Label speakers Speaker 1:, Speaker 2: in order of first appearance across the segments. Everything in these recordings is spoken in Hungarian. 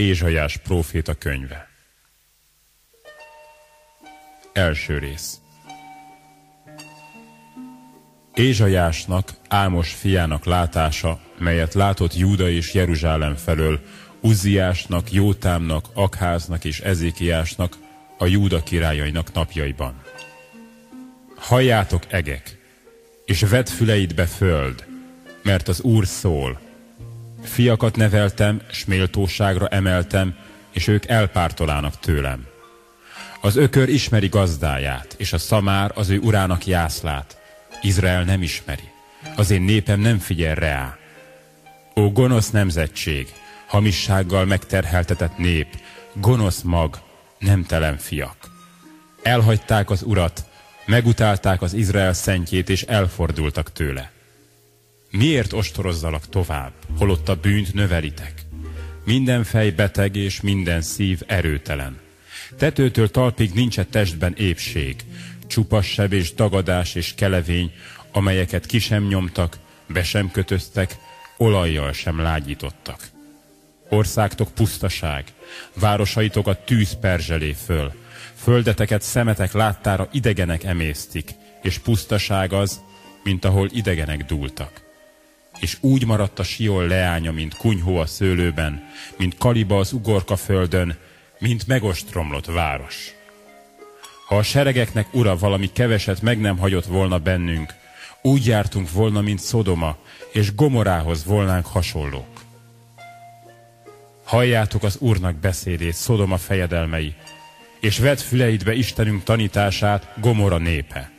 Speaker 1: Ézsajás próféta könyve. Első rész. Ézsajásnak, Ámos fiának látása, melyet látott Júda és Jeruzsálem felől, Uzziásnak, Jótámnak, Akháznak és Ezékiásnak, a Júda királyainak napjaiban. Halljátok egek, és vedd füleidbe föld, mert az Úr szól. Fiakat neveltem, s méltóságra emeltem, és ők elpártolának tőlem. Az ökör ismeri gazdáját, és a szamár az ő urának jászlát. Izrael nem ismeri. Az én népem nem figyel reá. Ó gonosz nemzetség, hamissággal megterheltetett nép, gonosz mag, nemtelen fiak. Elhagyták az urat, megutálták az Izrael szentjét, és elfordultak tőle. Miért ostorozzalak tovább, holott a bűnt növelitek? Minden fej beteg, és minden szív erőtelen. Tetőtől talpig nincs a testben épség, csupas seb és dagadás és kelevény, amelyeket ki sem nyomtak, be sem kötöztek, olajjal sem lágyítottak. Országtok pusztaság, városaitokat tűz perzselé föl, földeteket szemetek láttára idegenek emésztik, és pusztaság az, mint ahol idegenek dúltak. És úgy maradt a Siol leánya, mint kunyhó a szőlőben, mint kaliba az ugorka földön, mint megostromlott város. Ha a seregeknek ura valami keveset meg nem hagyott volna bennünk, úgy jártunk volna, mint Szodoma, és Gomorához volnánk hasonlók. Halljátok az Úrnak beszédét, Szodoma fejedelmei, és vedd füleidbe Istenünk tanítását, Gomora népe.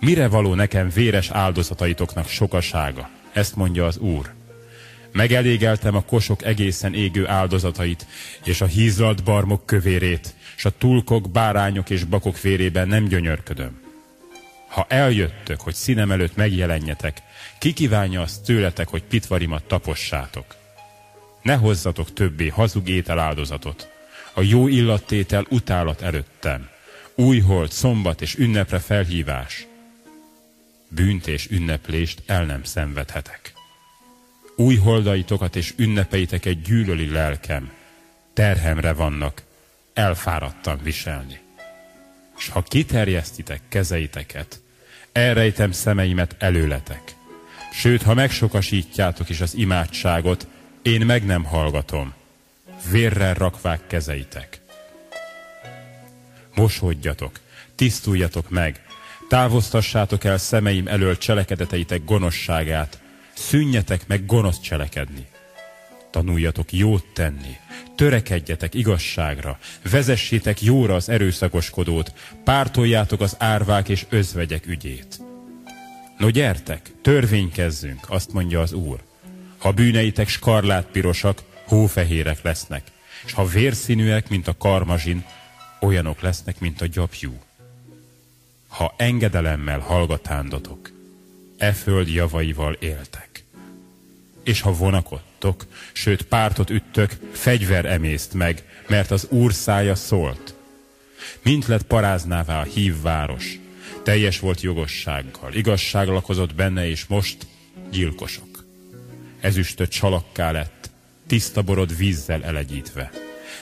Speaker 1: Mire való nekem véres áldozataitoknak sokasága? Ezt mondja az Úr. Megelégeltem a kosok egészen égő áldozatait, és a hízlalt barmok kövérét, és a tulkok, bárányok és bakok vérében nem gyönyörködöm. Ha eljöttök, hogy színem előtt megjelenjetek, ki kívánja azt tőletek, hogy pitvarimat tapossátok? Ne hozzatok többé hazug ételáldozatot. A jó illattétel utálat előttem. Újhold, szombat és ünnepre felhívás. Bűnt és ünneplést el nem szenvedhetek. Új holdaitokat és ünnepeiteket gyűlöli lelkem. Terhemre vannak, elfáradtam viselni. És ha kiterjesztitek kezeiteket, elrejtem szemeimet előletek. Sőt, ha megsokasítjátok is az imádságot, én meg nem hallgatom. Vérrel rakvák kezeitek. Mosodjatok, tisztuljatok meg, távoztassátok el szemeim elől cselekedeteitek gonoszságát, szűnjetek meg gonosz cselekedni. Tanuljatok jót tenni, törekedjetek igazságra, vezessétek jóra az erőszakoskodót, pártoljátok az árvák és özvegyek ügyét. No gyertek, törvénykezzünk, azt mondja az Úr. Ha bűneitek skarlátpirosak, hófehérek lesznek, és ha vérszínűek, mint a karmazsin, olyanok lesznek, mint a gyapjú. Ha engedelemmel hallgatándotok, e föld javaival éltek. És ha vonakodtok, sőt pártot üttök, fegyver emészt meg, mert az Úr szája szólt. Mint lett paráznává a hív város, teljes volt jogossággal, igazság lakozott benne, és most gyilkosok. Ezüstöt salakká lett, tiszta borod vízzel elegyítve.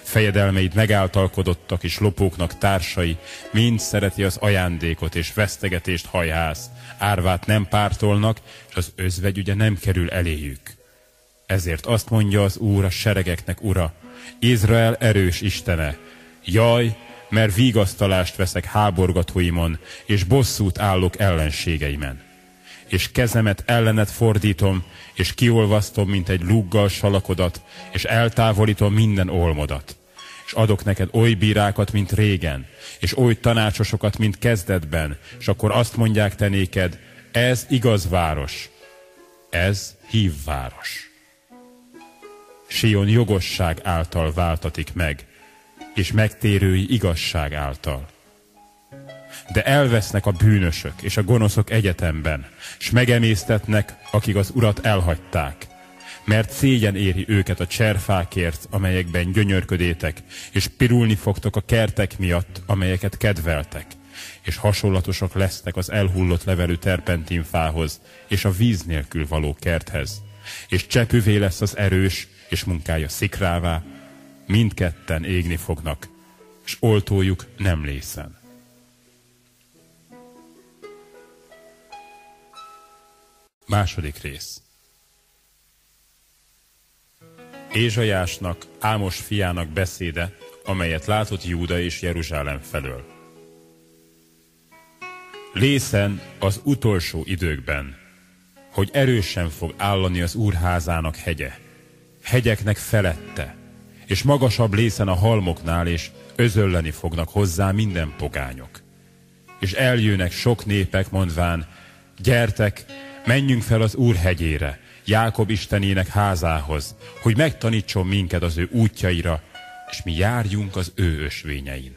Speaker 1: Fejedelmeid megáltalkodottak, és lopóknak társai, mind szereti az ajándékot és vesztegetést hajház, árvát nem pártolnak, és az özvegy ugye nem kerül eléjük. Ezért azt mondja az Úr a seregeknek ura, Izrael erős Istene, jaj, mert vigasztalást veszek háborgatóimon, és bosszút állok ellenségeimen. És kezemet ellenet fordítom, és kiolvasztom, mint egy lúggal salakodat, és eltávolítom minden olmodat. És adok neked oly bírákat, mint régen, és oly tanácsosokat, mint kezdetben, és akkor azt mondják te néked, ez igaz város, ez hívváros. Sion jogosság által váltatik meg, és megtérői igazság által. De elvesznek a bűnösök és a gonoszok egyetemben, s megemésztetnek, akik az urat elhagyták, mert szégyen éri őket a cserfákért, amelyekben gyönyörködétek, és pirulni fogtok a kertek miatt, amelyeket kedveltek, és hasonlatosak lesznek az elhullott levelű terpentinfához, és a víz nélkül való kerthez, és csepüvé lesz az erős, és munkája szikrává, mindketten égni fognak, és oltójuk nem lészen. Második rész. Ézsajásnak, Ámos fiának beszéde, amelyet látott Júda és Jeruzsálem felől. Lészen az utolsó időkben, hogy erősen fog állani az úrházának hegye, hegyeknek felette, és magasabb lészen a halmoknál, és özölleni fognak hozzá minden pogányok. És eljönnek sok népek, mondván, gyertek, menjünk fel az Úr hegyére, Jákob Istenének házához, hogy megtanítson minket az ő útjaira, és mi járjunk az ő ösvényein.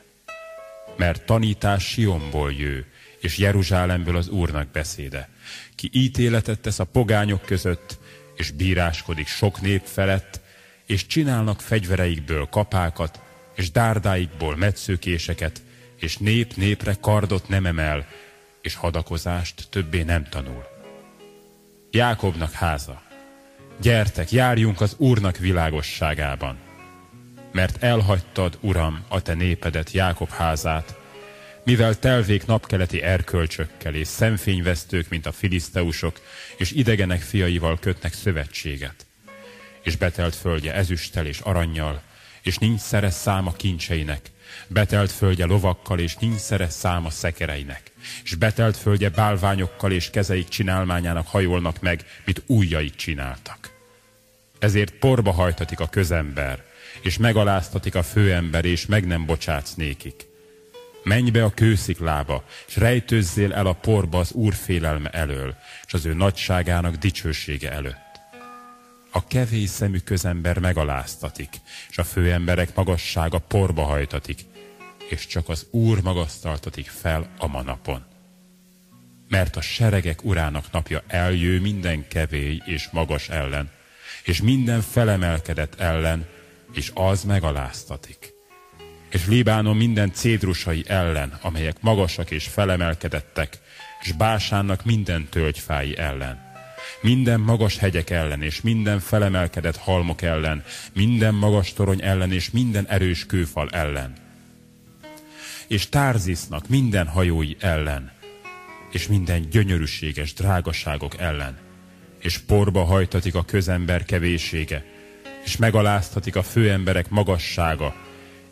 Speaker 1: Mert tanítás Sionból jő, és Jeruzsálemből az Úrnak beszéde. Ki ítéletet tesz a pogányok között, és bíráskodik sok nép felett, és csinálnak fegyvereikből kapákat, és dárdáikból metszőkéseket, és nép népre kardot nem emel, és hadakozást többé nem tanul. Jákobnak háza, gyertek, járjunk az Úrnak világosságában, mert elhagytad, Uram, a te népedet, Jákob házát, mivel telvék napkeleti erkölcsökkel és szemfényvesztők, mint a filiszteusok, és idegenek fiaival kötnek szövetséget. És betelt földje ezüsttel és aranyjal, és nincs szeres száma kincseinek, betelt földje lovakkal, és nincs szeres száma szekereinek, és betelt földje bálványokkal, és kezeik csinálmányának hajolnak meg, mint ujjaik csináltak. Ezért porba hajtatik a közember, és megaláztatik a főember, és meg nem bocsátsz nékik. Menj be a kősziklába, és rejtőzzél el a porba az Úr félelme elől, és az ő nagyságának dicsősége előtt. A kevés szemű közember megaláztatik, és a főemberek magassága porba hajtatik, és csak az Úr magasztaltatik fel a manapon. Mert a seregek urának napja eljő minden kevély és magas ellen, és minden felemelkedett ellen, és az megaláztatik. És Libánon minden cédrusai ellen, amelyek magasak és felemelkedettek, és Básánnak minden tölgyfái ellen. Minden magas hegyek ellen, és minden felemelkedett halmok ellen, minden magas torony ellen, és minden erős kőfal ellen. És Tárzisznak minden hajói ellen, és minden gyönyörűséges drágaságok ellen, és porba hajtatik a közember kevésége, és megaláztatik a főemberek magassága,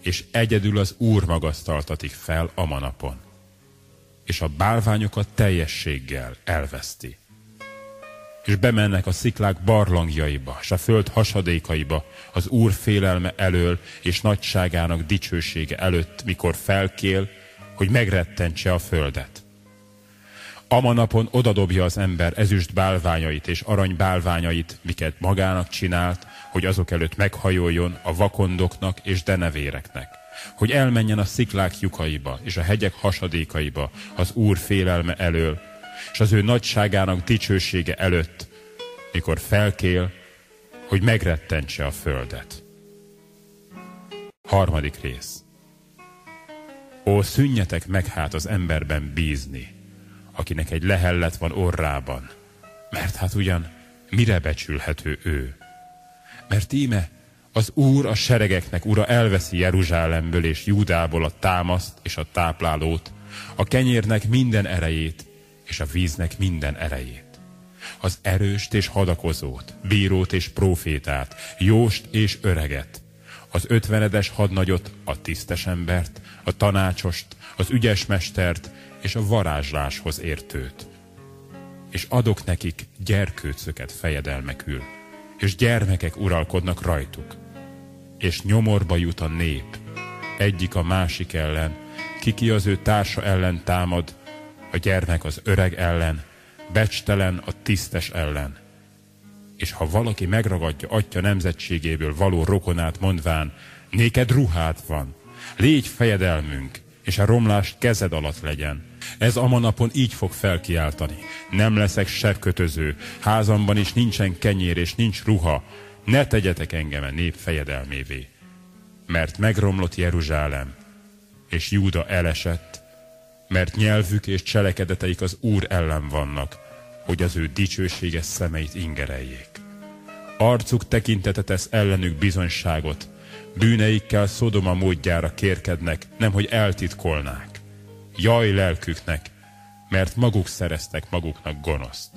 Speaker 1: és egyedül az Úr magasztaltatik fel a manapon, és a bálványokat teljességgel elveszti. És bemennek a sziklák barlangjaiba, és a föld hasadékaiba, az Úr félelme elől, és nagyságának dicsősége előtt, mikor felkél, hogy megrettentse a földet. Amanapon odadobja az ember ezüst bálványait és arany bálványait, miket magának csinált, hogy azok előtt meghajoljon a vakondoknak és denevéreknek, hogy elmenjen a sziklák lyukaiba és a hegyek hasadékaiba az Úr félelme elől, és az ő nagyságának dicsősége előtt, mikor felkél, hogy megrettentse a földet. Harmadik rész. Ó, szűnjetek meg hát az emberben bízni, akinek egy lehellet van orrában, mert hát ugyan mire becsülhető ő? Mert íme az Úr a seregeknek ura elveszi Jeruzsálemből és Júdából a támaszt és a táplálót, a kenyérnek minden erejét, és a víznek minden erejét. Az erőst és hadakozót, bírót és profétát, jóst és öreget, az ötvenedes hadnagyot, a tisztes embert, a tanácsost, az ügyes mestert és a varázsláshoz értőt. És adok nekik gyerkőcöket fejedelmekül és gyermekek uralkodnak rajtuk. És nyomorba jut a nép, egyik a másik ellen, kiki az ő társa ellen támad, a gyermek az öreg ellen, becstelen a tisztes ellen. És ha valaki megragadja atya nemzetségéből való rokonát mondván, néked ruhát van, légy fejedelmünk, és a romlás kezed alatt legyen, ez a manapon így fog felkiáltani. Nem leszek se kötöző, házamban is nincsen kenyér és nincs ruha. Ne tegyetek engem a nép fejedelmévé. Mert megromlott Jeruzsálem, és Júda elesett, mert nyelvük és cselekedeteik az Úr ellen vannak, hogy az ő dicsőséges szemeit ingereljék. Arcuk tekintete tesz ellenük bizonyságot, bűneikkel Szodoma módjára kérkednek, nemhogy eltitkolnák. Jaj lelküknek, mert maguk szereztek maguknak gonoszt.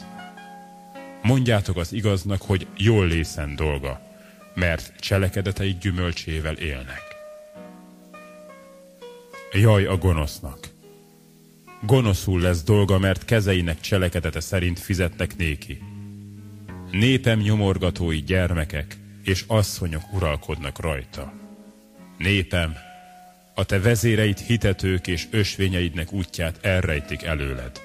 Speaker 1: Mondjátok az igaznak, hogy jól lészen dolga, mert cselekedeteik gyümölcsével élnek. Jaj a gonosznak! Gonoszul lesz dolga, mert kezeinek cselekedete szerint fizetnek néki. Népem nyomorgatói gyermekek és asszonyok uralkodnak rajta. Népem, a te vezéreid hitetők és ösvényeidnek útját elrejtik előled.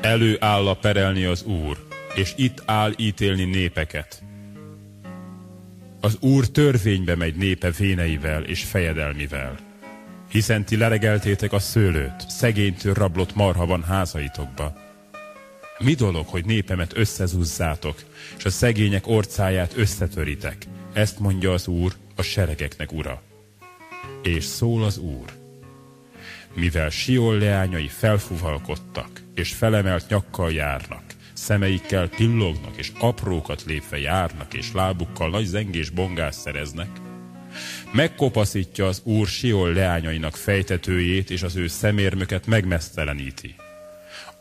Speaker 1: Elő áll a perelni az Úr, és itt áll ítélni népeket. Az Úr törvénybe megy népe véneivel és fejedelmivel, hiszen ti leregeltétek a szőlőt, szegénytől rablott marha van házaitokba. Mi dolog, hogy népemet összezúzzátok, és a szegények orcáját összetöritek? Ezt mondja az Úr, a seregeknek ura. És szól az Úr. Mivel Siol leányai felfuvalkodtak, és felemelt nyakkal járnak, szemeikkel pillognak, és aprókat lépve járnak, és lábukkal nagy zengés bongás szereznek, megkopaszítja az Úr Siol leányainak fejtetőjét, és az ő szemérmöket megmeszteleníti.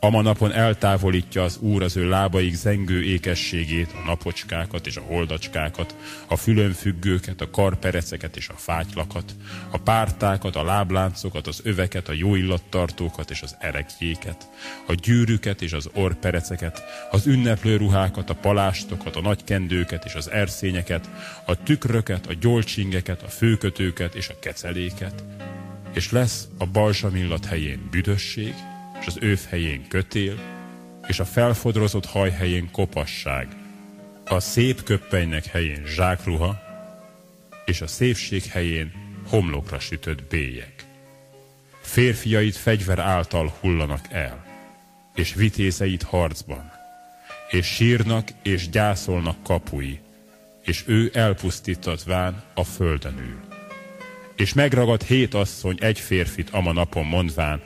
Speaker 1: Ama napon eltávolítja az Úr az ő lábaik zengő ékességét, a napocskákat és a holdacskákat, a fülönfüggőket, a karpereceket és a fátylakat, a pártákat, a lábláncokat, az öveket, a jó illattartókat és az erekjéket, a gyűrűket és az orpereceket, az ünneplő ruhákat, a palástokat, a nagykendőket és az erszényeket, a tükröket, a gyolcsingeket, a főkötőket és a keceléket, és lesz a balsamillat helyén büdösség, és az őf helyén kötél, és a felfodrozott haj helyén kopasság, a szép köppenynek helyén zsákruha, és a szépség helyén homlokra sütött bélyek. Férfiait fegyver által hullanak el, és vitézeit harcban, és sírnak és gyászolnak kapui, és ő elpusztítatván a földön ül. És megragad hét asszony egy férfit ama napon mondván,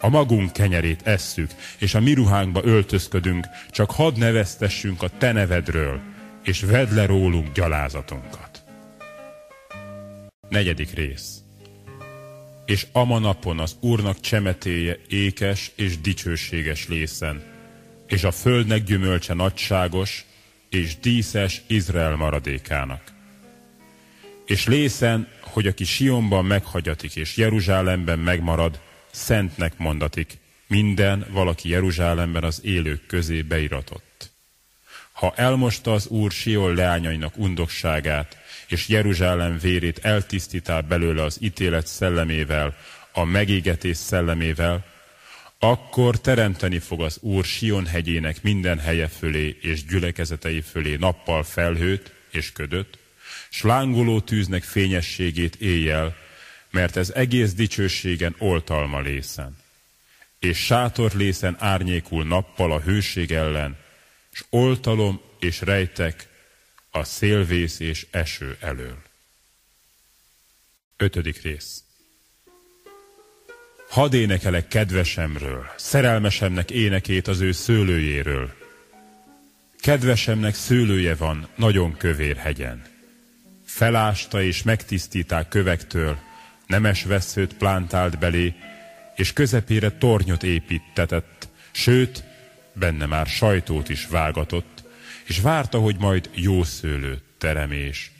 Speaker 1: a magunk kenyerét esszük, és a mi ruhánkba öltözködünk, csak hadd neveztessünk a te nevedről, és vedd le rólunk gyalázatunkat. Negyedik rész. És ama napon az Úrnak csemetéje ékes és dicsőséges lészen, és a földnek gyümölcse nagyságos és díszes Izrael maradékának. És lészen, hogy aki Sionban meghagyatik és Jeruzsálemben megmarad, szentnek mondatik, minden valaki Jeruzsálemben az élők közé beiratott. Ha elmosta az Úr Siol leányainak undokságát, és Jeruzsálem vérét eltisztítál belőle az ítélet szellemével, a megégetés szellemével, akkor teremteni fog az Úr Sion hegyének minden helye fölé és gyülekezetei fölé nappal felhőt és ködöt, s lángoló tűznek fényességét éjjel, mert ez egész dicsőségen oltalma lészen, és sátor lészen árnyékul nappal a hőség ellen, s oltalom és rejtek a szélvész és eső elől. Ötödik rész Hadd énekelek kedvesemről, szerelmesemnek énekét az ő szőlőjéről. Kedvesemnek szőlője van nagyon kövér hegyen. Felásta és megtisztíták kövektől, nemes veszőt plántált belé, és közepére tornyot építetett, sőt, benne már sajtót is vágatott, és várta, hogy majd jó szőlőt teremés,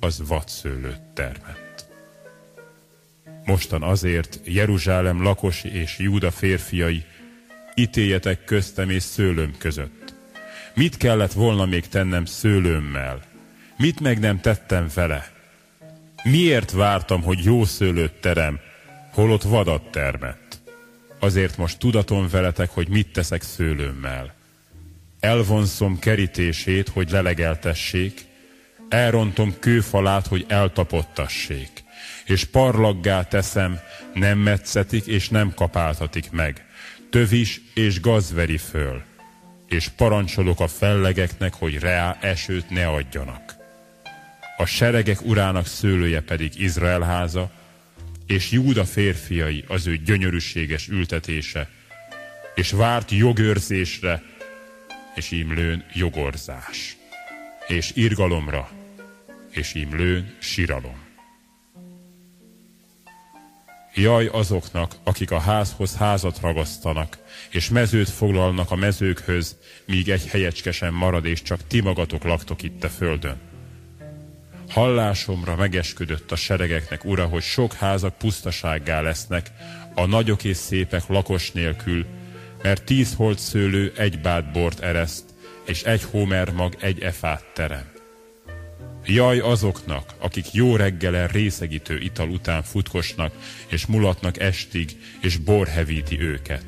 Speaker 1: az vadszőlőt termett. Mostan azért Jeruzsálem lakosi és Júda férfiai, ítéljetek köztem és szőlőm között. Mit kellett volna még tennem szőlőmmel? Mit meg nem tettem vele? Miért vártam, hogy jó szőlőt terem, holott vadat termett? Azért most tudatom veletek, hogy mit teszek szőlőmmel. Elvonszom kerítését, hogy lelegeltessék, elrontom kőfalát, hogy eltapottassék, és parlaggá teszem, nem metszetik és nem kapáltatik meg, tövis és gazveri föl, és parancsolok a fellegeknek, hogy reá esőt ne adjanak a seregek urának szőlője pedig Izrael háza, és Júda férfiai az ő gyönyörűséges ültetése, és várt jogőrzésre, és ímlőn jogorzás, és irgalomra, és ím lőn síralom. Jaj azoknak, akik a házhoz házat ragasztanak, és mezőt foglalnak a mezőkhöz, míg egy helyecske sem marad, és csak ti magatok laktok itt a földön. Hallásomra megesküdött a seregeknek, ura, hogy sok házak pusztasággá lesznek, a nagyok és szépek lakos nélkül, mert tíz holt szőlő egy bát bort ereszt, és egy hómer mag egy efát terem. Jaj azoknak, akik jó reggelen részegítő ital után futkosnak, és mulatnak estig, és bor hevíti őket.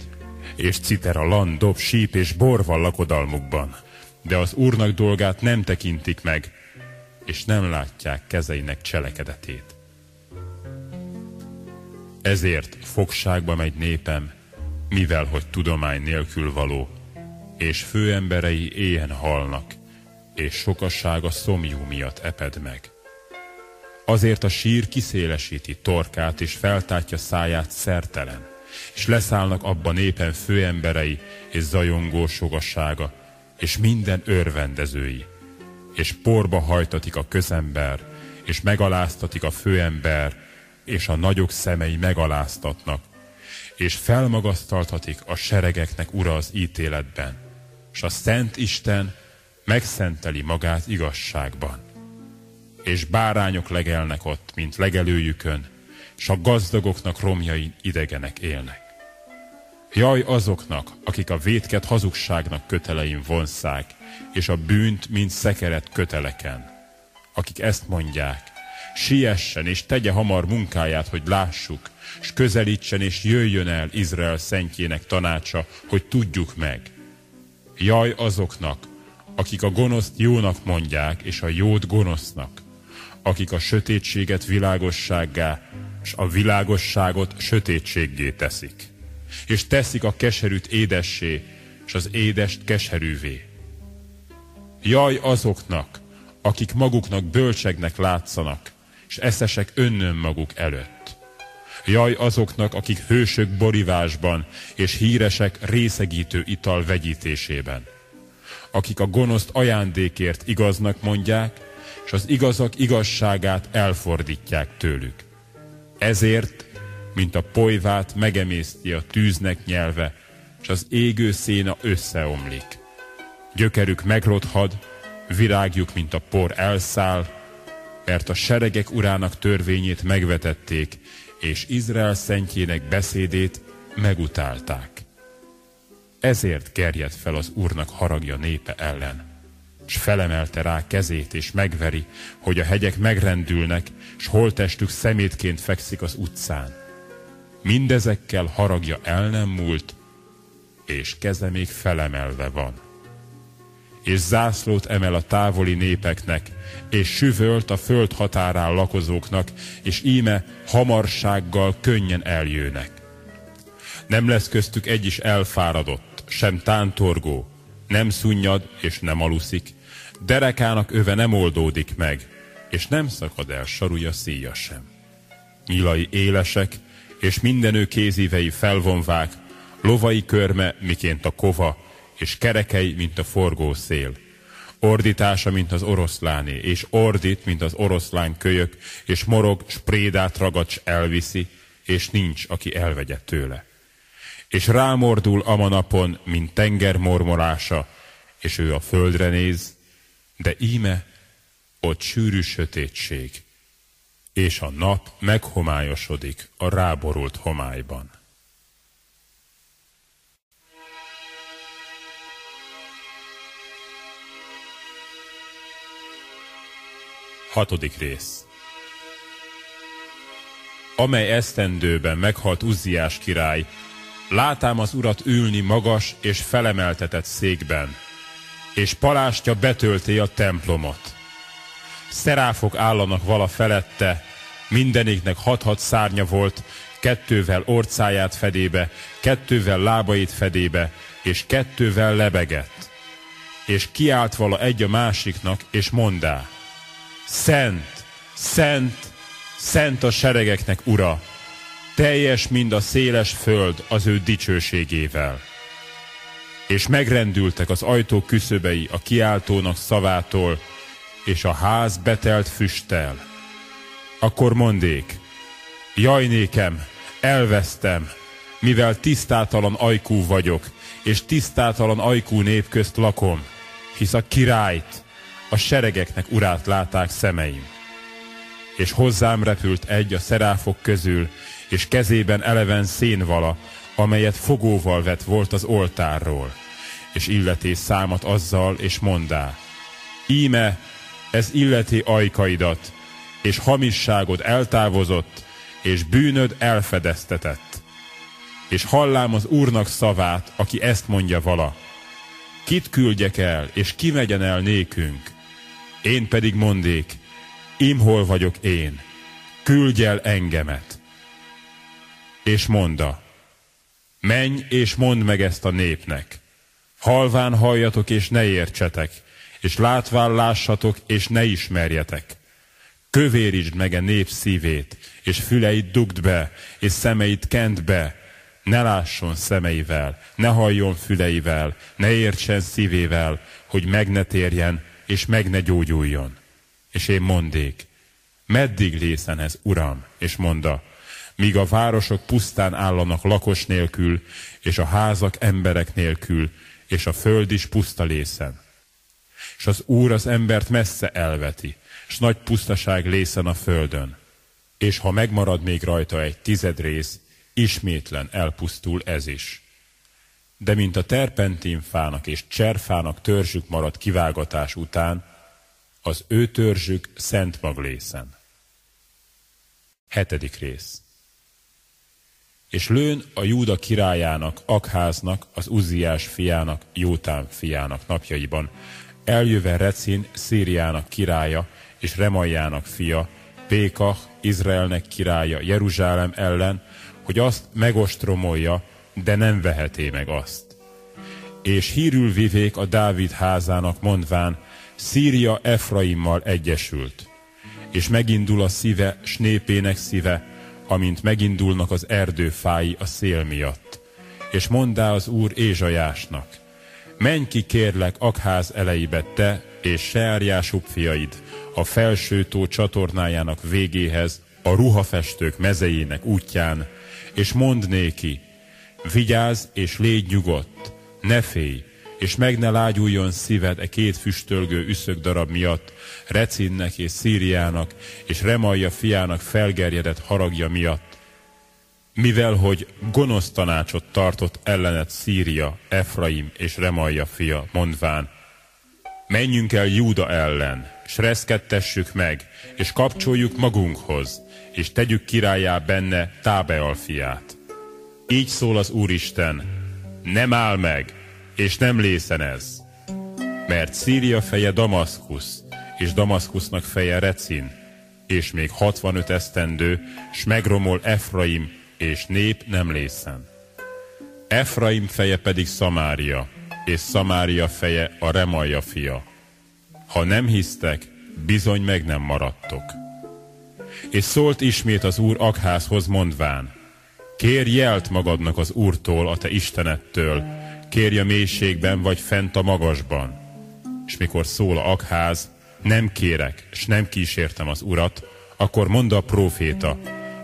Speaker 1: És citer a land, dob, síp és bor van lakodalmukban. De az úrnak dolgát nem tekintik meg, és nem látják kezeinek cselekedetét. Ezért fogságba megy népem, mivel hogy tudomány nélkül való, és főemberei éhen halnak, és sokassága szomjú miatt eped meg. Azért a sír kiszélesíti torkát, és feltátja száját szertelen, és leszállnak abba népen főemberei, és zajongó sogassága, és minden örvendezői, és porba hajtatik a közember, és megaláztatik a főember, és a nagyok szemei megaláztatnak, és felmagasztaltatik a seregeknek ura az ítéletben, és a Szent Isten megszenteli magát igazságban. És bárányok legelnek ott, mint legelőjükön, és a gazdagoknak romjain idegenek élnek. Jaj azoknak, akik a vétket hazugságnak kötelein vonszák, és a bűnt, mint szekeret köteleken. Akik ezt mondják, siessen és tegye hamar munkáját, hogy lássuk, és közelítsen és jöjjön el Izrael szentjének tanácsa, hogy tudjuk meg. Jaj azoknak, akik a gonoszt jónak mondják, és a jót gonosznak, akik a sötétséget világossággá, és a világosságot sötétséggé teszik, és teszik a keserűt édessé, és az édest keserűvé. Jaj azoknak, akik maguknak bölcsegnek látszanak, és eszesek önnön maguk előtt. Jaj azoknak, akik hősök borivásban, és híresek részegítő ital vegyítésében akik a gonoszt ajándékért igaznak mondják, és az igazak igazságát elfordítják tőlük. Ezért, mint a polyvát megemészti a tűznek nyelve, és az égő széna összeomlik. Gyökerük megrothad, virágjuk, mint a por elszáll, mert a seregek urának törvényét megvetették, és Izrael szentjének beszédét megutálták. Ezért gerjed fel az Úrnak haragja népe ellen. S felemelte rá kezét, és megveri, hogy a hegyek megrendülnek, s holtestük szemétként fekszik az utcán. Mindezekkel haragja el nem múlt, és keze még felemelve van. És zászlót emel a távoli népeknek, és süvölt a föld határán lakozóknak, és íme hamarsággal könnyen eljönnek. Nem lesz köztük egy is elfáradott, sem tántorgó, nem szunnyad és nem aluszik, derekának öve nem oldódik meg, és nem szakad el sarúja szíja sem. Nyilai élesek, és mindenő kézívei felvonvák, lovai körme, miként a kova, és kerekei, mint a forgó szél. Ordítása, mint az oroszláné, és ordít, mint az oroszlán kölyök, és morog, sprédát ragacs elviszi, és nincs, aki elvegye tőle és rámordul a napon, mint tenger mormolása, és ő a földre néz, de íme ott sűrű sötétség, és a nap meghomályosodik a ráborult homályban. Hatodik rész Amely esztendőben meghalt Uzziás király, Látám az urat ülni magas és felemeltetett székben, és palástja betölté a templomot. Szeráfok állanak vala felette, mindeniknek hat-hat szárnya volt, kettővel orcáját fedébe, kettővel lábait fedébe, és kettővel lebegett. És kiált vala egy a másiknak, és mondá, Szent, Szent, Szent a seregeknek ura, teljes mind a széles föld az ő dicsőségével. És megrendültek az ajtó küszöbei a kiáltónak szavától, és a ház betelt füsttel. Akkor mondék, jaj nékem, elvesztem, mivel tisztátalan ajkú vagyok, és tisztátalan ajkú nép közt lakom, hisz a királyt, a seregeknek urát láták szemeim. És hozzám repült egy a szeráfok közül, és kezében eleven szénvala, amelyet fogóval vett volt az oltárról, és illeti számat azzal, és mondá, íme, ez illeti ajkaidat, és hamisságod eltávozott, és bűnöd elfedeztetett. És hallám az Úrnak szavát, aki ezt mondja vala. Kit küldjek el, és ki megyen el nékünk? Én pedig mondék, imhol vagyok én, küldj el engemet. És monda, menj és mondd meg ezt a népnek. Halván halljatok és ne értsetek, és látván lássatok és ne ismerjetek Kövérítsd meg a nép szívét, és füleit dugd be, és szemeit kent be, ne lásson szemeivel, ne halljon füleivel, ne értsen szívével, hogy meg ne térjen, és meg ne gyógyuljon. És én mondék, meddig lészen ez, Uram? És monda, míg a városok pusztán állanak lakos nélkül, és a házak emberek nélkül, és a föld is puszta lészen. És az Úr az embert messze elveti, s nagy pusztaság lészen a földön. És ha megmarad még rajta egy tized rész, ismétlen elpusztul ez is. De mint a terpentinfának és cserfának törzsük marad kivágatás után, az ő törzsük szent maglészen. Hetedik rész. És lőn a Júda királyának, Akháznak, az Uziás fiának, Jótám fiának napjaiban, eljöve Recin, Szíriának királya, és Remaljának fia, Pékah, Izraelnek királya Jeruzsálem ellen, hogy azt megostromolja, de nem veheté meg azt. És hírül vivék a Dávid házának mondván, Szíria Efraimmal egyesült, és megindul a szíve, snépének szíve, amint megindulnak az erdőfái a szél miatt. És mondá az Úr Ézsajásnak, menj ki kérlek Akház elejébe te és Seárjásub fiaid, a felső tó csatornájának végéhez, a ruhafestők mezejének útján, és mond néki, vigyázz és légy nyugodt, ne félj, és meg ne lágyuljon szíved e két füstölgő üszök darab miatt, Recinnek és Szíriának, és Remalja fiának felgerjedett haragja miatt, mivel hogy gonosz tanácsot tartott ellenet Szíria, Efraim és Remalja fia, mondván, menjünk el Júda ellen, s reszkettessük meg, és kapcsoljuk magunkhoz, és tegyük királyá benne Tábeal fiát. Így szól az Úristen, nem áll meg, és nem lészen ez. Mert Szíria feje Damaszkusz, és Damaszkusznak feje Recin, és még 65 esztendő, s megromol Efraim, és nép nem lészen. Efraim feje pedig Szamária, és Szamária feje a Remalja fia ha nem hisztek, bizony meg nem maradtok. És szólt ismét az Úr Akházhoz mondván, kérj jelt magadnak az Úrtól, a te Istenettől, kérj a mélységben vagy fent a magasban. És mikor szól Akház, nem kérek, és nem kísértem az Urat, akkor mondta a próféta,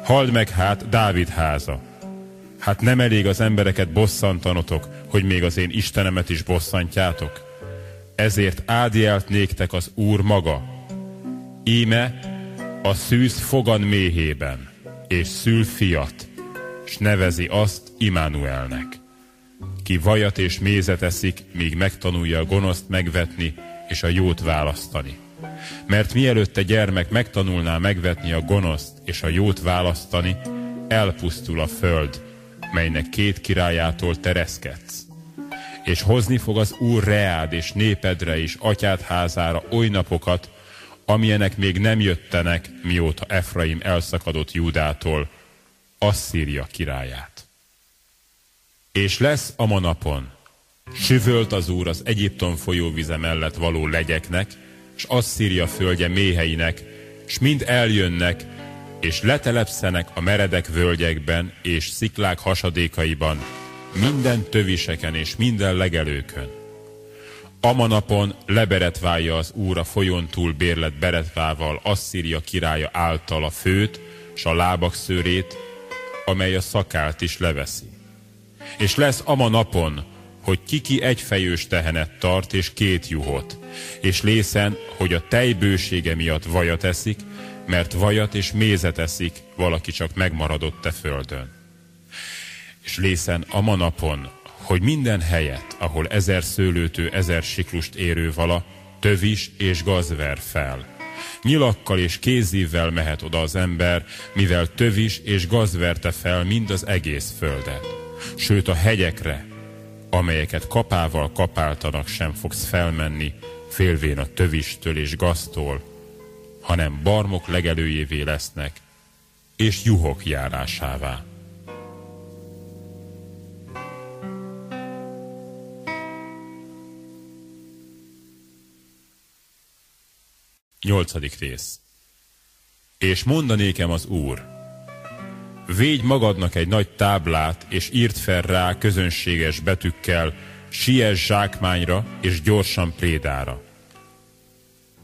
Speaker 1: halld meg hát Dávid háza. Hát nem elég az embereket bosszantanotok, hogy még az én Istenemet is bosszantjátok? ezért áldjelt néktek az Úr maga. Íme a szűz fogan méhében, és szül fiat, s nevezi azt Imánuelnek. Ki vajat és mézet eszik, míg megtanulja a gonoszt megvetni, és a jót választani. Mert mielőtt a gyermek megtanulná megvetni a gonoszt és a jót választani, elpusztul a föld, melynek két királyától tereszkedsz és hozni fog az Úr reád és népedre és atyád oly napokat, amilyenek még nem jöttenek, mióta Efraim elszakadott Júdától, Asszíria királyát. És lesz a manapon, süvölt az Úr az Egyiptom folyóvize mellett való legyeknek, és Asszíria földje méheinek, és mind eljönnek, és letelepszenek a meredek völgyekben és sziklák hasadékaiban, minden töviseken és minden legelőkön. Ama napon leberetválja az úr a folyón túl bérlet beretvával Asszíria királya által a főt, s a lábak szőrét, amely a szakált is leveszi. És lesz ama napon, hogy kiki egyfejős tehenet tart, és két juhot, és lészen, hogy a tej bősége miatt vajat eszik, mert vajat és mézet eszik, valaki csak megmaradott te földön. És lészen ama napon, hogy minden helyet, ahol ezer szőlőtő, ezer siklust érő vala, tövis és gazver fel. Nyilakkal és kézívvel mehet oda az ember, mivel tövis és gazverte fel mind az egész földet. Sőt a hegyekre, amelyeket kapával kapáltanak sem fogsz felmenni, félvén a tövistől és gaztól, hanem barmok legelőjévé lesznek, és juhok járásává. Nyolcadik rész. És mondanékem az Úr, védj magadnak egy nagy táblát, és írt fel rá közönséges betűkkel, siess zsákmányra és gyorsan prédára.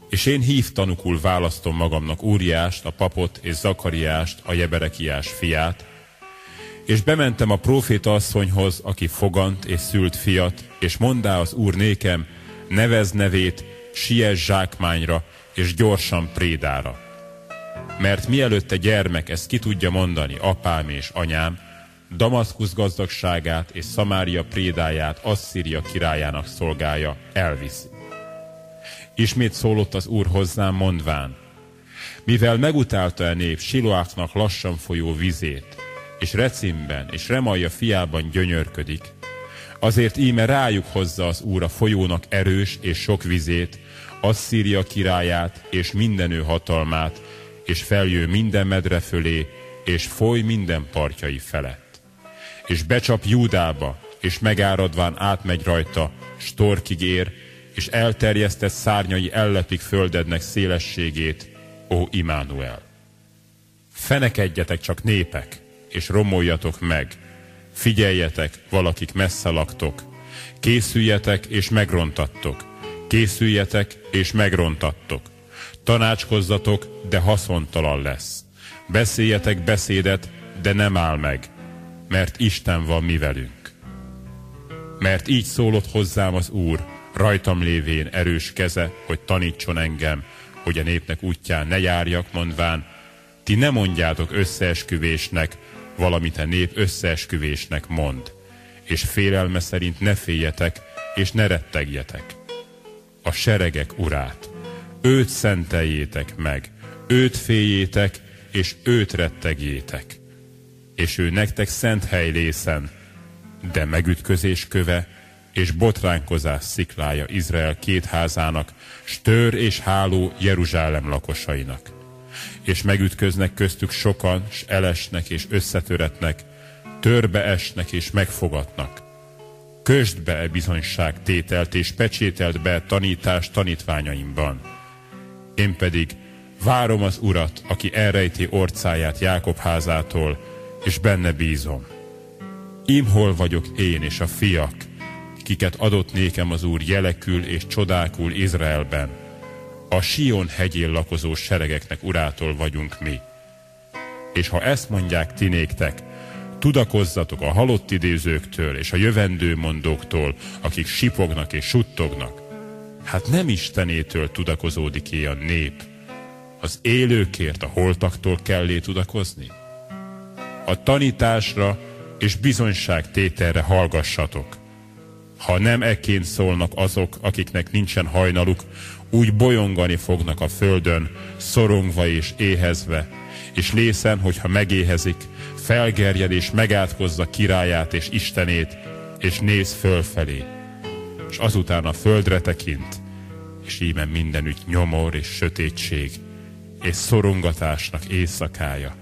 Speaker 1: És én hívtanukul választom magamnak Úriást, a papot és Zakariást, a Jeberekiás fiát, és bementem a próféta asszonyhoz, aki fogant és szült fiat, és mondá az Úr nékem, nevez nevét, siess zsákmányra, és gyorsan prédára. Mert mielőtt a gyermek ezt ki tudja mondani, apám és anyám, Damaszkusz gazdagságát és Szamária prédáját Asszíria királyának szolgája elviszi. Ismét szólott az Úr hozzám mondván, mivel megutálta a nép Siloáknak lassan folyó vizét, és Recimben és Remalja fiában gyönyörködik, azért íme rájuk hozza az Úr a folyónak erős és sok vizét, Asszíria királyát és mindenő hatalmát, és feljő minden medre fölé, és foly minden partjai felett. És becsap Júdába, és megáradván átmegy rajta, storkig ér, és elterjesztett szárnyai ellepik földednek szélességét, ó Imánuel. Fenekedjetek csak népek, és romoljatok meg, figyeljetek, valakik messze laktok, készüljetek és megrontattok, készüljetek és megrontattok, tanácskozzatok, de haszontalan lesz, beszéljetek beszédet, de nem áll meg, mert Isten van mi velünk. Mert így szólott hozzám az Úr, rajtam lévén erős keze, hogy tanítson engem, hogy a népnek útján ne járjak, mondván, ti ne mondjátok összeesküvésnek, valamit a nép összeesküvésnek mond, és félelme szerint ne féljetek, és ne rettegjetek. A seregek urát, őt szenteljétek meg, őt féljétek, és őt rettegjétek. És ő nektek szent hely lészen, de megütközés köve, és botránkozás sziklája Izrael két házának, stör és háló Jeruzsálem lakosainak. És megütköznek köztük sokan, s elesnek és összetöretnek, törbe esnek és megfogatnak. Kösd be e bizonyság tételt, és pecsételt be tanítás tanítványaimban. Én pedig várom az Urat, aki elrejti orcáját Jákob házától, és benne bízom. Im hol vagyok én és a fiak, kiket adott nékem az Úr jelekül és csodákul Izraelben. A Sion hegyén lakozó seregeknek urától vagyunk mi. És ha ezt mondják ti néktek, tudakozzatok a halott idézőktől és a jövendő mondóktól, akik sipognak és suttognak. Hát nem Istenétől tudakozódik a nép. Az élőkért a holtaktól kellé tudakozni? A tanításra és bizonyságtételre hallgassatok. Ha nem ekként szólnak azok, akiknek nincsen hajnaluk, úgy bolyongani fognak a földön, szorongva és éhezve, és lészen, hogyha megéhezik, felgerjed és megátkozza királyát és Istenét, és néz fölfelé, és azután a földre tekint, és íme mindenütt nyomor és sötétség, és szorongatásnak éjszakája.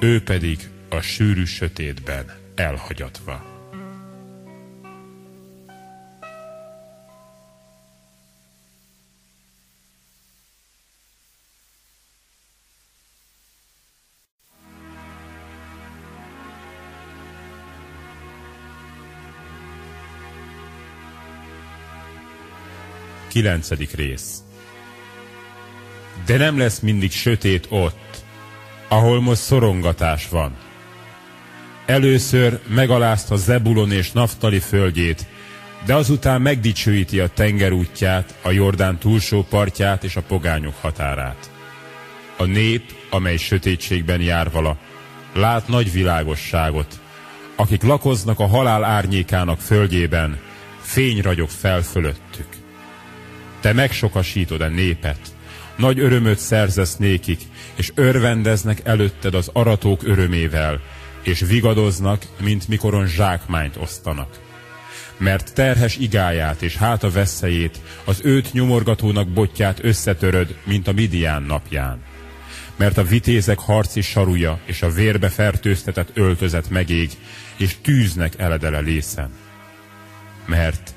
Speaker 1: Ő pedig a sűrű sötétben elhagyatva. Kilencedik rész. De nem lesz mindig sötét ott, ahol most szorongatás van. Először megalázta Zebulon és Naftali földjét, de azután megdicsőíti a tenger útját, a Jordán túlsó partját és a pogányok határát. A nép, amely sötétségben jár vala, lát nagy világosságot. Akik lakoznak a halál árnyékának földjében, fény ragyog fel fölöttük. Te megsokasítod a népet, nagy örömöt szerzesz nékik, és örvendeznek előtted az aratók örömével, és vigadoznak, mint mikoron zsákmányt osztanak. Mert terhes igáját és háta veszélyét, az őt nyomorgatónak botját összetöröd, mint a Midián napján. Mert a vitézek harci saruja és a vérbe fertőztetett öltözet megég, és tűznek eledele lészen. Mert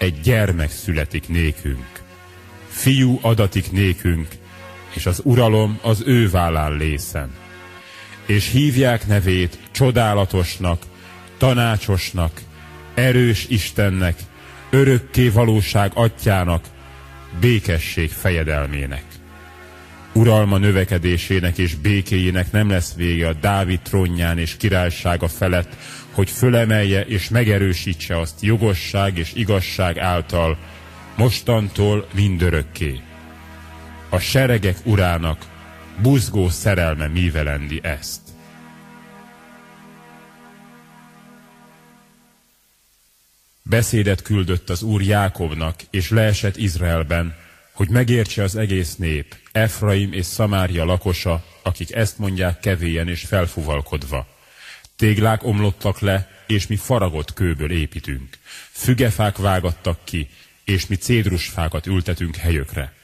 Speaker 1: egy gyermek születik nékünk, fiú adatik nékünk, és az uralom az ő vállán lészen és hívják nevét csodálatosnak, tanácsosnak, erős Istennek, örökké valóság atyának, békesség fejedelmének. Uralma növekedésének és békéjének nem lesz vége a Dávid trónján és királysága felett, hogy fölemelje és megerősítse azt jogosság és igazság által, mostantól mindörökké. A seregek urának, buzgó szerelme mívelendi ezt. Beszédet küldött az Úr Jákobnak, és leesett Izraelben, hogy megértse az egész nép, Efraim és Szamária lakosa, akik ezt mondják kevélyen és felfuvalkodva. Téglák omlottak le, és mi faragott kőből építünk. Fügefák vágattak ki, és mi cédrusfákat ültetünk helyökre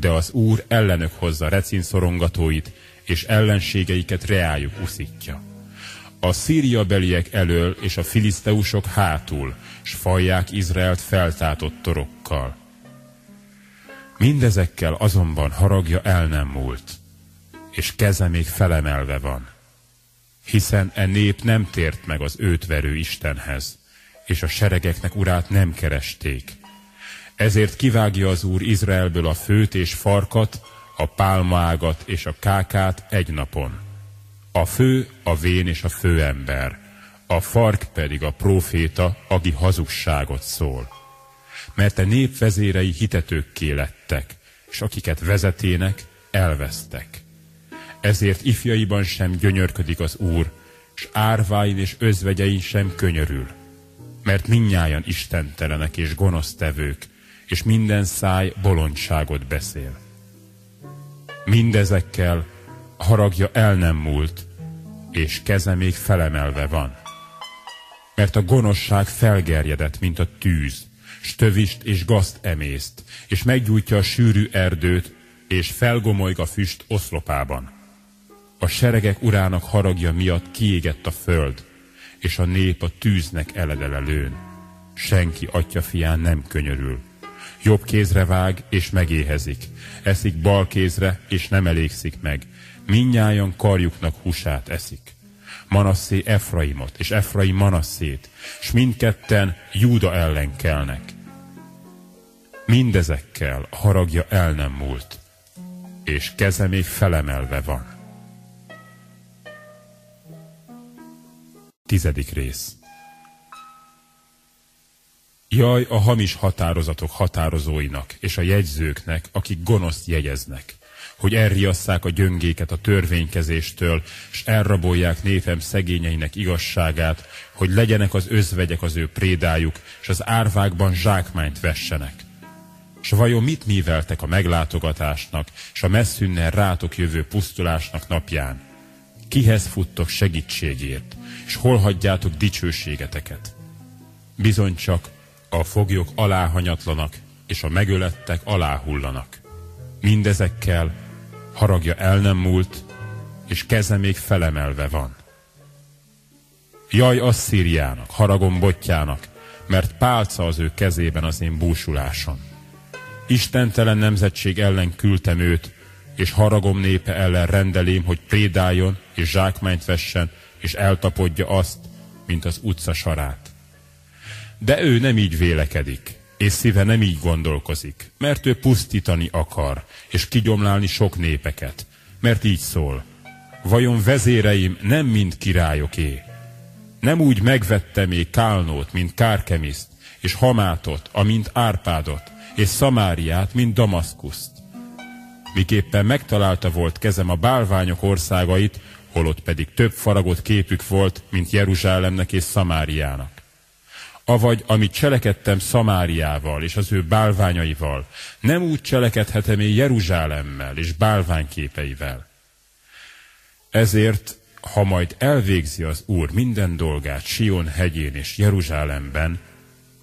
Speaker 1: de az Úr ellenök hozza recin szorongatóit, és ellenségeiket reájuk uszítja. A szíria beliek elől és a filiszteusok hátul, s falják Izraelt feltátott torokkal. Mindezekkel azonban haragja el nem múlt, és keze még felemelve van, hiszen e nép nem tért meg az őt verő Istenhez, és a seregeknek urát nem keresték, ezért kivágja az Úr Izraelből a főt és farkat, a pálmaágat és a kákát egy napon. A fő a vén és a főember, a fark pedig a proféta, aki hazugságot szól. Mert a népvezérei hitetőkké lettek, és akiket vezetének, elvesztek. Ezért ifjaiban sem gyönyörködik az Úr, s árváin és özvegyein sem könyörül. Mert minnyájan istentelenek és gonosztevők, és minden száj bolondságot beszél. Mindezekkel haragja el nem múlt, és keze még felemelve van. Mert a gonoszság felgerjedett, mint a tűz, s tövist és gazt emészt, és meggyújtja a sűrű erdőt, és felgomolyg a füst oszlopában. A seregek urának haragja miatt kiégett a föld, és a nép a tűznek eledele lőn. Senki atya fián nem könyörül jobb kézre vág, és megéhezik. Eszik bal kézre, és nem elégszik meg. Minnyájan karjuknak húsát eszik. Manasszé Efraimot, és Efraim Manasszét, s mindketten Júda ellen kelnek. Mindezekkel haragja el nem múlt, és keze még felemelve van. Tizedik rész Jaj a hamis határozatok határozóinak és a jegyzőknek, akik gonoszt jegyeznek, hogy elriasszák a gyöngéket a törvénykezéstől, és elrabolják népem szegényeinek igazságát, hogy legyenek az özvegyek az ő prédájuk, és az árvákban zsákmányt vessenek. S vajon mit műveltek a meglátogatásnak, és a messzünnel rátok jövő pusztulásnak napján? Kihez futtok segítségért, és hol hagyjátok dicsőségeteket? Bizony csak a foglyok aláhanyatlanak, és a megölettek aláhullanak. Mindezekkel haragja el nem múlt, és keze még felemelve van. Jaj Asszíriának, haragom botjának, mert pálca az ő kezében az én búsulásom. Istentelen nemzetség ellen küldtem őt, és haragom népe ellen rendelém, hogy prédáljon, és zsákmányt vessen, és eltapodja azt, mint az utca sarát. De ő nem így vélekedik, és szíve nem így gondolkozik, mert ő pusztítani akar, és kigyomlálni sok népeket, mert így szól. Vajon vezéreim nem mind királyoké? Nem úgy megvettem még Kálnót, mint Kárkemiszt, és Hamátot, amint Árpádot, és Szamáriát, mint Damaszkuszt. Miképpen megtalálta volt kezem a bálványok országait, holott pedig több faragott képük volt, mint Jeruzsálemnek és Szamáriának. Avagy, amit cselekedtem Szamáriával és az ő bálványaival, nem úgy cselekedhetem én Jeruzsálemmel és bálványképeivel. Ezért, ha majd elvégzi az Úr minden dolgát Sion hegyén és Jeruzsálemben,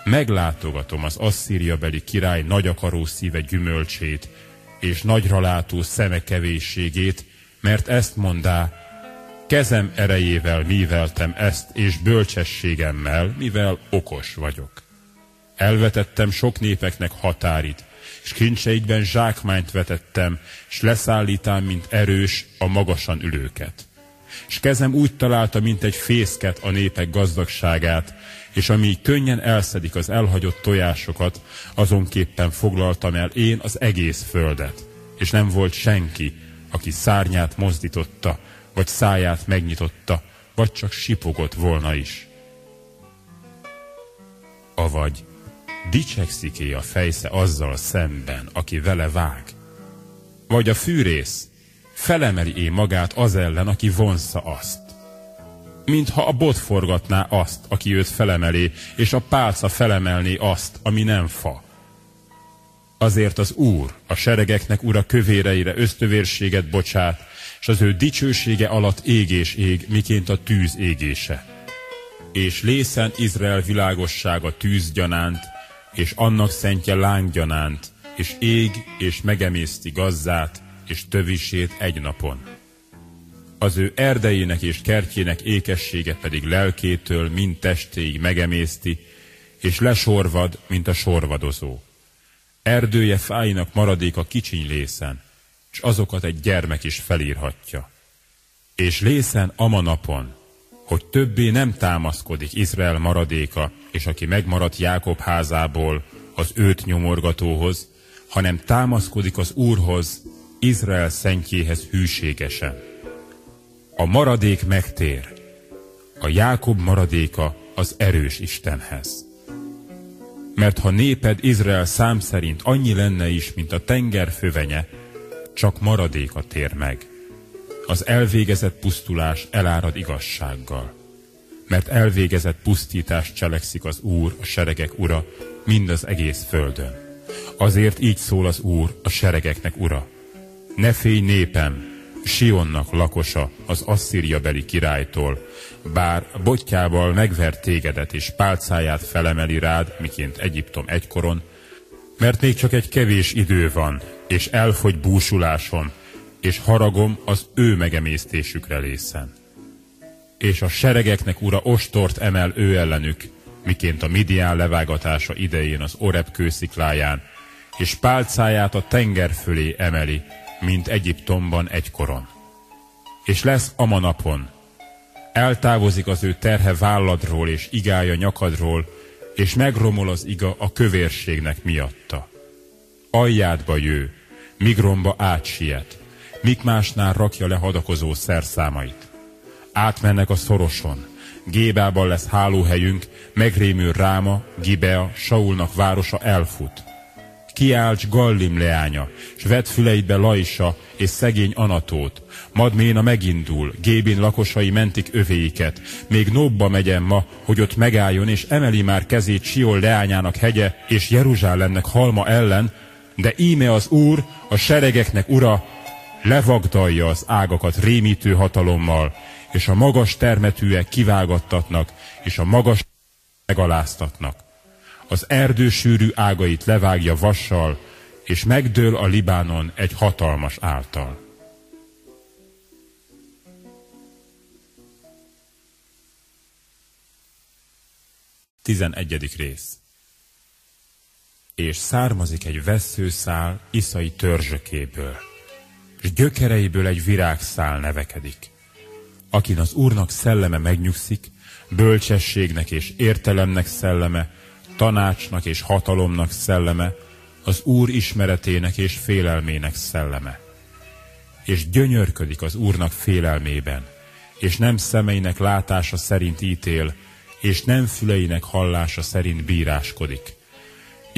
Speaker 1: meglátogatom az Asszíria beli király nagy akaró szíve gyümölcsét, és nagyra látó szeme kevésségét, mert ezt mondá, kezem erejével míveltem ezt, és bölcsességemmel, mivel okos vagyok. Elvetettem sok népeknek határit, és kincseidben zsákmányt vetettem, és leszállítám, mint erős a magasan ülőket. És kezem úgy találta, mint egy fészket a népek gazdagságát, és ami könnyen elszedik az elhagyott tojásokat, azonképpen foglaltam el én az egész földet, és nem volt senki, aki szárnyát mozdította, vagy száját megnyitotta, vagy csak sipogott volna is. Avagy dicsekszik a fejsze azzal szemben, aki vele vág? Vagy a fűrész felemeli é magát az ellen, aki vonsza azt? Mintha a bot forgatná azt, aki őt felemeli, és a pálca felemelné azt, ami nem fa. Azért az Úr a seregeknek ura kövéreire ösztövérséget bocsát, és az ő dicsősége alatt égés ég, miként a tűz égése. És lészen Izrael világossága tűzgyanánt, és annak szentje lángyanánt, és ég és megemészti gazzát, és tövisét egy napon. Az ő erdejének és kertjének ékessége pedig lelkétől, mind testéig megemészti, és lesorvad, mint a sorvadozó. Erdője fáinak maradék a kicsiny lészen, és azokat egy gyermek is felírhatja. És lészen ama napon, hogy többé nem támaszkodik Izrael maradéka, és aki megmaradt Jákob házából az őt nyomorgatóhoz, hanem támaszkodik az Úrhoz, Izrael szentjéhez hűségesen. A maradék megtér, a Jákob maradéka az erős Istenhez. Mert ha néped Izrael szám szerint annyi lenne is, mint a tenger fövenye, csak maradéka tér meg. Az elvégezett pusztulás elárad igazsággal. Mert elvégezett pusztítást cselekszik az Úr, a seregek ura, mind az egész földön. Azért így szól az Úr, a seregeknek ura. Ne félj népem, Sionnak lakosa az Asszíria beli királytól, bár botjával megvert tégedet és pálcáját felemeli rád, miként Egyiptom egykoron, mert még csak egy kevés idő van, és elfogy búsulásom, és haragom az ő megemésztésükre lészen. És a seregeknek ura ostort emel ő ellenük, miként a Midián levágatása idején az Oreb kőszikláján, és pálcáját a tenger fölé emeli, mint Egyiptomban egykoron. És lesz a napon, eltávozik az ő terhe válladról és igája nyakadról, és megromol az iga a kövérségnek miatta. Aljádba jő, Migromba átsiet, Mikmásnál rakja le hadakozó szerszámait. Átmennek a szoroson, Gébában lesz hálóhelyünk, megrémül Ráma, Gibea, Saulnak városa elfut. Kiálts Gallim leánya, s vedd füleidbe Laisa és szegény Anatót. Madména megindul, Gébin lakosai mentik övéiket. Még Nobba megyem ma, hogy ott megálljon, és emeli már kezét Siol leányának hegye, és Jeruzsálemnek halma ellen, de íme az Úr, a seregeknek ura, levagdalja az ágakat rémítő hatalommal, és a magas termetűek kivágattatnak, és a magas megaláztatnak. Az erdősűrű ágait levágja vassal, és megdől a Libánon egy hatalmas által. Tizenegyedik rész és származik egy veszőszál iszai törzsökéből, és gyökereiből egy virágszál nevekedik. Akin az Úrnak szelleme megnyugszik, bölcsességnek és értelemnek szelleme, tanácsnak és hatalomnak szelleme, az Úr ismeretének és félelmének szelleme. És gyönyörködik az Úrnak félelmében, és nem szemeinek látása szerint ítél, és nem füleinek hallása szerint bíráskodik.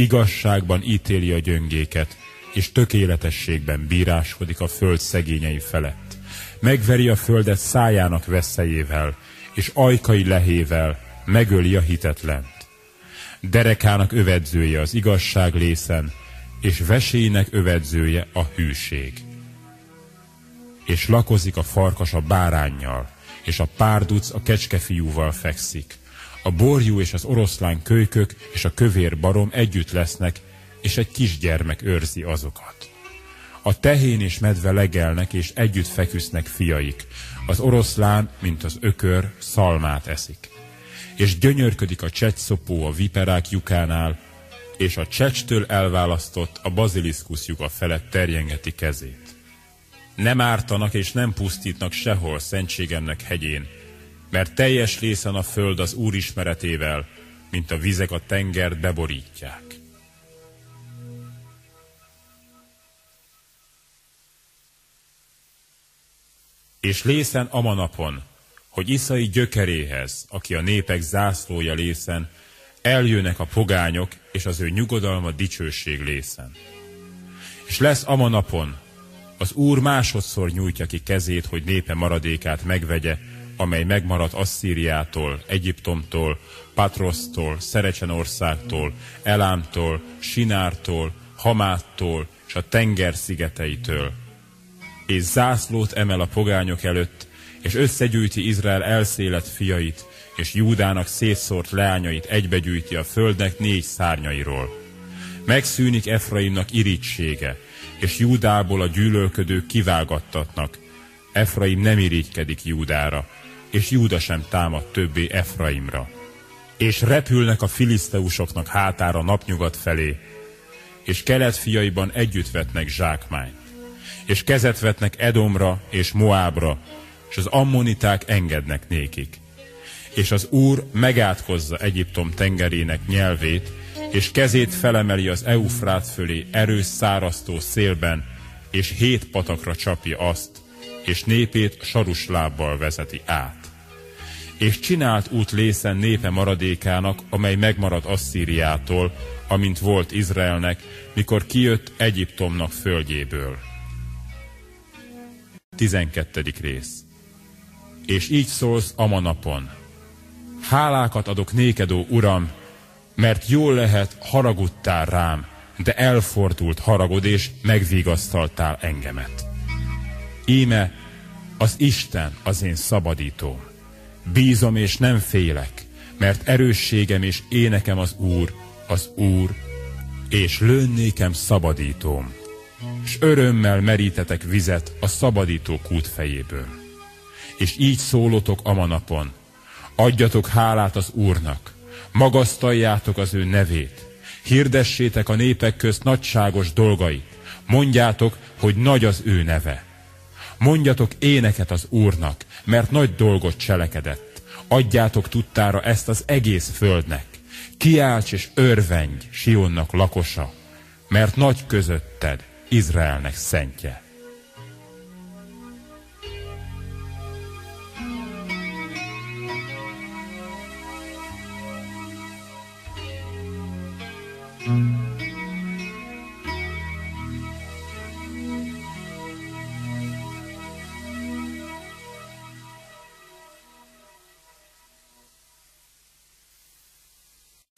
Speaker 1: Igazságban ítéli a gyöngéket, és tökéletességben bíráskodik a föld szegényei felett. Megveri a földet szájának veszélyével, és ajkai lehével megöli a hitetlent. Derekának övedzője az igazság lészen, és veséinek övedzője a hűség. És lakozik a farkas a bárányjal, és a párduc a kecskefiúval fekszik. A borjú és az oroszlán kölykök és a kövér barom együtt lesznek, és egy kisgyermek őrzi azokat. A tehén és medve legelnek, és együtt feküsznek fiaik. Az oroszlán, mint az ökör, szalmát eszik. És gyönyörködik a csecsszopó a viperák lyukánál, és a csecstől elválasztott a baziliszkusz lyuka felett terjengeti kezét. Nem ártanak és nem pusztítnak sehol szentségemnek hegyén, mert teljes lészen a föld az Úr ismeretével, mint a vizek a tengert beborítják. És lészen amanapon, hogy Iszai gyökeréhez, aki a népek zászlója lészen, eljönnek a pogányok, és az ő nyugodalma dicsőség lészen. És lesz amanapon, az Úr másodszor nyújtja ki kezét, hogy népe maradékát megvegye, amely megmaradt Asszíriától, Egyiptomtól, Patrosztól, Szerecsenországtól, Elámtól, Sinártól, Hamáttól és a tenger szigeteitől. És zászlót emel a pogányok előtt, és összegyűjti Izrael elszélet fiait, és Júdának szétszórt leányait egybegyűjti a földnek négy szárnyairól. Megszűnik Efraimnak irítsége, és Júdából a gyűlölködők kivágattatnak. Efraim nem irigykedik Júdára, és Júda sem támad többé Efraimra. És repülnek a filiszteusoknak hátára napnyugat felé, és kelet fiaiban együtt vetnek zsákmányt, és kezet vetnek Edomra és Moábra, és az ammoniták engednek nékik. És az Úr megátkozza Egyiptom tengerének nyelvét, és kezét felemeli az Eufrát fölé erős szárasztó szélben, és hét patakra csapja azt, és népét sarus lábbal vezeti át és csinált út lészen népe maradékának, amely megmaradt Asszíriától, amint volt Izraelnek, mikor kijött Egyiptomnak földjéből. 12. rész És így szólsz Amanapon. Hálákat adok nékedó Uram, mert jól lehet haragudtál rám, de elfordult haragod, és megvigasztaltál engemet. Íme az Isten az én szabadítóm. Bízom és nem félek, mert erősségem és énekem az Úr, az Úr, és lőnnékem szabadítóm, és örömmel merítetek vizet a szabadító kút fejéből. És így szólotok amanapon, adjatok hálát az Úrnak, magasztaljátok az ő nevét, hirdessétek a népek közt nagyságos dolgait, mondjátok, hogy nagy az ő neve. Mondjatok éneket az Úrnak, mert nagy dolgot cselekedett. Adjátok tudtára ezt az egész földnek. Kiálts és örvendj, Sionnak lakosa, mert nagy közötted Izraelnek szentje.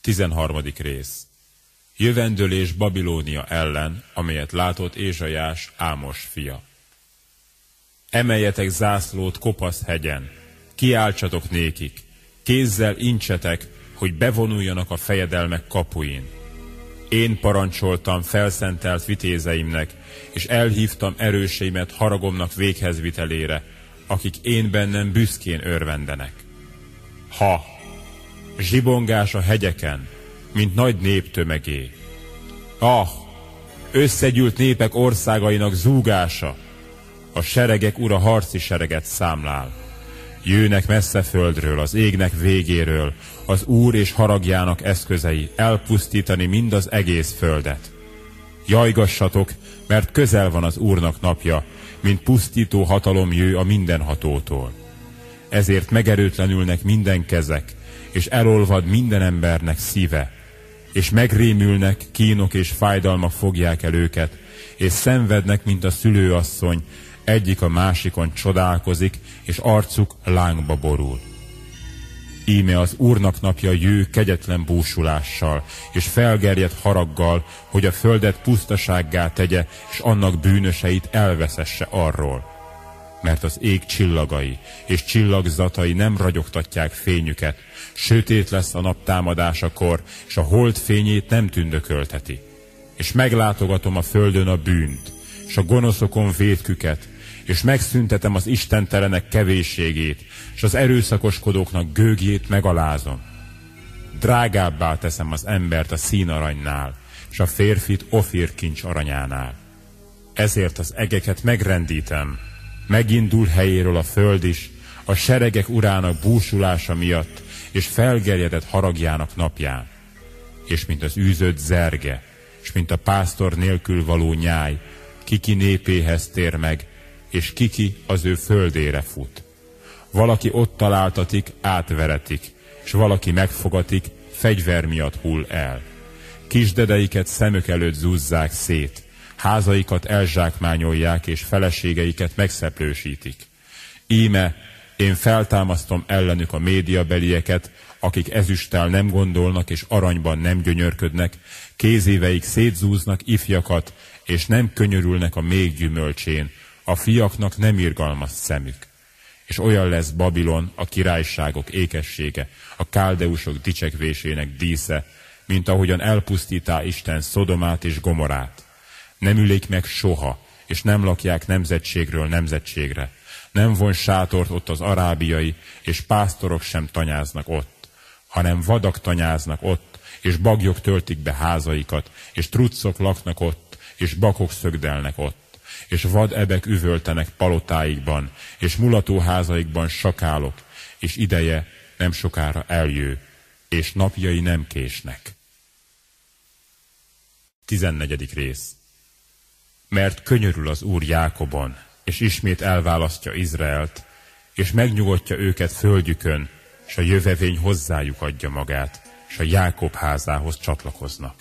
Speaker 1: 13. rész Jövendőlés Babilónia ellen, amelyet látott Ézsajás Ámos fia. Emeljetek zászlót kopasz hegyen, kiáltsatok nékik, kézzel incsetek, hogy bevonuljanak a fejedelmek kapuin. Én parancsoltam felszentelt vitézeimnek, és elhívtam erőseimet haragomnak véghezvitelére, akik én bennem büszkén örvendenek. Ha zsibongás a hegyeken, mint nagy nép tömegé. Ah, összegyűlt népek országainak zúgása, a seregek ura harci sereget számlál. Jőnek messze földről, az égnek végéről, az Úr és haragjának eszközei, elpusztítani mind az egész földet. Jajgassatok, mert közel van az Úrnak napja, mint pusztító hatalom jő a mindenhatótól. Ezért megerőtlenülnek minden kezek, és elolvad minden embernek szíve, és megrémülnek, kínok és fájdalmak fogják el őket, és szenvednek, mint a szülőasszony, egyik a másikon csodálkozik, és arcuk lángba borul. Íme az Úrnak napja jő kegyetlen búsulással, és felgerjedt haraggal, hogy a földet pusztasággá tegye, és annak bűnöseit elveszesse arról. Mert az ég csillagai és csillagzatai nem ragyogtatják fényüket, sötét lesz a nap támadásakor, és a hold fényét nem tündökölteti. És meglátogatom a földön a bűnt, és a gonoszokon védküket, és megszüntetem az istentelenek kevésségét, és az erőszakoskodóknak gőgjét megalázom. Drágábbá teszem az embert a színaranynál, és a férfit ofír kincs aranyánál. Ezért az egeket megrendítem, megindul helyéről a föld is, a seregek urának búsulása miatt, és felgerjedett haragjának napján. És mint az űzött zerge, és mint a pásztor nélkül való nyáj, kiki népéhez tér meg, és kiki az ő földére fut. Valaki ott találtatik, átveretik, és valaki megfogatik, fegyver miatt hull el. Kisdedeiket szemük előtt zúzzák szét, házaikat elzsákmányolják, és feleségeiket megszeplősítik. Íme, én feltámasztom ellenük a médiabelieket, akik ezüsttel nem gondolnak és aranyban nem gyönyörködnek, kézéveik szétzúznak ifjakat, és nem könyörülnek a még gyümölcsén, a fiaknak nem irgalmas szemük. És olyan lesz Babilon, a királyságok ékessége, a káldeusok dicsekvésének dísze, mint ahogyan elpusztítá Isten Szodomát és Gomorát. Nem ülik meg soha, és nem lakják nemzetségről nemzetségre. Nem von sátort ott az arábiai, és pásztorok sem tanyáznak ott, hanem vadak tanyáznak ott, és bagyok töltik be házaikat, és truccok laknak ott, és bakok szögdelnek ott és vad ebek üvöltenek palotáikban, és mulatóházaikban sakálok, és ideje nem sokára eljő, és napjai nem késnek. 14. rész Mert könyörül az Úr Jákobon, és ismét elválasztja Izraelt, és megnyugodja őket földjükön, és a jövevény hozzájuk adja magát, és a Jákob házához csatlakoznak.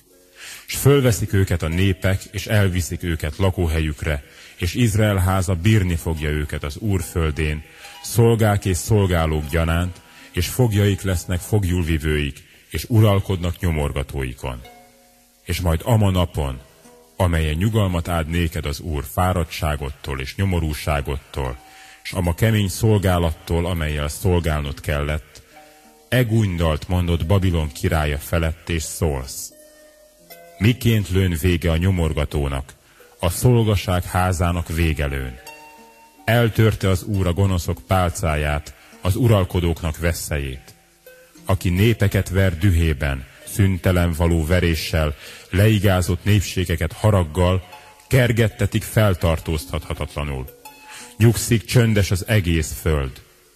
Speaker 1: És fölveszik őket a népek, és elviszik őket lakóhelyükre, és Izrael háza bírni fogja őket az Úr földén, szolgák és szolgálók gyanánt, és fogjaik lesznek fogjulvivőik, és uralkodnak nyomorgatóikon. És majd ama napon, amelyen nyugalmat áld néked az Úr fáradtságottól és nyomorúságottól, és ama kemény szolgálattól, amelyel szolgálnod kellett, egúnydalt mondott Babilon királya felett, és szólsz. Miként lőn vége a nyomorgatónak, a szolgaság házának végelőn. Eltörte az Úr a gonoszok pálcáját, az uralkodóknak veszélyét. Aki népeket ver dühében, szüntelen való veréssel, leigázott népségeket haraggal, kergettetik feltartóztathatatlanul. Nyugszik csöndes az egész föld,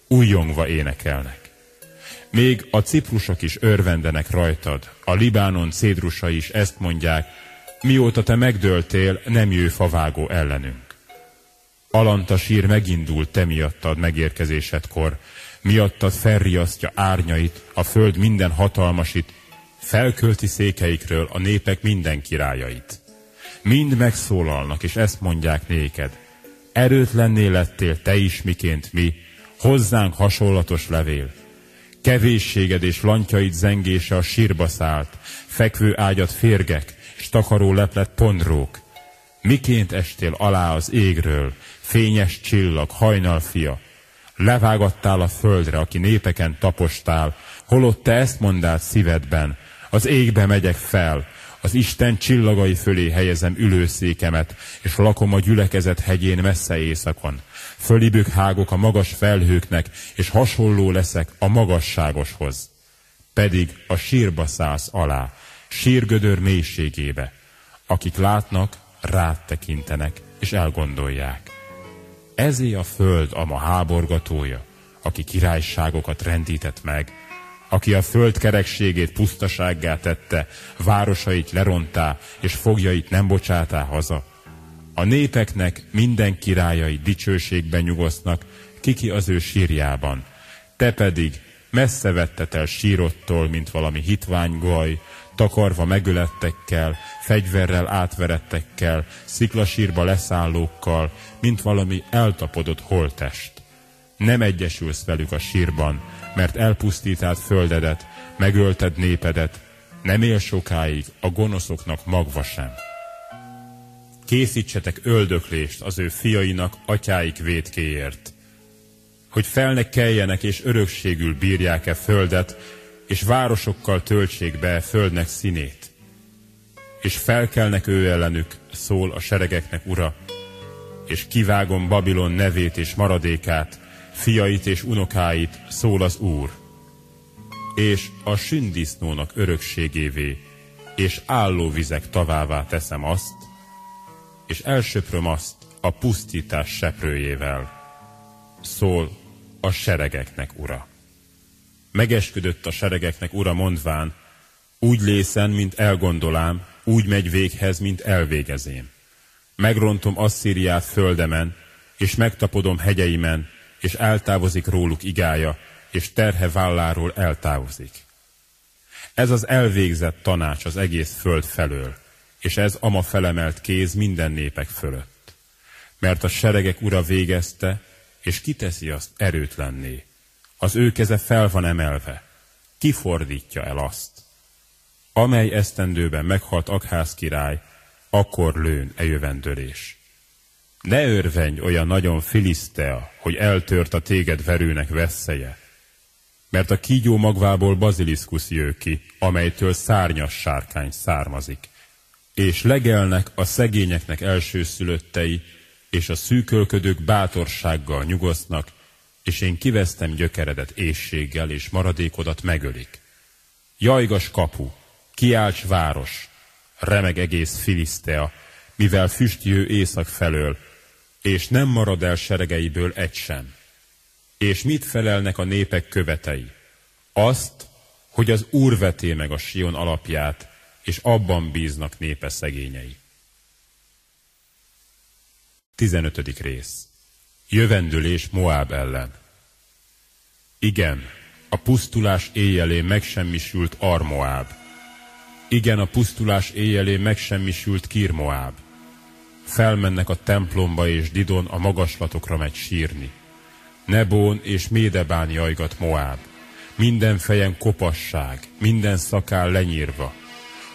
Speaker 1: újjongva énekelnek. Még a ciprusok is örvendenek rajtad, a Libánon cédrusai is ezt mondják, mióta te megdöltél, nem jő favágó ellenünk. Alanta sír megindult te miattad megérkezésedkor, miattad felriasztja árnyait, a föld minden hatalmasit, felkölti székeikről a népek minden királyait. Mind megszólalnak, és ezt mondják néked. Erőtlenné lettél te is, miként mi, hozzánk hasonlatos levél. Kevésséged és lantjaid zengése a sírba szállt, fekvő ágyat férgek, s takaró leplet pondrók. Miként estél alá az égről, fényes csillag, hajnal fia. Levágattál a földre, aki népeken tapostál, holott te ezt mondád szívedben, az égbe megyek fel, az Isten csillagai fölé helyezem ülőszékemet, és lakom a gyülekezet hegyén messze éjszakon. Fölibük hágok a magas felhőknek, és hasonló leszek a magasságoshoz. Pedig a sírba szállsz alá, sírgödör mélységébe. Akik látnak, rád tekintenek, és elgondolják. Ezé a föld a ma háborgatója, aki királyságokat rendített meg, aki a föld kerekségét pusztasággá tette, városait lerontá, és fogjait nem bocsátá haza. A népeknek minden királyai dicsőségben nyugosznak, kiki az ő sírjában. Te pedig messze vettet el sírottól, mint valami hitvány gaj, takarva megölettekkel, fegyverrel átverettekkel, sziklasírba leszállókkal, mint valami eltapodott holtest. Nem egyesülsz velük a sírban, mert elpusztítált földedet, megölted népedet, nem él sokáig a gonoszoknak magva sem. Készítsetek öldöklést az ő fiainak atyáik védkéért, hogy felnek keljenek és örökségül bírják-e földet, és városokkal töltsék be földnek színét. És felkelnek ő ellenük, szól a seregeknek ura, és kivágom Babilon nevét és maradékát, fiait és unokáit, szól az Úr. És a sündisznónak örökségévé, és állóvizek tavává teszem azt, és elsöpröm azt a pusztítás seprőjével, szól a seregeknek ura. Megesküdött a seregeknek ura mondván, úgy lészen, mint elgondolám, úgy megy véghez, mint elvégezém. Megrontom Asszíriát földemen, és megtapodom hegyeimen, és eltávozik róluk igája, és terhe válláról eltávozik. Ez az elvégzett tanács az egész föld felől, és ez ama felemelt kéz minden népek fölött. Mert a seregek ura végezte, és kiteszi azt erőtlenné. Az ő keze fel van emelve. Kifordítja el azt. Amely esztendőben meghalt Akház király, akkor lőn e jövendőlés. Ne örvenj olyan nagyon filisztea, hogy eltört a téged verőnek vesszeje, mert a kígyó magvából baziliszkusz jő ki, amelytől szárnyas sárkány származik, és legelnek a szegényeknek elsőszülöttei, és a szűkölködők bátorsággal nyugosznak, és én kivesztem gyökeredet ésséggel, és maradékodat megölik. Jajgas kapu, kiálts város, remeg egész Filisztea, mivel füst jő észak felől, és nem marad el seregeiből egy sem. És mit felelnek a népek követei? Azt, hogy az Úr veté meg a Sion alapját, és abban bíznak népe szegényei. 15. rész Jövendülés Moáb ellen Igen, a pusztulás éjjelé megsemmisült Armoáb. Igen, a pusztulás éjjelé megsemmisült Kirmoáb. Felmennek a templomba, és Didon a magaslatokra megy sírni. Nebón és Médebán jajgat Moáb. Minden fejen kopasság, minden szakál lenyírva.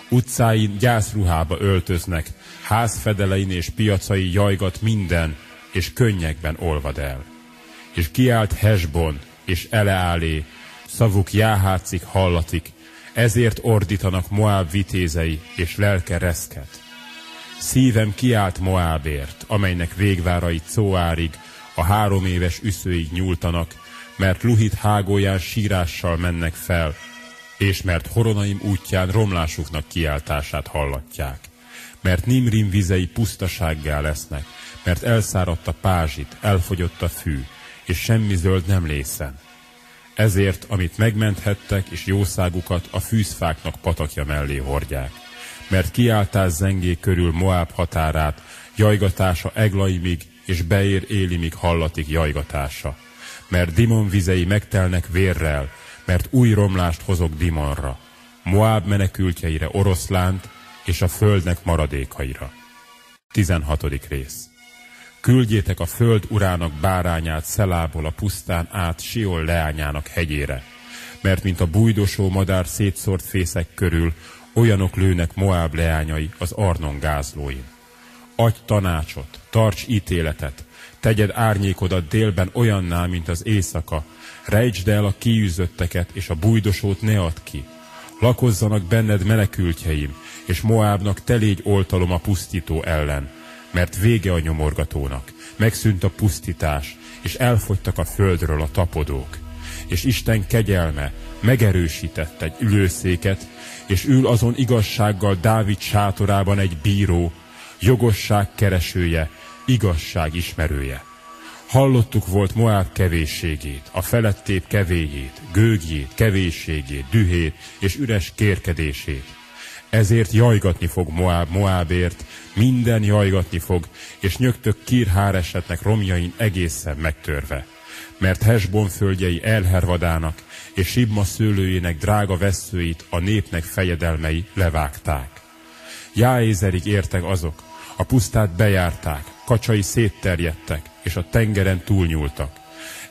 Speaker 1: Utcáin gyászruhába öltöznek, házfedelein és piacai jajgat minden, és könnyekben olvad el. És kiált Hesbon, és eleálé, szavuk jáhátszik, hallatik, ezért ordítanak Moab vitézei, és lelke reszket. Szívem kiált Moábért, amelynek végvárai Cóárig, a három éves üszőig nyúltanak, mert Luhit hágóján sírással mennek fel, és mert horonaim útján romlásuknak kiáltását hallatják. Mert Nimrim vizei pusztasággá lesznek, mert elszáradt a pázsit, elfogyott a fű, és semmi zöld nem lészen. Ezért, amit megmenthettek, és jószágukat a fűzfáknak patakja mellé hordják mert kiáltás zengé körül Moab határát, jajgatása Eglaimig és Beér élimig hallatik jajgatása. Mert Dimon vizei megtelnek vérrel, mert új romlást hozok Dimonra, Moab menekültjeire oroszlánt, és a földnek maradékaira. 16. rész Küldjétek a föld urának bárányát Szelából a pusztán át Siol leányának hegyére, mert mint a bújdosó madár szétszórt fészek körül, olyanok lőnek Moab leányai az Arnon gázlóin. Adj tanácsot, tarts ítéletet, tegyed árnyékodat délben olyanná, mint az éjszaka, rejtsd el a kiűzötteket, és a bújdosót ne add ki. Lakozzanak benned menekültjeim, és Moábnak te légy oltalom a pusztító ellen, mert vége a nyomorgatónak, megszűnt a pusztítás, és elfogytak a földről a tapodók. És Isten kegyelme megerősített egy ülőszéket, és ül azon igazsággal Dávid sátorában egy bíró, jogosság keresője, igazság ismerője. Hallottuk volt Moab kevésségét, a felettébb kevéjét, gőgjét, kevésségét, dühét és üres kérkedését. Ezért jajgatni fog Moab Moabért, minden jajgatni fog, és nyögtök Kírháresetnek romjain egészen megtörve. Mert Hesbon földjei elhervadának, és Sibma szőlőjének drága veszőit a népnek fejedelmei levágták. Jáézerig értek azok, a pusztát bejárták, kacsai szétterjedtek, és a tengeren túlnyúltak.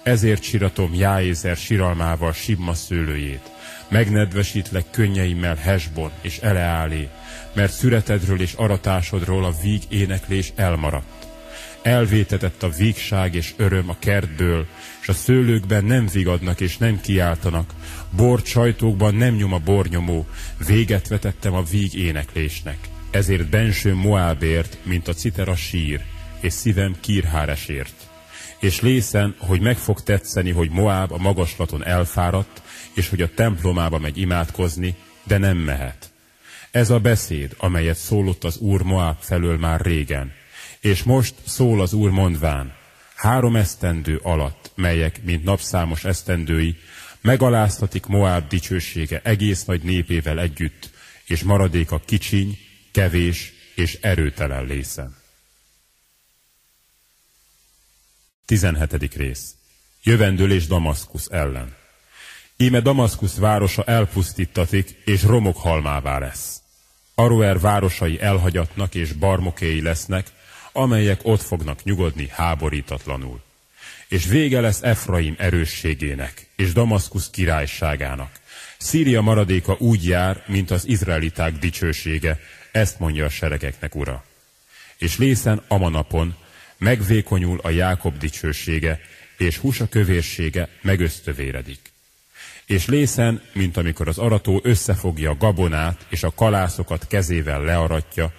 Speaker 1: Ezért siratom Jáézer siralmával Sibma szőlőjét. Megnedvesítlek könnyeimmel Hesbon és Eleálé, mert szüretedről és aratásodról a víg éneklés elmaradt. Elvétetett a vígság és öröm a kertből, a szőlőkben nem vigadnak és nem kiáltanak, bort sajtókban nem nyom a bornyomó, véget vetettem a víg éneklésnek. Ezért benső Moábért, mint a citera sír, és szívem kírháresért. És lészen, hogy meg fog tetszeni, hogy Moáb a magaslaton elfáradt, és hogy a templomába megy imádkozni, de nem mehet. Ez a beszéd, amelyet szólott az Úr Moáb felől már régen. És most szól az Úr mondván, három esztendő alatt, melyek, mint napszámos esztendői, megaláztatik Moáb dicsősége egész nagy népével együtt, és maradéka kicsiny, kevés és erőtelen lészen. 17. rész. Jövendőlés Damaszkusz ellen. Íme Damaszkusz városa elpusztítatik, és romok halmává lesz. Aroer városai elhagyatnak és barmokéi lesznek, amelyek ott fognak nyugodni háborítatlanul. És vége lesz Efraim erősségének, és Damaszkusz királyságának. Szíria maradéka úgy jár, mint az izraeliták dicsősége, ezt mondja a seregeknek ura. És lészen Amanapon megvékonyul a Jákob dicsősége, és húsa kövérsége megösztövéredik. És lészen, mint amikor az arató összefogja a gabonát, és a kalászokat kezével learatja,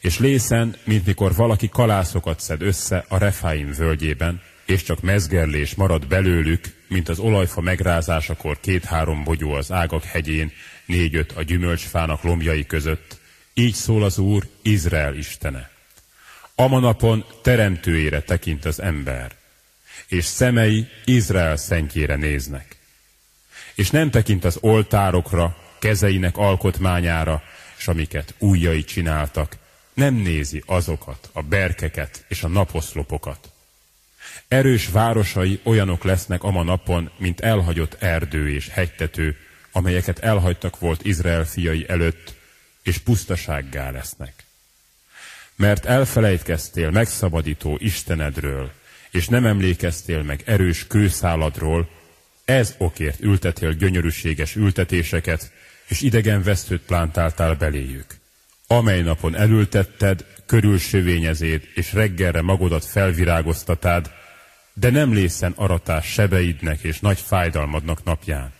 Speaker 1: és lészen, mint mikor valaki kalászokat szed össze a Refáim völgyében, és csak mezgerlés marad belőlük, mint az olajfa megrázásakor két-három bogyó az ágak hegyén, négy-öt a gyümölcsfának lombjai között. Így szól az Úr, Izrael istene. Amanapon teremtőjére tekint az ember, és szemei Izrael szentjére néznek. És nem tekint az oltárokra, kezeinek alkotmányára, s amiket újjai csináltak, nem nézi azokat, a berkeket és a naposzlopokat. Erős városai olyanok lesznek ama napon, mint elhagyott erdő és hegytető, amelyeket elhagytak volt Izrael fiai előtt, és pusztasággá lesznek mert elfelejtkeztél megszabadító Istenedről, és nem emlékeztél meg erős kőszáladról, ez okért ültetél gyönyörűséges ültetéseket, és idegen vesztőt plántáltál beléjük. Amely napon elültetted, körülsövényezéd, és reggelre magodat felvirágoztatád, de nem lészen aratás sebeidnek és nagy fájdalmadnak napján.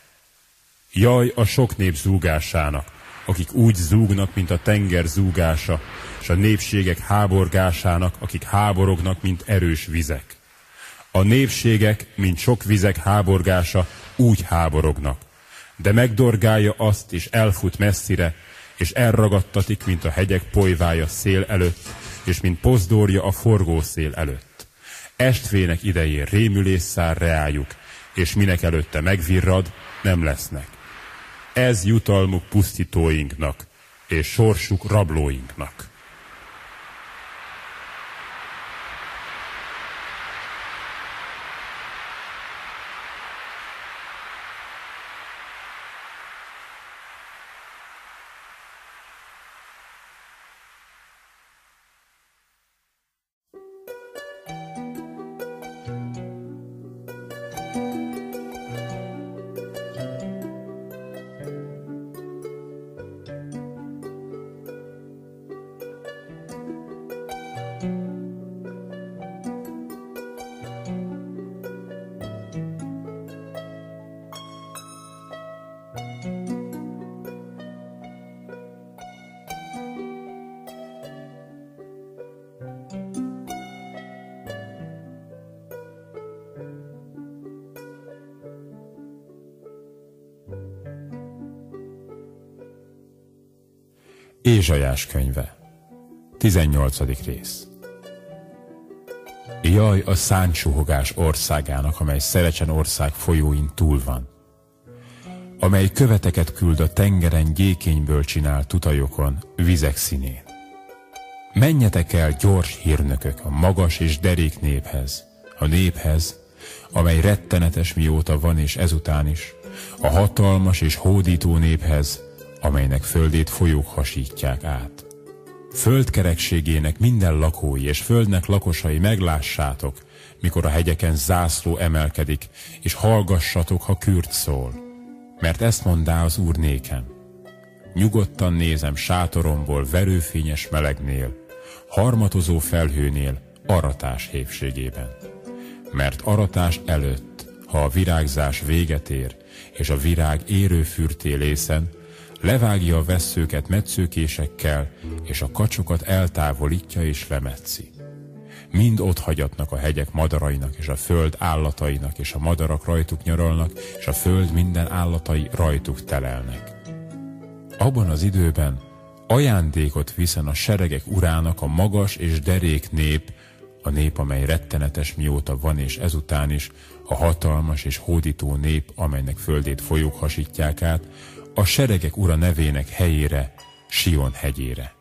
Speaker 1: Jaj a sok nép zúgásának, akik úgy zúgnak, mint a tenger zúgása, és a népségek háborgásának, akik háborognak, mint erős vizek. A népségek, mint sok vizek háborgása, úgy háborognak, de megdorgálja azt, és elfut messzire, és elragadtatik, mint a hegyek polyvája szél előtt, és mint pozdorja a forgó szél előtt. Estvének idején rémülés szár reájuk, és minek előtte megvirrad, nem lesznek. Ez jutalmuk pusztítóinknak, és sorsuk rablóinknak. Ézsajás könyve 18. rész Jaj a száncsuhogás országának, amely Szerecsen ország folyóin túl van, amely követeket küld a tengeren gyékényből csinált tutajokon, vizek színén. Menjetek el gyors hírnökök a magas és derék néphez, a néphez, amely rettenetes mióta van és ezután is, a hatalmas és hódító néphez, amelynek földét folyók hasítják át. Földkerekségének minden lakói és földnek lakosai meglássátok, mikor a hegyeken zászló emelkedik, és hallgassatok, ha kürt szól. Mert ezt mondá az Úr nékem. Nyugodtan nézem sátoromból verőfényes melegnél, harmatozó felhőnél, aratás hépségében. Mert aratás előtt, ha a virágzás véget ér, és a virág érő fürtélészen, levágja a vesszőket metszőkésekkel, és a kacsokat eltávolítja és lemetszi. Mind ott hagyatnak a hegyek madarainak, és a föld állatainak, és a madarak rajtuk nyaralnak, és a föld minden állatai rajtuk telelnek. Abban az időben ajándékot viszen a seregek urának a magas és derék nép, a nép, amely rettenetes mióta van és ezután is, a hatalmas és hódító nép, amelynek földét folyók hasítják át, a seregek ura nevének helyére, Sion hegyére.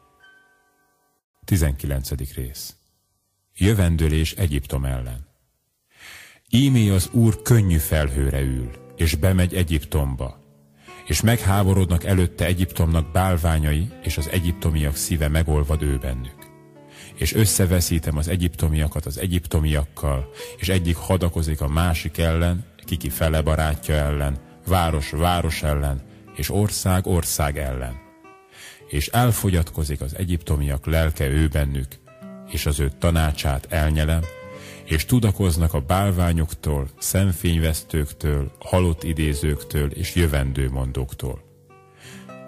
Speaker 1: 19. rész Jövendőlés Egyiptom ellen Ímé az úr könnyű felhőre ül, és bemegy Egyiptomba, és megháborodnak előtte Egyiptomnak bálványai, és az egyiptomiak szíve megolvad ő bennük. És összeveszítem az egyiptomiakat az egyiptomiakkal, és egyik hadakozik a másik ellen, kiki fele barátja ellen, város város ellen, és ország ország ellen. És elfogyatkozik az egyiptomiak lelke ő bennük, és az ő tanácsát elnyelem, és tudakoznak a bálványoktól, szemfényvesztőktől, halott idézőktől és jövendőmondóktól.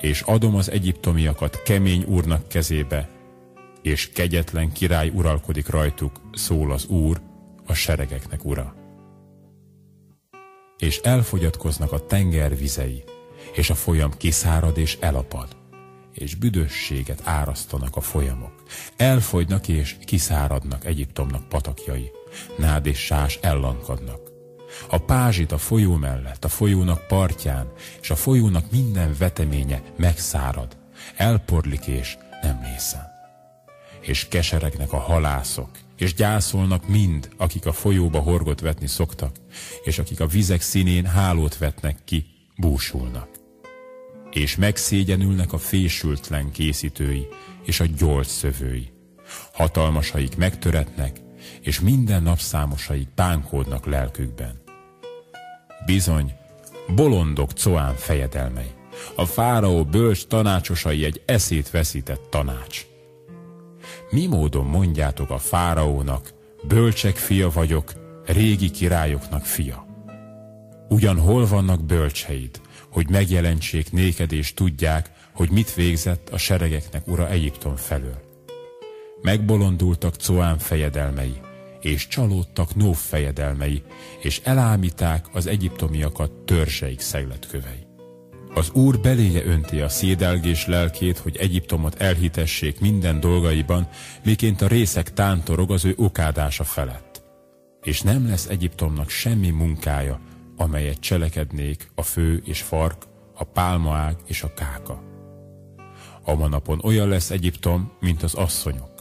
Speaker 1: És adom az egyiptomiakat kemény úrnak kezébe, és kegyetlen király uralkodik rajtuk, szól az úr, a seregeknek ura. És elfogyatkoznak a tenger vizei, és a folyam kiszárad és elapad, és büdösséget árasztanak a folyamok. Elfogynak és kiszáradnak Egyiptomnak patakjai, nád és sás ellankadnak. A pázsit a folyó mellett, a folyónak partján, és a folyónak minden veteménye megszárad, elporlik és nem lészen. És keseregnek a halászok, és gyászolnak mind, akik a folyóba horgot vetni szoktak, és akik a vizek színén hálót vetnek ki, búsulnak és megszégyenülnek a fésültlen készítői és a gyors szövői. Hatalmasaik megtöretnek, és minden napszámosaik pánkódnak lelkükben. Bizony, bolondok coán fejedelmei, a fáraó bölcs tanácsosai egy eszét veszített tanács. Mi módon mondjátok a fáraónak, bölcsek fia vagyok, régi királyoknak fia? Ugyan hol vannak bölcseid, hogy megjelentsék néked és tudják, hogy mit végzett a seregeknek ura Egyiptom felől. Megbolondultak Coán fejedelmei, és csalódtak Nóf fejedelmei, és elámíták az egyiptomiakat törzseik szegletkövei. Az Úr beléje önti a szédelgés lelkét, hogy Egyiptomot elhitessék minden dolgaiban, miként a részek tántorog az ő okádása felett. És nem lesz Egyiptomnak semmi munkája, amelyet cselekednék a fő és fark, a pálmaág és a káka. A manapon olyan lesz Egyiptom, mint az asszonyok.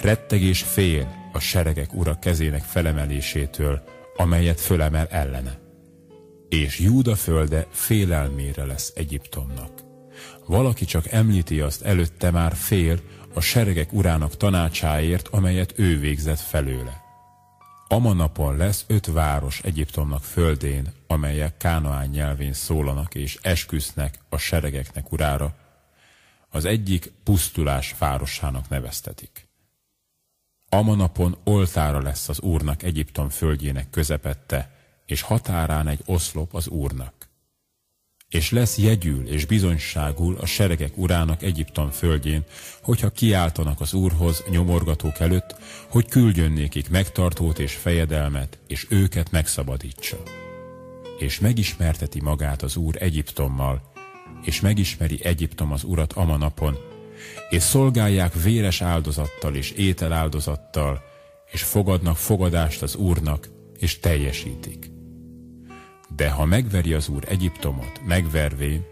Speaker 1: Retteg és fél a seregek ura kezének felemelésétől, amelyet fölemel ellene. És Júda földe félelmére lesz Egyiptomnak. Valaki csak említi azt előtte már fél a seregek urának tanácsáért, amelyet ő végzett felőle. Ama napon lesz öt város Egyiptomnak földén, amelyek Kánaán nyelvén szólanak és esküsznek a seregeknek urára. Az egyik pusztulás városának neveztetik. Ama napon oltára lesz az Úrnak Egyiptom földjének közepette, és határán egy oszlop az Úrnak és lesz jegyül és bizonyságul a seregek urának Egyiptom földjén, hogyha kiáltanak az Úrhoz nyomorgatók előtt, hogy küldjön nékik megtartót és fejedelmet, és őket megszabadítsa. És megismerteti magát az Úr Egyiptommal, és megismeri Egyiptom az Urat amanapon, és szolgálják véres áldozattal és ételáldozattal, és fogadnak fogadást az Úrnak, és teljesítik. De ha megveri az Úr Egyiptomot, megvervén,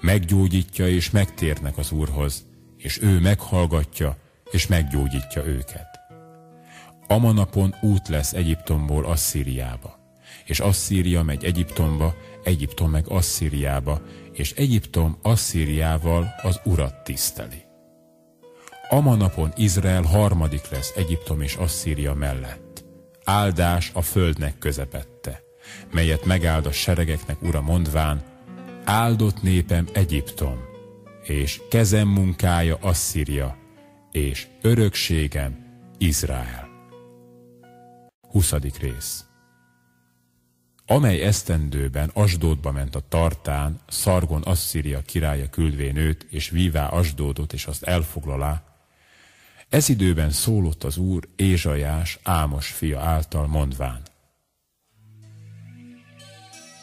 Speaker 1: meggyógyítja és megtérnek az Úrhoz, és ő meghallgatja és meggyógyítja őket. Amanapon út lesz Egyiptomból Asszíriába, és Asszíria megy Egyiptomba, Egyiptom meg Asszíriába, és Egyiptom Asszíriával az urat tiszteli. Amanapon Izrael harmadik lesz Egyiptom és Asszíria mellett. Áldás a földnek közepette, melyet megáld a seregeknek ura mondván, áldott népem Egyiptom, és kezem munkája Asszíria, és örökségem Izrael. 20. rész Amely esztendőben Asdódba ment a tartán, Szargon Asszíria királya küldvén őt, és vívá Asdódot, és azt elfoglalá, ez időben szólott az úr Ézsajás, Ámos fia által mondván.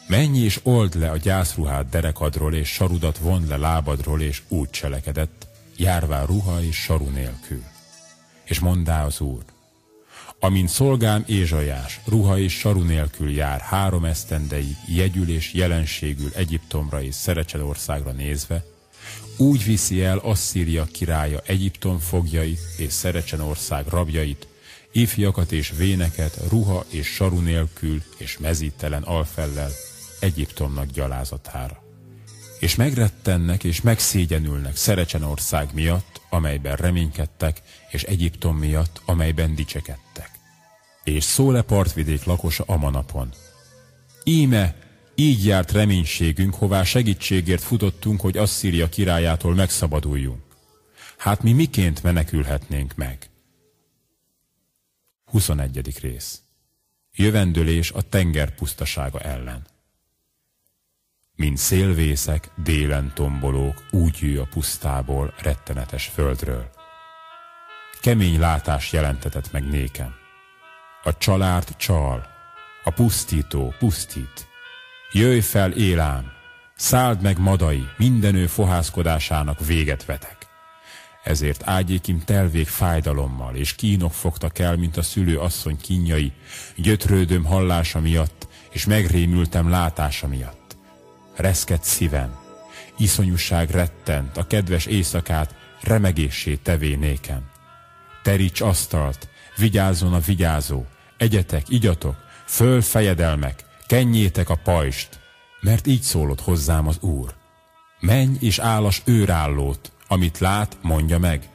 Speaker 1: Menj és old le a gyászruhát derekadról, és sarudat von le lábadról, és úgy cselekedett, járvá ruha és saru nélkül. És mondá az úr, amint szolgám Ézsajás, ruha és saru nélkül jár három esztendeig, jegyül és jelenségül Egyiptomra és Szerecsedországra nézve, úgy viszi el Asszíria királya Egyiptom fogjait és Szerecsenország rabjait, ifjakat és véneket, ruha és saru nélkül és mezítelen alfellel Egyiptomnak gyalázatára. És megrettennek és megszégyenülnek Szerecsenország miatt, amelyben reménykedtek, és Egyiptom miatt, amelyben dicsekedtek. És szóle partvidék lakosa Amanapon. Íme, így járt reménységünk, hová segítségért futottunk, hogy Asszíria királyától megszabaduljunk. Hát mi miként menekülhetnénk meg? 21. rész Jövendőlés a tenger pusztasága ellen. Mint szélvészek, délen tombolók, úgy jő a pusztából, rettenetes földről. Kemény látás jelentetett meg nékem. A család csal, a pusztító pusztít, Jöjj fel, élám, szálld meg madai, mindenő fohászkodásának véget vetek. Ezért ágyékim telvék fájdalommal, és kínok fogtak el, mint a szülő asszony kínjai, gyötrődöm hallása miatt, és megrémültem látása miatt. Reszket szívem, iszonyúság rettent, a kedves éjszakát remegéssé tevé nékem. Teríts asztalt, vigyázzon a vigyázó, egyetek, igyatok, föl fejedelmek, kenjétek a pajst, mert így szólott hozzám az Úr. Menj és állas őrállót, amit lát, mondja meg.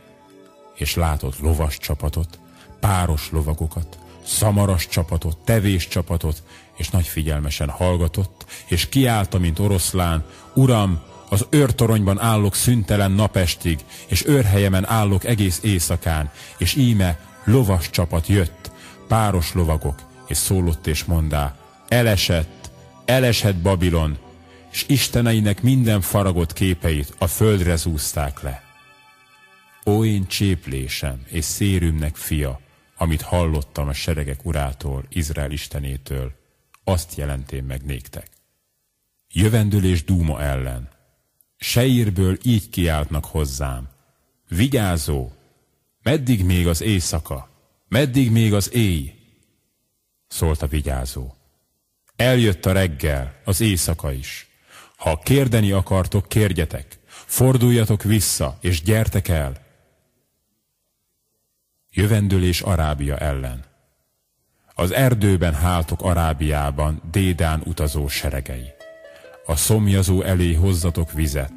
Speaker 1: És látott lovas csapatot, páros lovagokat, szamaras csapatot, tevés csapatot, és nagy figyelmesen hallgatott, és kiállta, mint oroszlán, Uram, az őrtoronyban állok szüntelen napestig, és őrhelyemen állok egész éjszakán, és íme lovas csapat jött, páros lovagok, és szólott és mondá, elesett, elesett Babilon, és isteneinek minden faragott képeit a földre zúzták le. Ó, én cséplésem és szérümnek fia, amit hallottam a seregek urától, Izrael istenétől, azt jelentém meg néktek. Jövendőlés dúma ellen. Seirből így kiáltnak hozzám. Vigyázó! Meddig még az éjszaka? Meddig még az éj? Szólt a vigyázó. Eljött a reggel, az éjszaka is. Ha kérdeni akartok, kérjetek. Forduljatok vissza, és gyertek el. Jövendőlés Arábia ellen. Az erdőben háltok Arábiában Dédán utazó seregei. A szomjazó elé hozzatok vizet.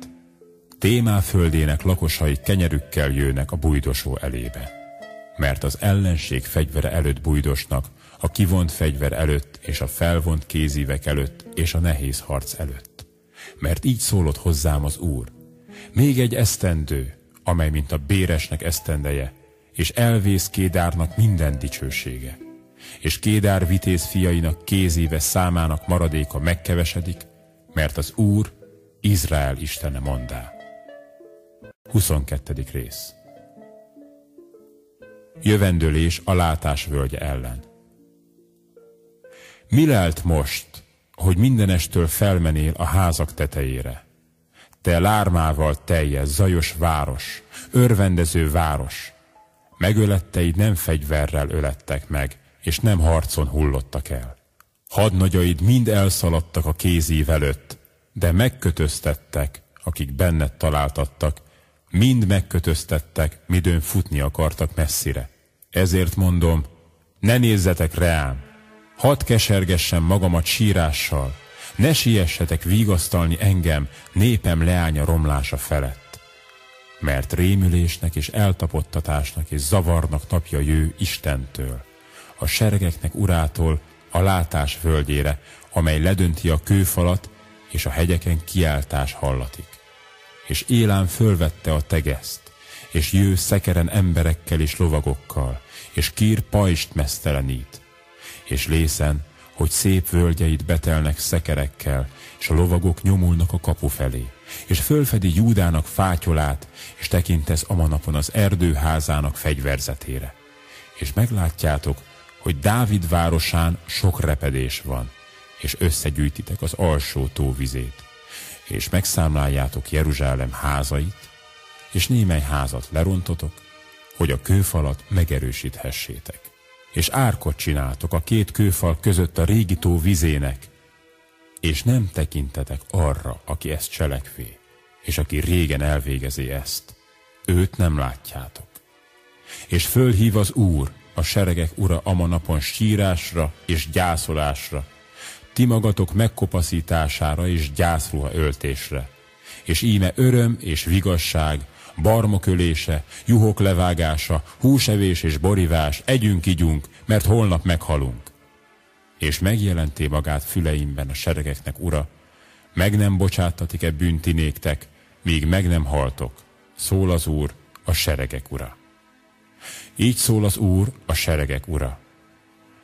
Speaker 1: Témá földének lakosai kenyerükkel jönnek a bujdosó elébe. Mert az ellenség fegyvere előtt bujdosnak, a kivont fegyver előtt, és a felvont kézívek előtt, és a nehéz harc előtt. Mert így szólott hozzám az Úr. Még egy esztendő, amely mint a béresnek esztendeje, és elvész Kédárnak minden dicsősége. És Kédár vitéz fiainak kézéve számának maradéka megkevesedik, mert az Úr Izrael Istene mondá. 22. rész Jövendőlés a látás völgye ellen. Mi lelt most, hogy mindenestől felmenél a házak tetejére? Te lármával teljes, zajos város, örvendező város, megöletteid nem fegyverrel ölettek meg, és nem harcon hullottak el. Hadnagyaid mind elszaladtak a kézív előtt, de megkötöztettek, akik benned találtattak, mind megkötöztettek, midőn futni akartak messzire. Ezért mondom, ne nézzetek reám, hadd kesergessem magamat sírással, ne siessetek vigasztalni engem, népem leánya romlása felett. Mert rémülésnek és eltapottatásnak és zavarnak napja jő Istentől, a seregeknek urától a látás völgyére, amely ledönti a kőfalat, és a hegyeken kiáltás hallatik. És élán fölvette a tegeszt, és jő szekeren emberekkel és lovagokkal, és kír pajst mesztelenít, és lészen, hogy szép völgyeit betelnek szekerekkel, és a lovagok nyomulnak a kapu felé, és fölfedi Júdának fátyolát, és tekintesz amanapon az erdőházának fegyverzetére. És meglátjátok, hogy Dávid városán sok repedés van, és összegyűjtitek az alsó tóvizét, és megszámláljátok Jeruzsálem házait, és némely házat lerontotok, hogy a kőfalat megerősíthessétek. És árkot csináltok a két kőfal között a régi tó vizének, és nem tekintetek arra, aki ezt cselekvé, és aki régen elvégezi ezt. Őt nem látjátok. És fölhív az Úr, a seregek ura ama napon sírásra és gyászolásra, ti magatok megkopaszítására és gyászruha öltésre. És íme öröm és vigasság, barmok ölése, juhok levágása, húsevés és borivás, együnk, igyunk, mert holnap meghalunk. És megjelenté magát füleimben a seregeknek ura, meg nem bocsáttatik-e bűnti néktek, míg meg nem haltok, szól az Úr, a seregek ura. Így szól az Úr, a seregek ura.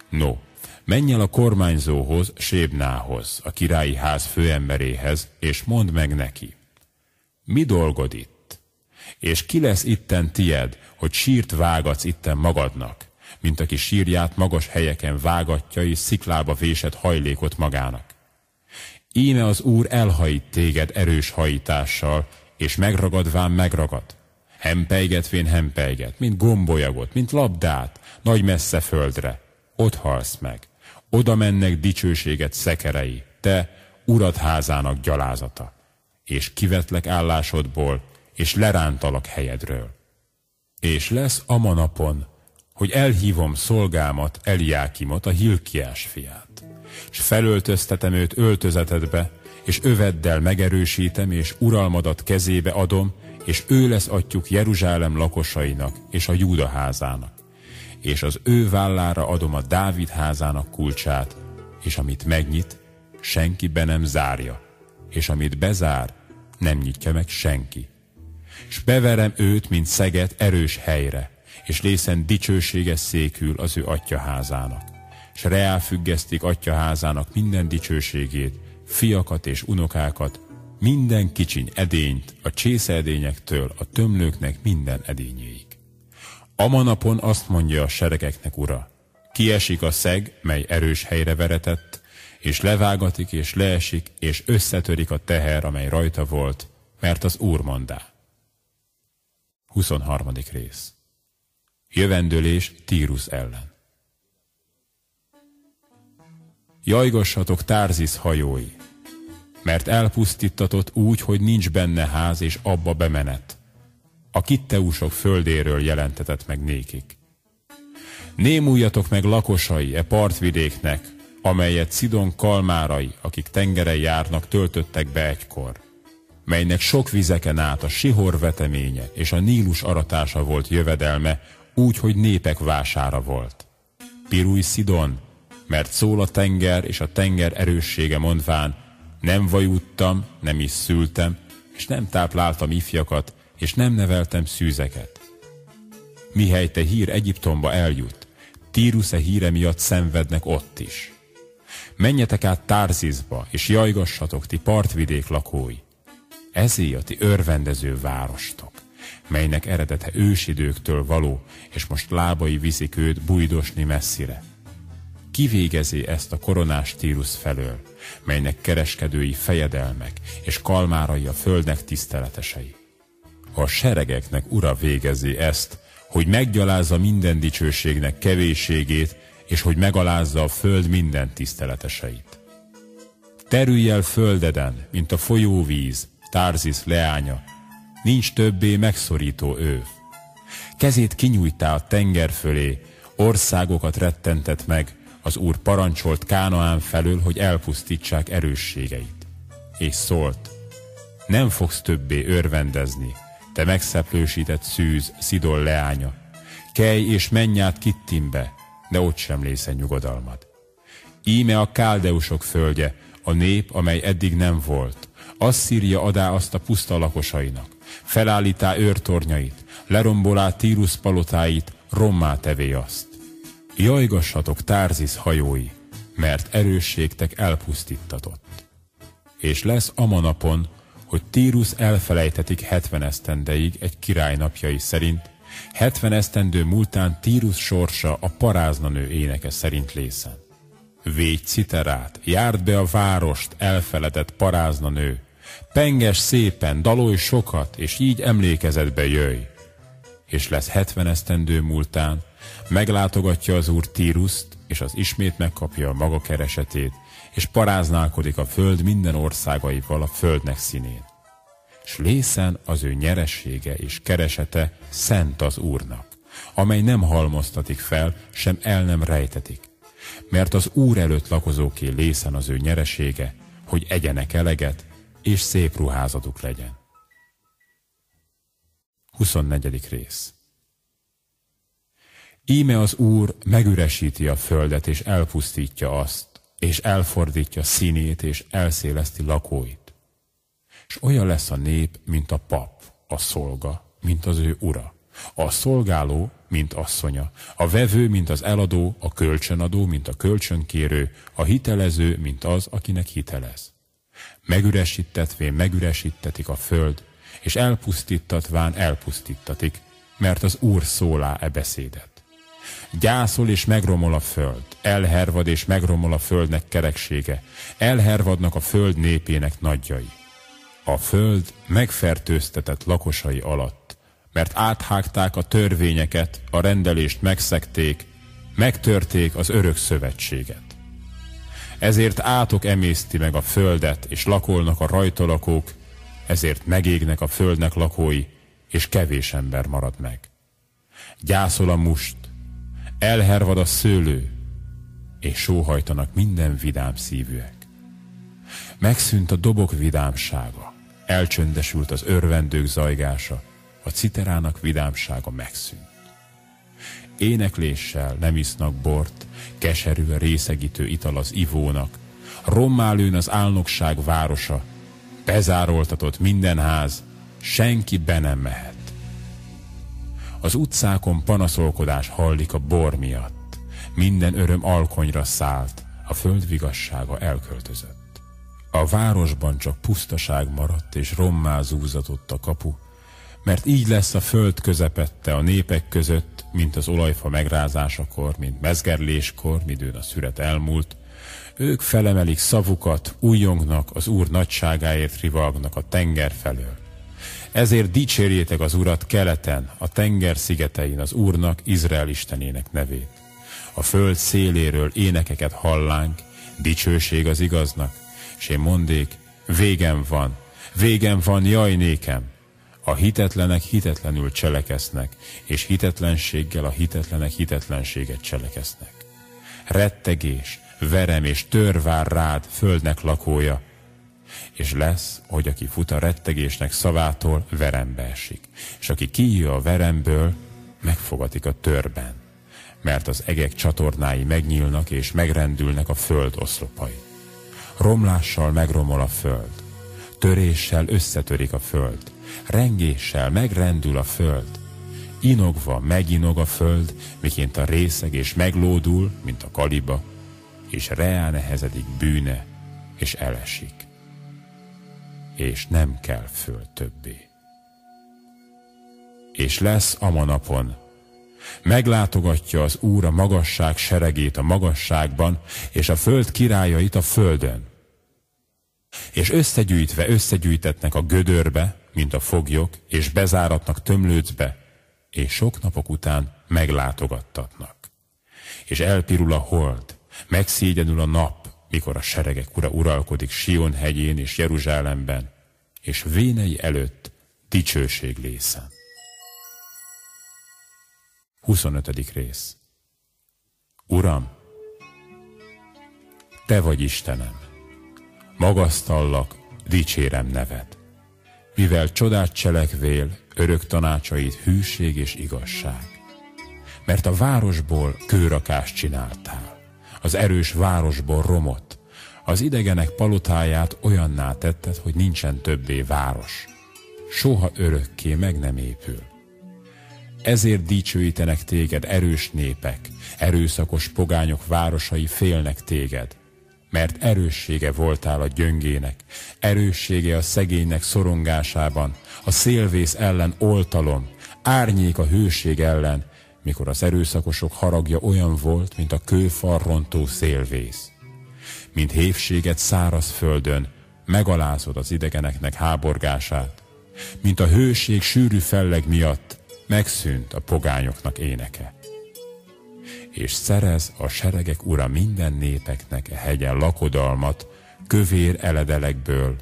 Speaker 1: No, menj el a kormányzóhoz, Sébnához, a királyi ház főemberéhez, és mondd meg neki. Mi dolgod itt? És ki lesz itten tied, hogy sírt vágatsz itten magadnak, mint aki sírját magas helyeken vágatja és sziklába vésett hajlékot magának? Íme az Úr elhajít téged erős hajítással, és megragadván megragad hempeigetvén hempeiget, mint gombolyagot, mint labdát, nagy messze földre. Ott halsz meg. Oda mennek dicsőséget szekerei, te, urad házának gyalázata. És kivetlek állásodból, és lerántalak helyedről. És lesz a manapon, hogy elhívom szolgámat, Eliákimot, a Hilkiás fiát, és felöltöztetem őt öltözetedbe, és öveddel megerősítem, és uralmadat kezébe adom, és ő lesz atyuk Jeruzsálem lakosainak és a Júda házának. És az ő vállára adom a Dávid házának kulcsát, és amit megnyit, senki be nem zárja, és amit bezár, nem nyitja meg senki. És beverem őt, mint szeget erős helyre, és lészen dicsőséges székül az ő atyaházának. És reálfüggesztik atyaházának minden dicsőségét, fiakat és unokákat, minden kicsiny edényt, a csészedényektől a tömlőknek minden edényéig. Amanapon azt mondja a seregeknek ura, kiesik a szeg, mely erős helyre veretett, és levágatik, és leesik, és összetörik a teher, amely rajta volt, mert az Úr mondá. 23. rész Jövendőlés Tírus ellen Jajgassatok Tárzis hajói, mert elpusztítatott úgy, hogy nincs benne ház és abba bemenet. A kitteusok földéről jelentetett meg nékik. Némuljatok meg lakosai e partvidéknek, amelyet Szidon kalmárai, akik tengeren járnak, töltöttek be egykor, melynek sok vizeken át a Sihor veteménye és a Nílus aratása volt jövedelme, úgy, hogy népek vására volt. Pirúj Szidon, mert szól a tenger és a tenger erőssége mondván, nem vajuttam, nem is szültem, és nem tápláltam ifjakat, és nem neveltem szűzeket. Mihely te hír Egyiptomba eljut, Tírusze híre miatt szenvednek ott is. Menjetek át Tárzizba, és jajgassatok ti partvidék lakói. Ezé a ti örvendező várostok, melynek eredete ősidőktől való, és most lábai viszik őt bujdosni messzire kivégezi ezt a koronás tírusz felől, melynek kereskedői fejedelmek és kalmárai a földnek tiszteletesei. A seregeknek ura végezi ezt, hogy meggyalázza minden dicsőségnek kevésségét, és hogy megalázza a föld minden tiszteleteseit. Terülj el földeden, mint a folyóvíz, Tárzis leánya, nincs többé megszorító őv. Kezét kinyújtál a tenger fölé, országokat rettentett meg, az Úr parancsolt Kánaán felől, hogy elpusztítsák erősségeit. És szólt, nem fogsz többé örvendezni, te megszeplősített szűz, Szidol leánya. Kelj és menj át Kittimbe, de ott sem lészen nyugodalmad. Íme a káldeusok földje, a nép, amely eddig nem volt. Asszíria adá azt a puszta lakosainak. Felállítá őrtornyait, lerombolá Tírus palotáit, rommá tevé azt. Jajgassatok Tárzis hajói, mert erősségtek elpusztítatott. És lesz amanapon, hogy Tírus elfelejtetik hetven esztendeig egy király napjai szerint, hetven esztendő múltán Tírus sorsa a paráznanő éneke szerint lészen. Végy citerát, járd be a várost, elfeledett paráznanő, penges szépen, dalolj sokat, és így emlékezetbe jöjj. És lesz hetven esztendő múltán, meglátogatja az úr Tíruszt, és az ismét megkapja a maga keresetét, és paráználkodik a föld minden országaival a földnek színén. S lészen az ő nyeressége és keresete szent az Úrnak, amely nem halmoztatik fel, sem el nem rejtetik. Mert az Úr előtt lakozóké lészen az ő nyeresége, hogy egyenek eleget, és szép ruházatuk legyen. 24. rész Íme az Úr megüresíti a földet, és elpusztítja azt, és elfordítja színét, és elszéleszti lakóit. És olyan lesz a nép, mint a pap, a szolga, mint az ő ura. A szolgáló, mint asszonya, a vevő, mint az eladó, a kölcsönadó, mint a kölcsönkérő, a hitelező, mint az, akinek hitelez. Megüresítetvén megüresítetik a föld, és elpusztítatván elpusztítatik, mert az Úr szólá e beszédet. Gyászol és megromol a föld, elhervad és megromol a földnek kereksége, elhervadnak a föld népének nagyjai. A föld megfertőztetett lakosai alatt, mert áthágták a törvényeket, a rendelést megszekték, megtörték az örök szövetséget. Ezért átok emészti meg a földet, és lakolnak a rajtolakók, ezért megégnek a földnek lakói, és kevés ember marad meg. Gyászol a must, elhervad a szőlő, és sóhajtanak minden vidám szívűek. Megszűnt a dobok vidámsága, elcsöndesült az örvendők zajgása, a citerának vidámsága megszűnt. Énekléssel nem isznak bort, keserű a részegítő ital az ivónak, rommálőn az álnokság városa, bezároltatott minden ház, senki be nem mehet. Az utcákon panaszolkodás hallik a bor miatt. Minden öröm alkonyra szállt, a föld vigassága elköltözött. A városban csak pusztaság maradt, és rommá zúzatott a kapu, mert így lesz a föld közepette a népek között, mint az olajfa megrázásakor, mint mezgerléskor, midőn a szüret elmúlt. Ők felemelik szavukat, újongnak, az Úr nagyságáért rivalgnak a tenger felől. Ezért dicsérjétek az Urat keleten, a tenger szigetein, az Úrnak, Izrael Istenének nevét. A föld széléről énekeket hallánk, dicsőség az igaznak, és én mondék, végem van, végem van, jaj nékem. A hitetlenek hitetlenül cselekesznek, és hitetlenséggel a hitetlenek hitetlenséget cselekesznek. Rettegés, verem és tör vár rád, földnek lakója, és lesz, hogy aki fut a rettegésnek szavától, verembe esik, és aki kijő a veremből, megfogatik a törben, mert az egek csatornái megnyílnak és megrendülnek a föld oszlopai. Romlással megromol a föld, töréssel összetörik a föld, rengéssel megrendül a föld, inogva meginog a föld, miként a részeg és meglódul, mint a kaliba, és reá nehezedik bűne, és elesik és nem kell föl többé. És lesz a manapon, meglátogatja az Úr a magasság seregét a magasságban, és a föld királyait a földön. És összegyűjtve összegyűjtetnek a gödörbe, mint a foglyok, és bezáratnak tömlőcbe, és sok napok után meglátogattatnak. És elpirul a hold, megszégyenül a nap, mikor a seregek ura uralkodik Sion hegyén és Jeruzsálemben, és vénei előtt dicsőség lészen. 25. rész Uram, Te vagy Istenem, magasztallak, dicsérem neved, mivel csodát cselekvél, örök tanácsait hűség és igazság. Mert a városból kőrakást csináltál, az erős városból romot, az idegenek palotáját olyanná tetted, hogy nincsen többé város. Soha örökké meg nem épül. Ezért dicsőítenek téged erős népek, erőszakos pogányok városai félnek téged, mert erőssége voltál a gyöngének, erőssége a szegénynek szorongásában, a szélvész ellen oltalom, árnyék a hőség ellen, mikor az erőszakosok haragja olyan volt, mint a kőfarrontó szélvész. Mint hévséget száraz földön, megalázod az idegeneknek háborgását, mint a hőség sűrű felleg miatt megszűnt a pogányoknak éneke. És szerez a seregek ura minden népeknek e hegyen lakodalmat, kövér eledelekből,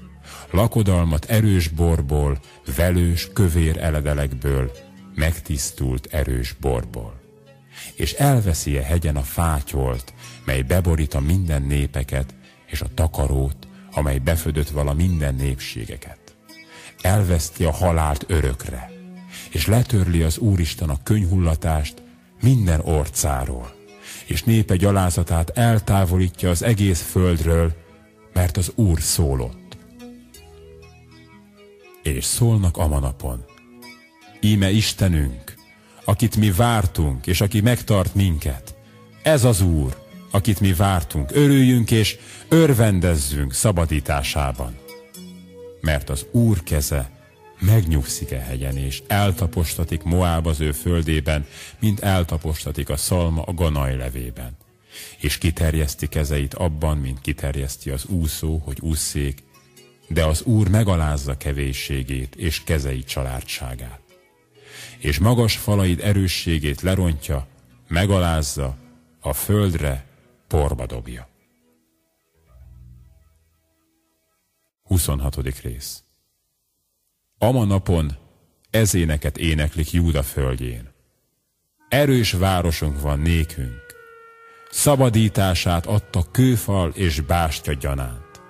Speaker 1: lakodalmat erős borból, velős kövér eledelekből, megtisztult erős borból. És elveszi a hegyen a fátyolt, mely beborít a minden népeket, és a takarót, amely befödött vala minden népségeket. Elveszti a halált örökre, és letörli az Úristen a könyhullatást minden orcáról, és népe gyalázatát eltávolítja az egész földről, mert az Úr szólott. És szólnak a manapon, íme Istenünk, akit mi vártunk, és aki megtart minket. Ez az Úr, akit mi vártunk, örüljünk és örvendezzünk szabadításában. Mert az Úr keze megnyugszik e hegyen, és eltapostatik Moáb az ő földében, mint eltapostatik a szalma a ganaj levében. És kiterjeszti kezeit abban, mint kiterjeszti az úszó, hogy ússzék, de az Úr megalázza kevésségét és kezei családságát. És magas falaid erősségét lerontja, megalázza, a földre porba dobja. 26. rész Ama napon ez éneket éneklik Júda földjén. Erős városunk van nékünk, szabadítását adta kőfal és bástya gyanánt.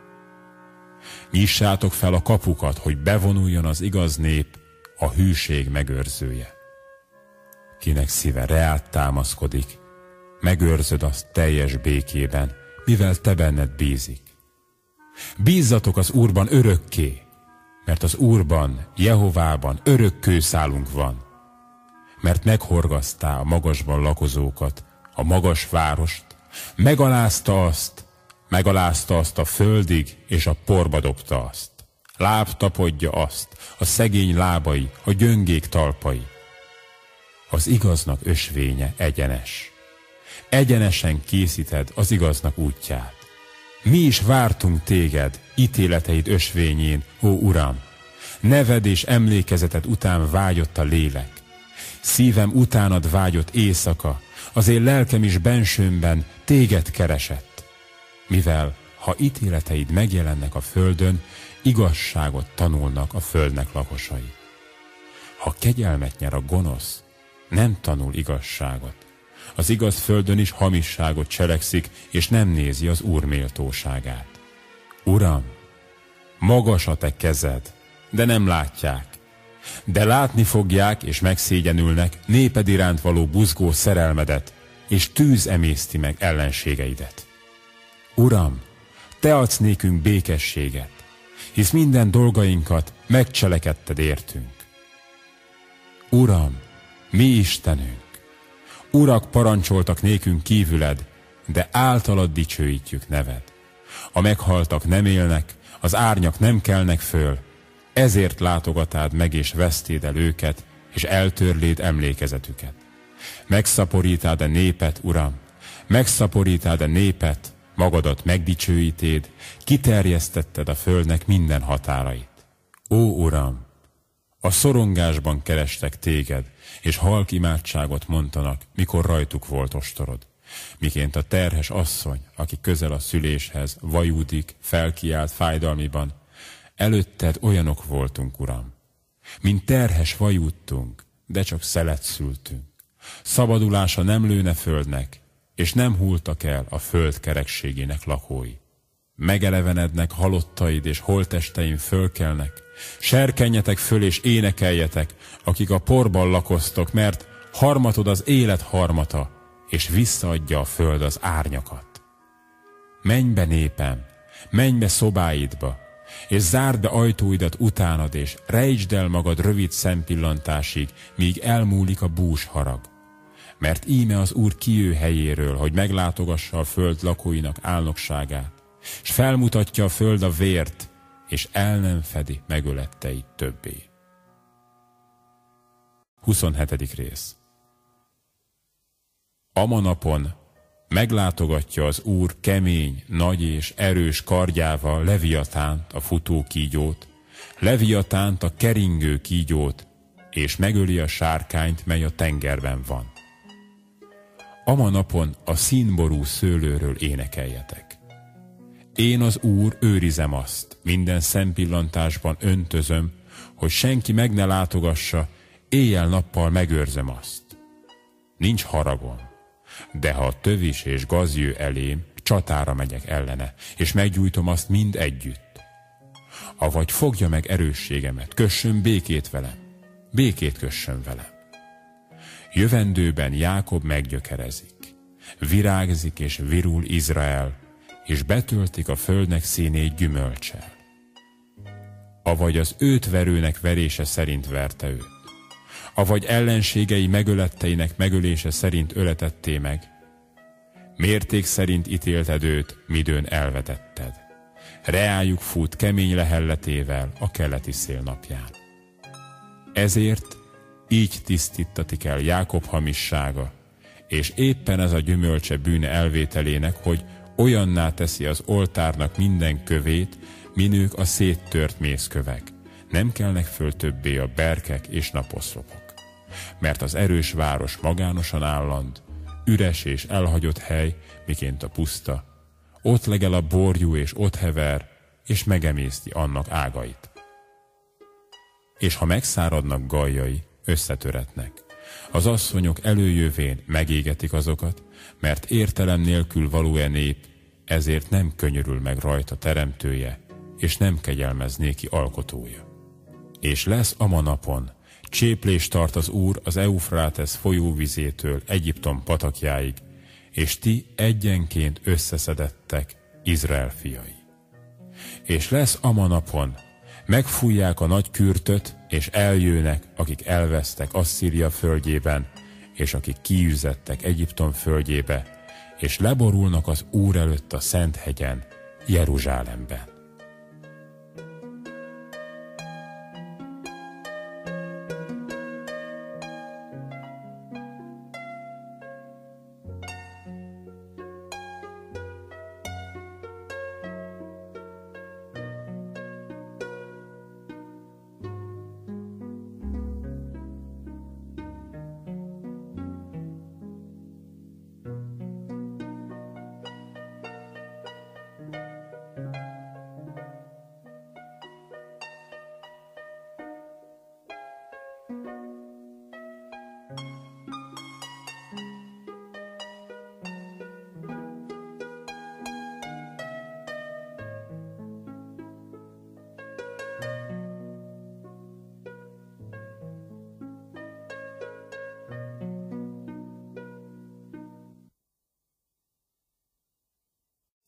Speaker 1: Nyissátok fel a kapukat, hogy bevonuljon az igaz nép, a hűség megőrzője. Kinek szíve reát támaszkodik, megőrzöd azt teljes békében, mivel te benned bízik. Bízzatok az Úrban örökké, mert az Úrban, Jehovában örök kőszálunk van, mert meghorgasztá a magasban lakozókat, a magas várost, megalázta azt, megalázta azt a földig, és a porba dobta azt. Láb tapodja azt, a szegény lábai, a gyöngék talpai. Az igaznak ösvénye egyenes. Egyenesen készíted az igaznak útját. Mi is vártunk téged, ítéleteid ösvényén, ó Uram! Neved és emlékezeted után vágyott a lélek. Szívem utánad vágyott éjszaka, az én lelkem is bensőmben téged keresett. Mivel, ha ítéleteid megjelennek a földön, igazságot tanulnak a földnek lakosai. Ha kegyelmet nyer a gonosz, nem tanul igazságot. Az igaz földön is hamisságot cselekszik, és nem nézi az Úr méltóságát. Uram, magas a te kezed, de nem látják. De látni fogják és megszégyenülnek néped iránt való buzgó szerelmedet, és tűz emészti meg ellenségeidet. Uram, te adsz nékünk békességet, hisz minden dolgainkat megcselekedted értünk. Uram, mi Istenünk, urak parancsoltak nékünk kívüled, de általad dicsőítjük neved. A meghaltak nem élnek, az árnyak nem kelnek föl, ezért látogatád meg és vesztéd el őket, és eltörléd emlékezetüket. Megszaporítád a népet, Uram, megszaporítád a népet, magadat megdicsőítéd, kiterjesztetted a földnek minden határait. Ó, Uram, A szorongásban kerestek téged, és halk imádságot mondtanak, mikor rajtuk volt ostorod. Miként a terhes asszony, aki közel a szüléshez, vajúdik, felkiált fájdalmiban, előtted olyanok voltunk, Uram. Mint terhes vajúdtunk, de csak szelet szültünk. Szabadulása nem lőne földnek, és nem hultak el a föld kerekségének lakói. Megelevenednek halottaid, és holtesteim fölkelnek. Serkenjetek föl, és énekeljetek, akik a porban lakoztok, mert harmatod az élet harmata, és visszaadja a föld az árnyakat. Menj be népem, menj be szobáidba, és zárd be ajtóidat utánad, és rejtsd el magad rövid szempillantásig, míg elmúlik a bús harag. Mert íme az Úr kijő helyéről, hogy meglátogassa a föld lakóinak álnokságát, és felmutatja a föld a vért, és el nem fedi megöletteit többé. 27. rész Ama napon meglátogatja az Úr kemény, nagy és erős kardjával Leviatánt, a futó kígyót, Leviatánt, a keringő kígyót, és megöli a sárkányt, mely a tengerben van. Ama napon a színború szőlőről énekeljetek. Én az Úr őrizem azt, minden szempillantásban öntözöm, hogy senki meg ne látogassa, éjjel-nappal megőrzem azt. Nincs haragom, de ha a tövis és gazjő elém, csatára megyek ellene, és meggyújtom azt mind együtt. Avagy fogja meg erősségemet, kössön békét velem, békét kössön velem. Jövendőben Jákob meggyökerezik, virágzik és virul Izrael, és betöltik a földnek színét gyümölcsel. Avagy az őt verőnek verése szerint verte őt avagy ellenségei megöletteinek megölése szerint öletetté meg. Mérték szerint ítélted őt, midőn elvetetted. Reájuk fut kemény lehelletével a keleti szél napján. Ezért így tisztítatik el Jákob hamissága, és éppen ez a gyümölcse bűne elvételének, hogy olyanná teszi az oltárnak minden kövét, minők a széttört mészkövek. Nem kelnek föl többé a berkek és naposzlopok mert az erős város magánosan álland, üres és elhagyott hely, miként a puszta. Ott legel a borjú és ott hever, és megemészti annak ágait. És ha megszáradnak gajjai, összetöretnek. Az asszonyok előjövén megégetik azokat, mert értelem nélkül való-e nép, ezért nem könyörül meg rajta teremtője, és nem kegyelmez néki alkotója. És lesz a manapon, Cséplés tart az Úr az Eufrátesz folyóvizétől Egyiptom patakjáig, és ti egyenként összeszedettek, Izrael fiai. És lesz ama napon, megfújják a nagy kürtöt, és eljönnek, akik elvesztek Asszíria földjében, és akik kiüzettek Egyiptom földjébe, és leborulnak az Úr előtt a Szent hegyen, Jeruzsálemben.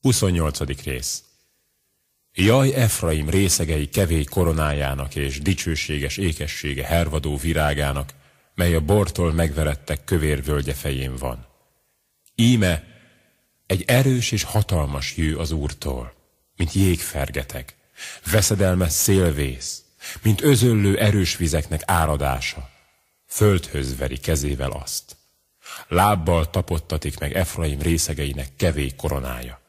Speaker 1: 28. rész Jaj Efraim részegei kevély koronájának és dicsőséges ékessége hervadó virágának, mely a bortól megverettek kövér völgye fején van. Íme egy erős és hatalmas jő az Úrtól, mint jégfergeteg, veszedelmes szélvész, mint özöllő erős vizeknek áradása. Földhöz veri kezével azt. Lábbal tapottatik meg Efraim részegeinek kevély koronája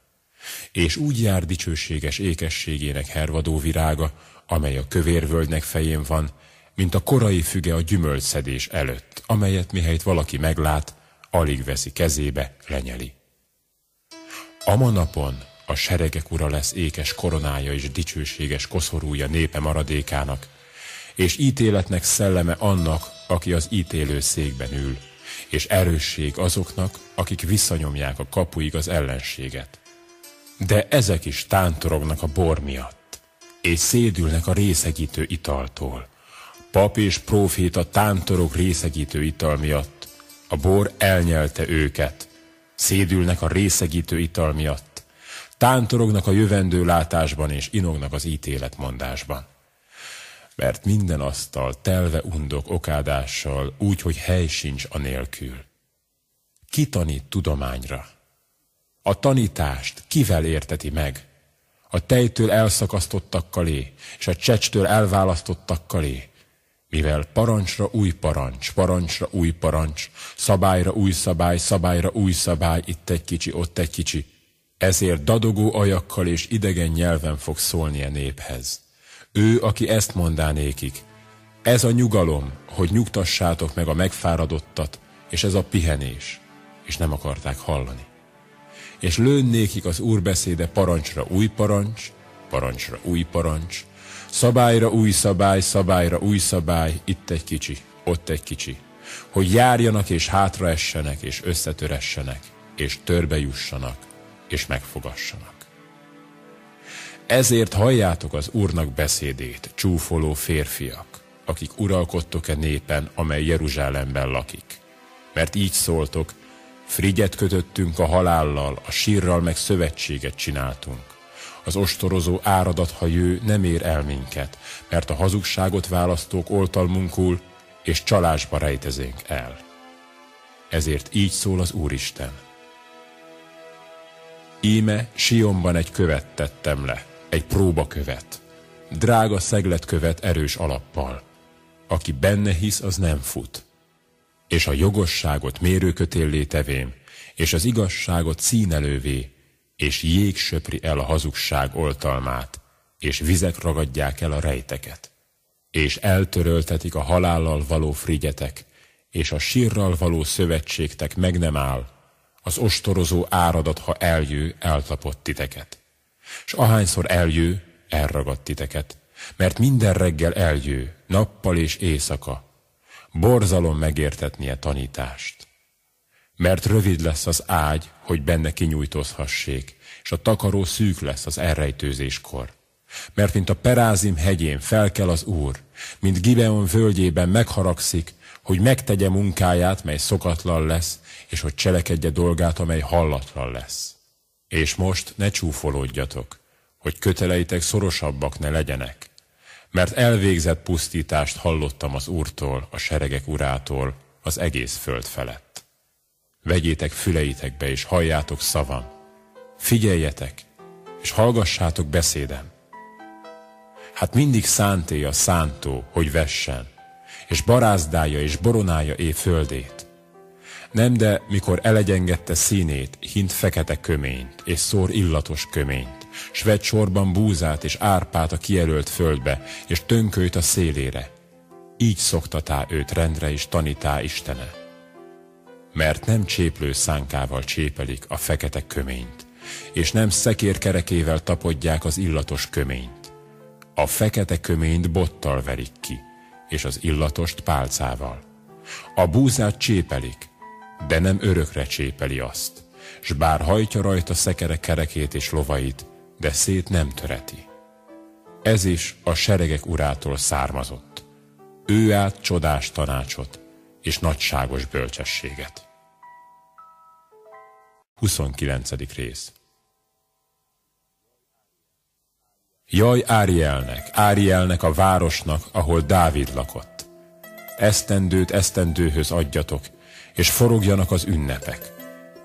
Speaker 1: és úgy jár dicsőséges ékességének hervadó virága, amely a kövérvölgynek fején van, mint a korai füge a gyümölcszedés előtt, amelyet mihelyt valaki meglát, alig veszi kezébe, lenyeli. Ama napon a seregek ura lesz ékes koronája és dicsőséges koszorúja népe maradékának, és ítéletnek szelleme annak, aki az ítélő székben ül, és erősség azoknak, akik visszanyomják a kapuig az ellenséget. De ezek is tántorognak a bor miatt, és szédülnek a részegítő italtól. Pap és próféta tántorog részegítő ital miatt, a bor elnyelte őket, szédülnek a részegítő ital miatt, tántorognak a jövendő látásban és inognak az ítéletmondásban. Mert minden asztal telve undok okádással, úgy, hogy hely sincs a nélkül. Tudományra? A tanítást kivel érteti meg? A tejtől elszakasztottakkalé, és a csecstől elválasztottakkalé, mivel parancsra új parancs, parancsra új parancs, szabályra új szabály, szabályra új szabály, itt egy kicsi, ott egy kicsi, ezért dadogó ajakkal és idegen nyelven fog szólni a néphez. Ő, aki ezt mondá nékik, ez a nyugalom, hogy nyugtassátok meg a megfáradottat, és ez a pihenés, és nem akarták hallani. És lőnnékik az Úr beszéde parancsra új parancs, parancsra új parancs, Szabályra új szabály, szabályra új szabály, itt egy kicsi, ott egy kicsi. Hogy járjanak és hátraessenek és összetöressenek, és törbe jussanak, és megfogassanak. Ezért halljátok az Úrnak beszédét, csúfoló férfiak, akik uralkodtok-e népen, amely Jeruzsálemben lakik. Mert így szóltok, frigyet kötöttünk a halállal, a sírral meg szövetséget csináltunk az ostorozó áradat, ha jő, nem ér el minket, mert a hazugságot választók oltalmunkul, és csalásba rejtezénk el. Ezért így szól az Úristen. Íme Sionban egy követ tettem le, egy próbakövet, drága szegletkövet erős alappal. Aki benne hisz, az nem fut. És a jogosságot mérőkötéllé tevém, és az igazságot színelővé, és jég söpri el a hazugság oltalmát, és vizek ragadják el a rejteket, és eltöröltetik a halállal való frigyetek, és a sírral való szövetségtek meg nem áll, az ostorozó áradat, ha eljő, eltapott titeket. És ahányszor eljő, elragad titeket, mert minden reggel eljő, nappal és éjszaka, borzalom megértetnie tanítást mert rövid lesz az ágy, hogy benne kinyújtózhassék, és a takaró szűk lesz az elrejtőzéskor. Mert mint a Perázim hegyén felkel az Úr, mint Gibeon völgyében megharagszik, hogy megtegye munkáját, mely szokatlan lesz, és hogy cselekedje dolgát, amely hallatlan lesz. És most ne csúfolódjatok, hogy köteleitek szorosabbak ne legyenek, mert elvégzett pusztítást hallottam az Úrtól, a seregek urától, az egész föld felett. Vegyétek füleitekbe, és halljátok szavam. Figyeljetek, és hallgassátok beszédem. Hát mindig szánté a szántó, hogy vessen, és barázdálja és boronája é földét. Nem, de mikor elegyengette színét, hint fekete köményt, és szór illatos köményt, s sorban búzát és árpát a kijelölt földbe, és tönkölyt a szélére. Így szoktatá őt rendre és tanítá Istene mert nem cséplő szánkával csépelik a fekete köményt, és nem szekérkerekével tapodják az illatos köményt. A fekete köményt bottal verik ki, és az illatost pálcával. A búzát csépelik, de nem örökre csépeli azt, s bár hajtja rajta szekere kerekét és lovait, de szét nem töreti. Ez is a seregek urától származott. Ő át csodás tanácsot, és nagyságos bölcsességet. 29. rész Jaj Árielnek, Árielnek a városnak, ahol Dávid lakott. Esztendőt esztendőhöz adjatok, és forogjanak az ünnepek.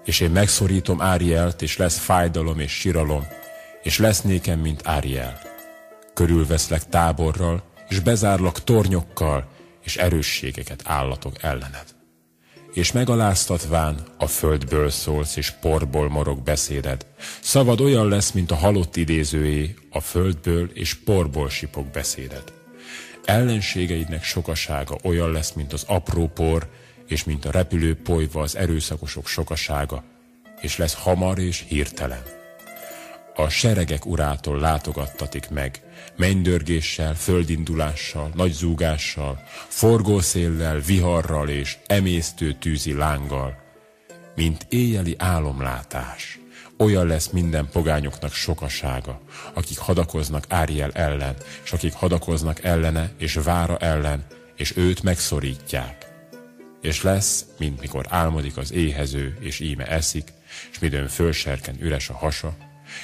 Speaker 1: És én megszorítom Árielt, és lesz fájdalom és siralom, és lesz nékem, mint Áriel. Körülveszlek táborral, és bezárlak tornyokkal, és erősségeket állatok ellened. És megaláztatván a földből szólsz, és porból morog beszéded. Szavad olyan lesz, mint a halott idézőé, a földből és porból sipog beszéded. ellenségeidnek sokasága olyan lesz, mint az apró por, és mint a repülő polyva az erőszakosok sokasága, és lesz hamar és hirtelen. A seregek urától látogattatik meg, mennydörgéssel, földindulással, nagy zúgással, forgószéllel, viharral és emésztő tűzi lánggal, mint éjjeli álomlátás. Olyan lesz minden pogányoknak sokasága, akik hadakoznak Áriel ellen, és akik hadakoznak ellene és Vára ellen, és őt megszorítják. És lesz, mint mikor álmodik az éhező, és íme eszik, és midőn fölserken üres a hasa,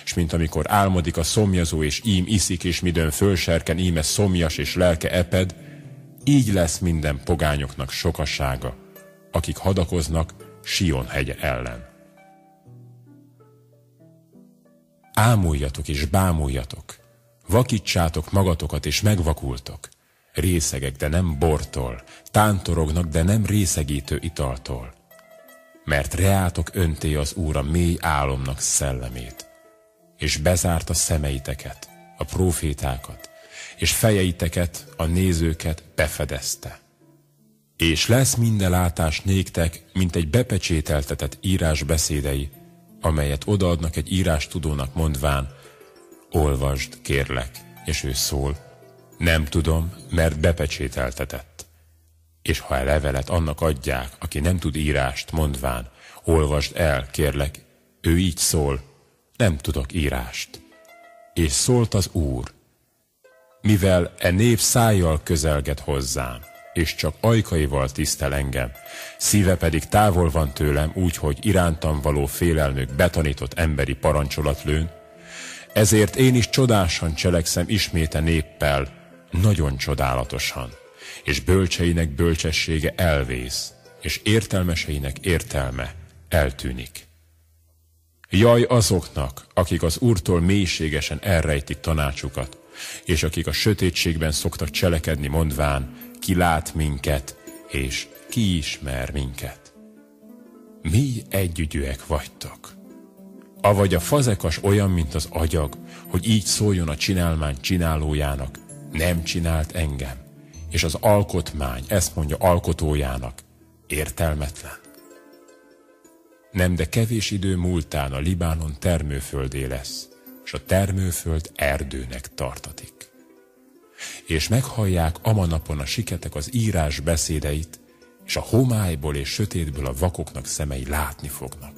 Speaker 1: és mint amikor álmodik a szomjazó, és ím iszik, és midőn fölserken íme szomjas, és lelke eped, így lesz minden pogányoknak sokasága, akik hadakoznak Sion hegye ellen. Ámuljatok és bámuljatok, vakítsátok magatokat és megvakultok, részegek, de nem bortól, tántorognak, de nem részegítő italtól, mert reátok önté az Úr a mély álomnak szellemét, és bezárta szemeiteket, a profétákat, és fejeiteket, a nézőket befedezte. És lesz minden látás néktek, mint egy bepecsételtetett írás beszédei, amelyet odaadnak egy írás tudónak mondván, olvasd, kérlek, és ő szól, nem tudom, mert bepecsételtetett. És ha a levelet annak adják, aki nem tud írást, mondván, olvasd el, kérlek, ő így szól, nem tudok írást. És szólt az Úr, mivel e nép szájjal közelget hozzám, és csak ajkaival tisztel engem, szíve pedig távol van tőlem úgy, hogy irántam való félelmük betanított emberi parancsolat lőn, ezért én is csodásan cselekszem isméte néppel, nagyon csodálatosan, és bölcseinek bölcsessége elvész, és értelmeseinek értelme eltűnik. Jaj azoknak, akik az Úrtól mélységesen elrejtik tanácsukat, és akik a sötétségben szoktak cselekedni, mondván, ki lát minket, és ki ismer minket. Mi együgyűek vagytok. Avagy a fazekas olyan, mint az agyag, hogy így szóljon a csinálmány csinálójának, nem csinált engem. És az alkotmány ezt mondja alkotójának, értelmetlen. Nem, de kevés idő múltán a Libánon termőföldé lesz, és a termőföld erdőnek tartatik. És meghallják amanapon a siketek az írás beszédeit, és a homályból és sötétből a vakoknak szemei látni fognak.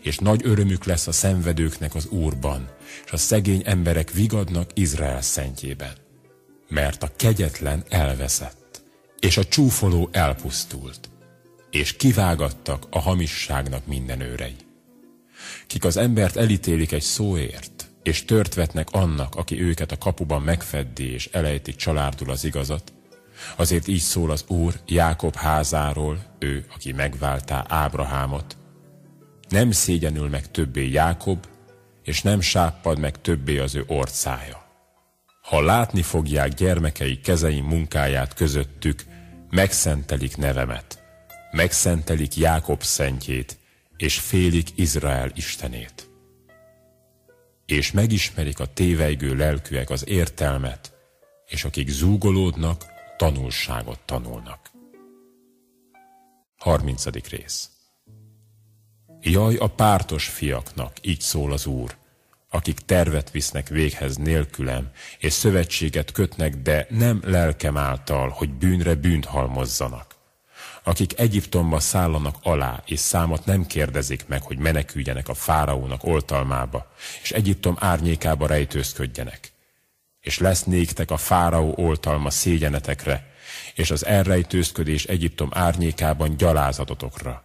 Speaker 1: És nagy örömük lesz a szenvedőknek az Úrban, és a szegény emberek vigadnak Izrael szentjében mert a kegyetlen elveszett, és a csúfoló elpusztult, és kivágattak a hamisságnak minden őrei. Kik az embert elítélik egy szóért, és tört vetnek annak, aki őket a kapuban megfeddi, és elejti csalárdul az igazat, azért így szól az Úr Jákob házáról, ő, aki megváltá Ábrahámot, nem szégyenül meg többé Jákob, és nem sáppad meg többé az ő orcája. Ha látni fogják gyermekei kezeim munkáját közöttük, megszentelik nevemet, megszentelik Jákob szentjét, és félik Izrael istenét. És megismerik a tévejgő lelkűek az értelmet, és akik zúgolódnak, tanulságot tanulnak. 30. rész Jaj a pártos fiaknak, így szól az Úr, akik tervet visznek véghez nélkülem, és szövetséget kötnek, de nem lelkem által, hogy bűnre bűnt halmozzanak. Akik Egyiptomba szállanak alá, és számot nem kérdezik meg, hogy meneküljenek a fáraónak oltalmába, és Egyiptom árnyékába rejtőzködjenek. És lesz néktek a fáraó oltalma szégyenetekre, és az elrejtőzködés Egyiptom árnyékában gyalázatotokra.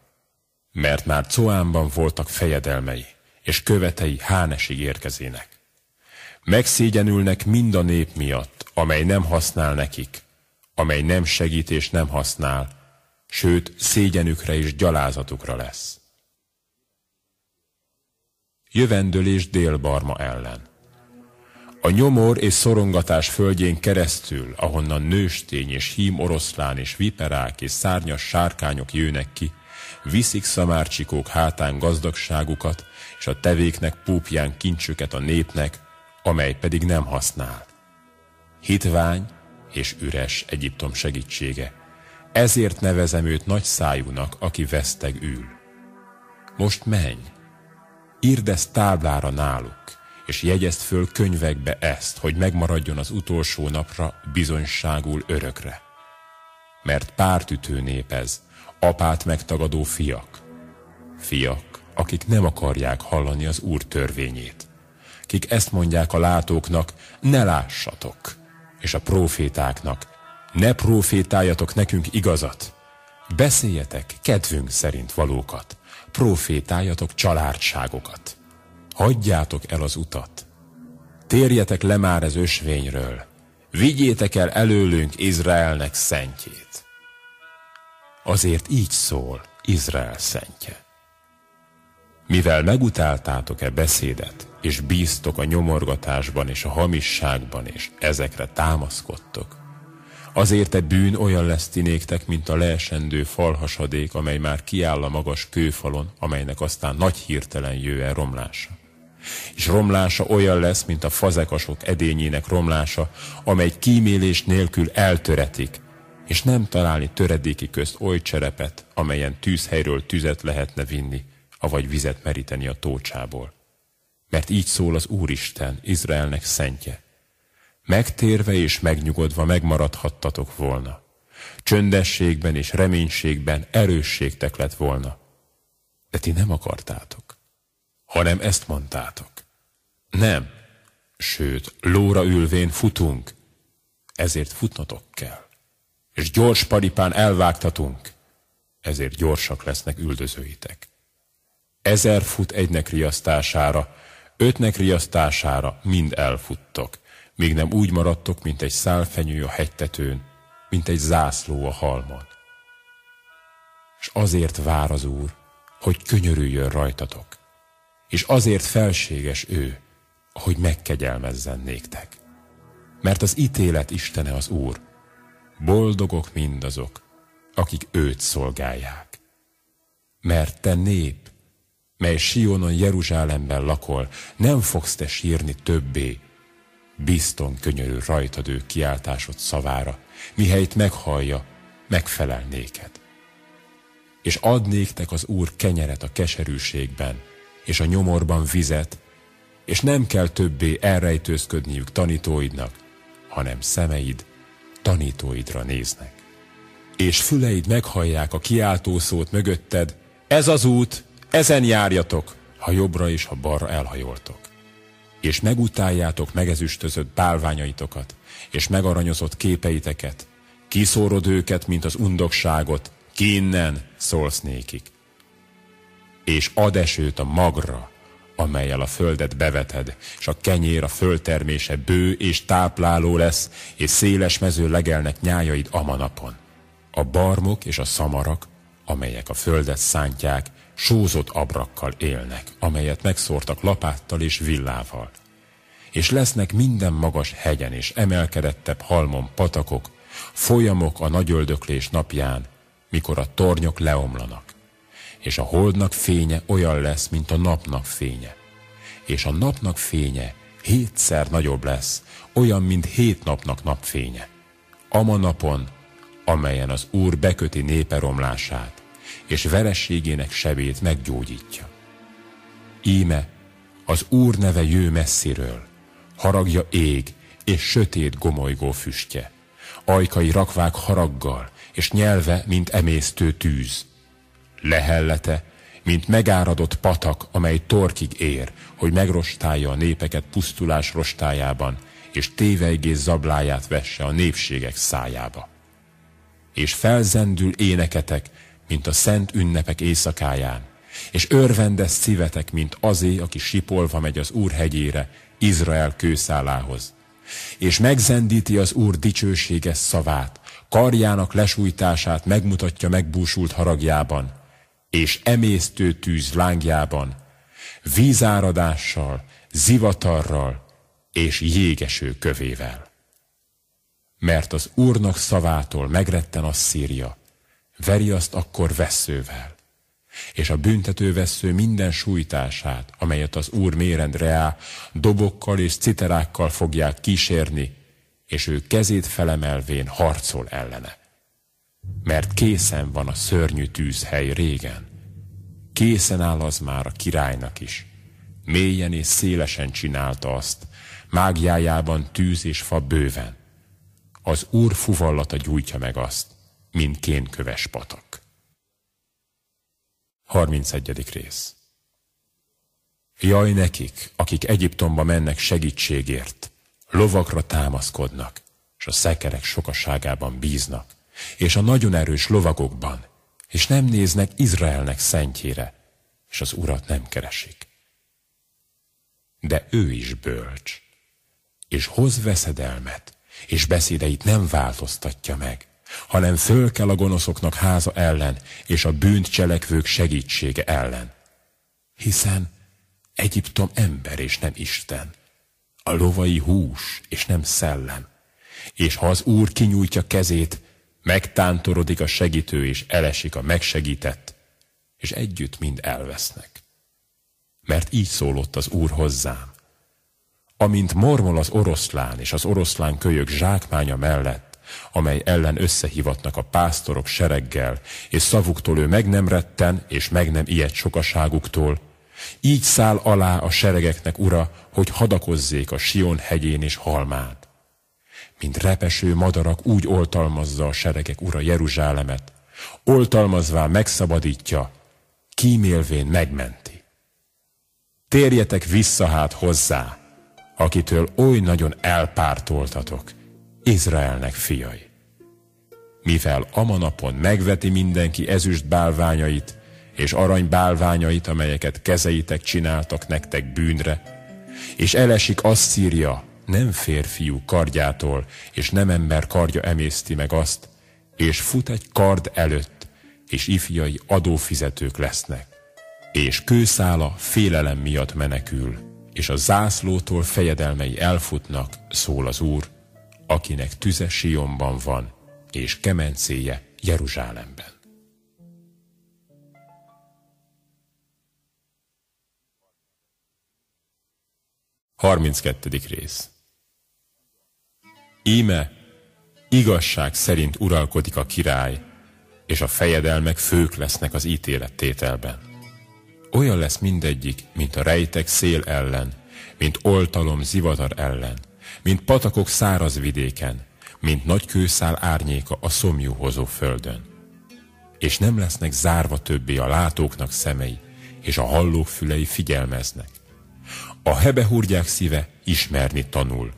Speaker 1: Mert már Coámban voltak fejedelmei, és követei Hánesig érkezének. Megszégyenülnek mind a nép miatt, amely nem használ nekik, amely nem segít és nem használ, sőt szégyenükre és gyalázatukra lesz. Jövendőlés délbarma ellen. A nyomor és szorongatás földjén keresztül, ahonnan nőstény és hím oroszlán és viperák és szárnyas sárkányok jönnek ki, viszik szamárcsikók hátán gazdagságukat, és a tevéknek púpján kincsüket a népnek, amely pedig nem használ. Hitvány, és üres Egyiptom segítsége. Ezért nevezem őt nagy szájúnak, aki veszteg ül. Most menj, írd ezt táblára náluk, és jegyezd föl könyvekbe ezt, hogy megmaradjon az utolsó napra bizonyságul örökre. Mert pártütő nép ez, apát megtagadó fiak. Fiak, akik nem akarják hallani az Úr törvényét. Kik ezt mondják a látóknak, ne lássatok, és a profétáknak, ne profétáljatok nekünk igazat. Beszéljetek kedvünk szerint valókat, profétáljatok családságokat. Hagyjátok el az utat. Térjetek le már az ösvényről. Vigyétek el előlünk Izraelnek szentjét. Azért így szól Izrael szentje. Mivel megutáltátok-e beszédet, és bíztok a nyomorgatásban és a hamisságban, és ezekre támaszkodtok, azért e bűn olyan lesz tinéktek, mint a leesendő falhasadék, amely már kiáll a magas kőfalon, amelynek aztán nagy hirtelen jő el romlása. És romlása olyan lesz, mint a fazekasok edényének romlása, amely kímélés nélkül eltöretik, és nem találni töredéki közt oly cserepet, amelyen tűzhelyről tüzet lehetne vinni, avagy vizet meríteni a tócsából. Mert így szól az Úristen, Izraelnek szentje. Megtérve és megnyugodva megmaradhattatok volna. Csöndességben és reménységben erősségtek lett volna. De ti nem akartátok, hanem ezt mondtátok. Nem, sőt, lóra ülvén futunk, ezért futnotok kell. És gyors paripán elvágtatunk, ezért gyorsak lesznek üldözőitek. Ezer fut egynek riasztására, ötnek riasztására mind elfuttok, míg nem úgy maradtok, mint egy szálfenyő a hegytetőn, mint egy zászló a halmon. És azért vár az Úr, hogy könyörüljön rajtatok, és azért felséges ő, hogy megkegyelmezzen néktek. Mert az ítélet Istene az Úr, boldogok mindazok, akik őt szolgálják. Mert te nép, mely Sionon Jeruzsálemben lakol, nem fogsz te sírni többé, bizton könyörű rajtad ő kiáltásod szavára, mihelyt meghallja, megfelel néked. És ad néktek az Úr kenyeret a keserűségben, és a nyomorban vizet, és nem kell többé elrejtőzködniük tanítóidnak, hanem szemeid tanítóidra néznek. És füleid meghallják a kiáltó szót mögötted, ez az út, ezen járjatok, ha jobbra és ha balra elhajoltok. És megutáljátok megezüstözött bálványaitokat, és megaranyozott képeiteket, kiszórod őket, mint az undokságot, ki innen szólsz nékik. És ad esőt a magra, amelyel a földet beveted, és a kenyér a földtermése bő és tápláló lesz, és széles mező legelnek nyájaid amanapon. A barmok és a szamarak, amelyek a földet szántják, sózott abrakkal élnek, amelyet megszórtak lapáttal és villával. És lesznek minden magas hegyen és emelkedettebb halmon patakok, folyamok a nagyöldöklés napján, mikor a tornyok leomlanak. És a holdnak fénye olyan lesz, mint a napnak fénye. És a napnak fénye hétszer nagyobb lesz, olyan, mint hét napnak napfénye. Ama napon, amelyen az Úr beköti népe romlását, és verességének sebét meggyógyítja. Íme, az Úr neve jő messziről, haragja ég, és sötét gomolygó füstje. Ajkai rakvák haraggal, és nyelve, mint emésztő tűz. Lehellete, mint megáradott patak, amely torkig ér, hogy megrostálja a népeket pusztulás rostájában, és téveigés zabláját vesse a népségek szájába. És felzendül éneketek, mint a szent ünnepek éjszakáján, és örvendes szívetek, mint azé, aki sipolva megy az Úr hegyére, Izrael kőszálához. És megzendíti az Úr dicsőséges szavát, karjának lesújtását megmutatja megbúsult haragjában, és emésztő tűz lángjában, vízáradással, zivatarral és jégeső kövével. Mert az Úrnak szavától megretten a Szíria, veri azt akkor veszővel, és a büntető vesző minden sújtását, amelyet az Úr mérend reá, dobokkal és citerákkal fogják kísérni, és ő kezét felemelvén harcol ellene. Mert készen van a szörnyű tűzhely régen. Készen áll az már a királynak is. Mélyen és szélesen csinálta azt, mágiájában tűz és fa bőven. Az Úr fuvallata gyújtja meg azt, mint kénköves patak. 31. rész Jaj nekik, akik Egyiptomba mennek segítségért, lovakra támaszkodnak, és a szekerek sokaságában bíznak, és a nagyon erős lovagokban, és nem néznek Izraelnek szentjére, és az urat nem keresik. De ő is bölcs, és hoz veszedelmet, és beszédeit nem változtatja meg, hanem föl kell a gonoszoknak háza ellen, és a bűnt cselekvők segítsége ellen. Hiszen Egyiptom ember és nem Isten, a lovai hús és nem szellem, és ha az Úr kinyújtja kezét, megtántorodik a segítő és elesik a megsegített, és együtt mind elvesznek. Mert így szólott az Úr hozzám. Amint mormol az oroszlán és az oroszlán kölyök zsákmánya mellett, amely ellen összehivatnak a pásztorok sereggel, és szavuktól ő meg nem retten, és meg nem ilyet sokaságuktól, így száll alá a seregeknek ura, hogy hadakozzék a Sion hegyén és halmát. Mint repeső madarak úgy oltalmazza a seregek ura Jeruzsálemet, oltalmazvá megszabadítja, kímélvén megmenti. Térjetek vissza hát hozzá, akitől oly nagyon elpártoltatok, Izraelnek fiai. Mivel amanapon megveti mindenki ezüst bálványait, és arany bálványait, amelyeket kezeitek csináltak nektek bűnre, és elesik Asszíria, nem férfiú kardjától, és nem ember kardja emészti meg azt, és fut egy kard előtt, és ifjai adófizetők lesznek. És kőszála félelem miatt menekül, és a zászlótól fejedelmei elfutnak, szól az Úr, akinek tüze Sionban van, és kemencéje Jeruzsálemben. 32. rész Íme igazság szerint uralkodik a király, és a fejedelmek fők lesznek az ítélettételben. Olyan lesz mindegyik, mint a rejtek szél ellen, mint oltalom zivatar ellen, mint patakok száraz vidéken, mint nagy kőszál árnyéka a szomjú hozó földön. És nem lesznek zárva többé a látóknak szemei, és a hallók fülei figyelmeznek. A hebehúrgyák szíve ismerni tanul,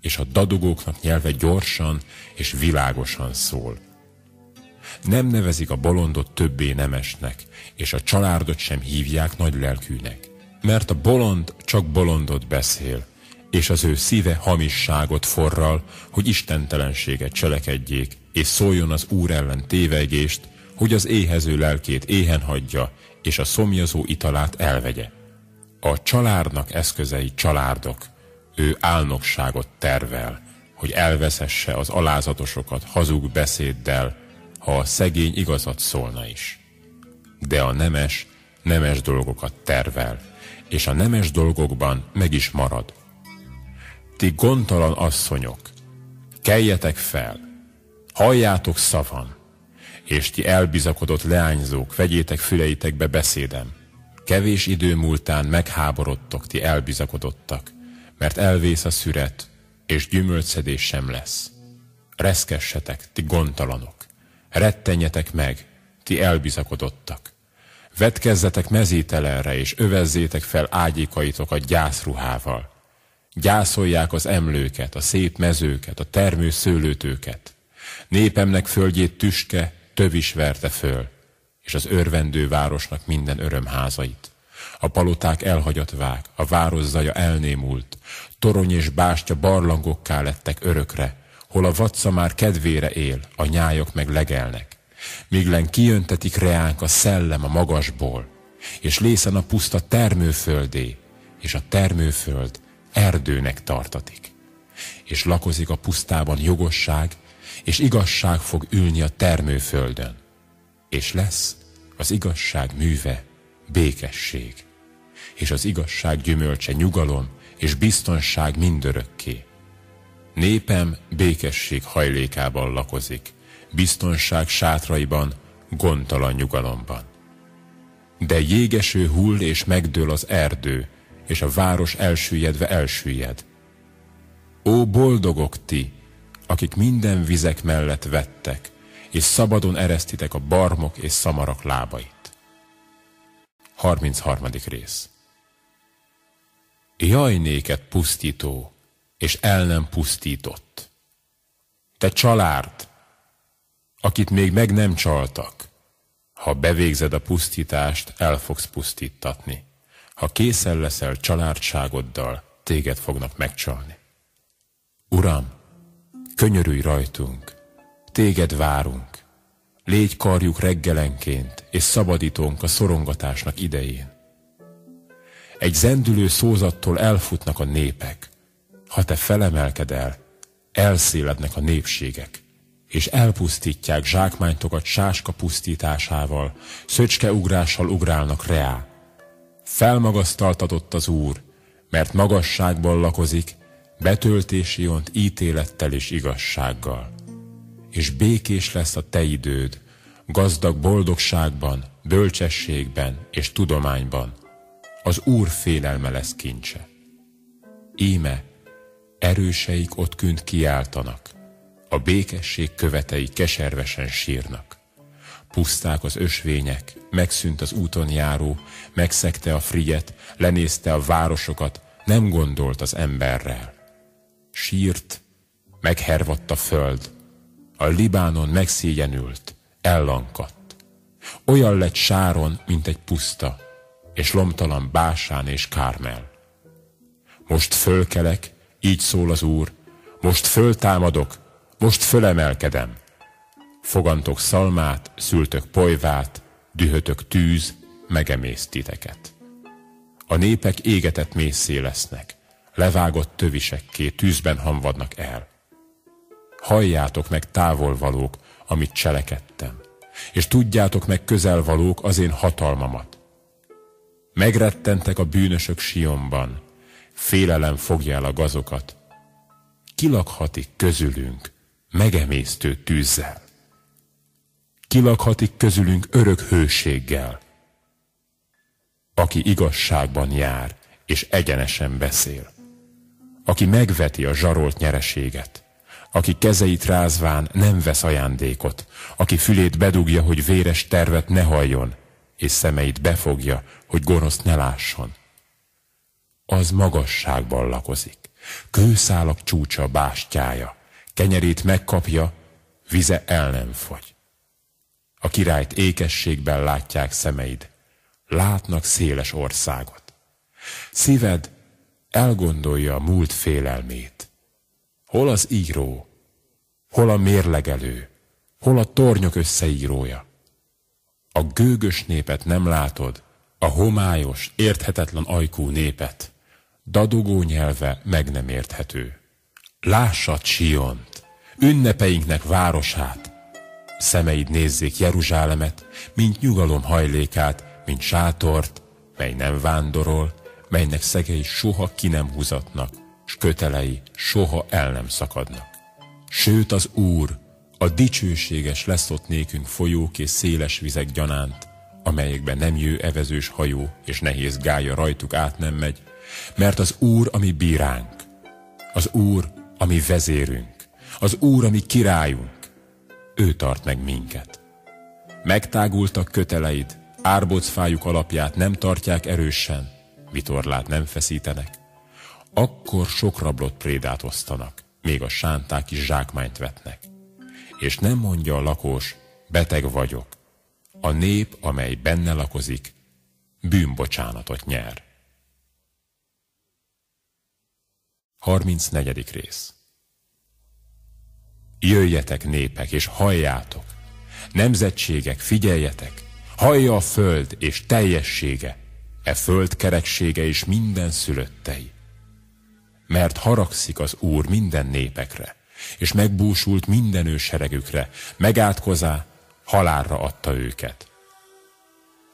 Speaker 1: és a dadogóknak nyelve gyorsan és világosan szól. Nem nevezik a bolondot többé nemesnek, és a családot sem hívják nagy lelkűnek. Mert a bolond csak bolondot beszél, és az ő szíve hamisságot forral, hogy istentelenséget cselekedjék, és szóljon az Úr ellen tévegést, hogy az éhező lelkét éhen hagyja, és a szomjazó italát elvegye. A családnak eszközei családok, ő álnokságot tervel, hogy elveszesse az alázatosokat hazug beszéddel, ha a szegény igazat szólna is. De a nemes, nemes dolgokat tervel, és a nemes dolgokban meg is marad. Ti gondtalan asszonyok, keljetek fel, halljátok szavam, és ti elbizakodott leányzók, vegyétek füleitekbe beszédem. Kevés idő múltán megháborodtok, ti elbizakodottak, mert elvész a szüret, és gyümölcsedés sem lesz. Reszkessetek, ti gondtalanok, rettenjetek meg, ti elbizakodottak. Vetkezzetek mezítelenre, és övezzétek fel ágyékaitokat gyászruhával. Gyászolják az emlőket, a szép mezőket, a termő szőlőtőket. Népemnek földjét tüske, tövis verte föl és az örvendő városnak minden örömházait. A paloták elhagyatvák, a város zaja elnémult, torony és bástya barlangokká lettek örökre, hol a vatsza már kedvére él, a nyájok meg legelnek. Míglen kijöntetik reánk a szellem a magasból, és lészen a puszta termőföldé, és a termőföld erdőnek tartatik. És lakozik a pusztában jogosság, és igazság fog ülni a termőföldön és lesz az igazság műve békesség, és az igazság gyümölcse nyugalom és biztonság mindörökké.
Speaker 2: Népem békesség hajlékában lakozik, biztonság sátraiban, gondtalan nyugalomban. De jégeső hull és megdől az erdő, és a város elsüllyedve elsüllyed. Ó boldogok ti, akik minden vizek mellett vettek, és szabadon eresztitek a barmok és szamarak lábait. 33. rész Jaj néked pusztító, és el nem pusztított. Te család, akit még meg nem csaltak, ha bevégzed a pusztítást, el fogsz pusztítatni. Ha készen leszel családságoddal, téged fognak megcsalni. Uram, könyörülj rajtunk, téged várunk, légy karjuk reggelenként, és szabadítónk a szorongatásnak idején. Egy zendülő szózattól elfutnak a népek, ha te felemelked el, elszélednek a népségek, és elpusztítják zsákmánytokat sáska pusztításával, szöcskeugrással ugrálnak reá. Felmagasztaltatott az Úr, mert magasságban lakozik, betöltési ont ítélettel és igazsággal. És békés lesz a te időd, gazdag boldogságban, bölcsességben és tudományban. Az Úr félelme lesz kincse. Íme, erőseik ott künt kiáltanak, a békesség követei keservesen sírnak. Puszták az ösvények, megszűnt az úton járó, megszegte a frigyet, lenézte a városokat, nem gondolt az emberrel. Sírt, meghervadt a föld, a Libánon megszégyenült, ellankadt. Olyan lett Sáron, mint egy puszta, és lomtalan Básán és Kármel. Most fölkelek, így szól az Úr, most föltámadok, most fölemelkedem. Fogantok szalmát, szültök polyvát, dühötök tűz, megemész titeket. A népek égetett mészé lesznek, levágott tövisekké tűzben hamvadnak el. Halljátok meg távolvalók, amit cselekedtem, és tudjátok meg közelvalók az én hatalmamat. Megrettentek a bűnösök Sionban, félelem fogja el a gazokat. Kilakhatik közülünk megemésztő tűzzel. Kilakhatik közülünk örök hőséggel. Aki igazságban jár és egyenesen beszél. Aki megveti a zsarolt nyereséget. Aki kezeit rázván nem vesz ajándékot. Aki fülét bedugja, hogy véres tervet ne halljon, és szemeit befogja, hogy gonoszt ne lásson az magasságban lakozik. Kőszálak csúcsa bástyája, kenyerét megkapja, vize el nem fogy. A királyt ékességben látják szemeid, látnak széles országot. Szíved elgondolja a múlt félelmét. Hol az író, hol a mérlegelő, hol a tornyok összeírója. A gőgös népet nem látod, a homályos, érthetetlen ajkú népet dadogó nyelve meg nem érthető. Lássad Siont, ünnepeinknek városát, szemeid nézzék Jeruzsálemet, mint nyugalom hajlékát, mint sátort, mely nem vándorol, melynek szegei soha ki nem húzatnak, s kötelei soha el nem szakadnak. Sőt az Úr, a dicsőséges lesz ott nékünk folyók és széles vizek gyanánt, amelyekben nem jő evezős hajó, és nehéz gája rajtuk át nem megy, mert az Úr, ami bíránk, az Úr, ami vezérünk, az Úr, ami királyunk, ő tart meg minket. Megtágultak köteleid, árbocfájuk alapját nem tartják erősen, vitorlát nem feszítenek, akkor sok rablott prédát osztanak, még a sánták is zsákmányt vetnek. És nem mondja a lakós, beteg vagyok. A nép, amely benne lakozik, bűnbocsánatot nyer. 34. rész Jöjjetek népek, és halljátok! Nemzetségek, figyeljetek! Hallja a föld és teljessége, e föld kereksége és minden szülöttei. Mert haragszik az Úr minden népekre, és megbúsult minden őseregükre, megátkozá, halálra adta őket.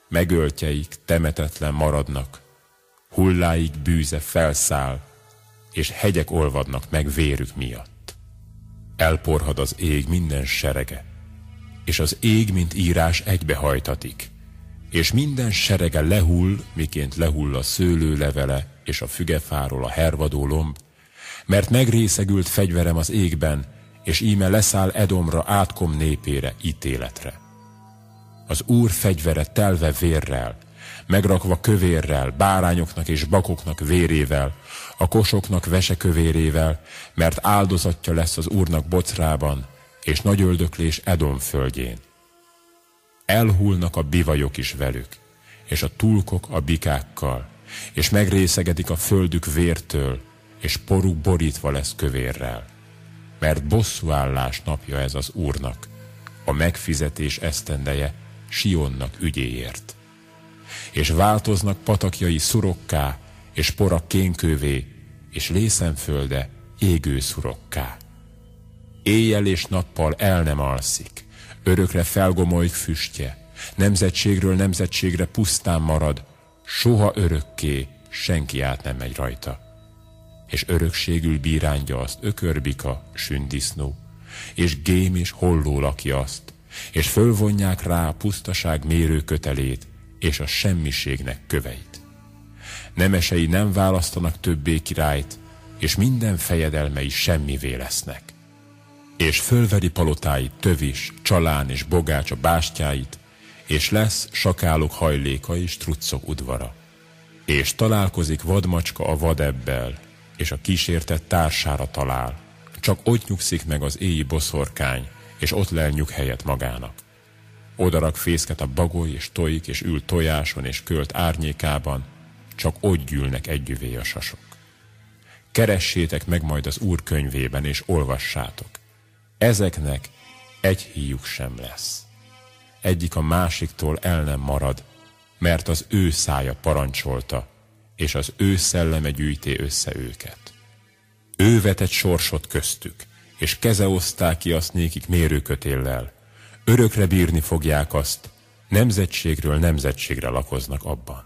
Speaker 2: Megöltjeik temetetlen maradnak, hulláig bűze felszáll, és hegyek olvadnak meg vérük miatt. Elporhad az ég minden serege, és az ég, mint írás, egybehajtatik, és minden serege lehull, miként lehull a szőlő levele és a fügefáról a hervadó lomb, mert megrészegült fegyverem az égben, és íme leszáll Edomra átkom népére ítéletre. Az Úr fegyvere telve vérrel, megrakva kövérrel, bárányoknak és bakoknak vérével, a kosoknak vesekövérével, mert áldozatja lesz az Úrnak bocrában, és nagy öldöklés Edom földjén. Elhullnak a bivajok is velük, és a tulkok a bikákkal, és megrészegedik a földük vértől, és poruk borítva lesz kövérrel. Mert bosszúállás napja ez az Úrnak, a megfizetés esztendeje Sionnak ügyéért. És változnak patakjai szurokká, és porak kénkővé, és lészenfölde égő szurokká. Éjjel és nappal el nem alszik, örökre felgomolyik füstje, nemzetségről nemzetségre pusztán marad, soha örökké senki át nem megy rajta. És örökségül bírándja azt ökörbika, sündisznó, és gém és holló lakja azt, és fölvonják rá a pusztaság mérő kötelét, és a semmiségnek köveit. Nemesei nem választanak többé királyt, és minden fejedelmei semmivé lesznek. És fölveri palotáit tövis, csalán és bogács a bástyáit, és lesz sakálok hajléka és truccok udvara. És találkozik vadmacska a vadebbel, és a kísértett társára talál. Csak ott nyugszik meg az éji boszorkány, és ott lel helyet magának. Odarak fészket a bagoly, és tojik, és ül tojáson, és költ árnyékában, csak ott gyűlnek együvé a sasok. Keressétek meg majd az Úr könyvében, és olvassátok. Ezeknek egy híjuk sem lesz egyik a másiktól el nem marad, mert az ő szája parancsolta, és az ő szelleme gyűjté össze őket. Ő vetett sorsot köztük, és keze oszták ki azt nékik mérőkötéllel. Örökre bírni fogják azt, nemzetségről nemzetségre lakoznak abban.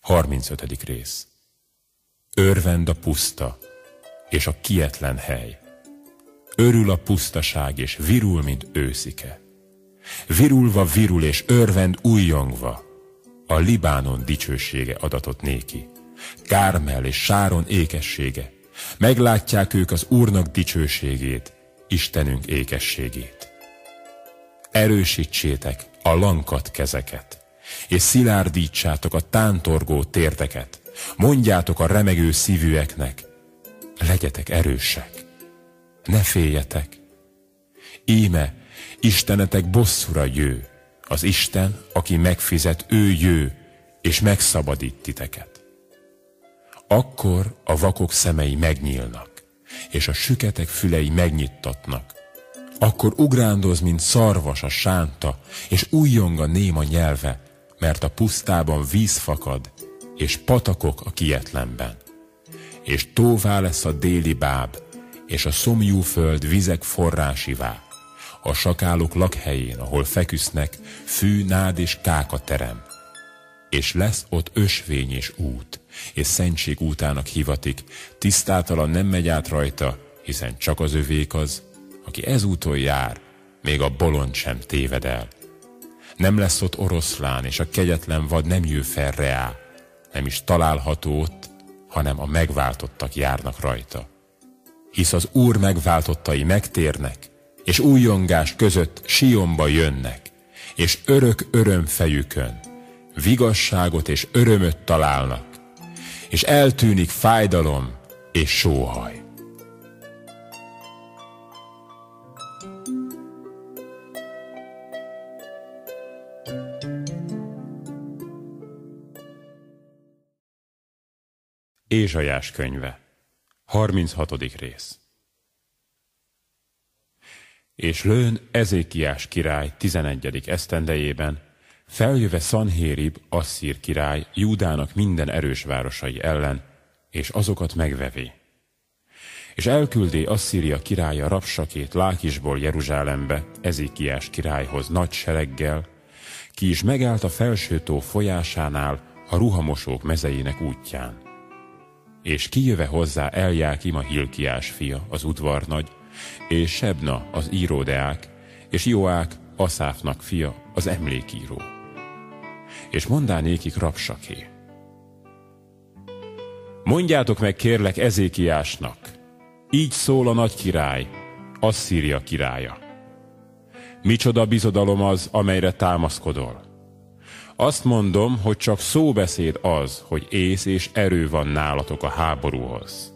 Speaker 2: Harmincötödik rész Örvend a puszta, és a kietlen hely. Örül a pusztaság, és virul, mint őszike. Virulva virul, és örvend újjongva. A Libánon dicsősége adatot néki. Kármel és Sáron ékessége. Meglátják ők az Úrnak dicsőségét, Istenünk ékességét. Erősítsétek a lankat kezeket, és szilárdítsátok a tántorgó térdeket, mondjátok a remegő szívűeknek, legyetek erősek, ne féljetek. Íme, Istenetek bosszúra jő, az Isten, aki megfizet, ő jő, és megszabadít titeket. Akkor a vakok szemei megnyílnak, és a süketek fülei megnyittatnak. Akkor ugrándoz, mint szarvas a sánta, és újjong a néma nyelve, mert a pusztában víz fakad, és patakok a kietlenben és tóvá lesz a déli báb, és a szomjú föld vizek forrásivá. A sakálok lakhelyén, ahol feküsznek, fű, nád és káka terem. És lesz ott ösvény és út, és szentség útának hivatik, tisztátalan nem megy át rajta, hiszen csak az övék az, aki ezúton jár, még a bolond sem téved el. Nem lesz ott oroszlán, és a kegyetlen vad nem jő fel reá, nem is található ott, hanem a megváltottak járnak rajta. Hisz az Úr megváltottai megtérnek, és újongás között Sionba jönnek, és örök öröm fejükön, vigasságot és örömöt találnak, és eltűnik fájdalom és sóhaj. Ézsajás könyve, 36. rész. És lőn Ezékiás király 11. esztendejében, feljöve Szanhérib, Asszír király, Júdának minden erős városai ellen, és azokat megvevé. És elküldé Asszíria királya Rapsakét Lákisból Jeruzsálembe, Ezékiás királyhoz nagy sereggel, ki is megállt a felsőtó folyásánál a ruhamosók mezeinek útján. És kijöve hozzá Eljákim a Hilkiás fia, az udvarnagy, és Sebna az íródeák, és Joák Aszáfnak fia, az emlékíró. És mondá nékik rapsaké. Mondjátok meg kérlek Ezékiásnak, így szól a nagy király, Asszíria királya. Micsoda bizodalom az, amelyre támaszkodol. Azt mondom, hogy csak szóbeszéd az, hogy ész és erő van nálatok a háborúhoz.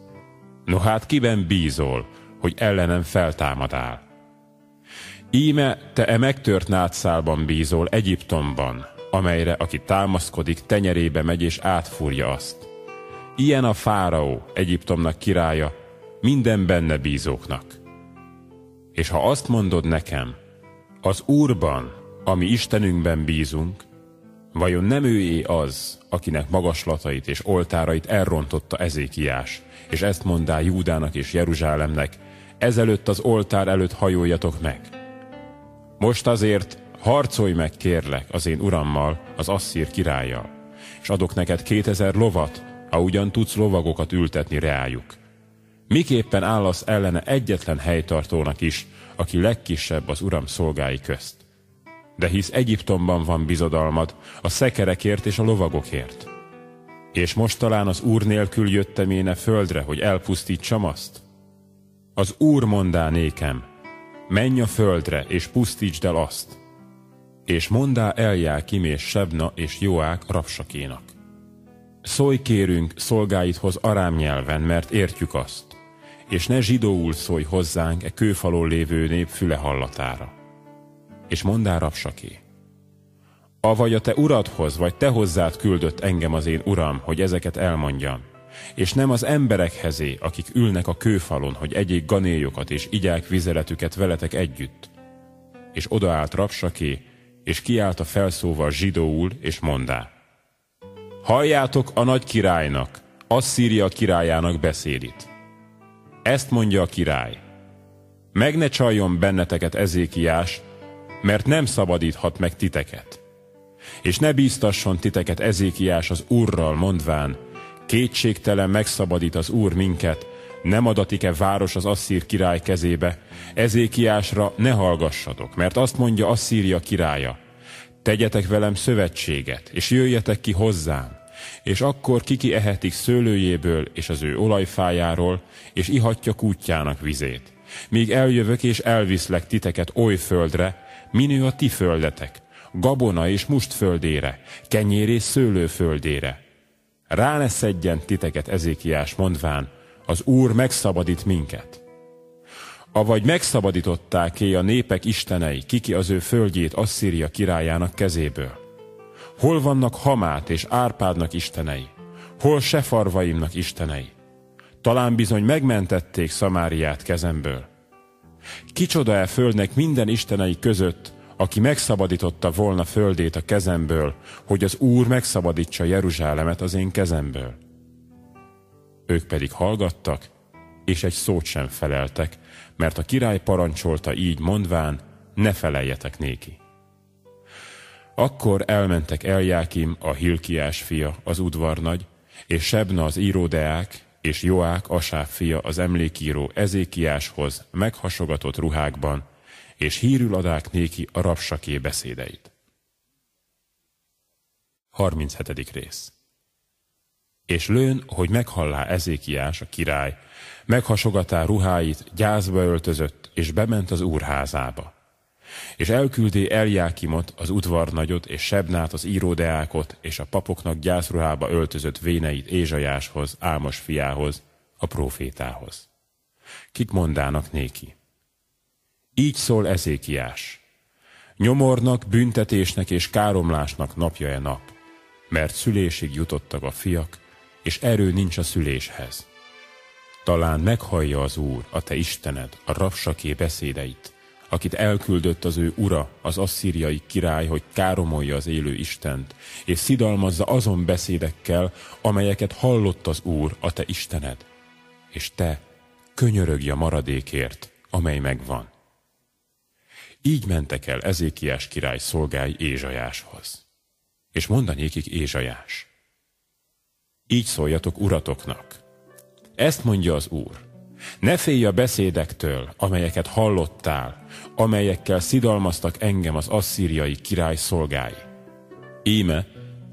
Speaker 2: No hát kiben bízol, hogy ellenem feltámadál? Íme te e megtört nátszálban bízol Egyiptomban, amelyre aki támaszkodik, tenyerébe megy és átfúrja azt. Ilyen a fáraó, Egyiptomnak királya, minden benne bízóknak. És ha azt mondod nekem, az Úrban, ami Istenünkben bízunk, vajon nem őé az, akinek magaslatait és oltárait elrontotta Ezékiás, és ezt mondá Júdának és Jeruzsálemnek, ezelőtt az oltár előtt hajoljatok meg. Most azért harcolj meg kérlek az én urammal, az asszír királlyal, és adok neked kétezer lovat, ha ugyan tudsz lovagokat ültetni reájuk. Miképpen állasz ellene egyetlen helytartónak is, aki legkisebb az uram szolgái közt. De hisz Egyiptomban van bizodalmad, a szekerekért és a lovagokért. És most talán az úr nélkül jöttem én e földre, hogy elpusztítsam azt? Az úr mondá nékem, menj a földre, és pusztítsd el azt. És mondá Eljákim és Sebna és Joák rapsakénak. Szólj kérünk szolgáidhoz arám nyelven, mert értjük azt és ne zsidóul szólj hozzánk e kőfalon lévő nép füle hallatára. És mondál rapsaké, avagy a te uradhoz, vagy te hozzád küldött engem az én uram, hogy ezeket elmondjam, és nem az emberekhezé, akik ülnek a kőfalon, hogy egyék ganélyokat és igyák vizeletüket veletek együtt. És odaállt rapsaké, és kiállt a felszóval zsidóul, és mondá. Halljátok a nagy királynak, Asszíria királyának beszédit. Ezt mondja a király. Meg ne csaljon benneteket Ezékiás, mert nem szabadíthat meg titeket. És ne bíztasson titeket Ezékiás az Úrral mondván, kétségtelen megszabadít az Úr minket, nem adatik-e város az Asszír király kezébe, Ezékiásra ne hallgassatok, mert azt mondja Asszíria királya, tegyetek velem szövetséget, és jöjjetek ki hozzám, és akkor kiki ehetik szőlőjéből és az ő olajfájáról, és ihatja kútjának vizét. Míg eljövök és elviszlek titeket oly földre, minő a ti földetek, gabona és must földére, kenyér és szőlő földére. Rá ne szedjen titeket Ezékiás mondván, az Úr megszabadít minket. Avagy megszabadították-é a népek istenei, kiki az ő földjét Asszíria királyának kezéből. Hol vannak Hamát és Árpádnak istenei? Hol Sefarvaimnak istenei? Talán bizony megmentették Szamáriát kezemből. Kicsoda-e földnek minden istenei között, aki megszabadította volna földét a kezemből, hogy az Úr megszabadítsa Jeruzsálemet az én kezemből? Ők pedig hallgattak, és egy szót sem feleltek, mert a király parancsolta így mondván, ne feleljetek néki. Akkor elmentek Eljákim, a Hilkiás fia, az udvarnagy, és Sebna az íródeák, és Joák, Asáf fia, az emlékíró Ezékiáshoz meghasogatott ruhákban, és hírül adák néki a rapsaké beszédeit. 37. rész És lőn, hogy meghallá Ezékiás, a király, meghasogatá ruháit, gyászba öltözött, és bement az úrházába és elküldé Eljákimot, az udvarnagyot, és Sebnát, az íródeákot, és a papoknak gyászruhába öltözött véneit Ézsajáshoz, Álmos fiához, a profétához. Kik mondának néki? Így szól Ezékiás. Nyomornak, büntetésnek és káromlásnak napja-e nap, mert szülésig jutottak a fiak, és erő nincs a szüléshez. Talán meghallja az Úr, a te Istened, a rapsaké beszédeit, akit elküldött az ő ura, az asszíriai király, hogy káromolja az élő Istent, és szidalmazza azon beszédekkel, amelyeket hallott az Úr, a te Istened. És te könyörögj a maradékért, amely megvan. Így mentek el Ezékiás király szolgái Ézsajáshoz. És mondanékik Ézsajás. Így szóljatok uratoknak. Ezt mondja az Úr. Ne félj a beszédektől, amelyeket hallottál, amelyekkel szidalmaztak engem az asszíriai király szolgái. Íme,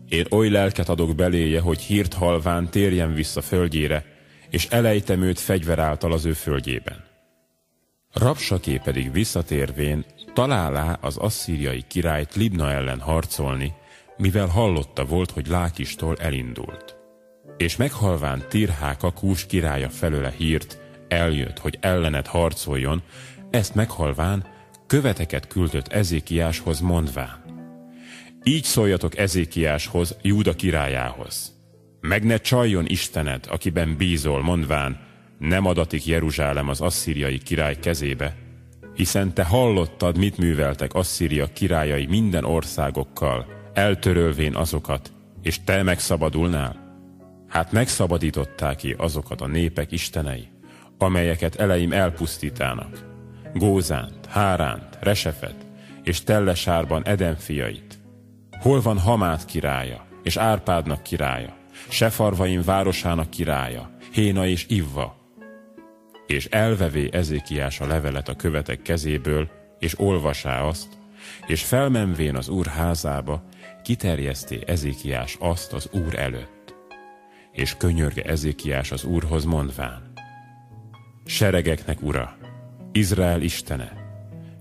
Speaker 2: én oly lelket adok beléje, hogy hírt halván térjen vissza földjére, és elejtem őt fegyver által az ő földjében. Rapsaké pedig visszatérvén találá az asszíriai királyt Libna ellen harcolni, mivel hallotta volt, hogy Lákistól elindult. És meghalván Tirháka Kús királya felőle hírt, eljött, hogy ellenet harcoljon, ezt meghalván követeket küldött Ezékiáshoz mondván. Így szóljatok Ezékiáshoz, Júda királyához. Meg ne csaljon Istened, akiben bízol, mondván, nem adatik Jeruzsálem az asszíriai király kezébe, hiszen te hallottad, mit műveltek Asszíria királyai minden országokkal, eltörölvén azokat, és te megszabadulnál? Hát megszabadították ki azokat a népek istenei, amelyeket eleim elpusztítának. Gózánt, Háránt, Resefet, és Tellesárban Eden fiait. Hol van Hamát királya, és Árpádnak királya, Sefarvaim városának királya, Héna és Ivva, és elvevé Ezékiás a levelet a követek kezéből, és olvasá azt, és felmenvén az úr házába, kiterjeszté Ezékiás azt az úr előtt. És könyörge Ezékiás az úrhoz mondván, Seregeknek ura, Izrael istene,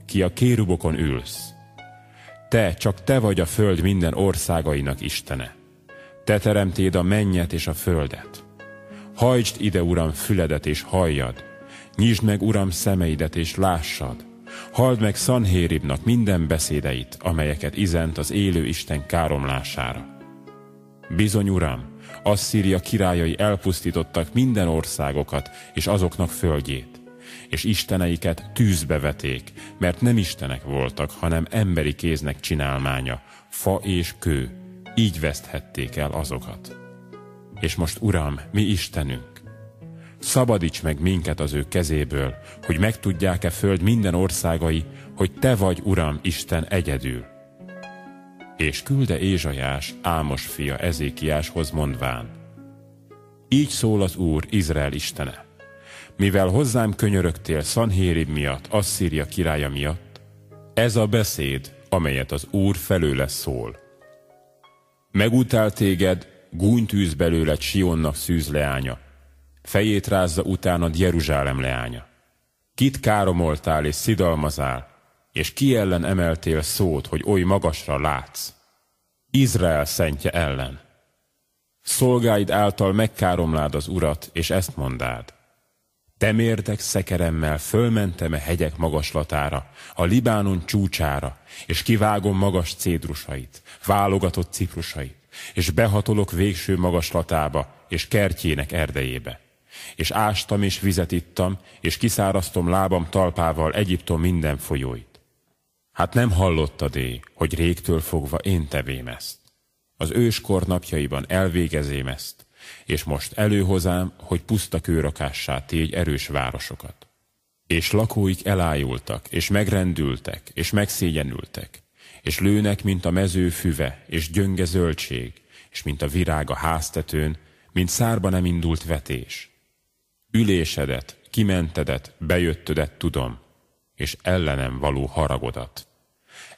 Speaker 2: ki a kérubokon ülsz, te, csak te vagy a föld minden országainak istene. Te teremtéd a mennyet és a földet. Hajtsd ide, Uram, füledet és halljad, Nyisd meg, Uram, szemeidet, és lássad. Halld meg Szanhéribnak minden beszédeit, amelyeket izent az élő Isten káromlására. Bizony, Uram, Asszíria királyai elpusztítottak minden országokat és azoknak földjét, és isteneiket tűzbe veték, mert nem istenek voltak, hanem emberi kéznek csinálmánya, fa és kő, így veszthették el azokat. És most, Uram, mi Istenünk, Szabadíts meg minket az ő kezéből, hogy megtudják-e föld minden országai, hogy Te vagy, Uram, Isten egyedül. És külde Ézsajás, Ámos fia Ezékiáshoz mondván. Így szól az Úr, Izrael Istene. Mivel hozzám könyörögtél Szanhérib miatt, Asszíria királya miatt, ez a beszéd, amelyet az Úr felőle szól. Megutál téged, gúnytűz belőled Sionnak szűzleánya, fejét rázza utánad Jeruzsálem leánya. Kit káromoltál és szidalmazál, és ki ellen emeltél szót, hogy oly magasra látsz? Izrael szentje ellen. Szolgáid által megkáromlád az urat, és ezt mondád. Te mérdek szekeremmel fölmentem a hegyek magaslatára, a Libánon csúcsára, és kivágom magas cédrusait, válogatott ciprusait, és behatolok végső magaslatába, és kertjének erdejébe és ástam és vizet ittam, és kiszáraztom lábam talpával Egyiptom minden folyóit. Hát nem hallottad é, hogy régtől fogva én tevém ezt. Az őskor napjaiban elvégezém ezt, és most előhozám, hogy puszta kőrakássá tégy erős városokat. És lakóik elájultak, és megrendültek, és megszégyenültek, és lőnek, mint a mező füve, és gyönge zöldség, és mint a virág a háztetőn, mint szárba nem indult vetés ülésedet, kimentedet, bejöttödet tudom, és ellenem való haragodat.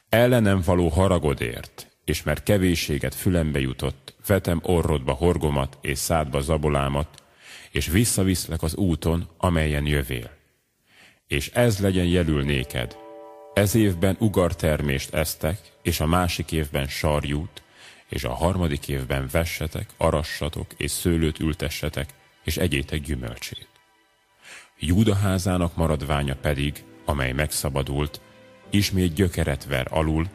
Speaker 2: Ellenem való haragodért, és mert kevésséget fülembe jutott, vetem orrodba horgomat és szádba zabolámat, és visszaviszlek az úton, amelyen jövél. És ez legyen jelül néked. Ez évben ugartermést esztek, és a másik évben sarjút, és a harmadik évben vessetek, arassatok, és szőlőt ültessetek, és egyétek gyümölcsét. Júda házának maradványa pedig, amely megszabadult, ismét gyökeret ver alul,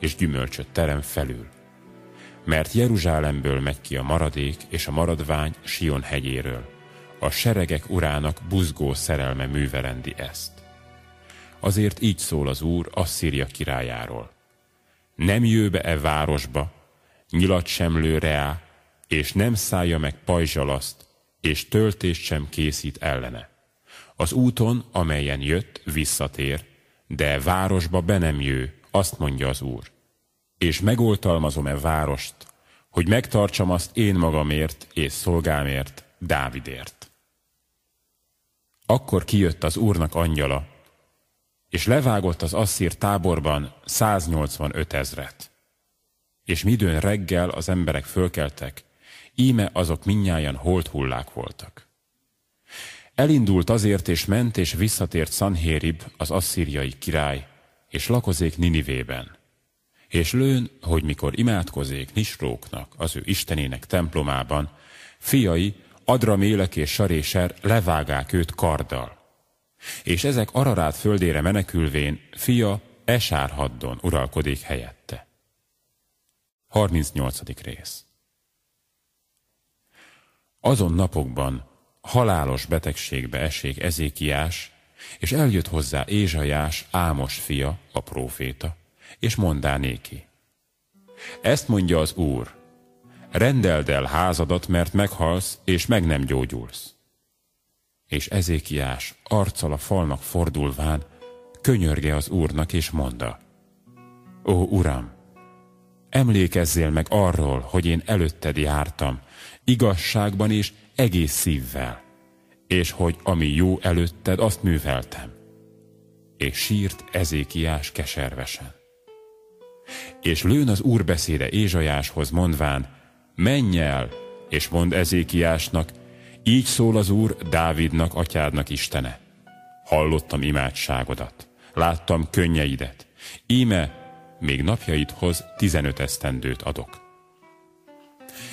Speaker 2: és gyümölcsöt terem felül. Mert Jeruzsálemből megy ki a maradék és a maradvány Sion hegyéről. A seregek urának buzgó szerelme művelendi ezt. Azért így szól az Úr Asszíria királyáról. Nem jő be e városba, nyilat sem lő reá, és nem szállja meg pajzsalaszt, és töltést sem készít ellene. Az úton, amelyen jött, visszatér, de városba be nem jő, azt mondja az Úr. És megoltalmazom-e várost, hogy megtartsam azt én magamért és szolgámért, Dávidért. Akkor kijött az Úrnak angyala, és levágott az asszír táborban 185 ezret. És midőn reggel az emberek fölkeltek, íme azok minnyáján holt hullák voltak. Elindult azért, és ment, és visszatért Sanhérib, az asszíriai király, és lakozék Ninivében. És lőn, hogy mikor imádkozék Nisróknak, az ő istenének templomában, fiai, Adramélek és Saréser levágák őt karddal. És ezek Ararát földére menekülvén, fia Esárhaddon uralkodik helyette. 38. rész Azon napokban halálos betegségbe esik Ezékiás, és eljött hozzá Ézsajás, Ámos fia, a próféta, és mondá néki. Ezt mondja az Úr, rendeld el házadat, mert meghalsz, és meg nem gyógyulsz. És Ezékiás arccal a falnak fordulván könyörge az Úrnak, és mondta, Ó, Uram, emlékezzél meg arról, hogy én előtted jártam, igazságban és egész szívvel, és hogy ami jó előtted, azt műveltem. És sírt Ezékiás keservesen. És lőn az úr beszéde Ézsajáshoz mondván, menj el, és mond Ezékiásnak, így szól az Úr Dávidnak, atyádnak Istene. Hallottam imádságodat, láttam könnyeidet. Íme, még napjaidhoz tizenöt esztendőt adok.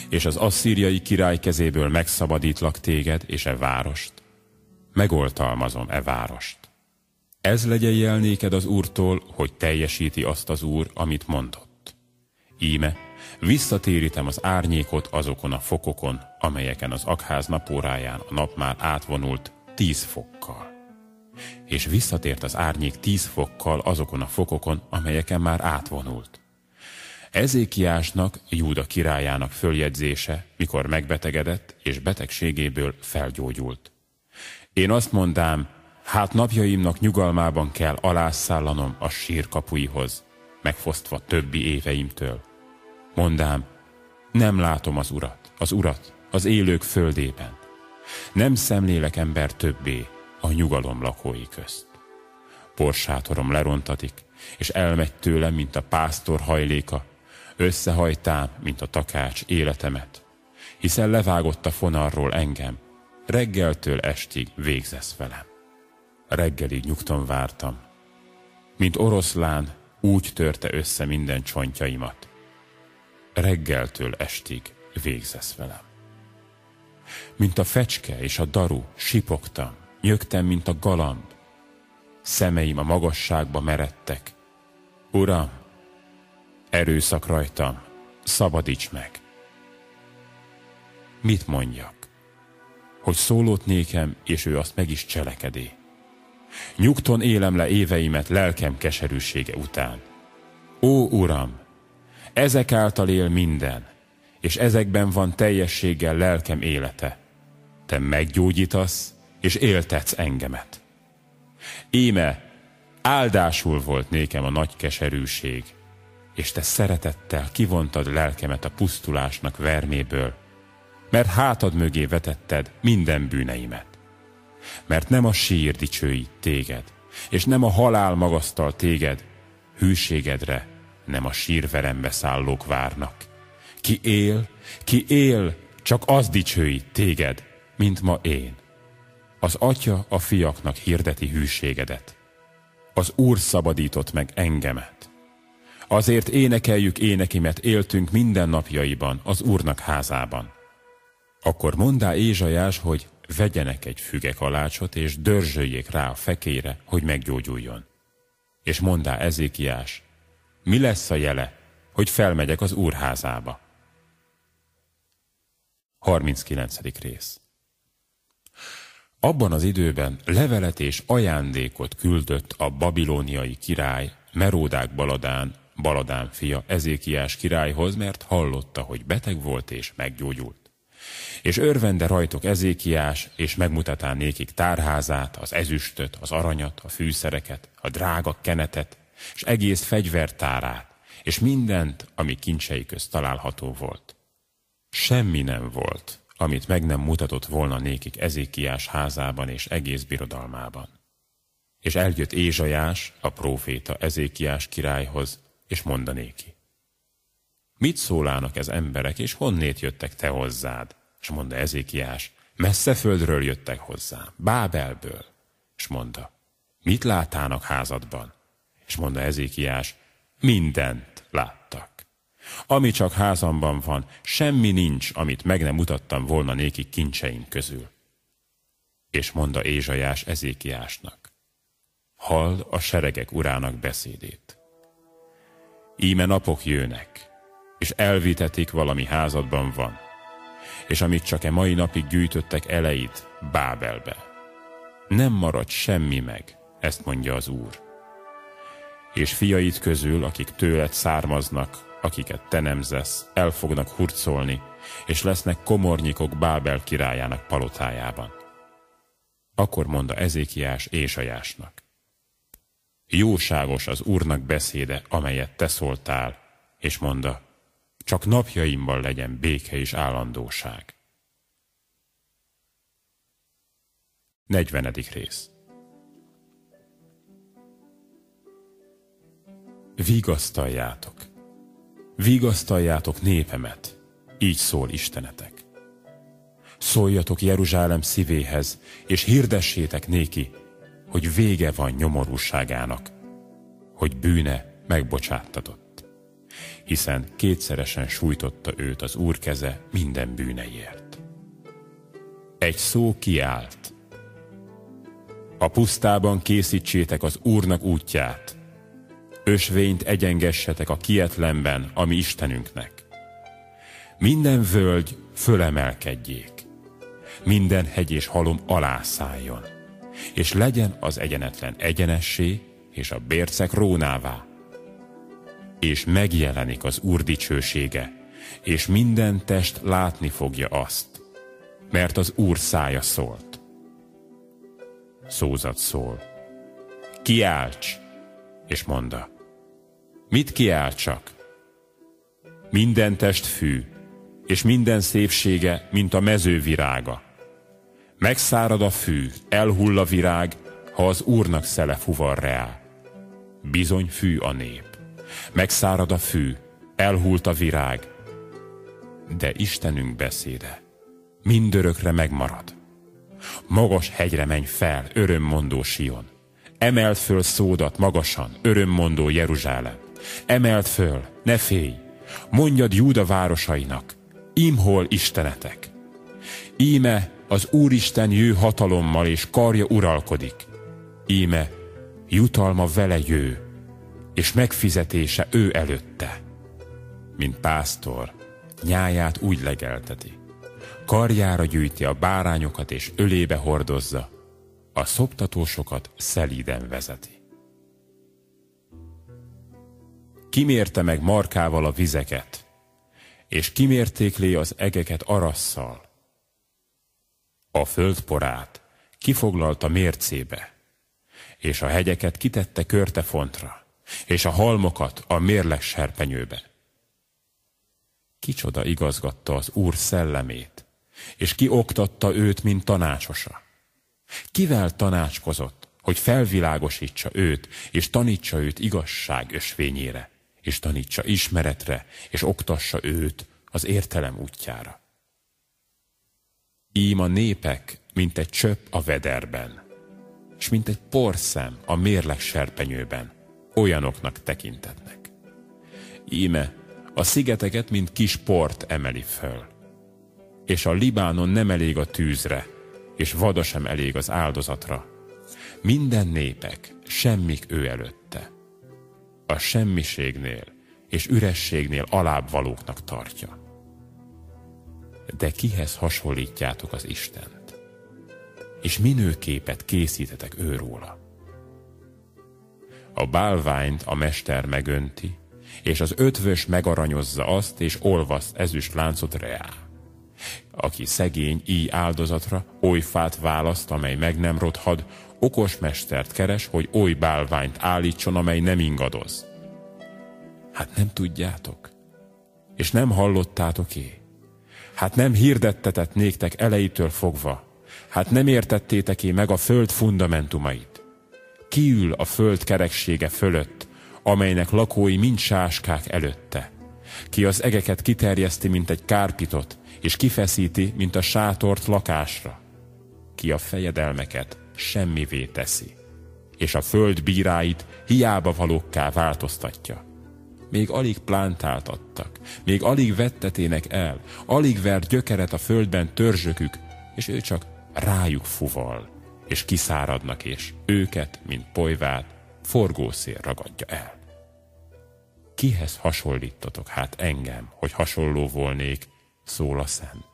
Speaker 2: És az asszíriai király kezéből megszabadítlak téged és e várost. Megoltalmazom e várost. Ez legyen jel néked az Úrtól, hogy teljesíti azt az Úr, amit mondott. Íme, Visszatérítem az árnyékot azokon a fokokon, amelyeken az akház napóráján a nap már átvonult tíz fokkal. És visszatért az árnyék tíz fokkal azokon a fokokon, amelyeken már átvonult. Ezékiásnak, Júda királyának följegyzése, mikor megbetegedett, és betegségéből felgyógyult. Én azt mondám, hát napjaimnak nyugalmában kell alászállanom a sírkapuihoz, megfosztva többi éveimtől Mondám, nem látom az urat, az urat, az élők földében. Nem szemlélek ember többé a nyugalom lakói közt. Porsátorom lerontatik, és elmegy tőlem, mint a pásztor hajléka, összehajtám, mint a takács életemet, hiszen levágott a fonarról engem, reggeltől estig végzesz velem. Reggelig nyugton vártam, mint oroszlán úgy törte össze minden csontjaimat, reggeltől estig végzesz velem. Mint a fecske és a daru, sipogtam, nyögtem, mint a galamb. Szemeim a magasságba meredtek. Uram, erőszak rajtam, szabadíts meg. Mit mondjak? Hogy szólott nékem, és ő azt meg is cselekedé. Nyugton élem le éveimet lelkem keserűsége után. Ó, Uram, ezek által él minden, és ezekben van teljességgel lelkem élete. Te meggyógyítasz, és éltetsz engemet. Íme, áldásul volt nékem a nagy keserűség, és te szeretettel kivontad lelkemet a pusztulásnak verméből, mert hátad mögé vetetted minden bűneimet. Mert nem a sír dicsőít téged, és nem a halál magasztal téged, hűségedre nem a sírverembe szállók várnak. Ki él, ki él, csak az dicsőít téged, mint ma én. Az atya a fiaknak hirdeti hűségedet. Az Úr szabadított meg engemet. Azért énekeljük énekimet éltünk minden napjaiban az Úrnak házában. Akkor mondá Ézsajás, hogy vegyenek egy fügekalácsot, és dörzsöljék rá a fekére, hogy meggyógyuljon. És mondá Ezékiás, mi lesz a jele, hogy felmegyek az úrházába? 39. rész Abban az időben levelet és ajándékot küldött a babilóniai király Meródák Baladán, Baladán fia Ezékiás királyhoz, mert hallotta, hogy beteg volt és meggyógyult. És örvende rajtok Ezékiás, és megmutatá nékik tárházát, az ezüstöt, az aranyat, a fűszereket, a drága kenetet, és egész fegyvertárát, és mindent, ami kincsei közt található volt. Semmi nem volt, amit meg nem mutatott volna nékik Ezékiás házában és egész birodalmában. És eljött Ézsajás, a próféta Ezékiás királyhoz, és mondanéki. Mit szólának ez emberek, és honnét jöttek te hozzád? És mondta Ezékiás, messze földről jöttek hozzám, Bábelből. És mondta, mit látának házadban? És mondta Ezékiás, mindent láttak. Ami csak házamban van, semmi nincs, amit meg nem mutattam volna nékik kincseim közül. És mondta Ézsajás Ezékiásnak, hall a seregek urának beszédét. Íme napok jönnek, és elvitetik valami házadban van, és amit csak e mai napig gyűjtöttek eleit Bábelbe. Nem marad semmi meg, ezt mondja az Úr. És fiait közül, akik tőled származnak, akiket te nemzesz, el fognak hurcolni, és lesznek komornyikok Bábel királyának palotájában. Akkor mondta Ezékiás Ésajásnak. Jóságos az Úrnak beszéde, amelyet te szóltál, és mondta, csak napjaimban legyen béke és állandóság. 40. rész Vigasztaljátok, vigasztaljátok népemet, így szól Istenetek. Szóljatok Jeruzsálem szívéhez, és hirdessétek néki, hogy vége van nyomorúságának, hogy bűne megbocsáttatott. Hiszen kétszeresen sújtotta őt az Úr keze minden bűneiért. Egy szó kiállt. A pusztában készítsétek az Úrnak útját, ösvényt egyengessetek a kietlenben, ami Istenünknek. Minden völgy fölemelkedjék, minden hegy és halom alászálljon és legyen az egyenetlen egyenessé, és a bércek rónává. És megjelenik az Úr dicsősége, és minden test látni fogja azt, mert az Úr szája szólt. Szózat szól. Kiálts, és monda. Mit kiáltsak? Minden test fű, és minden szépsége, mint a mező virága Megszárad a fű, elhull a virág, ha az Úrnak szele fuvar reá. Bizony fű a nép. Megszárad a fű, elhult a virág, de Istenünk beszéde mindörökre megmarad. Magas hegyre menj fel, örömmondó Sion. Emelt föl szódat magasan, örömmondó Jeruzsálem. Emelt föl, ne félj, mondjad Júda városainak, imhol Istenetek. Íme az Úristen jő hatalommal és karja uralkodik. Íme, jutalma vele jő, és megfizetése ő előtte. Mint pásztor, nyáját úgy legelteti. Karjára gyűjti a bárányokat és ölébe hordozza, a szoptatósokat szelíden vezeti. Kimérte meg markával a vizeket, és kimértéklé az egeket arasszal, a földporát kifoglalta mércébe, és a hegyeket kitette körtefontra, és a halmokat a mérleg serpenyőbe. Kicsoda igazgatta az Úr szellemét, és ki oktatta őt, mint tanácsosa. Kivel tanácskozott, hogy felvilágosítsa őt, és tanítsa őt igazság ösvényére, és tanítsa ismeretre, és oktassa őt az értelem útjára. Ím a népek, mint egy csöpp a vederben, és mint egy porszem a mérleg serpenyőben, olyanoknak tekintetnek. Íme a szigeteket, mint kis port emeli föl, és a Libánon nem elég a tűzre, és vada sem elég az áldozatra. Minden népek semmik ő előtte. A semmiségnél és ürességnél alább valóknak tartja de kihez hasonlítjátok az Istent? És minőképet készítetek őróla? A bálványt a mester megönti, és az ötvös megaranyozza azt, és olvaszt ezüst láncot reá. aki szegény íj áldozatra oly fát választ, amely meg nem rothad, okos mestert keres, hogy oly bálványt állítson, amely nem ingadoz. Hát nem tudjátok? És nem hallottátok é? Hát nem hirdettetett néktek elejétől fogva? Hát nem értettétek meg a föld fundamentumait? Kiül a föld kereksége fölött, amelynek lakói mind sáskák előtte? Ki az egeket kiterjeszti, mint egy kárpitot, és kifeszíti, mint a sátort lakásra? Ki a fejedelmeket semmivé teszi, és a föld bíráit hiába valókká változtatja? még alig plántáltattak, még alig vettetének el, alig vert gyökeret a földben törzsökük, és ő csak rájuk fuval, és kiszáradnak, és őket, mint polyvát, forgószél ragadja el. Kihez hasonlítotok hát engem, hogy hasonló volnék, szól a szent.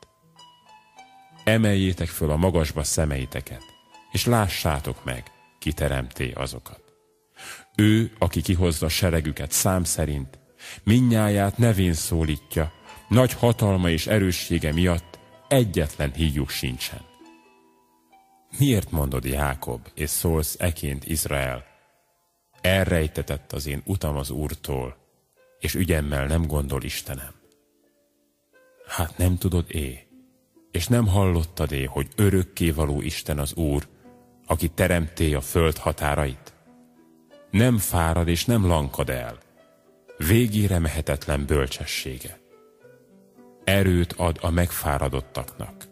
Speaker 2: Emeljétek föl a magasba szemeiteket, és lássátok meg, ki teremté azokat. Ő, aki kihozza seregüket szám szerint, minnyáját nevén szólítja, nagy hatalma és erőssége miatt egyetlen híjuk sincsen. Miért mondod Jákob, és szólsz eként Izrael? Elrejtetett az én utam az Úrtól, és ügyemmel nem gondol Istenem. Hát nem tudod é, és nem hallottad é, hogy örökkévaló Isten az Úr, aki teremté a föld határait? nem fárad és nem lankad el, végére mehetetlen bölcsessége. Erőt ad a megfáradottaknak,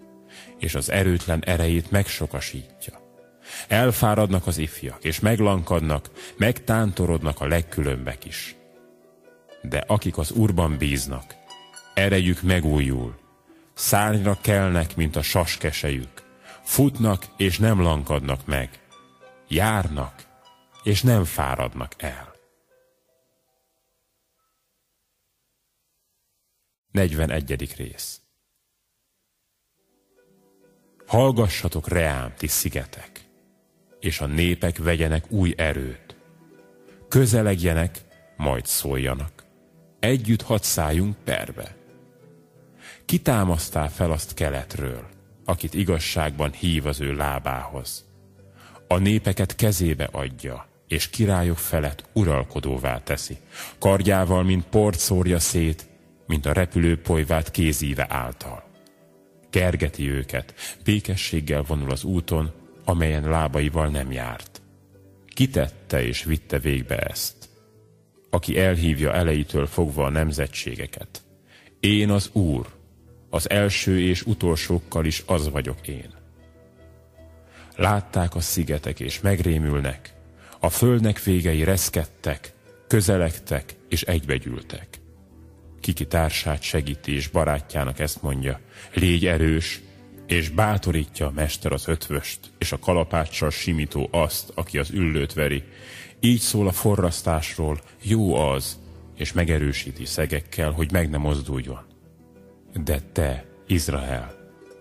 Speaker 2: és az erőtlen erejét megsokasítja. Elfáradnak az ifjak, és meglankadnak, megtántorodnak a legkülönbek is. De akik az Úrban bíznak, erejük megújul, szárnyra kelnek, mint a saskesejük, futnak és nem lankadnak meg, járnak és nem fáradnak el. 41. rész Hallgassatok reám, ti szigetek, és a népek vegyenek új erőt. Közelegjenek, majd szóljanak. Együtt hadd szálljunk perbe. Kitámasztál fel azt keletről, akit igazságban hív az ő lábához. A népeket kezébe adja, és királyok felett uralkodóvá teszi. Kardjával, mint port szórja szét, mint a repülő polyvát kézíve által. Kergeti őket, békességgel vonul az úton, amelyen lábaival nem járt. Kitette és vitte végbe ezt, aki elhívja elejétől fogva a nemzetségeket. Én az Úr, az első és utolsókkal is az vagyok én. Látták a szigetek és megrémülnek, a földnek végei reszkedtek, közelegtek és egybegyűltek. Kiki társát segíti és barátjának ezt mondja, légy erős, és bátorítja a mester az ötvöst, és a kalapáccsal simító azt, aki az üllőt veri. Így szól a forrasztásról, jó az, és megerősíti szegekkel, hogy meg ne mozduljon. De te, Izrael,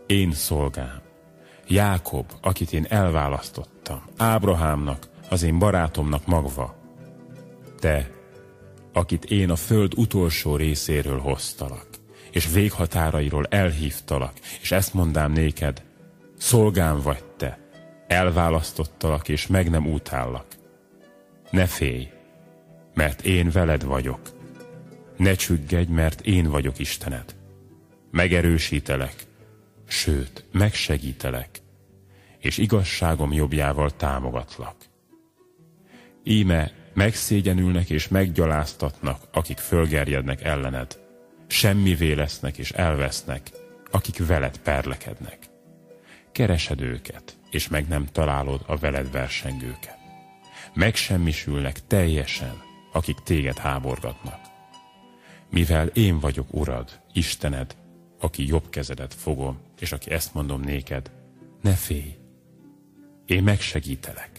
Speaker 2: én szolgám, Jákob, akit én elválasztottam, Ábrahámnak, az én barátomnak magva. Te, akit én a föld utolsó részéről hoztalak, és véghatárairól elhívtalak, és ezt mondám néked, szolgám vagy te, elválasztottalak, és meg nem utállak. Ne félj, mert én veled vagyok. Ne csüggedj, mert én vagyok Istened. Megerősítelek, sőt, megsegítelek, és igazságom jobbjával támogatlak. Íme megszégyenülnek és meggyaláztatnak, akik fölgerjednek ellened. Semmivé lesznek és elvesznek, akik veled perlekednek. Keresed őket, és meg nem találod a veled versengőket. Megsemmisülnek teljesen, akik téged háborgatnak. Mivel én vagyok Urad, Istened, aki jobb kezedet fogom, és aki ezt mondom néked, ne félj, én megsegítelek.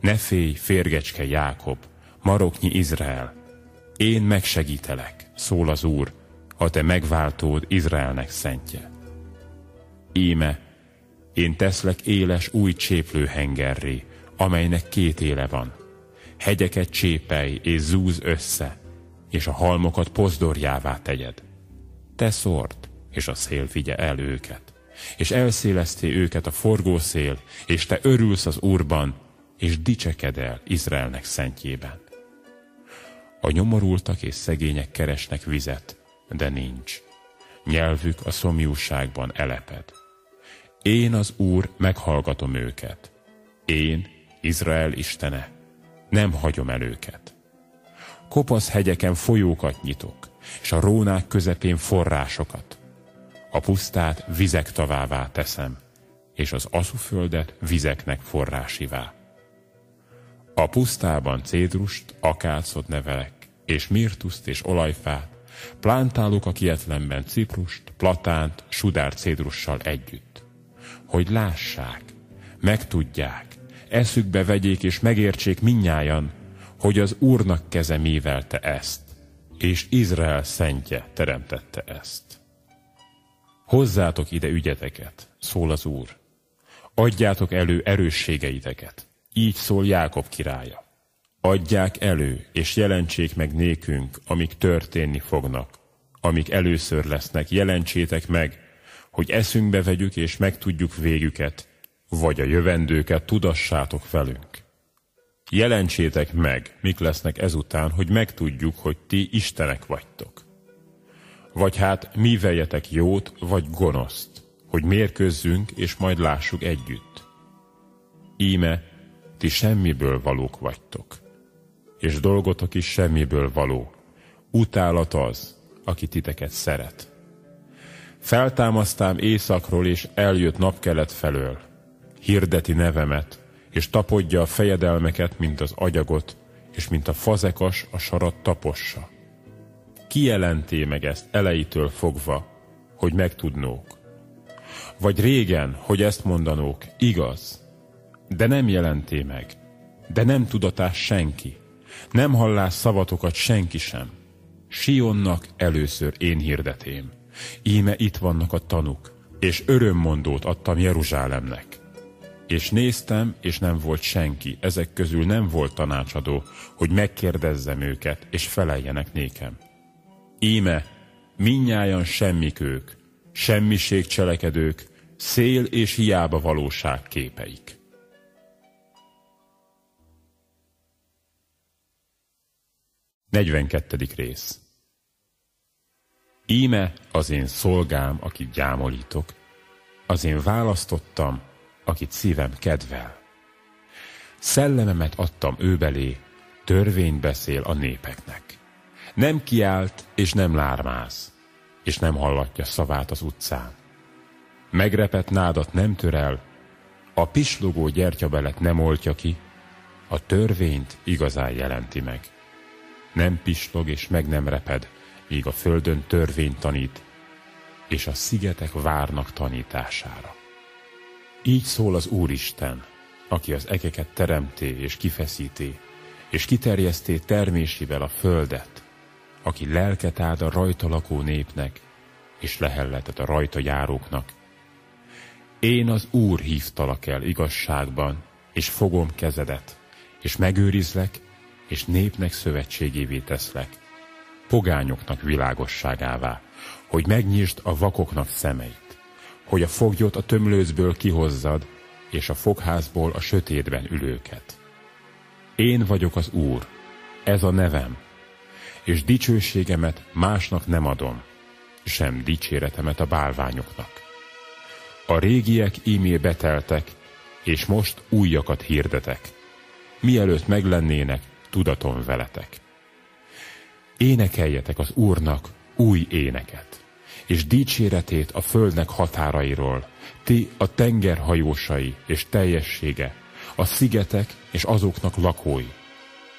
Speaker 2: Ne félj, férgecske Jákob, maroknyi Izrael, én megsegítelek, szól az Úr, a te megváltód Izraelnek szentje. Íme, én teszlek éles új cséplőhengerré, amelynek két éle van. Hegyeket csépelj és zúz össze, és a halmokat pozdorjává tegyed. Te szort, és a szél vigye el őket. És elszéleszté őket a forgószél, és te örülsz az Úrban, és dicseked el Izraelnek szentjében. A nyomorultak és szegények keresnek vizet, de nincs. Nyelvük a szomjúságban eleped. Én az Úr meghallgatom őket. Én, Izrael Istene, nem hagyom el őket. Kopasz hegyeken folyókat nyitok, és a rónák közepén forrásokat. A pusztát vizek tavává teszem, és az aszuföldet vizeknek forrásivá. A pusztában cédrust, akácot nevelek, és mirtuszt és olajfát, plántálok a kietlenben ciprust, platánt, sudár cédrussal együtt. Hogy lássák, megtudják, eszükbe vegyék és megértsék minnyájan, hogy az Úrnak keze mívelte ezt, és Izrael szentje teremtette ezt. Hozzátok ide ügyeteket, szól az Úr. Adjátok elő erősségeiteket, így szól Jákob királya. Adják elő, és jelentsék meg nékünk, amik történni fognak, amik először lesznek, jelentsétek meg, hogy eszünkbe vegyük és megtudjuk végüket, vagy a jövendőket tudassátok velünk. Jelentsétek meg, mik lesznek ezután, hogy megtudjuk, hogy ti istenek vagytok. Vagy hát veljetek jót vagy gonoszt, hogy mérkőzzünk és majd lássuk együtt. Íme, ti semmiből valók vagytok, és dolgotok is semmiből való. Utálat az, aki titeket szeret. Feltámasztám északról, és eljött napkelet felől. Hirdeti nevemet, és tapodja a fejedelmeket, mint az agyagot, és mint a fazekas a sarat tapossa. Kijelenté meg ezt elejétől fogva, hogy megtudnók. Vagy régen, hogy ezt mondanók, igaz, de nem jelenté meg, de nem tudatás senki, nem hallás szavatokat senki sem. Sionnak először én hirdetém. Íme itt vannak a tanuk, és örömmondót adtam Jeruzsálemnek. És néztem, és nem volt senki, ezek közül nem volt tanácsadó, hogy megkérdezzem őket, és feleljenek nékem. Íme, minnyájan semmik ők, semmiség cselekedők, szél és hiába valóság képeik. Negyvenkettedik rész Íme az én szolgám, akit gyámolítok, az én választottam, akit szívem kedvel. Szellememet adtam ő belé, törvény beszél a népeknek. Nem kiált és nem lármáz, és nem hallatja szavát az utcán. Megrepett nádat nem törel, a pislogó gyertyabelet nem oltja ki, a törvényt igazán jelenti meg. Nem pislog és meg nem reped, míg a földön törvényt tanít, és a szigetek várnak tanítására. Így szól az Úristen, aki az egeket teremté és kifeszíté, és kiterjeszté termésével a földet, aki lelket áld a rajta lakó népnek, és lehelletet a rajta járóknak. Én az Úr hívtalak el igazságban, és fogom kezedet, és megőrizlek, és népnek szövetségévé teszlek, pogányoknak világosságává, hogy megnyisd a vakoknak szemeit hogy a foglyot a tömlőzből kihozzad, és a fogházból a sötétben ülőket. Én vagyok az Úr, ez a nevem, és dicsőségemet másnak nem adom, sem dicséretemet a bálványoknak. A régiek ímé beteltek, és most újakat hirdetek. Mielőtt meglennének, tudatom veletek. Énekeljetek az Úrnak új éneket és dicséretét a földnek határairól, ti a tenger hajósai és teljessége, a szigetek és azoknak lakói.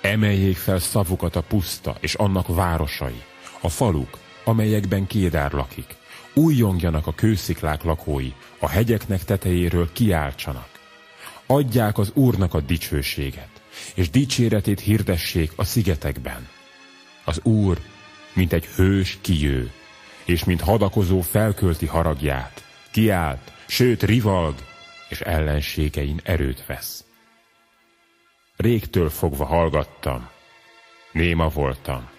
Speaker 2: Emeljék fel szavukat a puszta és annak városai, a faluk, amelyekben kédár lakik. Újjongjanak a kősziklák lakói, a hegyeknek tetejéről kiáltsanak. Adják az Úrnak a dicsőséget, és dicséretét hirdessék a szigetekben. Az Úr, mint egy hős kijő, és mint hadakozó felkölti haragját, kiált, sőt rivalg, és ellenségein erőt vesz. Régtől fogva hallgattam, néma voltam,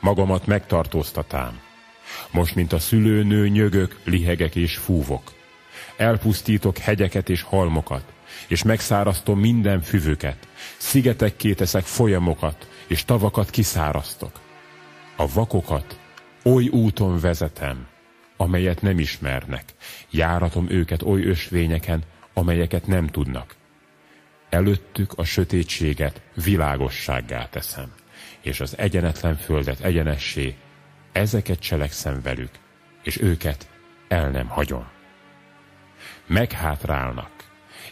Speaker 2: magamat megtartóztatám, Most, mint a szülőnő, nyögök, lihegek és fúvok. Elpusztítok hegyeket és halmokat, és megszárasztom minden füvöket. Szigetekké teszek folyamokat, és tavakat kiszárasztok. A vakokat oly úton vezetem, amelyet nem ismernek. Járatom őket oly ösvényeken, amelyeket nem tudnak. Előttük a sötétséget világossággá teszem, és az egyenetlen földet egyenessé, ezeket cselekszem velük, és őket el nem hagyom. Meghátrálnak,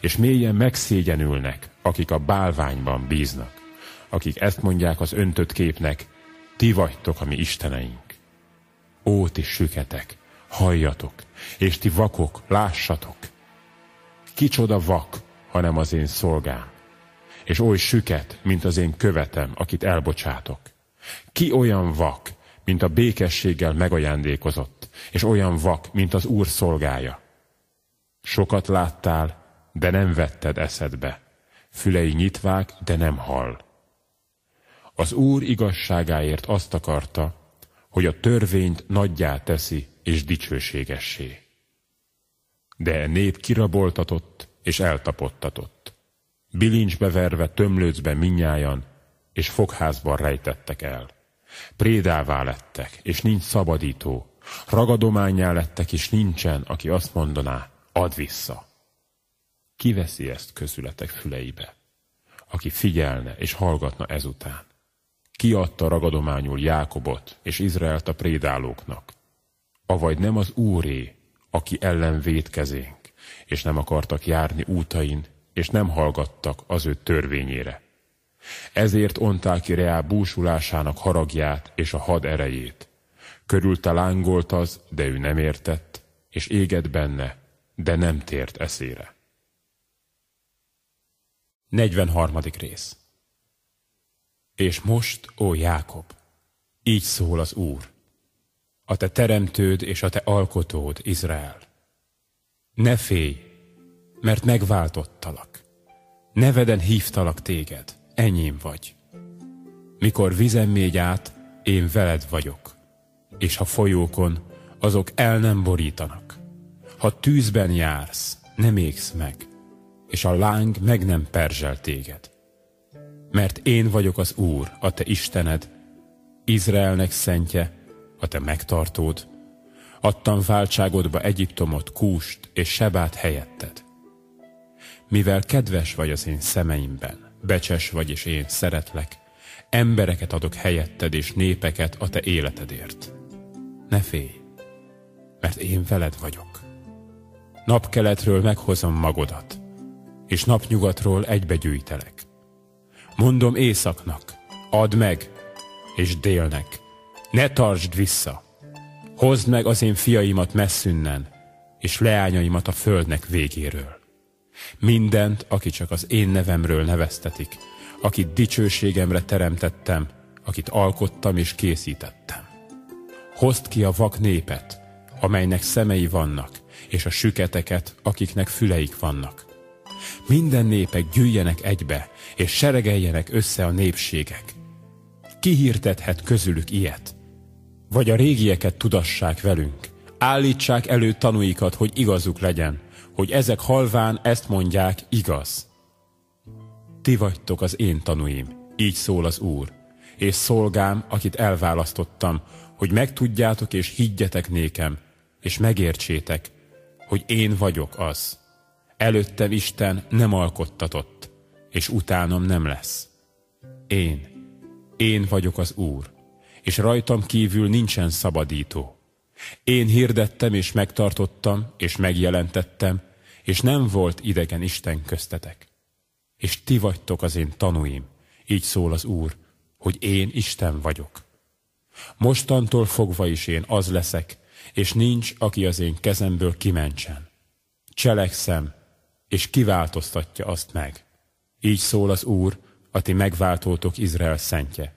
Speaker 2: és mélyen megszégyenülnek, akik a bálványban bíznak, akik ezt mondják az öntött képnek, ti vagytok a mi isteneink. Ó, ti süketek, halljatok, és ti vakok, lássatok. Kicsoda vak, hanem az én szolgám, és oly süket, mint az én követem, akit elbocsátok. Ki olyan vak, mint a békességgel megajándékozott, és olyan vak, mint az Úr szolgája. Sokat láttál, de nem vetted eszedbe. Fülei nyitvák, de nem hall. Az Úr igazságáért azt akarta, hogy a törvényt nagyjá teszi és dicsőségessé. De nép kiraboltatott és eltapottatott. Bilincsbe verve tömlőcbe minnyájan, és fogházban rejtettek el. Prédává lettek, és nincs szabadító. Ragadományá lettek, és nincsen, aki azt mondaná, add vissza. Ki veszi ezt közületek füleibe? Aki figyelne és hallgatna ezután. Ki adta ragadományul Jákobot és Izraelt a prédálóknak? Avagy nem az Úré, aki ellen védkezénk, és nem akartak járni útain, és nem hallgattak az ő törvényére. Ezért ontál ki Reá búsulásának haragját és a had erejét. Körülte lángolt az, de ő nem értett, és égett benne, de nem tért eszére.
Speaker 1: 43. rész És most, ó Jákob, így szól az Úr, a te teremtőd és a te alkotód, Izrael. Ne félj, mert megváltottalak. Neveden hívtalak téged, enyém vagy. Mikor vizem mégy át, én veled vagyok, és ha folyókon, azok el nem borítanak. Ha tűzben jársz, nem égsz meg, és a láng meg nem perzsel téged. Mert én vagyok az Úr, a te Istened, Izraelnek szentje, a te megtartód, adtam váltságodba Egyiptomot, Kúst és Sebát helyetted. Mivel kedves vagy az én szemeimben, becses vagy és én szeretlek, embereket adok helyetted és népeket a te életedért. Ne félj, mert én veled vagyok. Napkeletről meghozom magodat, és napnyugatról egybegyűjtelek. Mondom északnak, add meg, és délnek, ne tartsd vissza. Hozd meg az én fiaimat messzünnen, és leányaimat a földnek végéről. Mindent, aki csak az én nevemről neveztetik, akit dicsőségemre teremtettem, akit alkottam és készítettem. Hozd ki a vak népet, amelynek szemei vannak, és a süketeket, akiknek füleik vannak. Minden népek gyűjjenek egybe, és seregeljenek össze a népségek. Ki hirdethet közülük ilyet? Vagy a régieket tudassák velünk, állítsák elő tanúikat, hogy igazuk legyen, hogy ezek halván ezt mondják, igaz. Ti vagytok az én tanúim, így szól az Úr, és szolgám, akit elválasztottam, hogy megtudjátok és higgyetek nékem, és megértsétek, hogy én vagyok az. Előttem Isten nem alkottatott, és utánam nem lesz. Én, én vagyok az Úr, és rajtam kívül nincsen szabadító. Én hirdettem és megtartottam, és megjelentettem, és nem volt idegen Isten köztetek. És ti vagytok az én tanúim, így szól az Úr, hogy én Isten vagyok. Mostantól fogva is én az leszek, és nincs, aki az én kezemből kimentsen. Cselekszem, és kiváltoztatja azt meg. Így szól az Úr, a ti megváltótok Izrael szentje.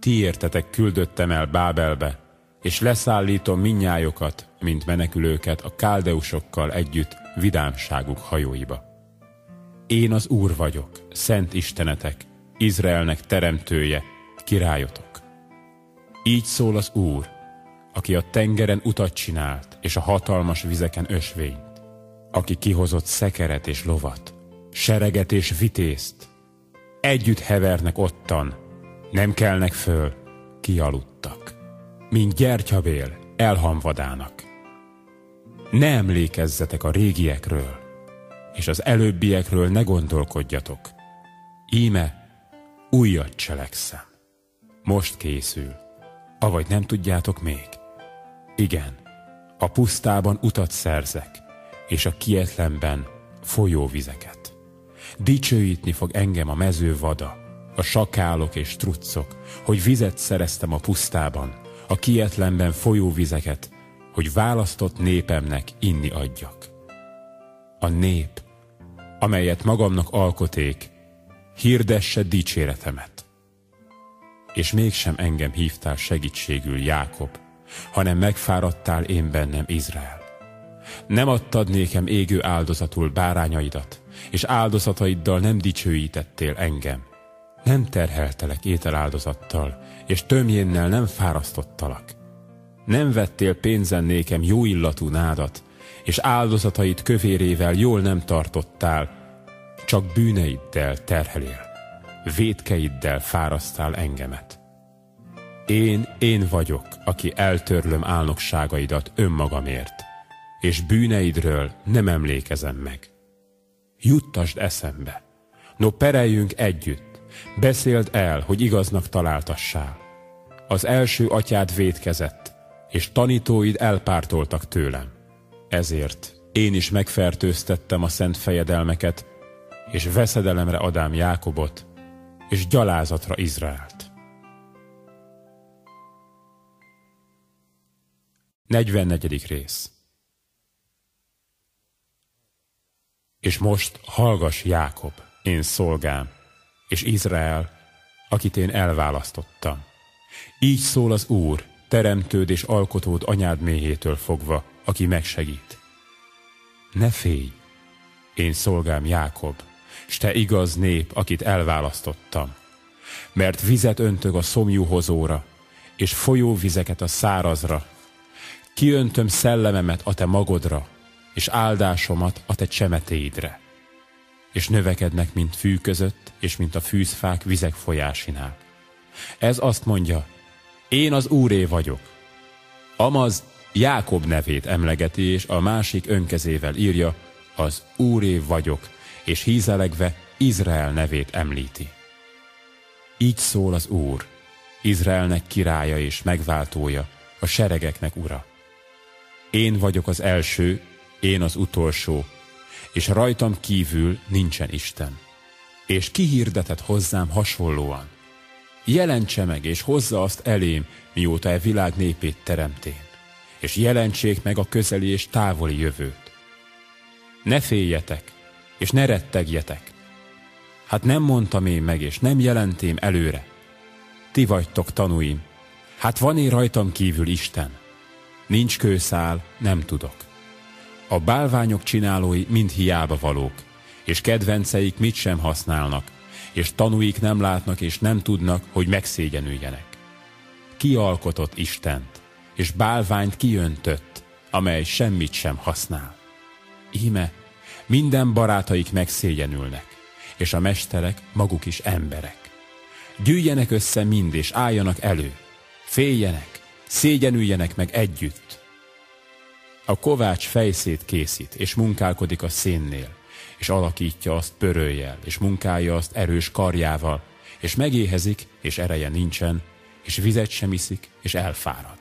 Speaker 1: Ti értetek küldöttem el Bábelbe, és leszállítom minnyájokat, mint menekülőket a káldeusokkal együtt vidámságuk hajóiba. Én az Úr vagyok, szent Istenetek, Izraelnek teremtője, királyotok. Így szól az Úr, aki a tengeren utat csinált, és a hatalmas vizeken ösvényt, aki kihozott szekeret és lovat, sereget és vitézt, együtt hevernek ottan, nem kelnek föl, kialudtak, mint gyertyabél elhamvadának. Ne emlékezzetek a régiekről, és az előbbiekről ne gondolkodjatok. Íme, újat cselekszem. Most készül, avagy nem tudjátok még. Igen, a pusztában utat szerzek, és a kietlenben folyóvizeket. Dicsőítni fog engem a mező vada, a sakálok és truccok, hogy vizet szereztem a pusztában, a kietlenben folyóvizeket, hogy választott népemnek inni adjak. A nép, amelyet magamnak alkoték, hirdesse dicséretemet. És mégsem engem hívtál segítségül, Jákob, hanem megfáradtál én bennem, Izrael. Nem adtad nékem égő áldozatul bárányaidat, és áldozataiddal nem dicsőítettél engem. Nem terheltelek ételáldozattal, és tömjénnel nem fárasztottalak. Nem vettél pénzen nékem jó illatú nádat, és áldozatait kövérével jól nem tartottál, csak bűneiddel terhelél, védkeiddel fárasztál engemet. Én, én vagyok, aki eltörlöm álnokságaidat önmagamért, és bűneidről nem emlékezem meg. Juttasd eszembe, no pereljünk együtt, beszéld el, hogy igaznak találtassál. Az első atyád védkezett, és tanítóid elpártoltak tőlem. Ezért én is megfertőztettem a szent fejedelmeket, és veszedelemre adám Jákobot, és gyalázatra Izraelt. 44. rész És most hallgass Jákob, én szolgám, és Izrael, akit én elválasztottam. Így szól az Úr, teremtőd és alkotód anyád méhétől fogva, aki megsegít. Ne félj, én szolgám Jákob, s te igaz nép, akit elválasztottam. Mert vizet öntög a szomjú hozóra, és folyóvizeket a szárazra. Kiöntöm szellememet a te magodra, és áldásomat a te csemetéidre. És növekednek, mint fű között, és mint a fűzfák vizek folyásinál. Ez azt mondja, én az Úré vagyok. Amaz Jákob nevét emlegeti, és a másik önkezével írja, az Úré vagyok, és hízelegve Izrael nevét említi. Így szól az Úr, Izraelnek királya és megváltója, a seregeknek ura. Én vagyok az első, én az utolsó, és rajtam kívül nincsen Isten. És kihirdetett hozzám hasonlóan. Jelentse meg, és hozza azt elém, mióta e világ népét teremtén, és jelentsék meg a közeli és távoli jövőt. Ne féljetek, és ne rettegjetek. Hát nem mondtam én meg, és nem jelentém előre. Ti vagytok tanúim. Hát van én rajtam kívül Isten. Nincs kőszál, nem tudok. A bálványok csinálói mind hiába valók, és kedvenceik mit sem használnak, és tanúik nem látnak és nem tudnak, hogy megszégyenüljenek. Ki alkotott Istent, és bálványt kiöntött, amely semmit sem használ. Íme, minden barátaik megszégyenülnek, és a mesterek maguk is emberek. Gyűjjenek össze mind, és álljanak elő. Féljenek, szégyenüljenek meg együtt. A kovács fejszét készít, és munkálkodik a szénnél, és alakítja azt pörőjel, és munkálja azt erős karjával, és megéhezik, és ereje nincsen, és vizet sem iszik, és elfárad.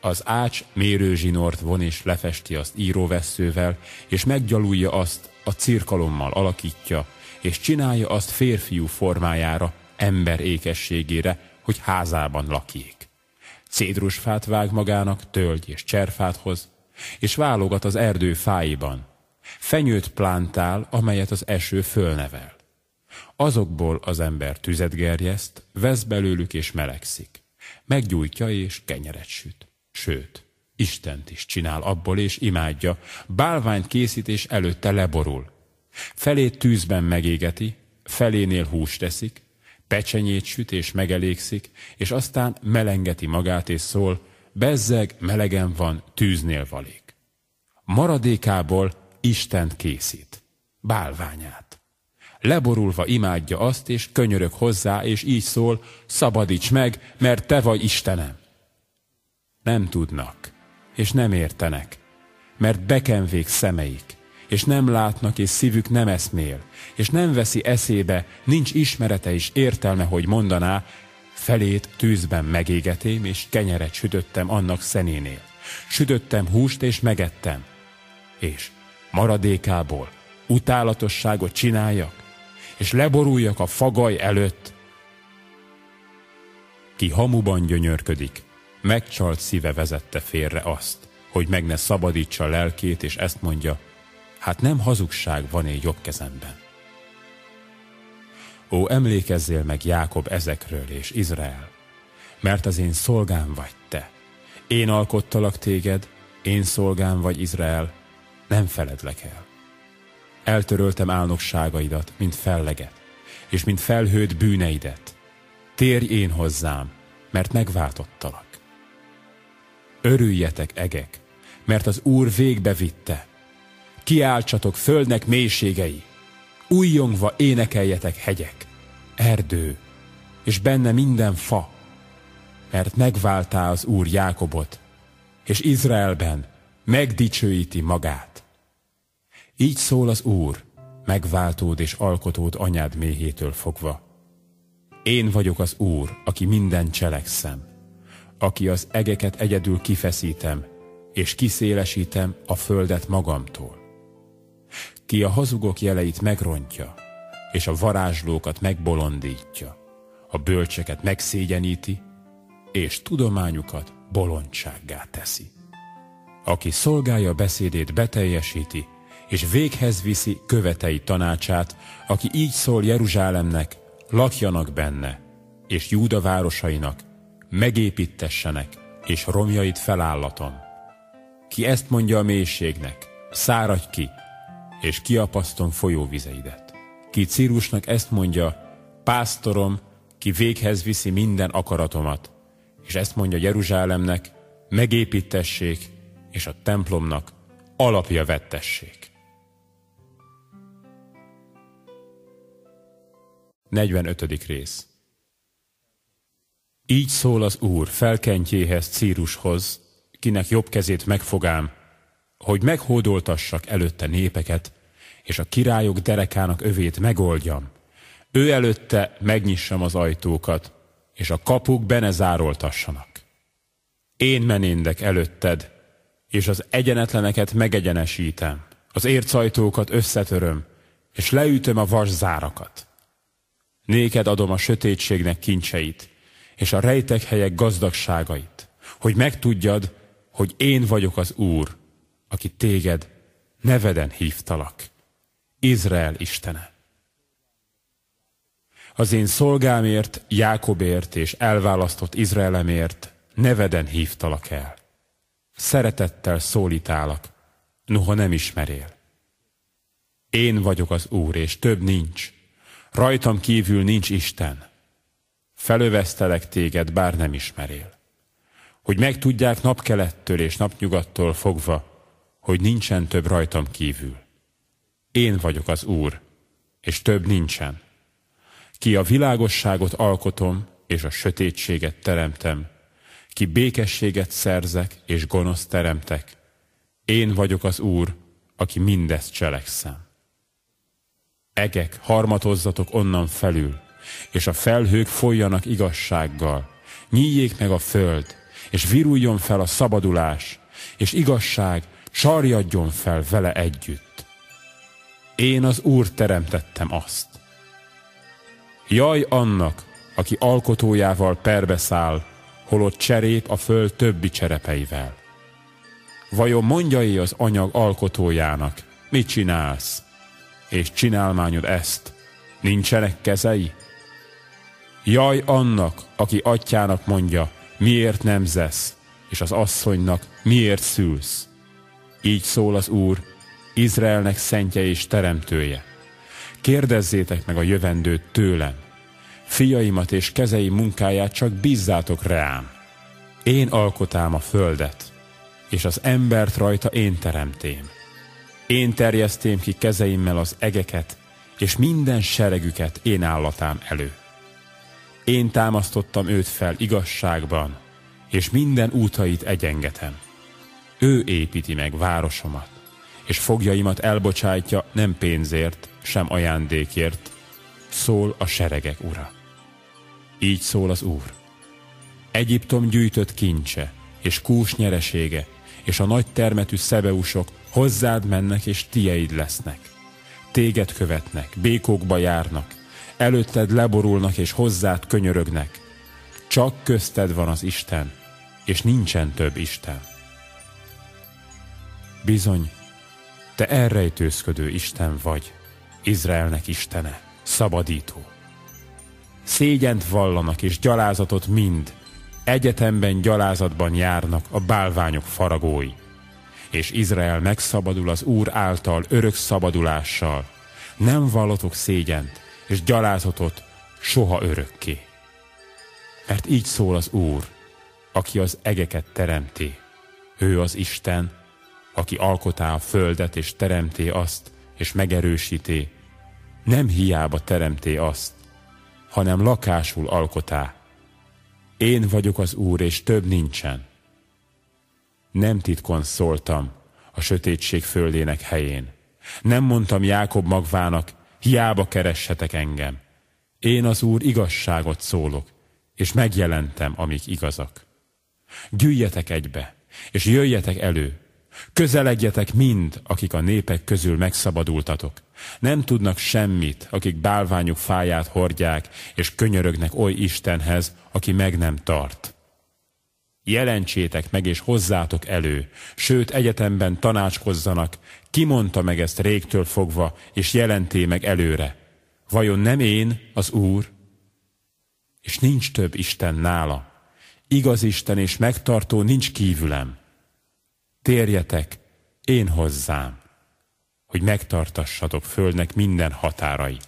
Speaker 1: Az ács mérőzsinort von és lefesti azt íróvesszővel, és meggyalulja azt a cirkalommal alakítja, és csinálja azt férfiú formájára, ember ékességére, hogy házában lakjék. Cédrusfát vág magának, tölgy és cserfát hoz, és válogat az erdő fáiban. Fenyőt plántál, amelyet az eső fölnevel. Azokból az ember tüzet gerjeszt, vesz belőlük és melegszik. Meggyújtja és kenyeret süt. Sőt, Istent is csinál abból és imádja, bálványt készít és előtte leborul. Felét tűzben megégeti, felénél húst teszik, pecsenyét süt és megelégszik, és aztán melengeti magát és szól,
Speaker 2: bezzeg melegen van, tűznél valék. Maradékából Istent készít, bálványát. Leborulva imádja azt, és könyörög hozzá, és így szól, szabadíts meg, mert te vagy Istenem. Nem tudnak, és nem értenek, mert bekenvék szemeik, és nem látnak, és szívük nem eszmél, és nem veszi eszébe, nincs ismerete és értelme, hogy mondaná, felét tűzben megégetém, és kenyeret sütöttem annak szenénél. Sütöttem húst, és megettem. És maradékából utálatosságot csináljak, és leboruljak a fagaj előtt. Ki hamuban gyönyörködik, megcsalt szíve vezette félre azt, hogy meg ne szabadítsa lelkét, és ezt mondja, hát nem hazugság van egy jobb kezemben. Ó, emlékezzél meg Jákob ezekről és Izrael, mert az én szolgám vagy te. Én alkottalak téged, én szolgám vagy Izrael, nem feledlek el. Eltöröltem álnokságaidat, mint felleget, és mint felhőd bűneidet. Térj én hozzám, mert megváltottalak. Örüljetek, egek, mert az Úr végbe vitte. Kiáltsatok földnek mélységei, újjongva énekeljetek hegyek, erdő, és benne minden fa, mert megváltá az Úr Jákobot, és Izraelben megdicsőíti magát. Így szól az Úr, megváltód és alkotód anyád méhétől fogva. Én vagyok az Úr, aki minden cselekszem, aki az egeket egyedül kifeszítem, és kiszélesítem a földet magamtól. Ki a hazugok jeleit megrontja, és a varázslókat megbolondítja, a bölcseket megszégyeníti, és tudományukat bolondsággá teszi. Aki szolgálja beszédét beteljesíti, és véghez viszi követei tanácsát, aki így szól Jeruzsálemnek, lakjanak benne, és Júda városainak, megépítessenek, és romjait felállatom. Ki ezt mondja a mélységnek, száradj ki, és kiapasztom folyóvizeidet. Ki Círusnak ezt mondja, pásztorom, ki véghez viszi minden akaratomat, és ezt mondja Jeruzsálemnek, megépítessék, és a templomnak alapja vettessék. 45. rész Így szól az Úr felkentjéhez Círushoz, kinek jobb kezét megfogám, hogy meghódoltassak előtte népeket, és a királyok derekának övét megoldjam. Ő előtte megnyissam az ajtókat, és a kapuk benezároltassanak. Én menéndek előtted, és az egyenetleneket megegyenesítem, az ércajtókat összetöröm, és leütöm a vaszárakat. Néked adom a sötétségnek kincseit, és a rejtek helyek gazdagságait, hogy megtudjad, hogy én vagyok az Úr, aki téged neveden hívtalak. Izrael Istene. Az én szolgámért, Jákobért és elválasztott Izraelemért neveden hívtalak el. Szeretettel szólítálak, noha nem ismerél. Én vagyok az Úr, és több nincs. Rajtam kívül nincs Isten. Felövesztelek téged, bár nem ismerél. Hogy megtudják napkelettől és napnyugattól fogva, hogy nincsen több rajtam kívül. Én vagyok az Úr, és több nincsen. Ki a világosságot alkotom, és a sötétséget teremtem, ki békességet szerzek, és gonosz teremtek. Én vagyok az Úr, aki mindezt cselekszem. Egek, harmatozzatok onnan felül, és a felhők folyjanak igazsággal. Nyíljék meg a föld, és viruljon fel a szabadulás, és igazság sarjadjon fel vele együtt. Én az Úr teremtettem azt. Jaj annak, aki alkotójával perbeszáll, holott cserép a föld többi cserepeivel. Vajon mondjai az anyag alkotójának, mit csinálsz? És csinálmányod ezt, nincsenek kezei? Jaj annak, aki atyának mondja, miért nem zesz, és az asszonynak miért szülsz. Így szól az Úr, Izraelnek szentje és teremtője. Kérdezzétek meg a jövendőt tőlem, fiaimat és kezei munkáját csak bízzátok rám.
Speaker 1: Én alkotám a földet, és az embert rajta én teremtém. Én terjesztém ki kezeimmel az egeket, és minden seregüket én állatám elő. Én támasztottam őt fel igazságban, és minden útait egyengetem. Ő építi meg városomat, és fogjaimat elbocsátja nem pénzért, sem ajándékért, szól a seregek ura. Így szól az Úr. Egyiptom gyűjtött kincse, és kús nyeresége, és a nagy termetű szebeusok hozzád mennek, és tieid lesznek. Téged követnek, békokba járnak, előtted leborulnak, és hozzád könyörögnek. Csak közted van az Isten, és nincsen több Isten. Bizony, te elrejtőzködő Isten vagy, Izraelnek Istene, szabadító. Szégyent vallanak és gyalázatot mind, egyetemben gyalázatban járnak a bálványok faragói. És Izrael megszabadul az Úr által örök szabadulással. Nem vallatok szégyent és gyalázatot soha örökké. Mert így szól az Úr, aki az egeket teremti. Ő az Isten, aki alkotá a földet és teremté azt, és megerősíté. Nem hiába teremté azt, hanem lakásul alkotá. Én vagyok az Úr, és több nincsen. Nem titkon szóltam a sötétség földének helyén. Nem mondtam Jákob magvának, hiába keressetek engem. Én az Úr igazságot szólok, és megjelentem, amik igazak. Gyűjjetek egybe, és jöjjetek elő. Közeledjetek mind, akik a népek közül megszabadultatok. Nem tudnak semmit, akik bálványuk fáját hordják, és könyörögnek oly Istenhez, aki meg nem tart. Jelentsétek meg, és hozzátok elő, sőt egyetemben tanácskozzanak, ki mondta meg ezt régtől fogva, és jelenté meg előre. Vajon nem én, az Úr? És nincs több Isten nála. Igaz Isten és megtartó nincs kívülem. Térjetek, én hozzám, hogy megtartassatok földnek minden határai.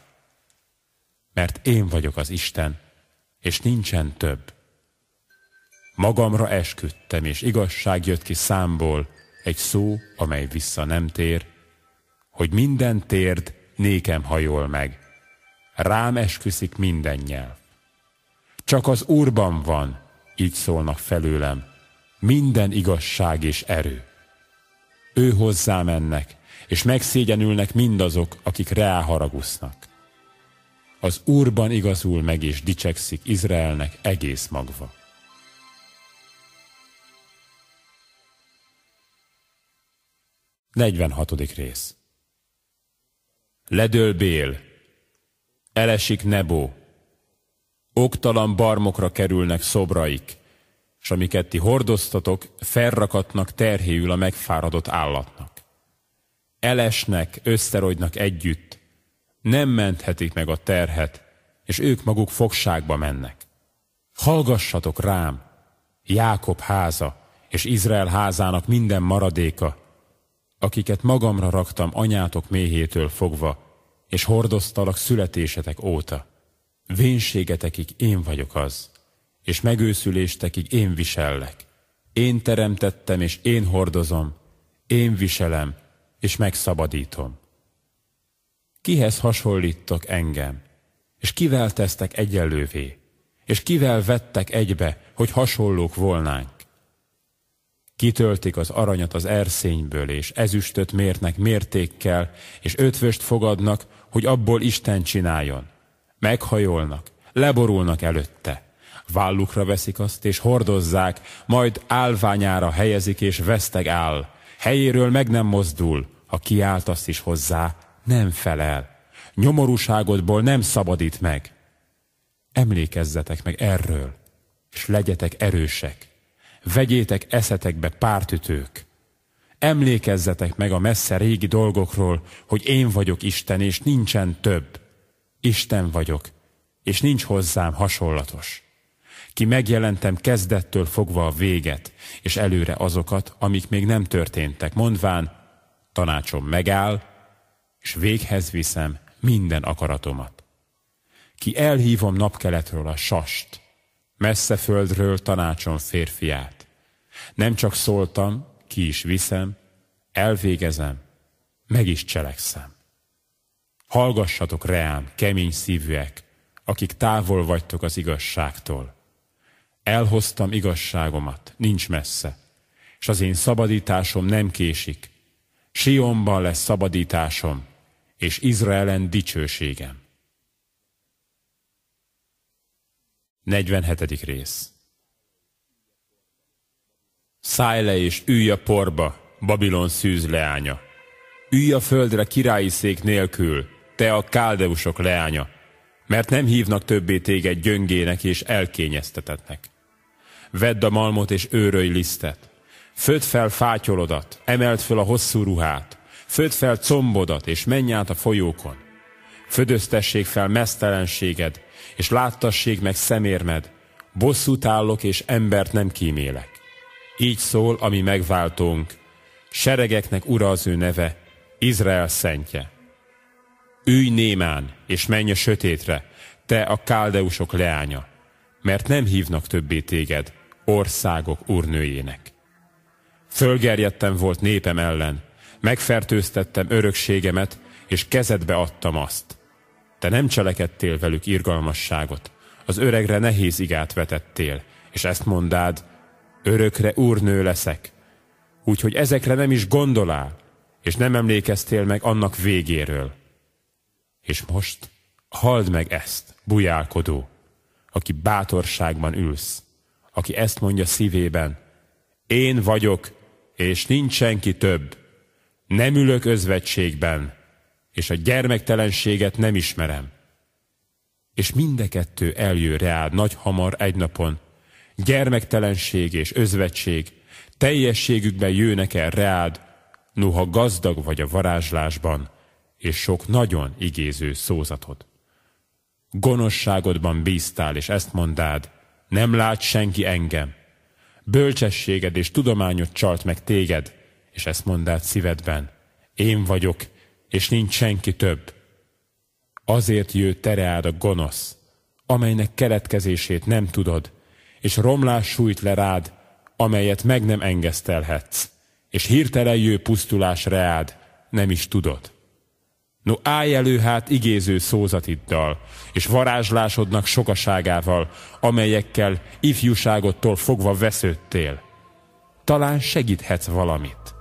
Speaker 1: Mert én vagyok az Isten, és nincsen több. Magamra esküdtem, és igazság jött ki számból, egy szó, amely vissza nem tér, hogy minden térd nékem hajol meg, rám esküszik minden nyelv. Csak az Úrban van, így szólnak felőlem, minden igazság és erő. Ő hozzá mennek, és megszégyenülnek mindazok, akik reáharagusznak. Az Úrban igazul meg és dicsekszik Izraelnek egész magva. 46. rész Ledől Bél, elesik Nebo, oktalan barmokra kerülnek szobraik, s amiket ti hordoztatok, felrakatnak terhéül a megfáradott állatnak. Elesnek, összerogynak együtt, nem menthetik meg a terhet, és ők maguk fogságba mennek. Hallgassatok rám, Jákob háza, és Izrael házának minden maradéka, akiket magamra raktam anyátok méhétől fogva, és hordoztalak születésetek óta. Vénségetekig én vagyok az, és megőszüléstekig én visellek. Én teremtettem, és én hordozom, én viselem, és megszabadítom. Kihez hasonlítok engem, és kivel tesztek egyenlővé, és kivel vettek egybe, hogy hasonlók volnánk? Kitöltik az aranyat az erszényből, és ezüstöt mérnek mértékkel, és ötvöst fogadnak, hogy abból Isten csináljon. Meghajolnak, leborulnak előtte. Vállukra veszik azt, és hordozzák, majd álványára helyezik, és veszteg áll. Helyéről meg nem mozdul, ha kiáltasz is hozzá, nem felel. Nyomorúságodból nem szabadít meg. Emlékezzetek meg erről, és legyetek erősek vegyétek eszetekbe pártütők. Emlékezzetek meg a messze régi dolgokról, hogy én vagyok Isten, és nincsen több. Isten vagyok, és nincs hozzám hasonlatos. Ki megjelentem kezdettől fogva a véget, és előre azokat, amik még nem történtek, mondván, tanácsom megáll, és véghez viszem minden akaratomat. Ki elhívom napkeletről a sast, messze földről tanácsom férfiát. Nem csak szóltam, ki is viszem, elvégezem, meg is cselekszem. Hallgassatok reám, kemény szívűek, akik távol vagytok az igazságtól. Elhoztam igazságomat, nincs messze, és az én szabadításom nem késik. Sionban lesz szabadításom, és Izraelen dicsőségem. 47. rész Szállj le és ülj a porba, Babilon szűz leánya. Ülj a földre királyi szék nélkül, te a káldeusok leánya, mert nem hívnak többé téged gyöngének és elkényeztetetnek. Vedd a malmot és őrölj lisztet, född fel fátyolodat, emeld fel a hosszú ruhát, född fel combodat és menj át a folyókon. Födöztessék fel mesztelenséged, és láttassék meg szemérmed, bosszút állok és embert nem kímélek. Így szól, ami megváltónk, seregeknek ura az ő neve, Izrael szentje. Ülj némán, és menj a sötétre, te a káldeusok leánya, mert nem hívnak többé téged, országok úrnőjének. Fölgerjedtem volt népem ellen, megfertőztettem örökségemet, és kezedbe adtam azt. Te nem cselekedtél velük irgalmasságot, az öregre nehéz igát vetettél, és ezt mondád, örökre úrnő leszek. Úgyhogy ezekre nem is gondolál, és nem emlékeztél meg annak végéről. És most halld meg ezt, bujálkodó, aki bátorságban ülsz, aki ezt mondja szívében, én vagyok, és nincs senki több, nem ülök özvetségben, és a gyermektelenséget nem ismerem. És mindekettő eljő reád nagy hamar egy napon, gyermektelenség és özvetség, teljességükben jönnek el reád, noha gazdag vagy a varázslásban, és sok nagyon igéző szózatod. Gonosságodban bíztál, és ezt mondád, nem lát senki engem. Bölcsességed és tudományod csalt meg téged, és ezt mondád szívedben, én vagyok, és nincs senki több. Azért jő tereád a gonosz, amelynek keletkezését nem tudod, és romlás sújt le rád, amelyet meg nem engesztelhetsz, és hirtelen jő pusztulás reád, nem is tudod. No állj elő hát igéző szózatiddal, és varázslásodnak sokaságával, amelyekkel ifjúságodtól fogva vesződtél. Talán segíthetsz valamit.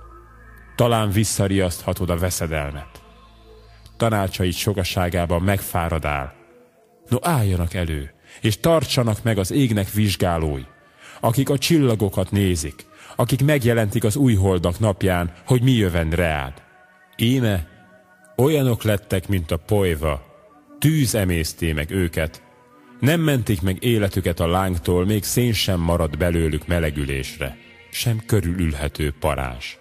Speaker 1: Talán visszariaszthatod a veszedelmet tanácsait sokaságában megfáradál. No álljanak elő, és tartsanak meg az égnek vizsgálói, akik a csillagokat nézik, akik megjelentik az új holdak napján, hogy mi jöven reád. Íme, olyanok lettek, mint a polyva, tűz emészté meg őket, nem mentik meg életüket a lángtól, még szén sem marad belőlük melegülésre, sem körülülhető parás.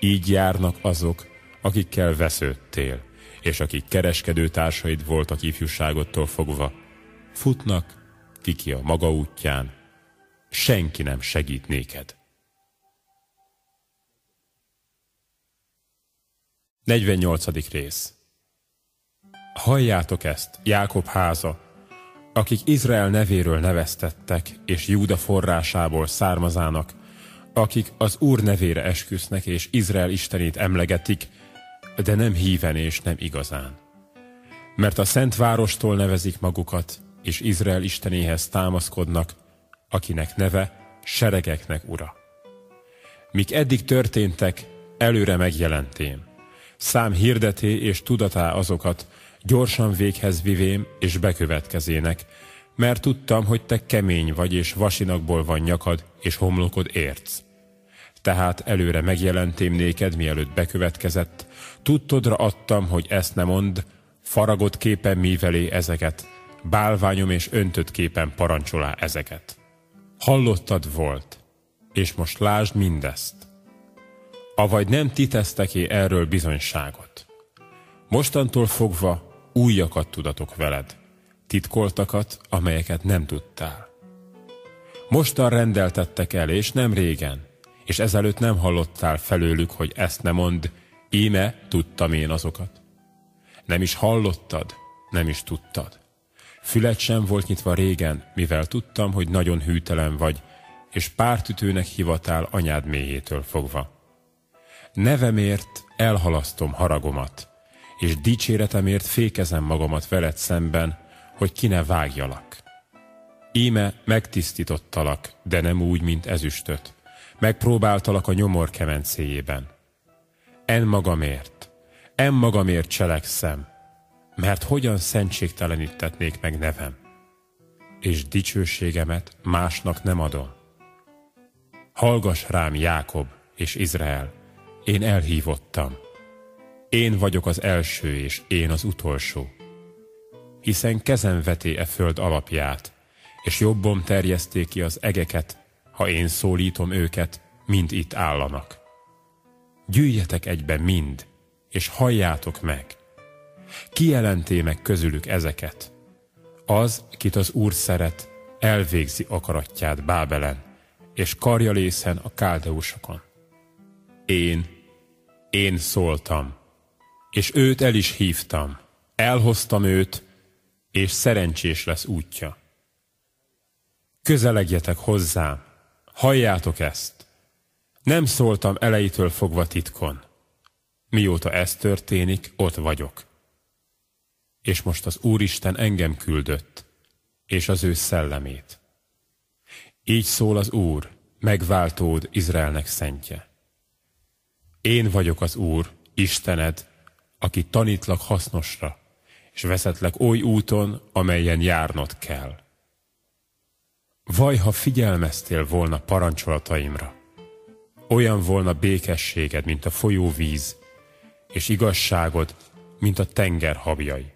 Speaker 1: Így járnak azok, akikkel vesződtél és akik kereskedő társaid voltak ifjúságottól fogva, futnak, kiki a maga útján, senki nem segít néked. 48. rész Halljátok ezt, Jákob háza, akik Izrael nevéről neveztettek, és Júda forrásából származának, akik az Úr nevére esküsznek, és Izrael istenét emlegetik, de nem híven és nem igazán. Mert a Szent Várostól nevezik magukat, és Izrael istenéhez támaszkodnak, akinek neve seregeknek ura. Mik eddig történtek, előre megjelentém. Szám hirdeté és tudatá azokat, gyorsan véghez vivém és bekövetkezének, mert tudtam, hogy te kemény vagy, és vasinakból van nyakad, és homlokod érc. Tehát előre megjelentém néked, mielőtt bekövetkezett, Tudtodra adtam, hogy ezt nem mond, faragott képen mívelé ezeket, bálványom és öntött képen parancsolá ezeket. Hallottad volt, és most lásd mindezt. Avagy nem ti teszteké erről bizonyságot. Mostantól fogva újakat tudatok veled, titkoltakat, amelyeket nem tudtál. Mostan rendeltettek el, és nem régen, és ezelőtt nem hallottál felőlük, hogy ezt nem mond, Íme tudtam én azokat. Nem is hallottad, nem is tudtad. Fület sem volt nyitva régen, mivel tudtam, hogy nagyon hűtelen vagy, és pártütőnek hivatál anyád méhétől fogva. Nevemért elhalasztom haragomat, és dicséretemért fékezem magamat veled szemben, hogy ki ne vágjalak. Íme megtisztítottalak, de nem úgy, mint ezüstöt. Megpróbáltalak a nyomor kemencéjében. En magamért, en magamért cselekszem, mert hogyan szentségtelenítetnék meg nevem, és dicsőségemet másnak nem adom. Hallgass rám, Jákob és Izrael, én elhívottam. Én vagyok az első és én az utolsó. Hiszen kezem veté e föld alapját, és jobbom terjeszték ki az egeket, ha én szólítom őket, mind itt állanak. Gyűjjetek egybe mind, és halljátok meg. Kijelenté meg közülük ezeket. Az, kit az Úr szeret, elvégzi akaratját Bábelen, és karjalészen a káldeusokon. Én, én szóltam, és őt el is hívtam, elhoztam őt, és szerencsés lesz útja. Közelegjetek hozzám, halljátok ezt. Nem szóltam elejétől fogva titkon. Mióta ez történik, ott vagyok. És most az Úristen engem küldött, és az ő szellemét. Így szól az Úr, megváltód Izraelnek szentje. Én vagyok az Úr, Istened, aki tanítlak hasznosra, és veszetlek oly úton, amelyen járnod kell. Vaj, ha figyelmeztél volna parancsolataimra, olyan volna békességed, mint a folyóvíz, és igazságod, mint a tenger habjai.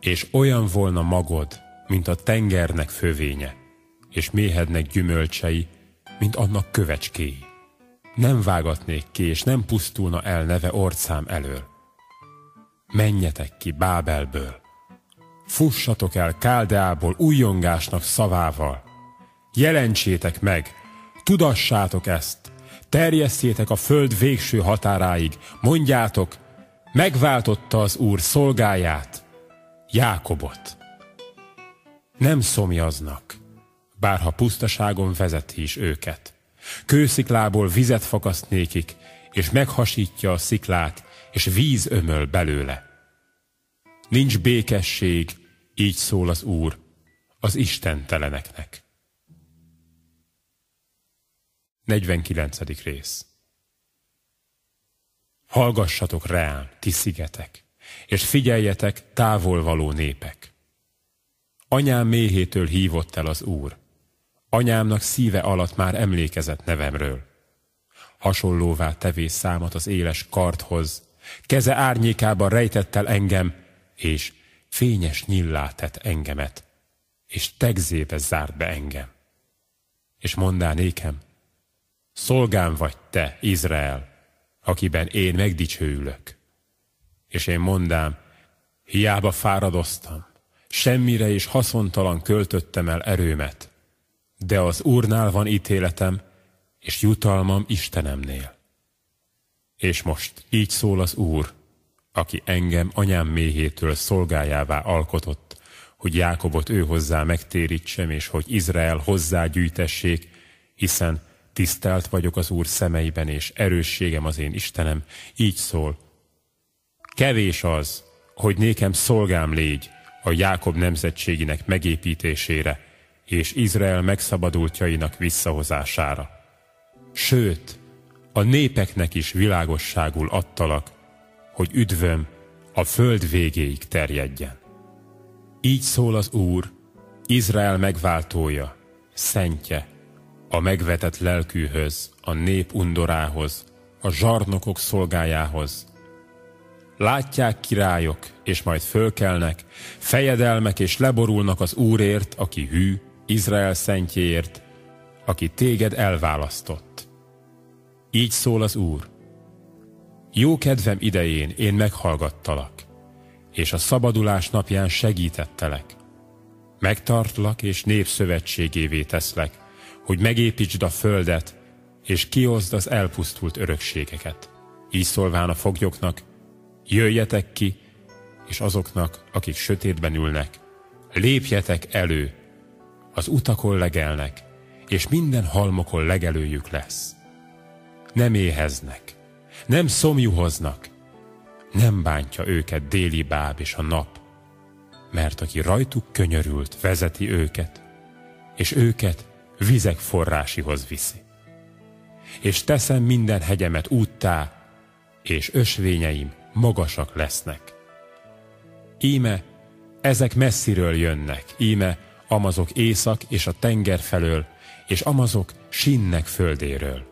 Speaker 1: És olyan volna magod, mint a tengernek fövénye, és méhednek gyümölcsei, mint annak kövecskéi. Nem vágatnék ki, és nem pusztulna el neve orcám elől. Menjetek ki Bábelből, fussatok el Káldeából újongásnak szavával, jelentsétek meg, tudassátok ezt, terjesszétek a föld végső határáig, mondjátok, megváltotta az Úr szolgáját, Jákobot. Nem szomjaznak, bárha pusztaságon vezeti is őket. Kősziklából vizet fakaszt nékik, és meghasítja a sziklát, és víz ömöl belőle. Nincs békesség, így szól az Úr, az istenteleneknek. 49. rész Hallgassatok rám, ti szigetek, és figyeljetek, távol való népek. Anyám méhétől hívott el az Úr. Anyámnak szíve alatt már emlékezett nevemről. Hasonlóvá tevés számat az éles karthoz, keze árnyékában rejtett el engem, és fényes nyillá tett engemet, és tegzébe zárt be engem. És mondá nékem, szolgám vagy te, Izrael, akiben én megdicsőülök. És én mondám, hiába fáradoztam, semmire is haszontalan költöttem el erőmet, de az Úrnál van ítéletem, és jutalmam Istenemnél. És most így szól az Úr, aki engem anyám méhétől szolgájává alkotott, hogy Jákobot ő hozzá megtérítsem, és hogy Izrael hozzá gyűjtessék, hiszen tisztelt vagyok az Úr szemeiben, és erősségem az én Istenem, így szól. Kevés az, hogy nékem szolgám légy a Jákob nemzetségének megépítésére, és Izrael megszabadultjainak visszahozására. Sőt, a népeknek is világosságul adtalak, hogy üdvöm a föld végéig terjedjen. Így szól az Úr, Izrael megváltója, szentje, a megvetett lelkűhöz, a nép undorához, a zsarnokok szolgájához. Látják királyok, és majd fölkelnek, fejedelmek és leborulnak az Úrért, aki hű, Izrael szentjéért, aki téged elválasztott. Így szól az Úr. Jó kedvem idején én meghallgattalak, és a szabadulás napján segítettelek. Megtartlak és népszövetségévé teszlek, hogy megépítsd a földet, és kiozd az elpusztult örökségeket. Így szólván a foglyoknak, jöjjetek ki, és azoknak, akik sötétben ülnek, lépjetek elő, az utakon legelnek, és minden halmokon legelőjük lesz. Nem éheznek, nem szomjuhoznak, nem bántja őket déli báb és a nap, mert aki rajtuk könyörült, vezeti őket, és őket vizek forrásihoz viszi. És teszem minden hegyemet úttá, és ösvényeim magasak lesznek. Íme, ezek messziről jönnek, íme, amazok észak és a tenger felől, és amazok sinnek földéről.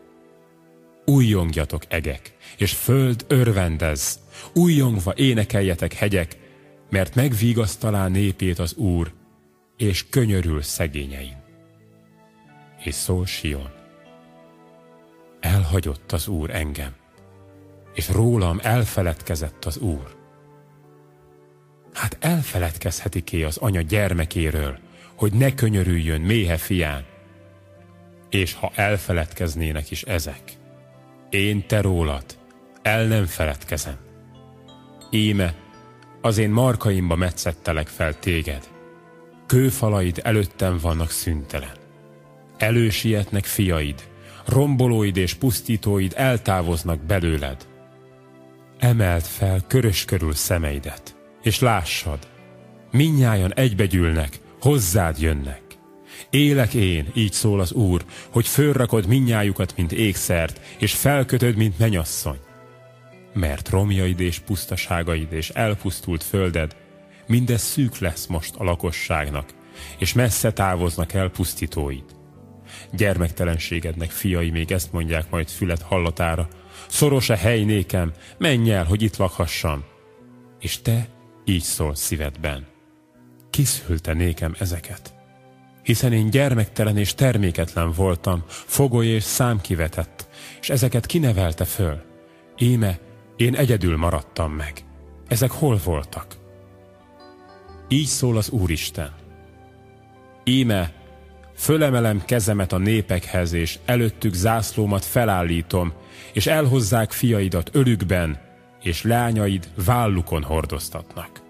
Speaker 1: Újjongjatok egek, és föld örvendez, újjongva énekeljetek hegyek, mert megvigasztalá népét az Úr, és könyörül szegényein. És szól Sion. Elhagyott az Úr engem, és rólam elfeledkezett az Úr. Hát elfeledkezhetik-é az anya gyermekéről, hogy ne könyörüljön méhe fián? És ha elfeledkeznének is ezek, én te rólad el nem feledkezem. Íme, az én markaimba metszettelek fel téged. Kőfalaid előttem vannak szüntelen. Elősietnek fiaid, rombolóid és pusztítóid eltávoznak belőled. Emeld fel körös körül szemeidet, és lássad, minnyájan egybegyűlnek, hozzád jönnek. Élek én, így szól az Úr, hogy fölrakod minnyájukat, mint ékszert, és felkötöd, mint menyasszony mert romjaid és pusztaságaid és elpusztult földed, mindez szűk lesz most a lakosságnak, és messze távoznak el pusztítóid. Gyermektelenségednek fiai még ezt mondják majd fület hallatára, szoros a hely nékem, menj el, hogy itt lakhassam. És te így szólsz szívedben. Kiszülte nékem ezeket? Hiszen én gyermektelen és terméketlen voltam, fogoly és szám kivetett, és ezeket kinevelte föl. Éme, én egyedül maradtam meg. Ezek hol voltak? Így szól az Úristen. Íme, fölemelem kezemet a népekhez, és előttük zászlómat felállítom, és elhozzák fiaidat ölükben, és lányaid vállukon hordoztatnak.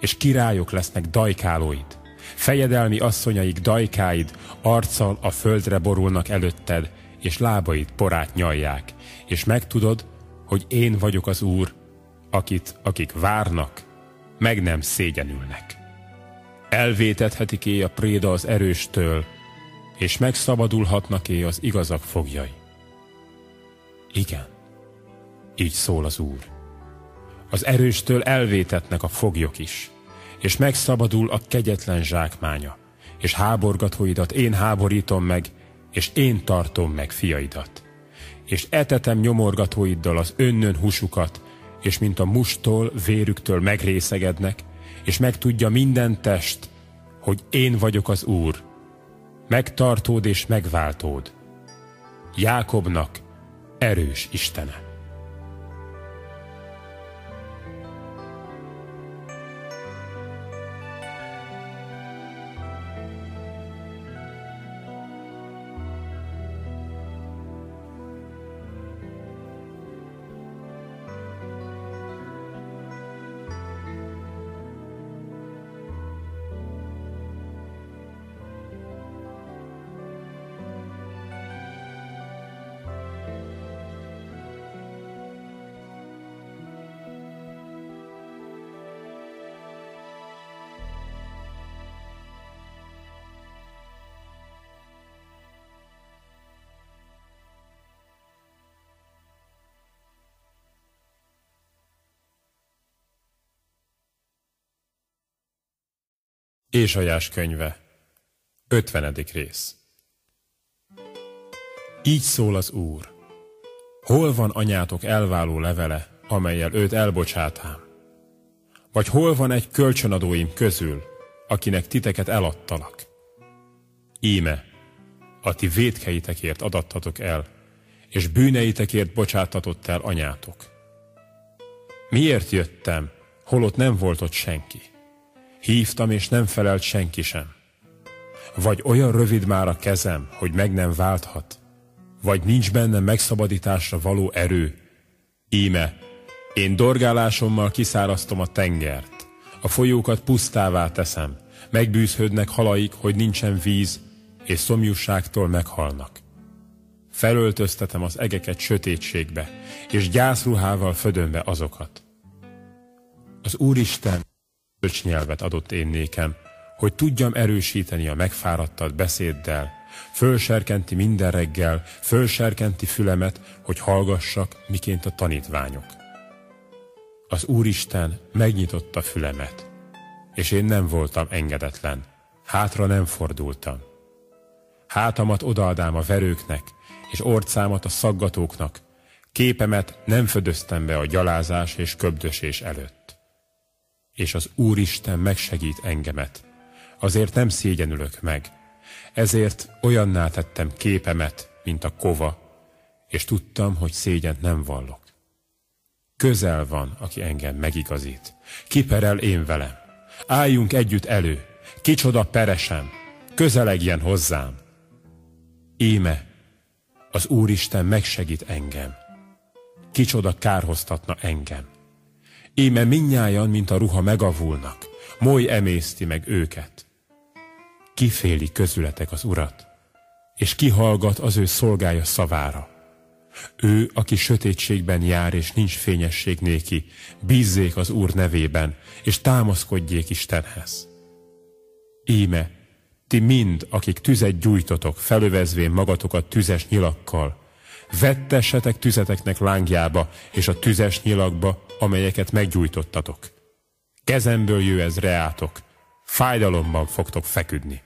Speaker 1: És királyok lesznek dajkálóid, fejedelmi asszonyaik dajkáid, arccal a földre borulnak előtted, és lábaid porát nyalják, és megtudod, hogy én vagyok az Úr, akit, akik várnak, meg nem szégyenülnek. Elvétethetik-é a préda az erőstől, és megszabadulhatnak-é az igazak fogjai. Igen, így szól az Úr. Az erőstől elvétetnek a foglyok is, és megszabadul a kegyetlen zsákmánya, és háborgatóidat én háborítom meg, és én tartom meg fiaidat. És etetem nyomorgatóiddal az önnön húsukat, és mint a mustól, vérüktől megrészegednek, és megtudja minden test, hogy én vagyok az Úr, megtartód és megváltód, Jákobnak erős Istene. Ézsajás könyve, 50. rész. Így szól az Úr. Hol van anyátok elváló levele, amelyel őt elbocsátám? Vagy hol van egy kölcsönadóim közül, akinek titeket eladtalak? Íme, a ti védkeitekért adattatok el, és bűneitekért bocsátatott el anyátok. Miért jöttem, holott nem volt ott senki? Hívtam, és nem felelt senki sem. Vagy olyan rövid már a kezem, hogy meg nem válthat, vagy nincs benne megszabadításra való erő. Íme, én dorgálásommal kiszáraztom a tengert, a folyókat pusztává teszem, megbűzhődnek halaik, hogy nincsen víz, és szomjúságtól meghalnak. Felöltöztetem az egeket sötétségbe, és gyászruhával födöm be azokat. Az Úristen nyelvet adott én nékem, hogy tudjam erősíteni a megfáradtat beszéddel, fölserkenti minden reggel, fölserkenti fülemet, hogy hallgassak, miként a tanítványok. Az Úristen megnyitotta fülemet, és én nem voltam engedetlen, hátra nem fordultam. Hátamat odaadám a verőknek, és orcámat a szaggatóknak, képemet nem födöztem be a gyalázás és köbdösés előtt. És az Úristen megsegít engemet, azért nem szégyenülök meg, ezért olyanná tettem képemet, mint a kova, és tudtam, hogy szégyent nem vallok. Közel van, aki engem megigazít. Kiperel én velem. Álljunk együtt elő. Kicsoda peresem. Közelegjen hozzám. Íme, az Úristen megsegít engem. Kicsoda kárhoztatna engem. Íme minnyájan, mint a ruha megavulnak. Moly emészti meg őket. Kiféli közületek az urat, és kihallgat az ő szolgája szavára. Ő, aki sötétségben jár, és nincs fényesség néki, bízzék az Úr nevében, és támaszkodjék Istenhez. Íme, ti mind, akik tüzet gyújtotok, felövezvén magatokat tüzes nyilakkal, vettessetek tüzeteknek lángjába, és a tüzes nyilakba, amelyeket meggyújtottatok. Kezemből jő ez reátok, fájdalomban fogtok feküdni.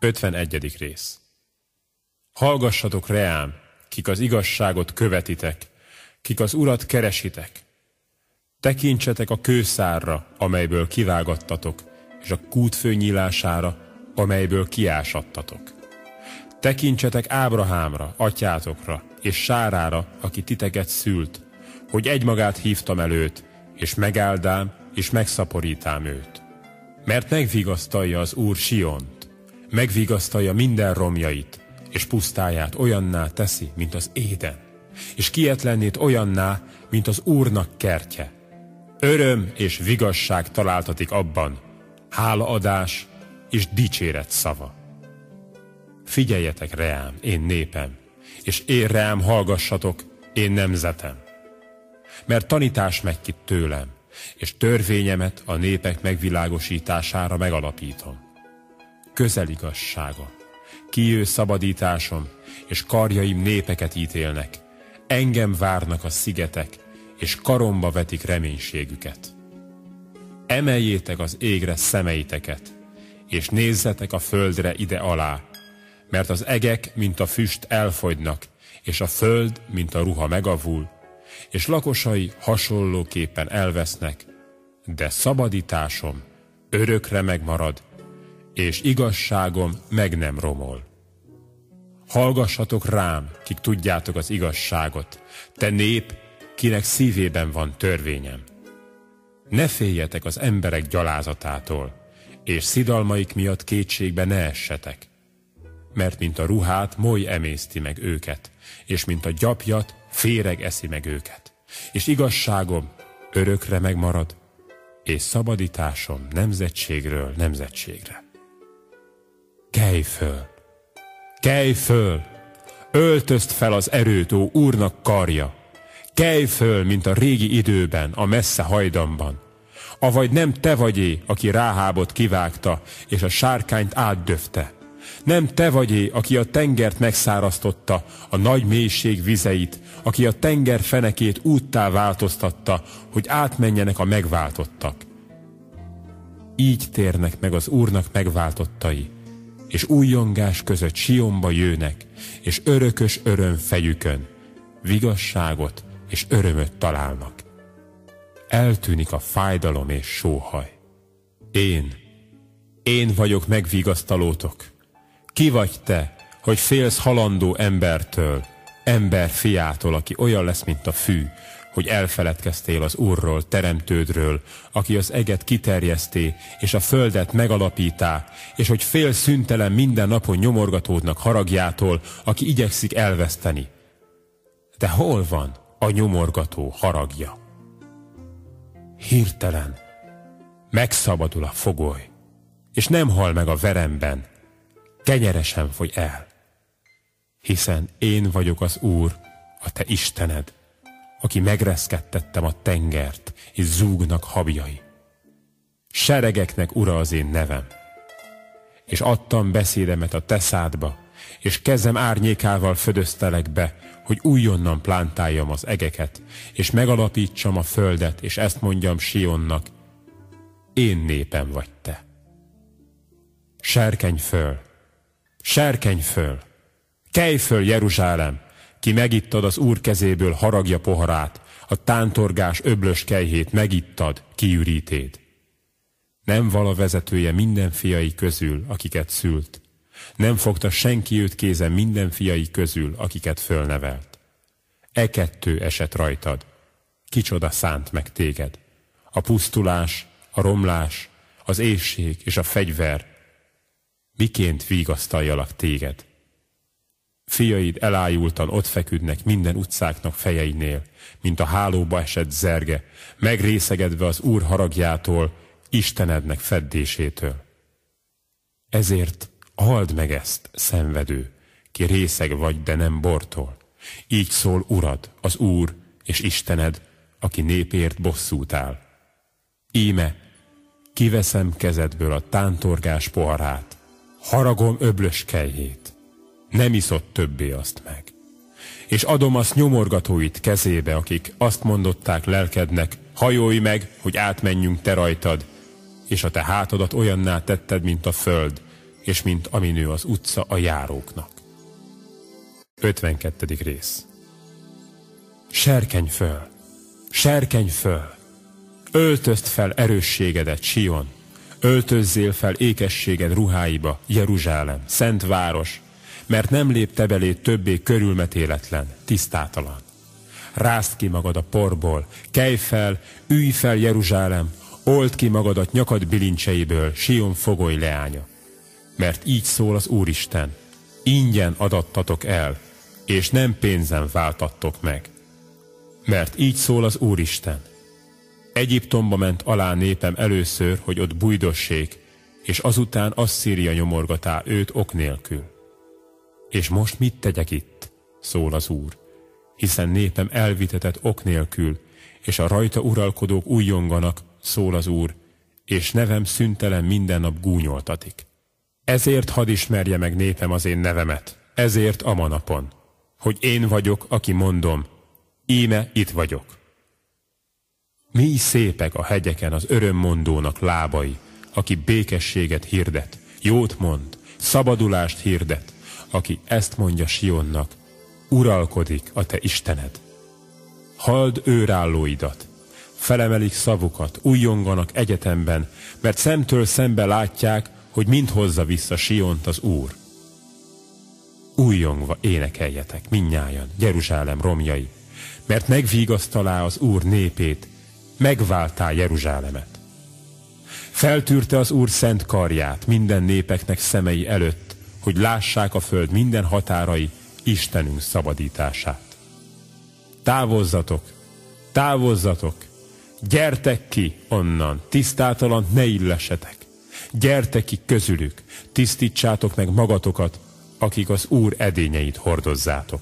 Speaker 1: 51. rész Hallgassatok reám, kik az igazságot követitek, kik az Urat keresitek. Tekintsetek a kőszárra, amelyből kivágattatok, és a kútfő nyílására, amelyből kiásattatok. Tekintsetek Ábrahámra, atyátokra, és Sárára, aki titeket szült, hogy egymagát hívtam előtt, és megáldám, és megszaporítám őt. Mert megvigasztalja az Úr Siont, megvigasztalja minden romjait, és pusztáját olyanná teszi, mint az éden, és kietlennét olyanná, mint az Úrnak kertje. Öröm és vigasság találtatik abban, hálaadás és dicséret szava. Figyeljetek reám, én népem, és én reám hallgassatok, én nemzetem. Mert tanítás megy ki tőlem, és törvényemet a népek megvilágosítására megalapítom. Közeligasságom Kijő szabadításom, és karjaim népeket ítélnek. Engem várnak a szigetek, és karomba vetik reménységüket. Emeljétek az égre szemeiteket, és nézzetek a földre ide alá, mert az egek, mint a füst elfogynak, és a föld, mint a ruha megavul, és lakosai hasonlóképpen elvesznek, de szabadításom örökre megmarad, és igazságom meg nem romol. Hallgassatok rám, kik tudjátok az igazságot, te nép, kinek szívében van törvényem. Ne féljetek az emberek gyalázatától, és szidalmaik miatt kétségbe ne essetek. Mert mint a ruhát moly emészti meg őket, és mint a gyapjat féreg eszi meg őket. És igazságom örökre megmarad, és szabadításom nemzetségről nemzetségre. Kelj föl! Kelj föl! Öltözt fel az erőt, Úrnak karja! Kelj föl, mint a régi időben, a messze hajdamban! Avagy nem te vagyé, aki Ráhábot kivágta, és a sárkányt átdöfte. Nem te vagyé, aki a tengert megszárasztotta, a nagy mélység vizeit, aki a tenger fenekét úttá változtatta, hogy átmenjenek a megváltottak. Így térnek meg az Úrnak megváltottai, és újongás között Sionba jönnek, és örökös öröm fejükön, vigasságot és örömöt találnak. Eltűnik a fájdalom és sóhaj. Én, én vagyok megvigasztalótok. Ki vagy te, hogy félsz halandó embertől, ember fiától, aki olyan lesz, mint a fű, hogy elfeledkeztél az Úrról, teremtődről, aki az eget kiterjeszté, és a földet megalapítá, és hogy fél szüntelen minden napon nyomorgatódnak haragjától, aki igyekszik elveszteni. De hol van a nyomorgató haragja? Hirtelen megszabadul a fogoly,
Speaker 2: és nem hal meg a veremben, kenyeresen fogy el. Hiszen én vagyok az Úr, a te Istened, aki megreszkettettem a tengert, és zúgnak habjai. Seregeknek ura az én nevem. És adtam beszédemet a te szádba, és kezem árnyékával födöztelek be, hogy újonnan plántáljam az egeket, és megalapítsam a földet, és ezt mondjam Sionnak, én népem vagy te. Serkenj föl, serkenj föl, kelj föl Jeruzsálem, ki megittad az Úr kezéből haragja poharát, a tántorgás öblös kejhét megittad, kiürítéd. Nem vala vezetője minden fiai közül, akiket szült. Nem fogta senki őt kézen minden fiai közül, akiket fölnevelt. E kettő esett rajtad. Kicsoda szánt meg téged. A pusztulás, a romlás, az éjség és a fegyver. Miként vigasztaljalak téged? Fiaid elájultan ott feküdnek minden utcáknak fejeinél, mint a hálóba esett zerge, megrészegedve az Úr haragjától, Istenednek feddésétől. Ezért hald meg ezt, szenvedő, ki részeg vagy, de nem bortól. Így szól Urad, az Úr és Istened, aki népért bosszút áll. Íme, kiveszem kezedből a tántorgás poharát, haragom öblös kejhét nem iszott többé azt meg. És adom azt nyomorgatóit kezébe, akik azt mondották lelkednek, hajolj meg, hogy átmenjünk te rajtad, és a te hátadat olyanná tetted, mint a föld, és mint aminő az utca a járóknak. 52. rész Serkenj föl, serkenj föl, öltözt fel erősségedet, Sion, öltözzél fel ékességed ruháiba, Jeruzsálem, szent város, mert nem lépte belé többé körülmetéletlen, tisztátalan. Rázd ki magad a porból, kelj fel, ülj fel Jeruzsálem, old ki magadat nyakad bilincseiből, Sion fogoly leánya. Mert így szól az Úristen, ingyen adattatok el, és nem pénzen váltattok meg. Mert így szól az Úristen. Egyiptomba ment alá népem először, hogy ott bujdossék, és azután Asszíria nyomorgatá őt ok nélkül. És most mit tegyek itt? szól az Úr. Hiszen népem elvitetett ok nélkül, és a rajta uralkodók újjonganak, szól az Úr, és nevem szüntelen minden nap gúnyoltatik. Ezért hadd ismerje meg népem az én nevemet, ezért a manapon, hogy én vagyok, aki mondom, íme itt vagyok. Mi szépek a hegyeken az örömmondónak lábai, aki békességet hirdet, jót mond, szabadulást hirdet, aki ezt mondja Sionnak, uralkodik a te Istened. Hald őrállóidat, felemelik szavukat, újjonganak egyetemben, mert szemtől szembe látják, hogy mind hozza vissza Siont az Úr. Újjongva énekeljetek, minnyájan, Jeruzsálem romjai, mert megvigasztalá az Úr népét, megváltá Jeruzsálemet. Feltűrte az Úr szent karját minden népeknek szemei előtt, hogy lássák a föld minden határai Istenünk szabadítását. Távozzatok, távozzatok, gyertek ki onnan, tisztátalan ne illesetek. Gyertek ki közülük, tisztítsátok meg magatokat, akik az Úr edényeit hordozzátok.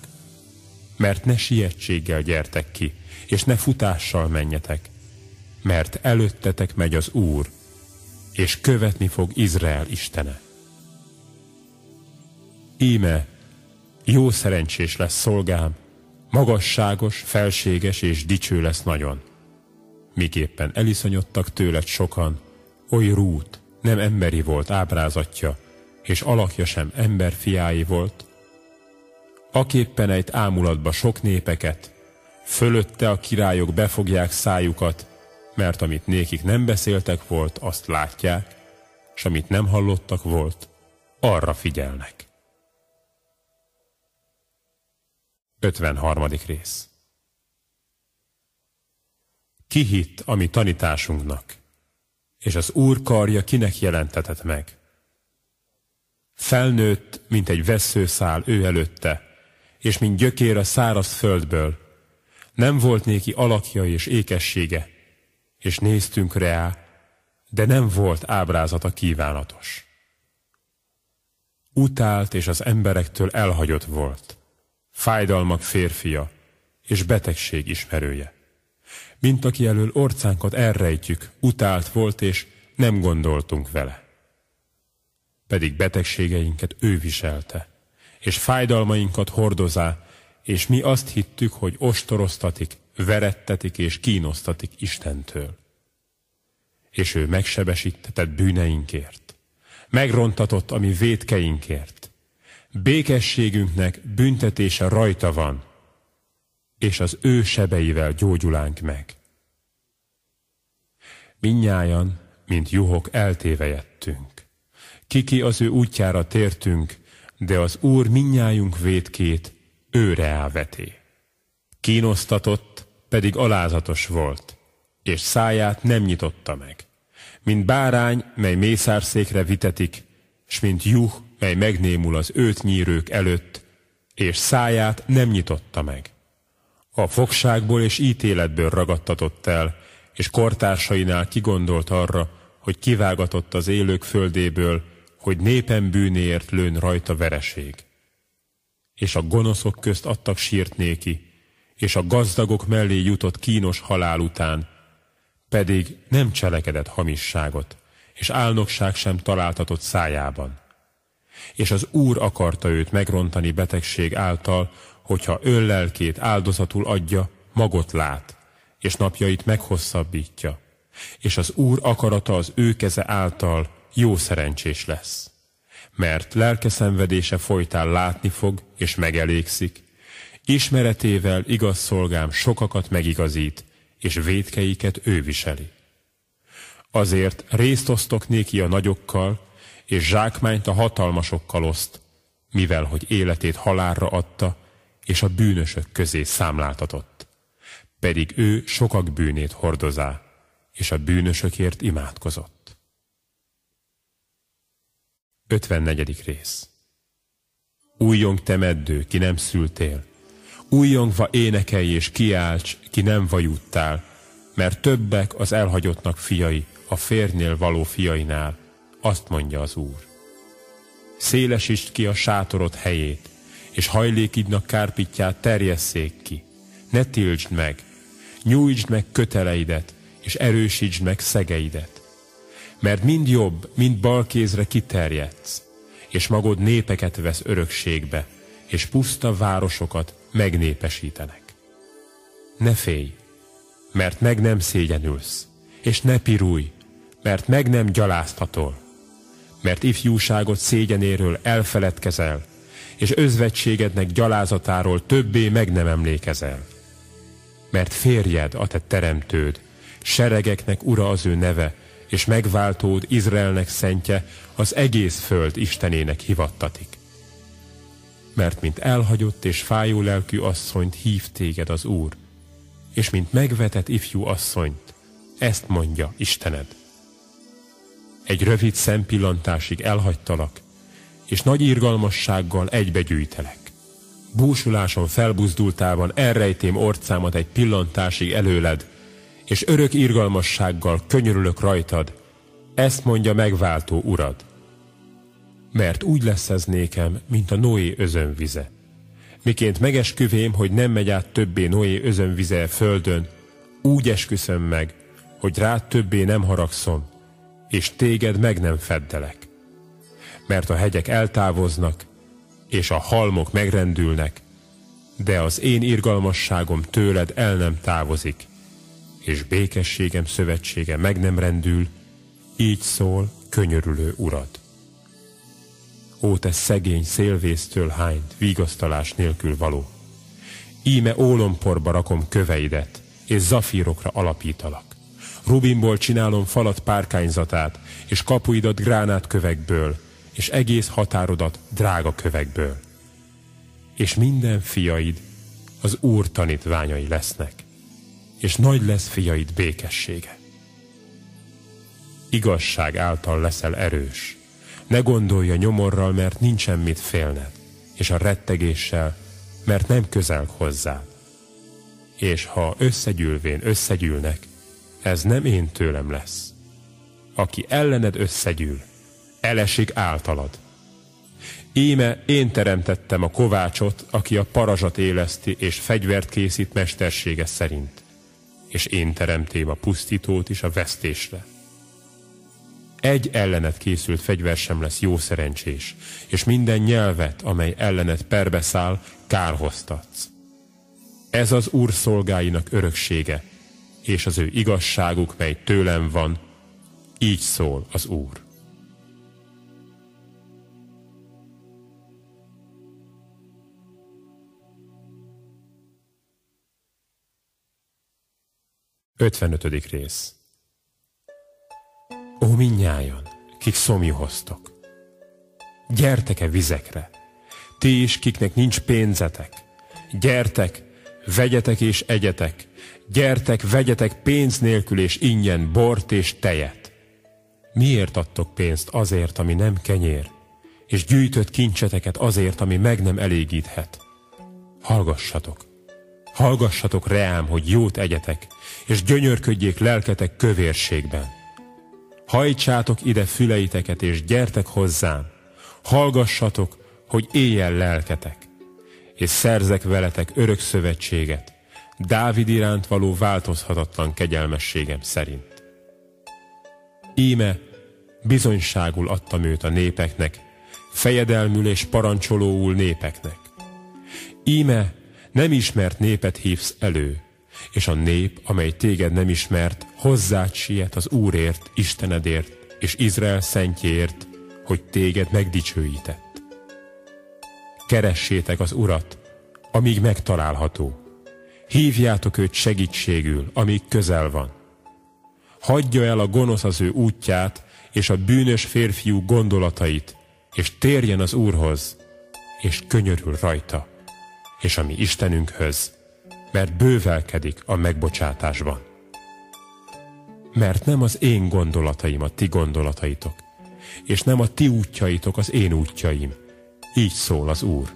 Speaker 2: Mert ne sietséggel gyertek ki, és ne futással menjetek, mert előttetek megy az Úr, és követni fog Izrael Istene. Íme, jó szerencsés lesz szolgám, magasságos, felséges és dicső lesz nagyon. Miképpen eliszonyodtak tőled sokan, oly rút, nem emberi volt ábrázatja, és alakja sem ember fiái volt, aképpen egy ámulatba sok népeket, fölötte a királyok befogják szájukat, mert amit nékik nem beszéltek volt, azt látják, s amit nem hallottak volt, arra figyelnek. 53. rész Ki hitt a mi tanításunknak, és az Úr karja kinek jelentetett meg? Felnőtt, mint egy veszőszál ő előtte, és mint gyökér a száraz földből. Nem volt néki alakja és ékessége, és néztünk rá, de nem volt ábrázata kívánatos. Utált és az emberektől elhagyott volt, fájdalmak férfia és betegség ismerője. Mint aki elől orcánkat elrejtjük, utált volt és nem gondoltunk vele. Pedig betegségeinket ő viselte, és fájdalmainkat hordozá, és mi azt hittük, hogy ostoroztatik, verettetik és kínosztatik Istentől. És ő megsebesítetett bűneinkért, megrontatott a mi védkeinkért. Békességünknek büntetése rajta van, és az ő sebeivel gyógyulánk meg. Minnyájan, mint juhok eltévejettünk. Kiki az ő útjára tértünk, de az Úr minnyájunk védkét őre áveté. Kínosztatott, pedig alázatos volt, és száját nem nyitotta meg. Mint bárány, mely mészárszékre vitetik, s mint juh, mely megnémul az őt nyírők előtt, és száját nem nyitotta meg. A fogságból és ítéletből ragadtatott el, és kortársainál kigondolt arra, hogy kivágatott az élők földéből, hogy népen bűnéért lőn rajta vereség. És a gonoszok közt adtak sírt néki, és a gazdagok mellé jutott kínos halál után, pedig nem cselekedett hamisságot, és álnokság sem találtatott szájában. És az Úr akarta őt megrontani betegség által, hogyha öllelkét áldozatul adja, magot lát, és napjait meghosszabbítja, és az Úr akarata az ő keze által jó szerencsés lesz. Mert lelke szenvedése folytán látni fog, és megelégszik, ismeretével igaz szolgám sokakat megigazít, és védkeiket ő viseli. Azért részt osztok néki a nagyokkal, és zsákmányt a hatalmasokkal oszt, mivel hogy életét halálra adta, és a bűnösök közé számláltatott. Pedig ő sokak bűnét hordozá, és a bűnösökért imádkozott. 54. rész Újjong te meddő, ki nem szültél, újjongva énekelj és kiálts, ki nem vajúttál, mert többek az elhagyottnak fiai, a férnél való fiainál, azt mondja az Úr. Szélesítsd ki a sátorod helyét, és hajlékidnak kárpitját terjesszék ki. Ne tiltsd meg, nyújtsd meg köteleidet, és erősítsd meg szegeidet. Mert mind jobb, mind bal kézre kiterjedsz, és magod népeket vesz örökségbe, és puszta városokat megnépesítenek. Ne félj, mert meg nem szégyenülsz, és ne pirulj, mert meg nem gyaláztatol, mert ifjúságot szégyenéről elfeledkezel, és özvegységednek gyalázatáról többé meg nem emlékezel. Mert férjed a te teremtőd, seregeknek ura az ő neve, és megváltód Izraelnek szentje az egész föld Istenének hivattatik. Mert mint elhagyott és fájó lelkű asszonyt hív téged az Úr, és mint megvetett ifjú asszonyt, ezt mondja Istened. Egy rövid szempillantásig elhagytalak, és nagy irgalmassággal egybegyűjtelek. Búsuláson felbuzdultában elrejtém orcámat egy pillantásig előled, és örök irgalmassággal könyörülök rajtad, ezt mondja megváltó urad. Mert úgy lesz ez nékem, mint a Noé özönvize. Miként megesküvém, hogy nem megy át többé Noé özönvize földön, úgy esküszöm meg, hogy rád többé nem haragszom, és téged meg nem feddelek mert a hegyek eltávoznak, és a halmok megrendülnek, de az én irgalmasságom tőled el nem távozik, és békességem szövetsége meg nem rendül, így szól könyörülő urad. Ó, te szegény szélvésztől hányt, vigasztalás nélkül való! Íme ólomporba rakom köveidet, és zafírokra alapítalak. Rubinból csinálom falat párkányzatát, és kapuidat gránát kövekből, és egész határodat drága kövekből. És minden fiaid az Úr tanítványai lesznek, és nagy lesz fiaid békessége. Igazság által leszel erős. Ne gondolja nyomorral, mert nincsen mit félned, és a rettegéssel, mert nem közel hozzá. És ha összegyűlvén összegyűlnek, ez nem én tőlem lesz. aki ellened összegyűl, elesik általad. Íme én teremtettem a kovácsot, aki a parazsat éleszti és fegyvert készít mestersége szerint, és én teremtém a pusztítót is a vesztésre. Egy ellenet készült fegyver sem lesz jó szerencsés, és minden nyelvet, amely ellenet perbeszáll, kárhoztatsz. Ez az Úr szolgáinak öröksége, és az ő igazságuk, mely tőlem van, így szól az Úr. Ötvenötödik rész Ó, minnyájon, kik szomjuhoztok, gyertek-e vizekre, ti is, kiknek nincs pénzetek, gyertek, vegyetek és egyetek, gyertek, vegyetek pénz nélkül és ingyen bort és tejet. Miért adtok pénzt azért, ami nem kenyér, és gyűjtött kincseteket azért, ami meg nem elégíthet? Hallgassatok! Hallgassatok reám, hogy jót egyetek, és gyönyörködjék lelketek kövérségben. Hajtsátok ide füleiteket, és gyertek hozzám. Hallgassatok, hogy éljen lelketek, és szerzek veletek örök szövetséget, Dávid iránt való változhatatlan kegyelmességem szerint. Íme bizonyságul adtam őt a népeknek, fejedelmül és parancsolóul népeknek. Íme nem ismert népet hívsz elő, és a nép, amely téged nem ismert, hozzád siet az Úrért, Istenedért és Izrael szentjéért, hogy téged megdicsőített. Keressétek az Urat, amíg megtalálható. Hívjátok őt segítségül, amíg közel van. Hagyja el a gonosz az ő útját, és a bűnös férfiú gondolatait, és térjen az Úrhoz, és könyörül rajta, és a mi Istenünkhöz, mert bővelkedik a megbocsátásban. Mert nem az én gondolataim a ti gondolataitok, és nem a ti útjaitok az én útjaim. Így szól az Úr.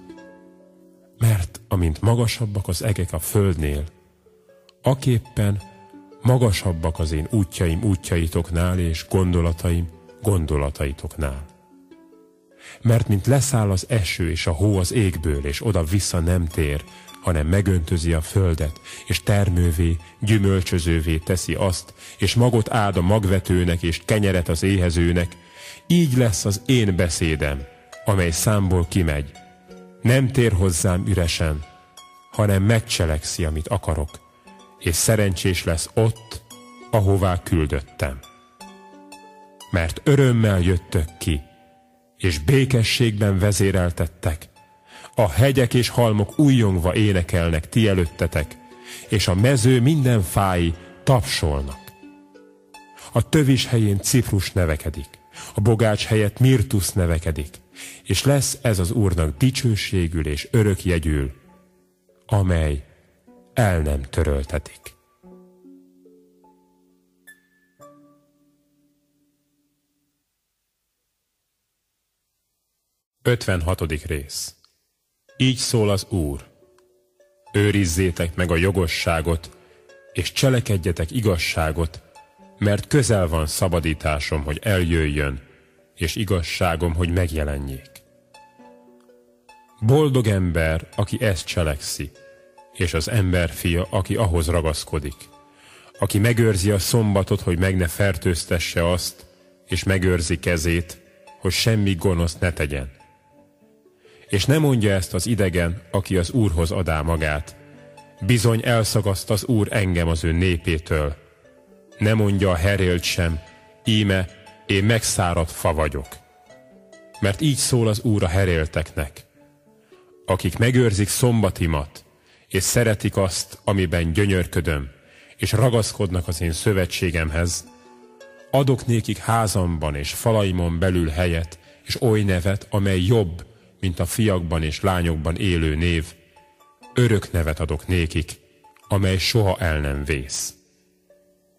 Speaker 2: Mert amint magasabbak az egek a földnél, aképpen magasabbak az én útjaim útjaitoknál és gondolataim gondolataitoknál. Mert mint leszáll az eső és a hó az égből, és oda-vissza nem tér, hanem megöntözi a földet, és termővé, gyümölcsözővé teszi azt, és magot áld a magvetőnek, és kenyeret az éhezőnek, így lesz az én beszédem, amely számból kimegy. Nem tér hozzám üresen, hanem megcselekszi, amit akarok, és szerencsés lesz ott, ahová küldöttem. Mert örömmel jöttök ki, és békességben vezéreltettek, a hegyek és halmok újjongva énekelnek ti előttetek, és a mező minden fái tapsolnak. A tövis helyén Ciprus nevekedik, a bogács helyett Mirtus nevekedik, és lesz ez az Úrnak dicsőségül és örök jegyül, amely el nem töröltetik. Ötvenhatodik rész így szól az Úr. Őrizzétek meg a jogosságot, és cselekedjetek igazságot, mert közel van szabadításom, hogy eljöjjön, és igazságom, hogy megjelenjék. Boldog ember, aki ezt cselekszi, és az ember fia, aki ahhoz ragaszkodik, aki megőrzi a szombatot, hogy meg ne fertőztesse azt, és megőrzi kezét, hogy semmi gonosz ne tegyen. És ne mondja ezt az idegen, aki az Úrhoz adá magát. Bizony elszagaszt az Úr engem az ő népétől. Ne mondja a herélt sem, íme, én megszáradt fa vagyok. Mert így szól az Úr a herélteknek. Akik megőrzik szombatimat, és szeretik azt, amiben gyönyörködöm, és ragaszkodnak az én szövetségemhez, adok nékik házamban és falaimon belül helyet, és oly nevet, amely jobb, mint a fiakban és lányokban élő név, örök nevet adok nékik, amely soha el nem vész.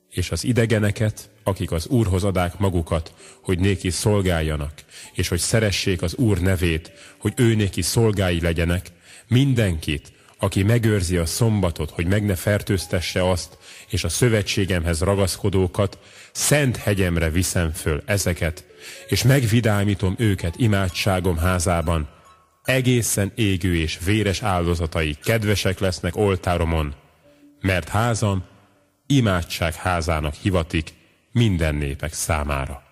Speaker 2: És az idegeneket, akik az Úrhoz adák magukat, hogy néki szolgáljanak, és hogy szeressék az Úr nevét, hogy ő néki szolgái legyenek, mindenkit, aki megőrzi a szombatot, hogy meg ne fertőztesse azt, és a szövetségemhez ragaszkodókat, szent hegyemre viszem föl ezeket, és megvidámítom őket imádságom házában, egészen égő és véres áldozatai kedvesek lesznek oltáromon, mert házam imádság házának hivatik minden népek számára.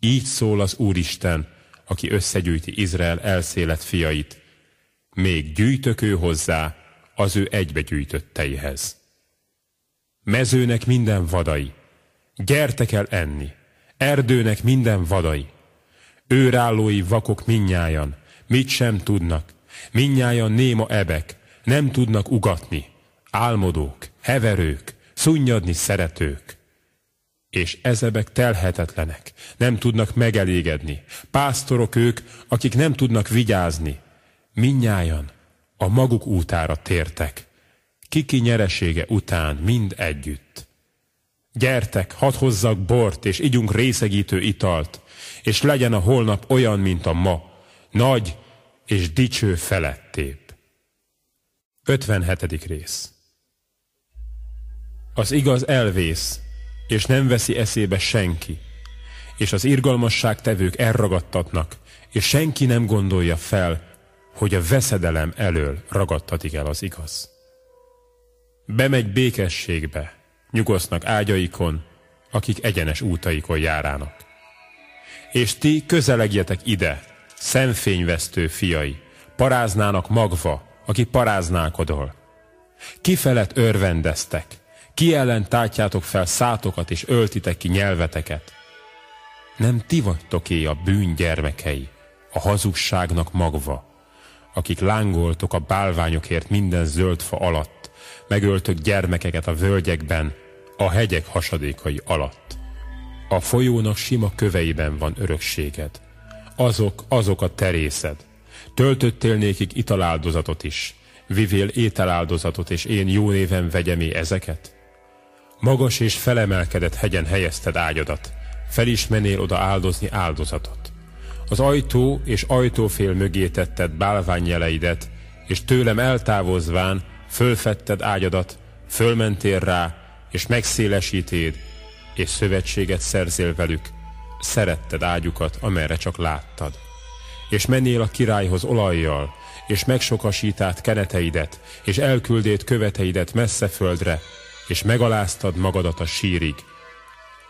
Speaker 2: Így szól az Úristen, aki összegyűjti Izrael elszélet fiait, még gyűjtök ő hozzá az ő egybegyűjtötteihez. Mezőnek minden vadai, gyertek el enni, erdőnek minden vadai, őrállói vakok minnyájan, mit sem tudnak, minnyájan néma ebek, nem tudnak ugatni, álmodók, heverők, szunnyadni szeretők. És ezebek telhetetlenek, nem tudnak megelégedni, pásztorok ők, akik nem tudnak vigyázni, minnyájan a maguk útára tértek, kiki nyeresége után mind együtt. Gyertek, hadd hozzak bort, és igyunk részegítő italt, és legyen a holnap olyan, mint a ma, nagy és dicső felettébb. 57. rész Az igaz elvész, és nem veszi eszébe senki, és az irgalmasság tevők elragadtatnak, és senki nem gondolja fel, hogy a veszedelem elől ragadtatik el az igaz. Bemegy békességbe, nyugosznak ágyaikon, akik egyenes útaikon járának. És ti közelegjetek ide, szemfényvesztő fiai, paráznának magva, aki paráználkodol. Kifelett örvendeztek, ki ellen tátjátok fel szátokat és öltitek ki nyelveteket. Nem ti vagytok-é a bűn gyermekei, a hazugságnak magva, akik lángoltok a bálványokért minden zöld fa alatt, megöltök gyermekeket a völgyekben, a hegyek hasadékai alatt. A folyónak sima köveiben van örökséged. Azok, azok a terészed. Töltöttél nékik italáldozatot is, vivél ételáldozatot, és én jó néven vegyemé ezeket? Magas és felemelkedett hegyen helyezted ágyadat, felismenél oda áldozni áldozatot. Az ajtó és ajtófél mögé tetted bálványjeleidet, és tőlem eltávozván fölfetted ágyadat, fölmentél rá, és megszélesítéd, és szövetséget szerzél velük, szeretted ágyukat, amerre csak láttad. És mennél a királyhoz olajjal, és megsokasítát keneteidet, és elküldét követeidet messze földre, és megaláztad magadat a sírig.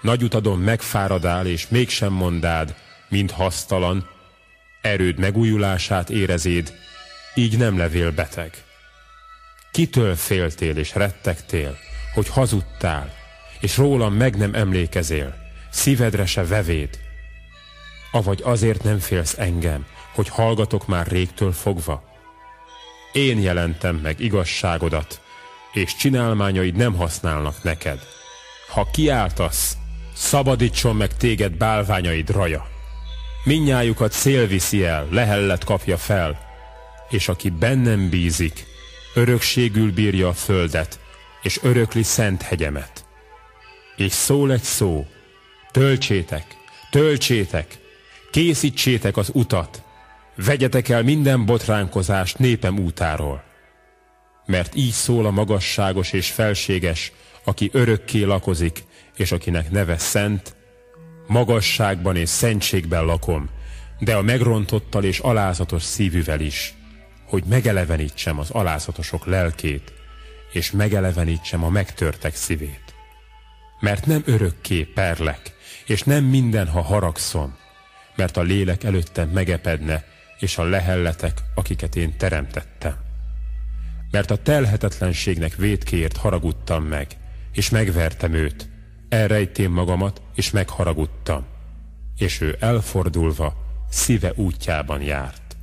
Speaker 2: Nagy utadon megfáradál, és mégsem mondád, mint hasztalan, erőd megújulását érezéd, így nem levél beteg. Kitől féltél és rettegtél, hogy hazudtál, és rólam meg nem emlékezél, szívedre se vevéd? Avagy azért nem félsz engem, hogy hallgatok már régtől fogva? Én jelentem meg igazságodat, és csinálmányaid nem használnak neked. Ha kiáltasz, szabadítson meg téged bálványaid raja. Minnyájukat szél viszi el, lehellet kapja fel, és aki bennem bízik, örökségül bírja a földet, és örökli szent hegyemet. És szól egy szó, töltsétek, töltsétek, készítsétek az utat, vegyetek el minden botránkozást népem útáról. Mert így szól a magasságos és felséges, aki örökké lakozik, és akinek neve szent, magasságban és szentségben lakom, de a megrontottal és alázatos szívűvel is, hogy megelevenítsem az alázatosok lelkét, és megelevenítsem a megtörtek szívét. Mert nem örökké perlek, és nem minden, ha haragszom, mert a lélek előttem megepedne, és a lehelletek, akiket én teremtettem. Mert a telhetetlenségnek védkéért haragudtam meg, és megvertem őt, elrejtém magamat, és megharagudtam. És ő elfordulva szíve útjában járt.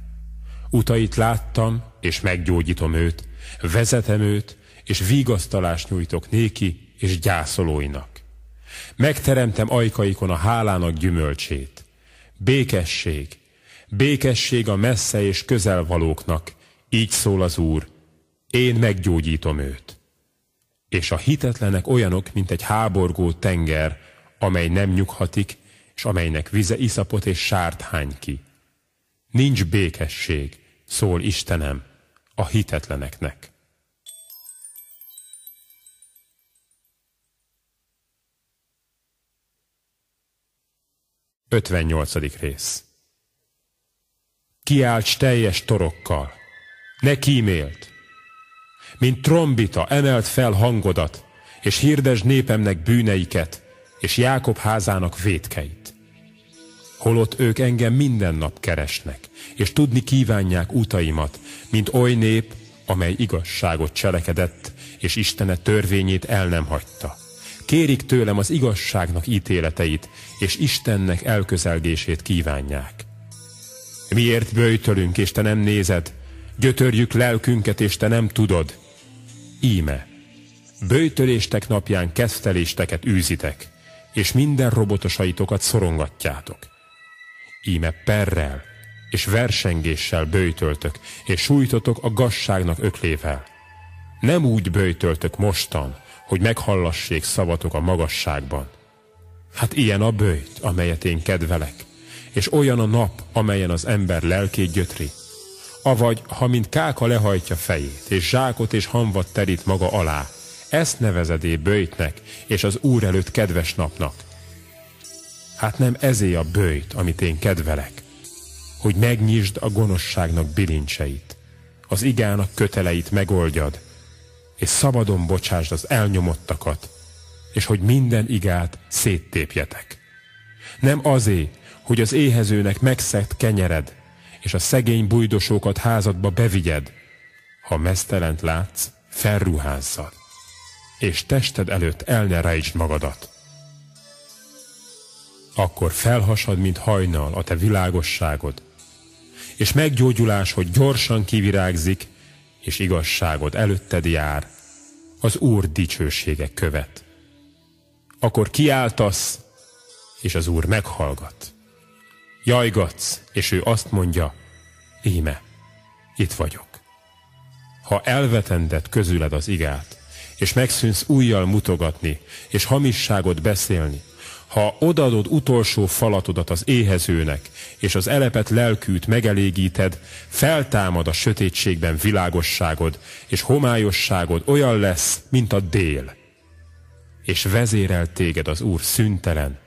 Speaker 2: Utait láttam, és meggyógyítom őt, vezetem őt, és vigasztalást nyújtok néki és gyászolóinak. Megteremtem ajkaikon a hálának gyümölcsét. Békesség, békesség a messze és közelvalóknak, így szól az Úr, én meggyógyítom őt és a hitetlenek olyanok, mint egy háborgó tenger, amely nem nyughatik, és amelynek vize iszapot és sárt hány ki. Nincs békesség, szól Istenem, a hitetleneknek. Ötvennyolcadik rész Kiálts teljes torokkal, ne kímélt, mint trombita emelt fel hangodat, és hirdes népemnek bűneiket, és Jákob házának védkeit. Holott ők engem minden nap keresnek, és tudni kívánják utaimat, mint oly nép, amely igazságot cselekedett, és Istene törvényét el nem hagyta. Kérik tőlem az igazságnak ítéleteit, és Istennek elközelgését kívánják. Miért böjtölünk, és te nem nézed? Gyötörjük lelkünket, és te nem tudod. Íme, böjtöléstek napján kezdtelésteket űzitek, és minden robotosaitokat szorongatjátok. Íme perrel és versengéssel böjtöltök, és sújtotok a gasságnak öklével. Nem úgy böjtöltök mostan, hogy meghallassék szavatok a magasságban. Hát ilyen a bőjt, amelyet én kedvelek, és olyan a nap, amelyen az ember lelkét gyötri. Avagy, ha mint káka lehajtja fejét, és zsákot és hamvat terít maga alá, ezt nevezedé bőjtnek, és az Úr előtt kedves napnak. Hát nem ezé a bőjt, amit én kedvelek, hogy megnyisd a gonoszságnak bilincseit, az igának köteleit megoldjad, és szabadon bocsásd az elnyomottakat, és hogy minden igát széttépjetek. Nem azé, hogy az éhezőnek megszegt kenyered, és a szegény bujdosókat házadba bevigyed. Ha mesztelent látsz, felruházzad, és tested előtt el ne rejtsd magadat. Akkor felhasad, mint hajnal a te világosságod, és meggyógyulás, hogy gyorsan kivirágzik, és igazságod előtted jár, az Úr dicsősége követ. Akkor kiáltasz, és az Úr meghallgat. Jajgatsz, és ő azt mondja, íme, itt vagyok. Ha elvetendett közüled az igát, és megszűnsz újjal mutogatni, és hamisságot beszélni, ha odaadod utolsó falatodat az éhezőnek, és az elepet lelkűt megelégíted, feltámad a sötétségben világosságod, és homályosságod olyan lesz, mint a dél. És vezérel téged az Úr szüntelen,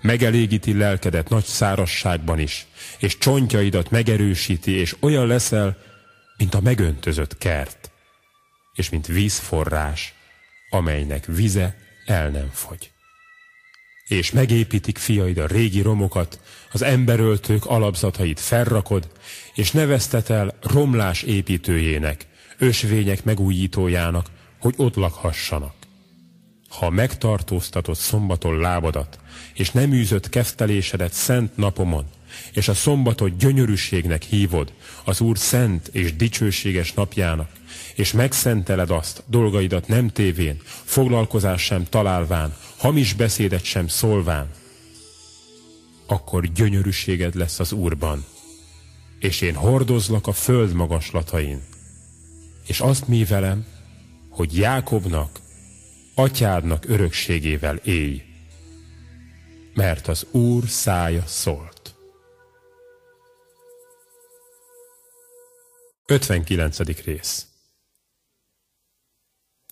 Speaker 2: megelégíti lelkedet nagy szárasságban is, és csontjaidat megerősíti, és olyan leszel, mint a megöntözött kert, és mint vízforrás, amelynek vize el nem fogy és megépítik fiaid a régi romokat, az emberöltők alapzatait felrakod, és neveztet el romlás építőjének, ösvények megújítójának, hogy ott lakhassanak. Ha megtartóztatod szombaton lábadat, és nem űzött keftelésedet szent napomon, és a szombatot gyönyörűségnek hívod, az Úr szent és dicsőséges napjának, és megszenteled azt, dolgaidat nem tévén, foglalkozás sem találván, hamis beszédet sem szólván, akkor gyönyörűséged lesz az Úrban, és én hordozlak a föld magaslatain, és azt velem, hogy Jákobnak, atyádnak örökségével élj, mert az Úr szája szólt. 59. rész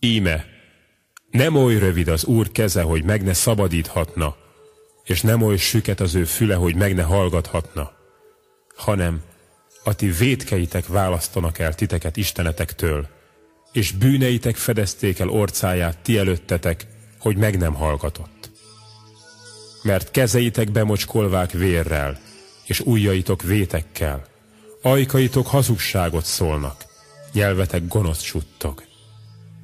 Speaker 2: Íme, nem oly rövid az Úr keze, hogy meg ne szabadíthatna, és nem oly süket az ő füle, hogy meg ne hallgathatna, hanem a ti védkeitek választanak el titeket istenetektől, és bűneitek fedezték el orcáját ti előttetek, hogy meg nem hallgatott. Mert kezeitek bemocskolvák vérrel, és ujjaitok vétekkel, ajkaitok hazugságot szólnak, nyelvetek gonosz suttog.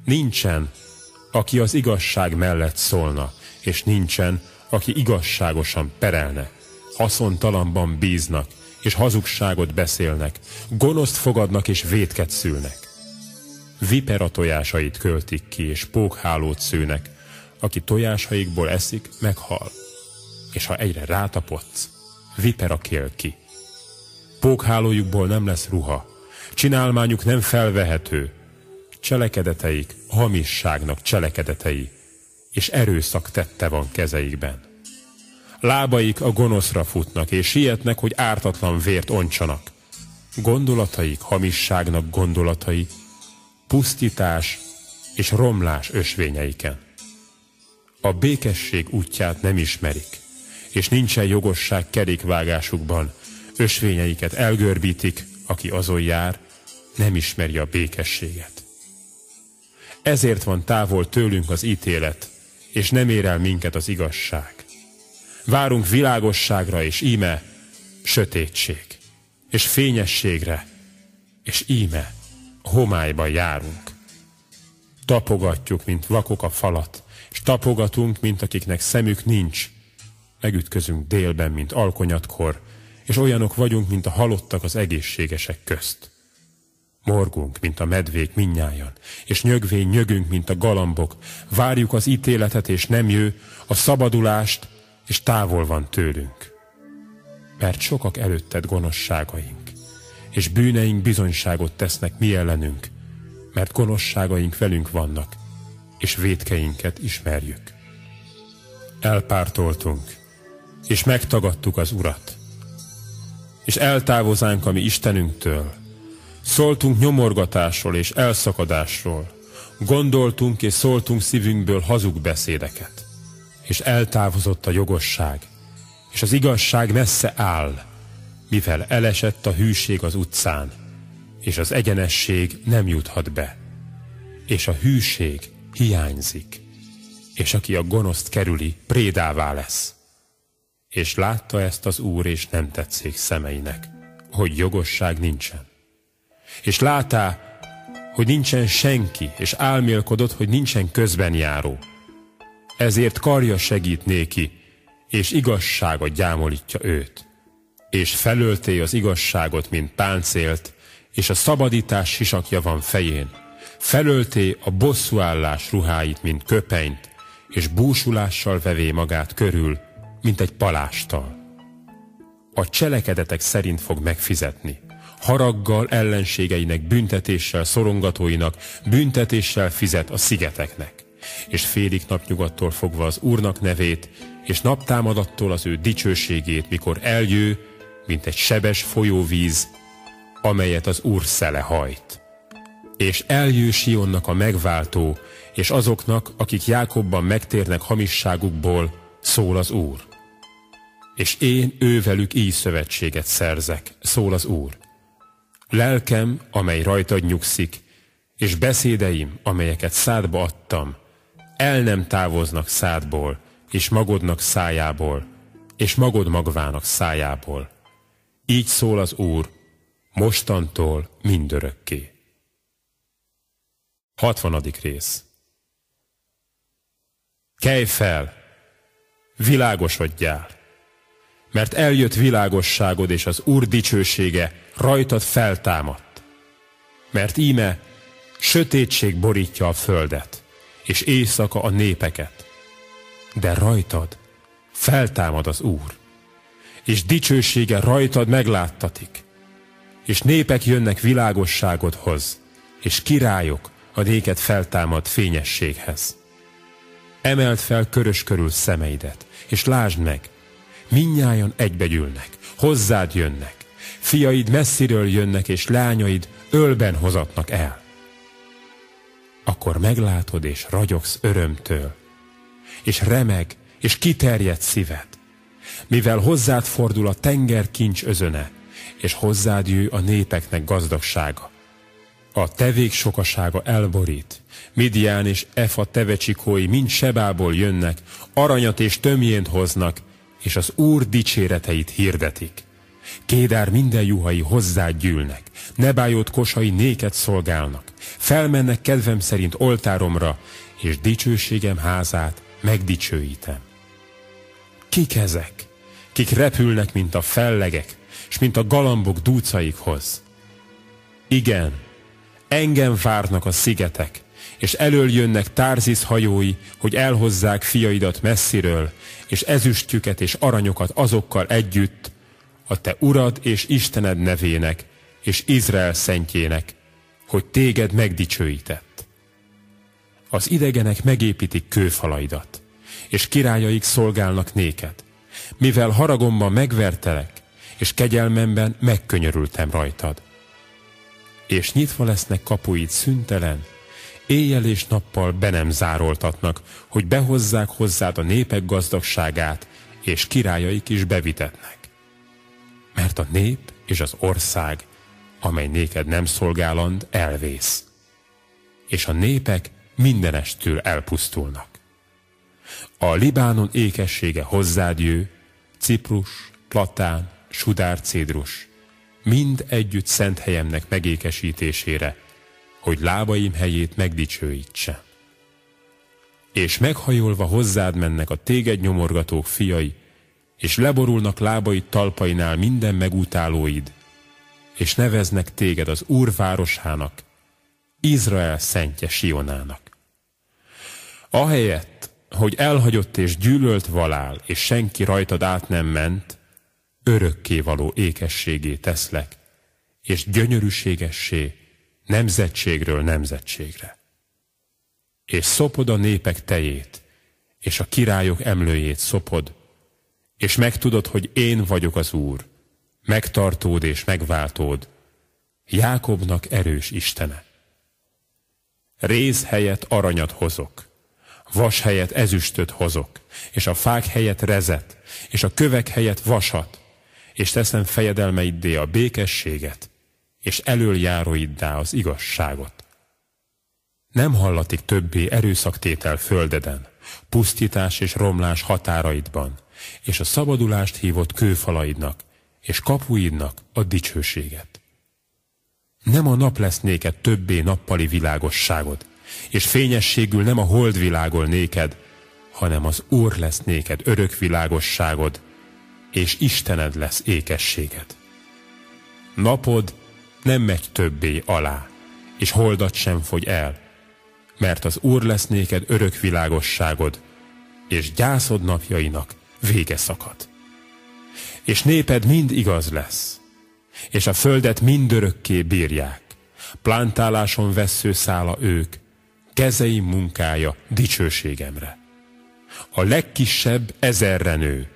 Speaker 2: Nincsen, aki az igazság mellett szólna, és nincsen, aki igazságosan perelne. Haszontalanban bíznak, és hazugságot beszélnek, gonoszt fogadnak és vétket szülnek. Vipera tojásait költik ki, és pókhálót szőnek, aki tojásaikból eszik, meghal. És ha egyre rátapodsz, vipera kél ki. Pókhálójukból nem lesz ruha, csinálmányuk nem felvehető, cselekedeteik hamisságnak cselekedetei, és erőszak tette van kezeikben. Lábaik a gonoszra futnak, és sietnek, hogy ártatlan vért ontsanak. gondolataik hamisságnak gondolatai, pusztítás és romlás ösvényeiken. A békesség útját nem ismerik, és nincsen jogosság kerékvágásukban, ösvényeiket elgörbítik, aki azon jár, nem ismeri a békességet. Ezért van távol tőlünk az ítélet, és nem ér el minket az igazság. Várunk világosságra, és íme sötétség, és fényességre, és íme homályba járunk. Tapogatjuk, mint vakok a falat, és tapogatunk, mint akiknek szemük nincs. Megütközünk délben, mint alkonyatkor, és olyanok vagyunk, mint a halottak az egészségesek közt. Morgunk, mint a medvék minnyájan, és nyögvény nyögünk, mint a galambok. Várjuk az ítéletet, és nem jő, a szabadulást, és távol van tőlünk. Mert sokak előtted gonoszságaink, és bűneink bizonyságot tesznek mi ellenünk, mert gonoszságaink velünk vannak, és védkeinket ismerjük. Elpártoltunk, és megtagadtuk az Urat, és eltávozánk a mi Istenünktől, Szóltunk nyomorgatásról és elszakadásról, gondoltunk és szóltunk szívünkből hazug beszédeket, és eltávozott a jogosság, és az igazság messze áll, mivel elesett a hűség az utcán, és az egyenesség nem juthat be, és a hűség hiányzik, és aki a gonoszt kerüli, prédává lesz. És látta ezt az úr, és nem tetszik szemeinek, hogy jogosság nincsen és látá, hogy nincsen senki, és álmélkodott, hogy nincsen közben járó. Ezért karja segít néki, és igazságot gyámolítja őt. És felölté az igazságot, mint páncélt, és a szabadítás sisakja van fején. Felölté a bosszúállás ruháit, mint köpenyt, és búsulással vevé magát körül, mint egy palástal. A cselekedetek szerint fog megfizetni haraggal ellenségeinek büntetéssel szorongatóinak büntetéssel fizet a szigeteknek. És félig napnyugattól fogva az Úrnak nevét, és naptámadattól az ő dicsőségét, mikor eljő, mint egy sebes folyóvíz, amelyet az Úr szele hajt. És eljő Sionnak a megváltó, és azoknak, akik Jákobban megtérnek hamisságukból, szól az Úr. És én ővelük így szövetséget szerzek, szól az Úr. Lelkem, amely rajtad nyugszik, és beszédeim, amelyeket szádba adtam, el nem távoznak szádból, és magodnak szájából, és magod magvának szájából. Így szól az Úr, mostantól mindörökké. 60. rész Kelj fel, világosodjál, mert eljött világosságod és az Úr dicsősége rajtad feltámadt. Mert íme sötétség borítja a földet, és éjszaka a népeket. De rajtad feltámad az Úr, és dicsősége rajtad megláttatik, és népek jönnek világosságodhoz, és királyok a néked feltámad fényességhez. Emeld fel körös körül szemeidet, és lásd meg, minnyájan egybegyűlnek, hozzád jönnek, fiaid messziről jönnek, és lányaid ölben hozatnak el. Akkor meglátod, és ragyogsz örömtől, és remeg, és kiterjed szíved, mivel hozzád fordul a tenger kincs özöne, és hozzád jő a népeknek gazdagsága. A tevék sokasága elborít, Midián és Efa tevecsikói mind Sebából jönnek, aranyat és tömjént hoznak, és az Úr dicséreteit hirdetik. Kédár minden juhai hozzád gyűlnek, Nebájót kosai néked szolgálnak, felmennek kedvem szerint oltáromra, és dicsőségem házát megdicsőítem. Kik ezek? Kik repülnek, mint a fellegek, és mint a galambok dúcaikhoz? Igen, engem várnak a szigetek, és elől jönnek Tárzis hajói, hogy elhozzák fiaidat messziről, és ezüstjüket és aranyokat azokkal együtt, a te Urad és Istened nevének, és Izrael szentjének, hogy téged megdicsőített. Az idegenek megépítik kőfalaidat, és királyaik szolgálnak néked. Mivel haragomban megvertelek, és kegyelmemben megkönyörültem rajtad. És nyitva lesznek kapuid szüntelen, éjjel és nappal be nem zároltatnak, hogy behozzák hozzád a népek gazdagságát, és királyaik is bevitetnek. Mert a nép és az ország, amely néked nem szolgáland, elvész, és a népek mindenestől elpusztulnak. A Libánon ékessége hozzád jő, Ciprus, Platán, Sudár, Cédrus, mind együtt szent helyemnek megékesítésére, hogy lábaim helyét megdicsőítsem. És meghajolva hozzád mennek a téged nyomorgatók fiai, és leborulnak lábaid talpainál minden megutálóid, és neveznek téged az Úr városának, Izrael szentje Sionának. Ahelyett, hogy elhagyott és gyűlölt valál, és senki rajtad át nem ment, örökkévaló ékességé teszlek, és gyönyörűségessé nemzetségről nemzetségre. És szopod a népek tejét, és a királyok emlőjét szopod, és megtudod, hogy én vagyok az Úr, megtartód és megváltód, Jákobnak erős Istene. Réz helyett aranyat hozok, vas helyett ezüstöt hozok, és a fák helyett rezet, és a kövek helyett vasat, és teszem fejedelmeiddé a békességet, és elöljáróiddá az igazságot. Nem hallatik többé erőszaktétel földeden, pusztítás és romlás határaidban, és a szabadulást hívott kőfalaidnak, és kapuidnak a dicsőséget. Nem a nap lesz néked többé nappali világosságod, és fényességül nem a hold világol néked, hanem az Úr lesz néked örök világosságod, és Istened lesz ékességed. Napod nem megy többé alá, és holdat sem fogy el, mert az Úr lesz néked örök világosságod, és gyászod napjainak vége szakad. És néped mind igaz lesz, és a földet mindörökké bírják, plántáláson vesző szála ők, kezeim munkája dicsőségemre. A legkisebb ezerre nő,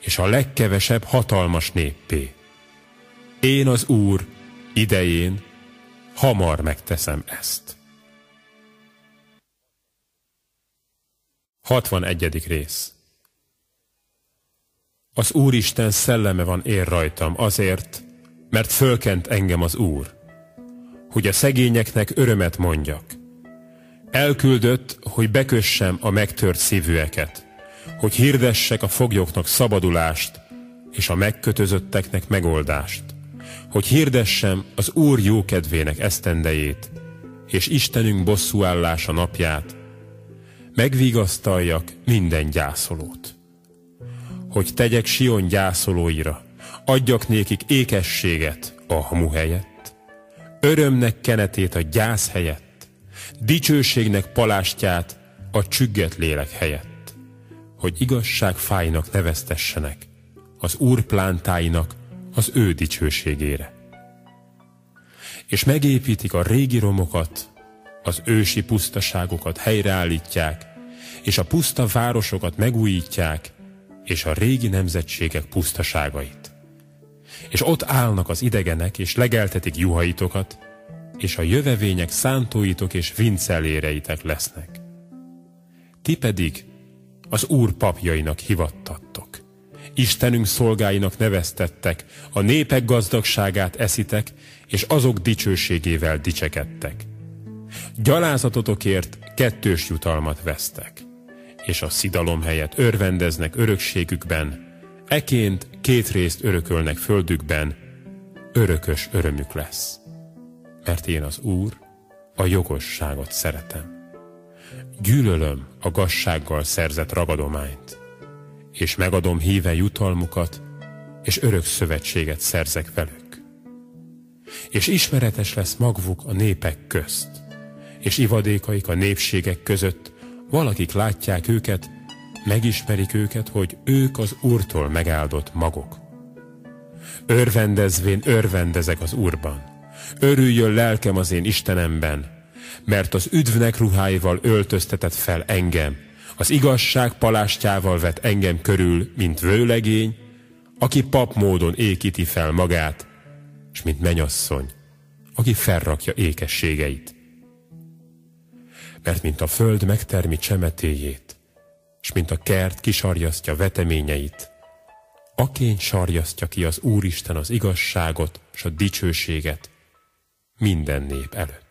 Speaker 2: és a legkevesebb hatalmas néppé. Én az Úr idején hamar megteszem ezt. 61. rész Az Úristen szelleme van ér rajtam azért, mert fölkent engem az Úr, hogy a szegényeknek örömet mondjak. Elküldött, hogy bekössem a megtört szívűeket, hogy hirdessek a foglyoknak szabadulást, és a megkötözötteknek megoldást, hogy hirdessem az Úr jókedvének esztendejét, és Istenünk bosszúállása napját, megvigasztaljak minden gyászolót. Hogy tegyek Sion gyászolóira, adjak nékik ékességet a hamu helyett, örömnek kenetét a gyász helyett, dicsőségnek palástját a csügget lélek helyett, hogy igazság fájnak neveztessenek, az Úr plántáinak az ő dicsőségére. És megépítik a régi romokat, az ősi pusztaságokat helyreállítják, és a puszta városokat megújítják, és a régi nemzetségek pusztaságait. És ott állnak az idegenek, és legeltetik juhaitokat, és a jövevények szántóitok és vincelléreitek lesznek. Ti pedig az Úr papjainak hivattattok. Istenünk szolgáinak neveztettek, a népek gazdagságát eszitek, és azok dicsőségével dicsekedtek. Gyalázatotokért kettős jutalmat vesztek, és a szidalom helyett örvendeznek örökségükben, eként két részt örökölnek földükben, örökös örömük lesz. Mert én az Úr a jogosságot szeretem. Gyűlölöm a gassággal szerzett ragadományt és megadom híve jutalmukat, és örök szövetséget szerzek velük. És ismeretes lesz magvuk a népek közt, és ivadékaik a népségek között, valakik látják őket, megismerik őket, hogy ők az Úrtól megáldott magok. Örvendezvén örvendezek az Úrban. Örüljön lelkem az én Istenemben, mert az üdvnek ruháival öltöztetett fel engem, az igazság palástjával vet engem körül, mint vőlegény, aki pap módon ékíti fel magát, és mint menyasszony, aki felrakja ékességeit. Mert mint a föld megtermi csemetéjét, és mint a kert kisarjasztja veteményeit, aként sarjasztja ki az Úristen az igazságot és a dicsőséget minden nép előtt.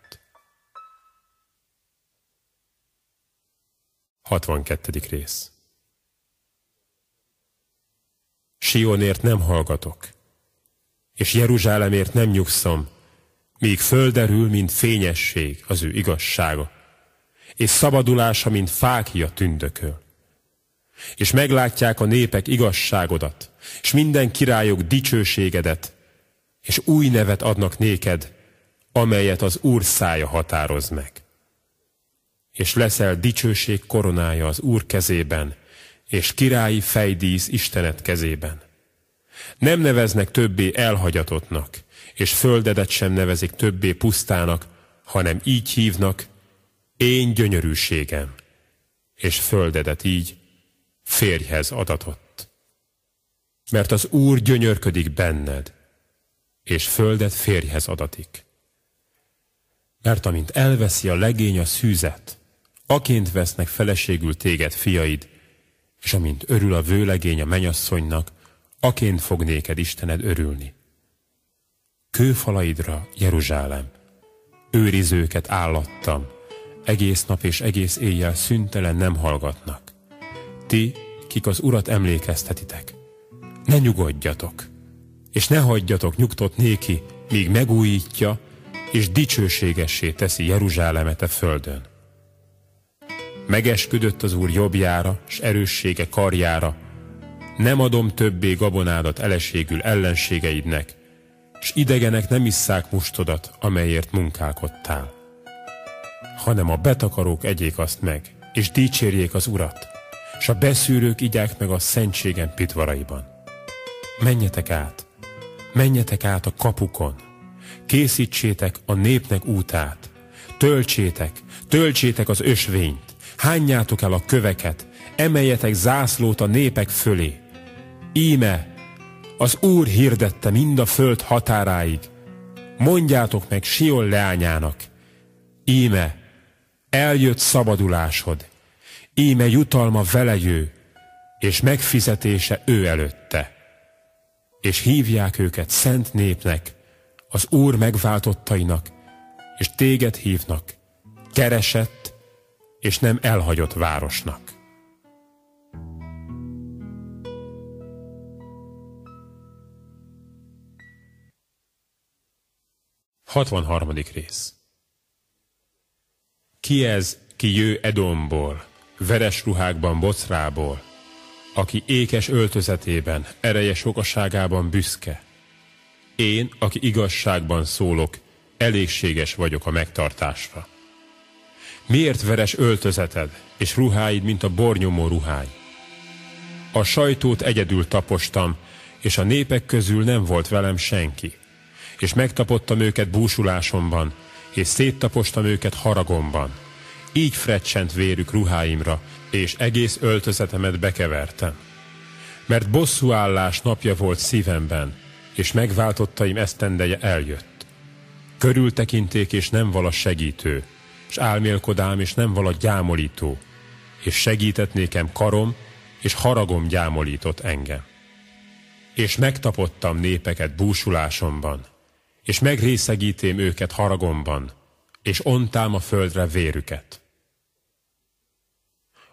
Speaker 2: 62. rész Sionért nem hallgatok, és Jeruzsálemért nem nyugszom, míg földerül, mint fényesség az ő igazsága, és szabadulása, mint fákja tündököl. És meglátják a népek igazságodat, és minden királyok dicsőségedet, és új nevet adnak néked, amelyet az Úr szája határoz meg. És leszel dicsőség koronája az Úr kezében, és királyi fejdísz Istenet kezében. Nem neveznek többé elhagyatottnak, és földedet sem nevezik többé pusztának, hanem így hívnak, én gyönyörűségem, és földedet így férjhez adatott. Mert az Úr gyönyörködik benned, és földet férjhez adatik. Mert amint elveszi a legény a szűzet, aként vesznek feleségül téged fiaid, és amint örül a vőlegény a menyasszonynak, aként fog néked Istened örülni. Kőfalaidra, Jeruzsálem, őrizőket állattam, egész nap és egész éjjel szüntelen nem hallgatnak. Ti, kik az Urat emlékeztetitek, ne nyugodjatok, és ne hagyjatok nyugtot néki, míg megújítja, és dicsőségessé teszi Jeruzsálemet a földön. Megesküdött az Úr jobbjára, s erőssége karjára, nem adom többé gabonádat eleségül ellenségeidnek, s idegenek nem isszák mustodat, amelyért munkálkodtál. Hanem a betakarók egyék azt meg, és dicsérjék az Urat, s a beszűrők igyák meg a szentségen pitvaraiban. Menjetek át, menjetek át a kapukon, készítsétek a népnek útát, töltsétek, töltsétek az ösvényt, hányjátok el a köveket, emeljetek zászlót a népek fölé. Íme, az Úr hirdette mind a föld határáig. Mondjátok meg Sion leányának, íme, eljött szabadulásod, íme jutalma vele jő, és megfizetése ő előtte. És hívják őket szent népnek, az Úr megváltottainak, és téged hívnak, keresett és nem elhagyott városnak. 63. rész Ki ez, ki jő Edomból, veres ruhákban bocrából, aki ékes öltözetében, ereje sokaságában büszke? Én, aki igazságban szólok, elégséges vagyok a megtartásra. Miért veres öltözeted, és ruháid, mint a bornyomó ruhány? A sajtót egyedül tapostam, és a népek közül nem volt velem senki és megtapottam őket búsulásomban, és széttapostam őket haragomban. Így frecsent vérük ruháimra, és egész öltözetemet bekevertem. Mert bosszúállás napja volt szívemben, és megváltottaim esztendeje eljött. Körültekinték, és nem vala segítő, és álmélkodám, és nem vala gyámolító, és segített nékem karom, és haragom gyámolított engem. És megtapottam népeket búsulásomban, és megrészegítém őket haragomban, és ontám a földre vérüket.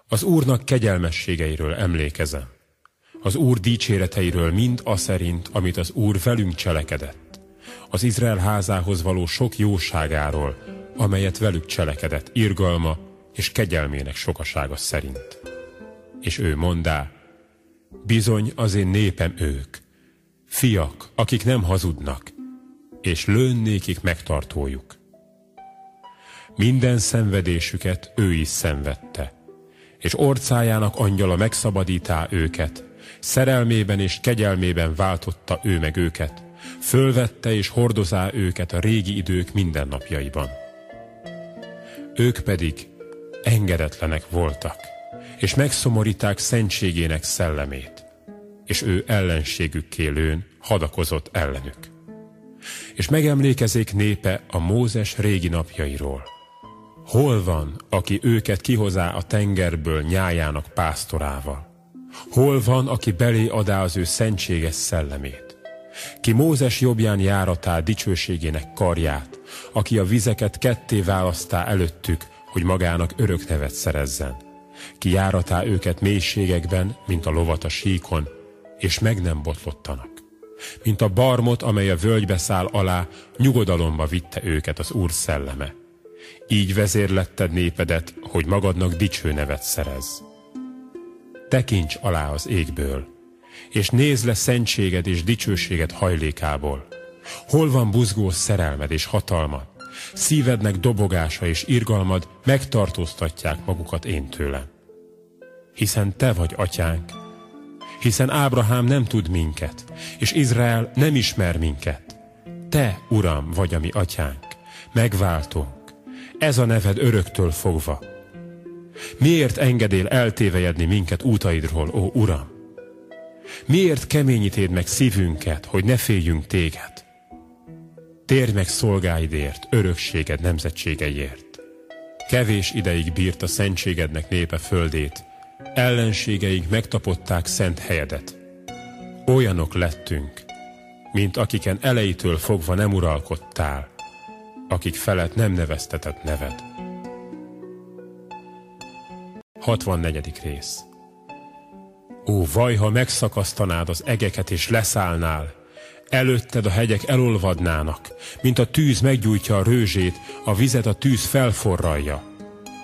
Speaker 2: Az Úrnak kegyelmességeiről emlékezem, az Úr dicséreteiről mind a szerint, amit az Úr velünk cselekedett, az Izrael házához való sok jóságáról, amelyet velük cselekedett, irgalma és kegyelmének sokasága szerint. És ő mondá, bizony az én népem ők, fiak, akik nem hazudnak, és lőnnékik megtartójuk. Minden szenvedésüket ő is szenvedte, és orcájának angyala megszabadítá őket, szerelmében és kegyelmében váltotta ő meg őket, fölvette és hordozá őket a régi idők mindennapjaiban. Ők pedig engedetlenek voltak, és megszomoríták szentségének szellemét, és ő ellenségükké lőn hadakozott ellenük. És megemlékezék népe a Mózes régi napjairól. Hol van, aki őket kihozá a tengerből nyájának pásztorával? Hol van, aki belé adá az ő szentséges szellemét? Ki Mózes jobbján járatá dicsőségének karját, aki a vizeket ketté választá előttük, hogy magának örök nevet szerezzen. Ki járatá őket mélységekben, mint a lovat a síkon, és meg nem botlottanak. Mint a barmot, amely a völgybe száll alá, nyugodalomba vitte őket az Úr szelleme. Így vezérletted népedet, hogy magadnak dicső nevet szerez. Tekints alá az égből, és nézd le szentséged és dicsőséged hajlékából. Hol van buzgó szerelmed és hatalma? Szívednek dobogása és irgalmad megtartóztatják magukat én tőlem. Hiszen te vagy atyánk, hiszen Ábrahám nem tud minket, és Izrael nem ismer minket. Te, Uram, vagy a mi atyánk, megváltunk. Ez a neved öröktől fogva. Miért engedél eltévejedni minket útaidról, ó Uram? Miért keményítéd meg szívünket, hogy ne féljünk téged? Térj meg szolgáidért, örökséged nemzetségeiért. Kevés ideig bírt a szentségednek népe földét, ellenségeink megtapották szent helyedet. Olyanok lettünk, mint akiken elejétől fogva nem uralkodtál, akik felett nem neveztetett neved. 64. rész Ó, vaj, ha megszakasztanád az egeket és leszállnál, előtted a hegyek elolvadnának, mint a tűz meggyújtja a rőzsét, a vizet a tűz felforralja,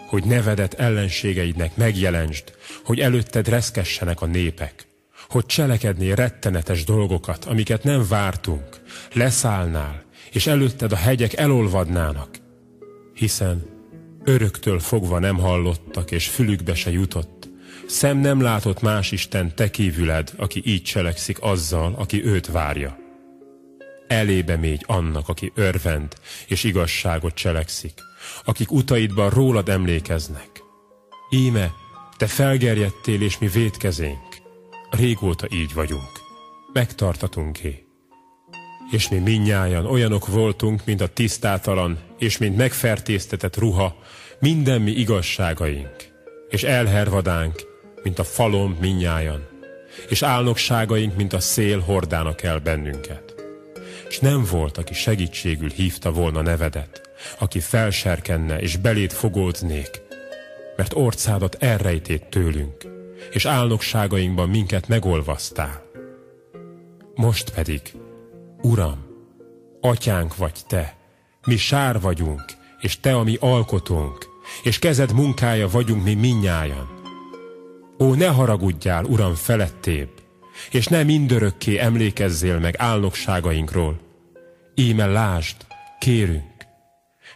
Speaker 2: hogy nevedet ellenségeidnek megjelensd, hogy előtted reszkessenek a népek, hogy cselekednél rettenetes dolgokat, amiket nem vártunk, leszállnál, és előtted a hegyek elolvadnának, hiszen öröktől fogva nem hallottak, és fülükbe se jutott. Szem nem látott más Isten te kívüled, aki így cselekszik azzal, aki őt várja. Elébe mégy annak, aki örvend és igazságot cselekszik, akik utaidban rólad emlékeznek. Íme, te felgerjedtél, és mi védkezénk. Régóta így vagyunk. Megtartatunk-é. És mi minnyájan olyanok voltunk, mint a tisztátalan, és mint megfertéztetett ruha, minden mi igazságaink, és elhervadánk, mint a falom minnyájan, és álnokságaink, mint a szél hordának el bennünket. És nem volt, aki segítségül hívta volna nevedet, aki felserkenne és belét fogódznék, mert orcádat elrejtét tőlünk, és álnokságainkban minket megolvasztál. Most pedig, Uram, atyánk vagy te, mi sár vagyunk, és te a mi alkotónk, és kezed munkája vagyunk mi minnyájan. Ó, ne haragudjál, Uram, felettébb, és ne mindörökké emlékezzél meg álnokságainkról. Íme lásd, kérünk,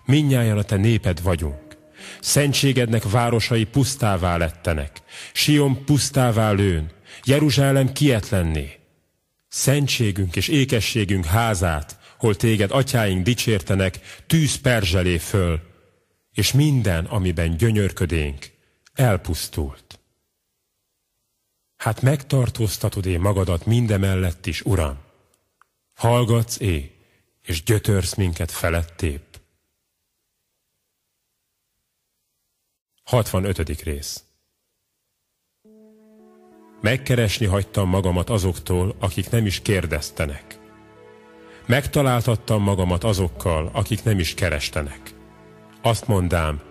Speaker 2: minnyáján a te néped vagyunk. Szentségednek városai pusztává lettenek, Sion pusztává lőn, Jeruzsálem kietlenné. Szentségünk és ékességünk házát, hol téged atyáink dicsértenek, tűz perzselé föl, és minden, amiben gyönyörködénk, elpusztult. Hát megtartóztatod én magadat mindemellett is, Uram. Hallgatsz é, és gyötörsz minket felettébb. 65. rész Megkeresni hagytam magamat azoktól, akik nem is kérdeztenek. Megtaláltattam magamat azokkal, akik nem is kerestenek. Azt mondám,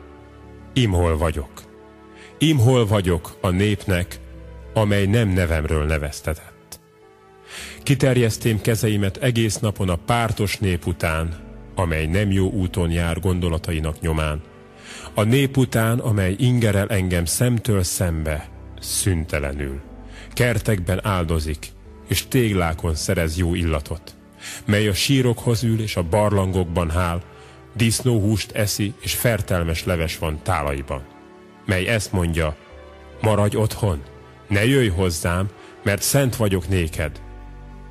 Speaker 2: imhol vagyok. Imhol vagyok a népnek, amely nem nevemről neveztetett. Kiterjesztém kezeimet egész napon a pártos nép után, amely nem jó úton jár gondolatainak nyomán, a nép után, amely ingerel engem szemtől szembe, szüntelenül. Kertekben áldozik, és téglákon szerez jó illatot, mely a sírokhoz ül és a barlangokban hál, disznóhúst eszi, és fertelmes leves van tálaiban, mely ezt mondja, maradj otthon, ne jöjj hozzám, mert szent vagyok néked.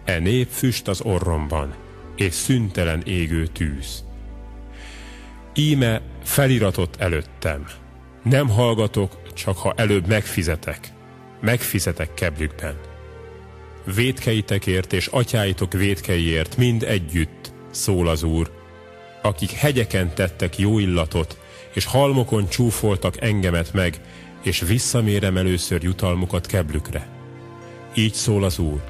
Speaker 2: E nép füst az orromban, és szüntelen égő tűz. Íme feliratot előttem. Nem hallgatok, csak ha előbb megfizetek. Megfizetek keblükben. védkeitekért és atyáitok védkeiért mind együtt, szól az Úr, akik hegyeken tettek jó illatot, és halmokon csúfoltak engemet meg, és visszamérem először jutalmukat keblükre. Így szól az Úr.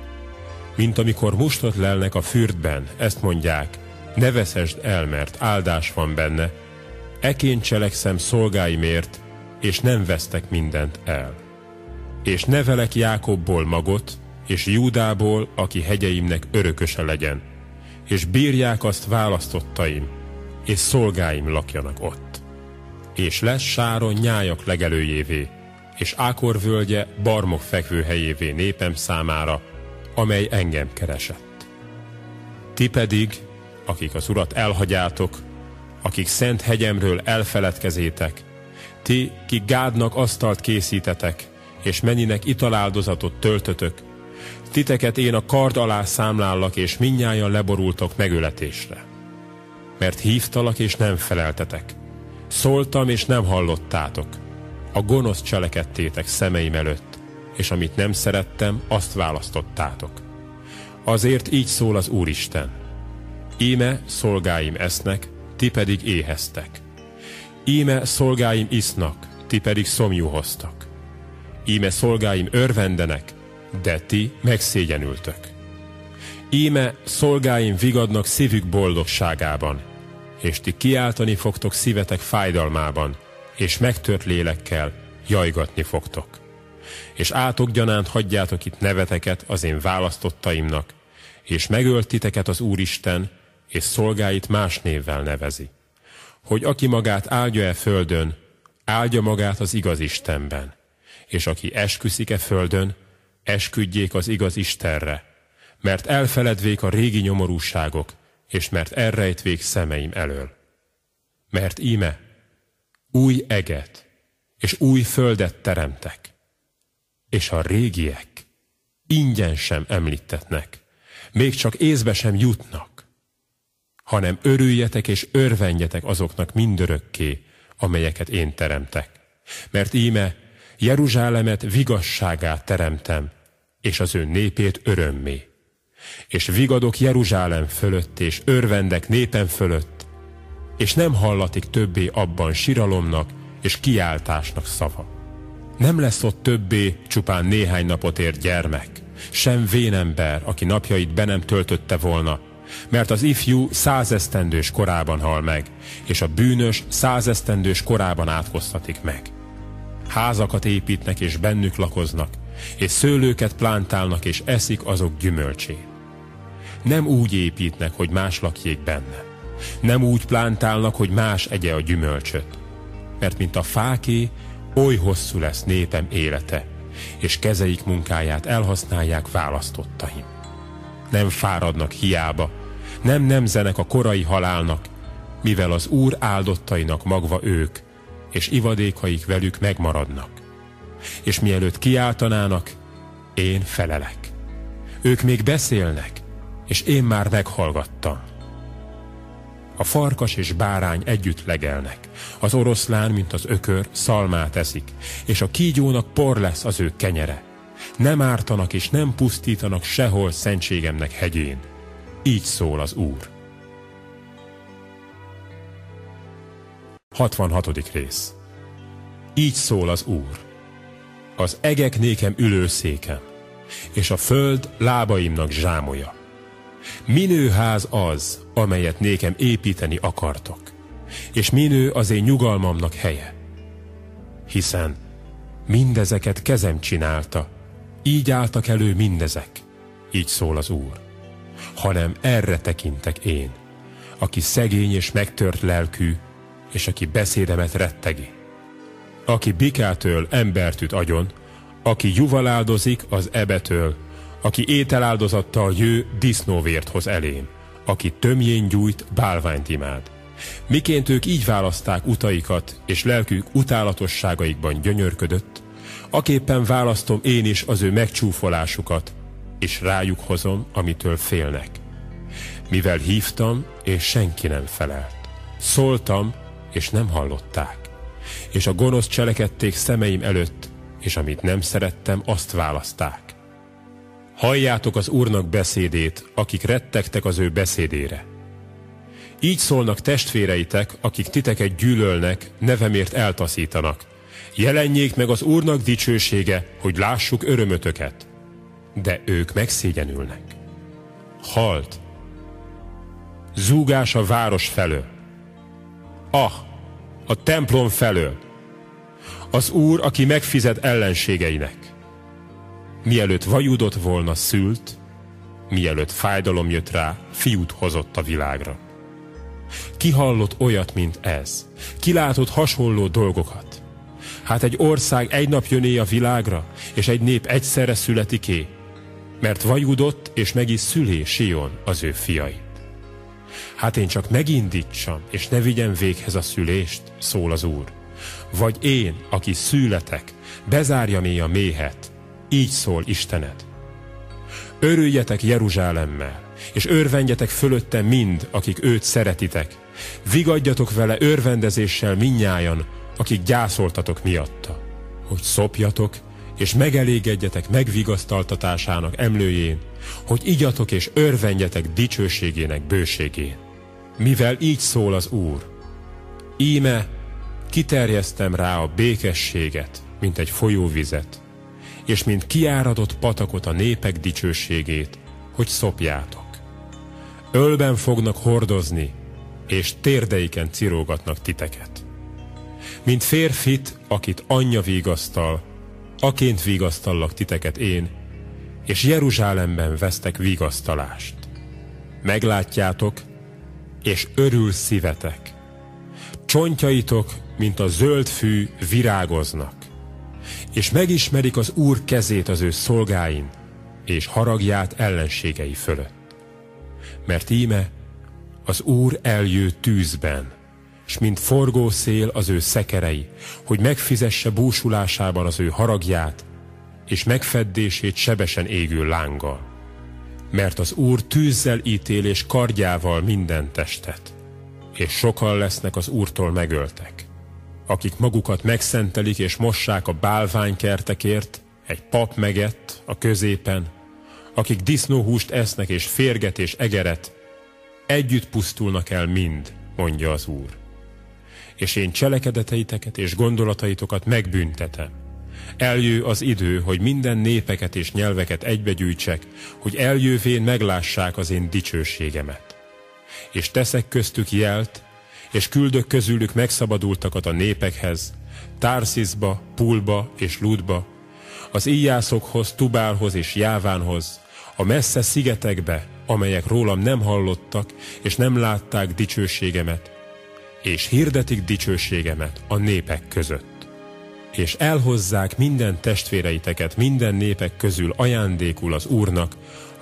Speaker 2: Mint amikor mustot lelnek a fürdben, ezt mondják, ne veszesd el, mert áldás van benne, eként cselekszem szolgáimért, és nem vesztek mindent el. És nevelek Jákobból magot, és Júdából, aki hegyeimnek örököse legyen, és bírják azt választottaim, és szolgáim lakjanak ott. És lesz Sáron nyájak legelőjévé, és Ákor völgye barmok fekvőhelyévé népem számára, amely engem keresett. Ti pedig, akik az Urat elhagyátok, akik szent hegyemről elfeledkezétek, ti, ki Gádnak asztalt készítetek, és mennyinek italáldozatot töltötök, titeket én a kard alá számlállak, és minnyáján leborultok megöletésre. Mert hívtalak, és nem feleltetek. Szóltam, és nem hallottátok. A gonosz cselekedtétek szemeim előtt, és amit nem szerettem, azt választottátok. Azért így szól az Úristen. Íme szolgáim esznek, ti pedig éheztek. Íme szolgáim isznak, ti pedig szomjúhoztak. Íme szolgáim örvendenek, de ti megszégyenültök. Íme szolgáim vigadnak szívük boldogságában, és ti kiáltani fogtok szívetek fájdalmában, és megtört lélekkel jajgatni fogtok. És átok hagyjátok itt neveteket az én választottaimnak, és megölt titeket az Úristen, és szolgáit más névvel nevezi. Hogy aki magát áldja-e földön, áldja magát az igaz Istenben, és aki esküszik-e földön, esküdjék az igaz Istenre, mert elfeledvék a régi nyomorúságok, és mert elrejtvék szemeim elől. Mert íme, új eget és új földet teremtek, és a régiek ingyen sem említetnek, még csak észbe sem jutnak, hanem örüljetek és örvenjetek azoknak mindörökké, amelyeket én teremtek. Mert íme Jeruzsálemet vigasságát teremtem, és az ő népét örömmé. És vigadok Jeruzsálem fölött, és örvendek népen fölött, és nem hallatik többé abban siralomnak és kiáltásnak szava. Nem lesz ott többé csupán néhány napot ér gyermek, sem vénember, aki napjait be nem töltötte volna, mert az ifjú százesztendős korában hal meg, és a bűnös százesztendős korában átkoztatik meg. Házakat építnek és bennük lakoznak, és szőlőket plántálnak és eszik azok gyümölcsét. Nem úgy építnek, hogy más lakjék benne. Nem úgy plántálnak, hogy más egye a gyümölcsöt. Mert mint a fáké, oly hosszú lesz népem élete, és kezeik munkáját elhasználják választottaim. Nem fáradnak hiába, nem nemzenek a korai halálnak, mivel az Úr áldottainak magva ők, és ivadékaik velük megmaradnak. És mielőtt kiáltanának, én felelek. Ők még beszélnek, és én már meghallgattam. A farkas és bárány együtt legelnek. Az oroszlán, mint az ökör, szalmát eszik, és a kígyónak por lesz az ő kenyere. Nem ártanak és nem pusztítanak sehol szentségemnek hegyén. Így szól az Úr. 66. rész Így szól az Úr. Az egek nékem ülőszékem, és a föld lábaimnak zsámoja. Minő ház az, amelyet nékem építeni akartok, és minő az én nyugalmamnak helye. Hiszen mindezeket kezem csinálta, így álltak elő mindezek, így szól az Úr. Hanem erre tekintek én, aki szegény és megtört lelkű, és aki beszédemet rettegi. Aki bikátől embert üt agyon, aki juvaláldozik az ebetől, aki ételáldozattal jő disznóvért hoz elém, aki tömjén gyújt, bálványt imád. Miként ők így választák utaikat, és lelkük utálatosságaikban gyönyörködött, aképpen választom én is az ő megcsúfolásukat, és rájuk hozom, amitől félnek. Mivel hívtam, és senki nem felelt. Szóltam, és nem hallották. És a gonosz cselekedték szemeim előtt, és amit nem szerettem, azt választák. Halljátok az Úrnak beszédét, akik rettegtek az ő beszédére. Így szólnak testvéreitek, akik titeket gyűlölnek, nevemért eltaszítanak. Jelenjék meg az Úrnak dicsősége, hogy lássuk örömötöket. De ők megszégyenülnek. Halt. Zúgás a város felől. Ah, a templom felől. Az Úr, aki megfizet ellenségeinek. Mielőtt vajudott volna szült, mielőtt fájdalom jött rá, fiút hozott a világra. Ki hallott olyat, mint ez? Ki látott hasonló dolgokat? Hát egy ország egy nap jön a világra, és egy nép egyszerre születiké, mert vajudott, és meg is szülé Sion az ő fiait. Hát én csak megindítsam, és ne vigyem véghez a szülést, szól az Úr. Vagy én, aki születek, bezárjam én a méhet, így szól Istened. Örüljetek Jeruzsálemmel, és örvendjetek fölötte mind, akik őt szeretitek. Vigadjatok vele örvendezéssel minnyájan, akik gyászoltatok miatta. Hogy szopjatok, és megelégedjetek megvigasztaltatásának emlőjén, hogy igyatok és örvendjetek dicsőségének bőségén. Mivel így szól az Úr, íme kiterjesztem rá a békességet, mint egy folyóvizet, és mint kiáradott patakot a népek dicsőségét, hogy szopjátok. Ölben fognak hordozni, és térdeiken cirógatnak titeket. Mint férfit, akit anyja vigasztal, aként vigasztallak titeket én, és Jeruzsálemben vesztek vigasztalást. Meglátjátok, és örül szívetek. Csontjaitok, mint a zöld fű, virágoznak és megismerik az Úr kezét az ő szolgáin, és haragját ellenségei fölött. Mert íme az Úr eljő tűzben, s mint forgó szél az ő szekerei, hogy megfizesse búsulásában az ő haragját, és megfeddését sebesen égő lánggal. Mert az Úr tűzzel ítél és kardjával minden testet, és sokan lesznek az Úrtól megöltek akik magukat megszentelik és mossák a bálványkertekért, egy pap megett a középen, akik disznóhúst esznek és férget és egeret, együtt pusztulnak el mind, mondja az Úr. És én cselekedeteiteket és gondolataitokat megbüntetem. Eljő az idő, hogy minden népeket és nyelveket egybegyűjtsek, hogy eljövén meglássák az én dicsőségemet. És teszek köztük jelt, és küldök közülük megszabadultakat a népekhez, Tarszisba, Pulba és Ludba, az íjászokhoz, Tubálhoz és Jávánhoz, a messze szigetekbe, amelyek rólam nem hallottak, és nem látták dicsőségemet, és hirdetik dicsőségemet a népek között. És elhozzák minden testvéreiteket minden népek közül ajándékul az Úrnak,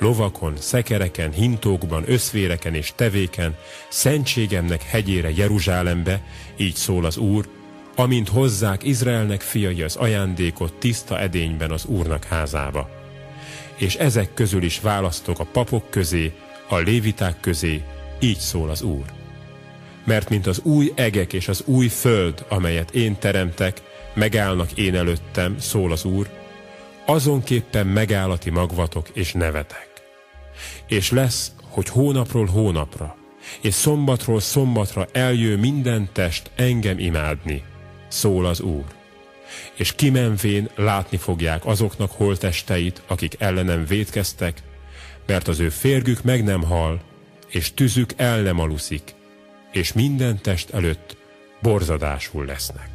Speaker 2: lovakon, szekereken, hintókban, összvéreken és tevéken, szentségemnek hegyére Jeruzsálembe, így szól az Úr, amint hozzák Izraelnek fiai az ajándékot tiszta edényben az Úrnak házába. És ezek közül is választok a papok közé, a léviták közé, így szól az Úr. Mert mint az új egek és az új föld, amelyet én teremtek, megállnak én előttem, szól az Úr, azonképpen megállati magvatok és nevetek. És lesz, hogy hónapról hónapra, és szombatról szombatra eljő minden test engem imádni, szól az Úr. És kimenvén látni fogják azoknak holtesteit, akik ellenem védkeztek, mert az ő férgük meg nem hal, és tüzük el nem aluszik, és minden test előtt borzadásul lesznek.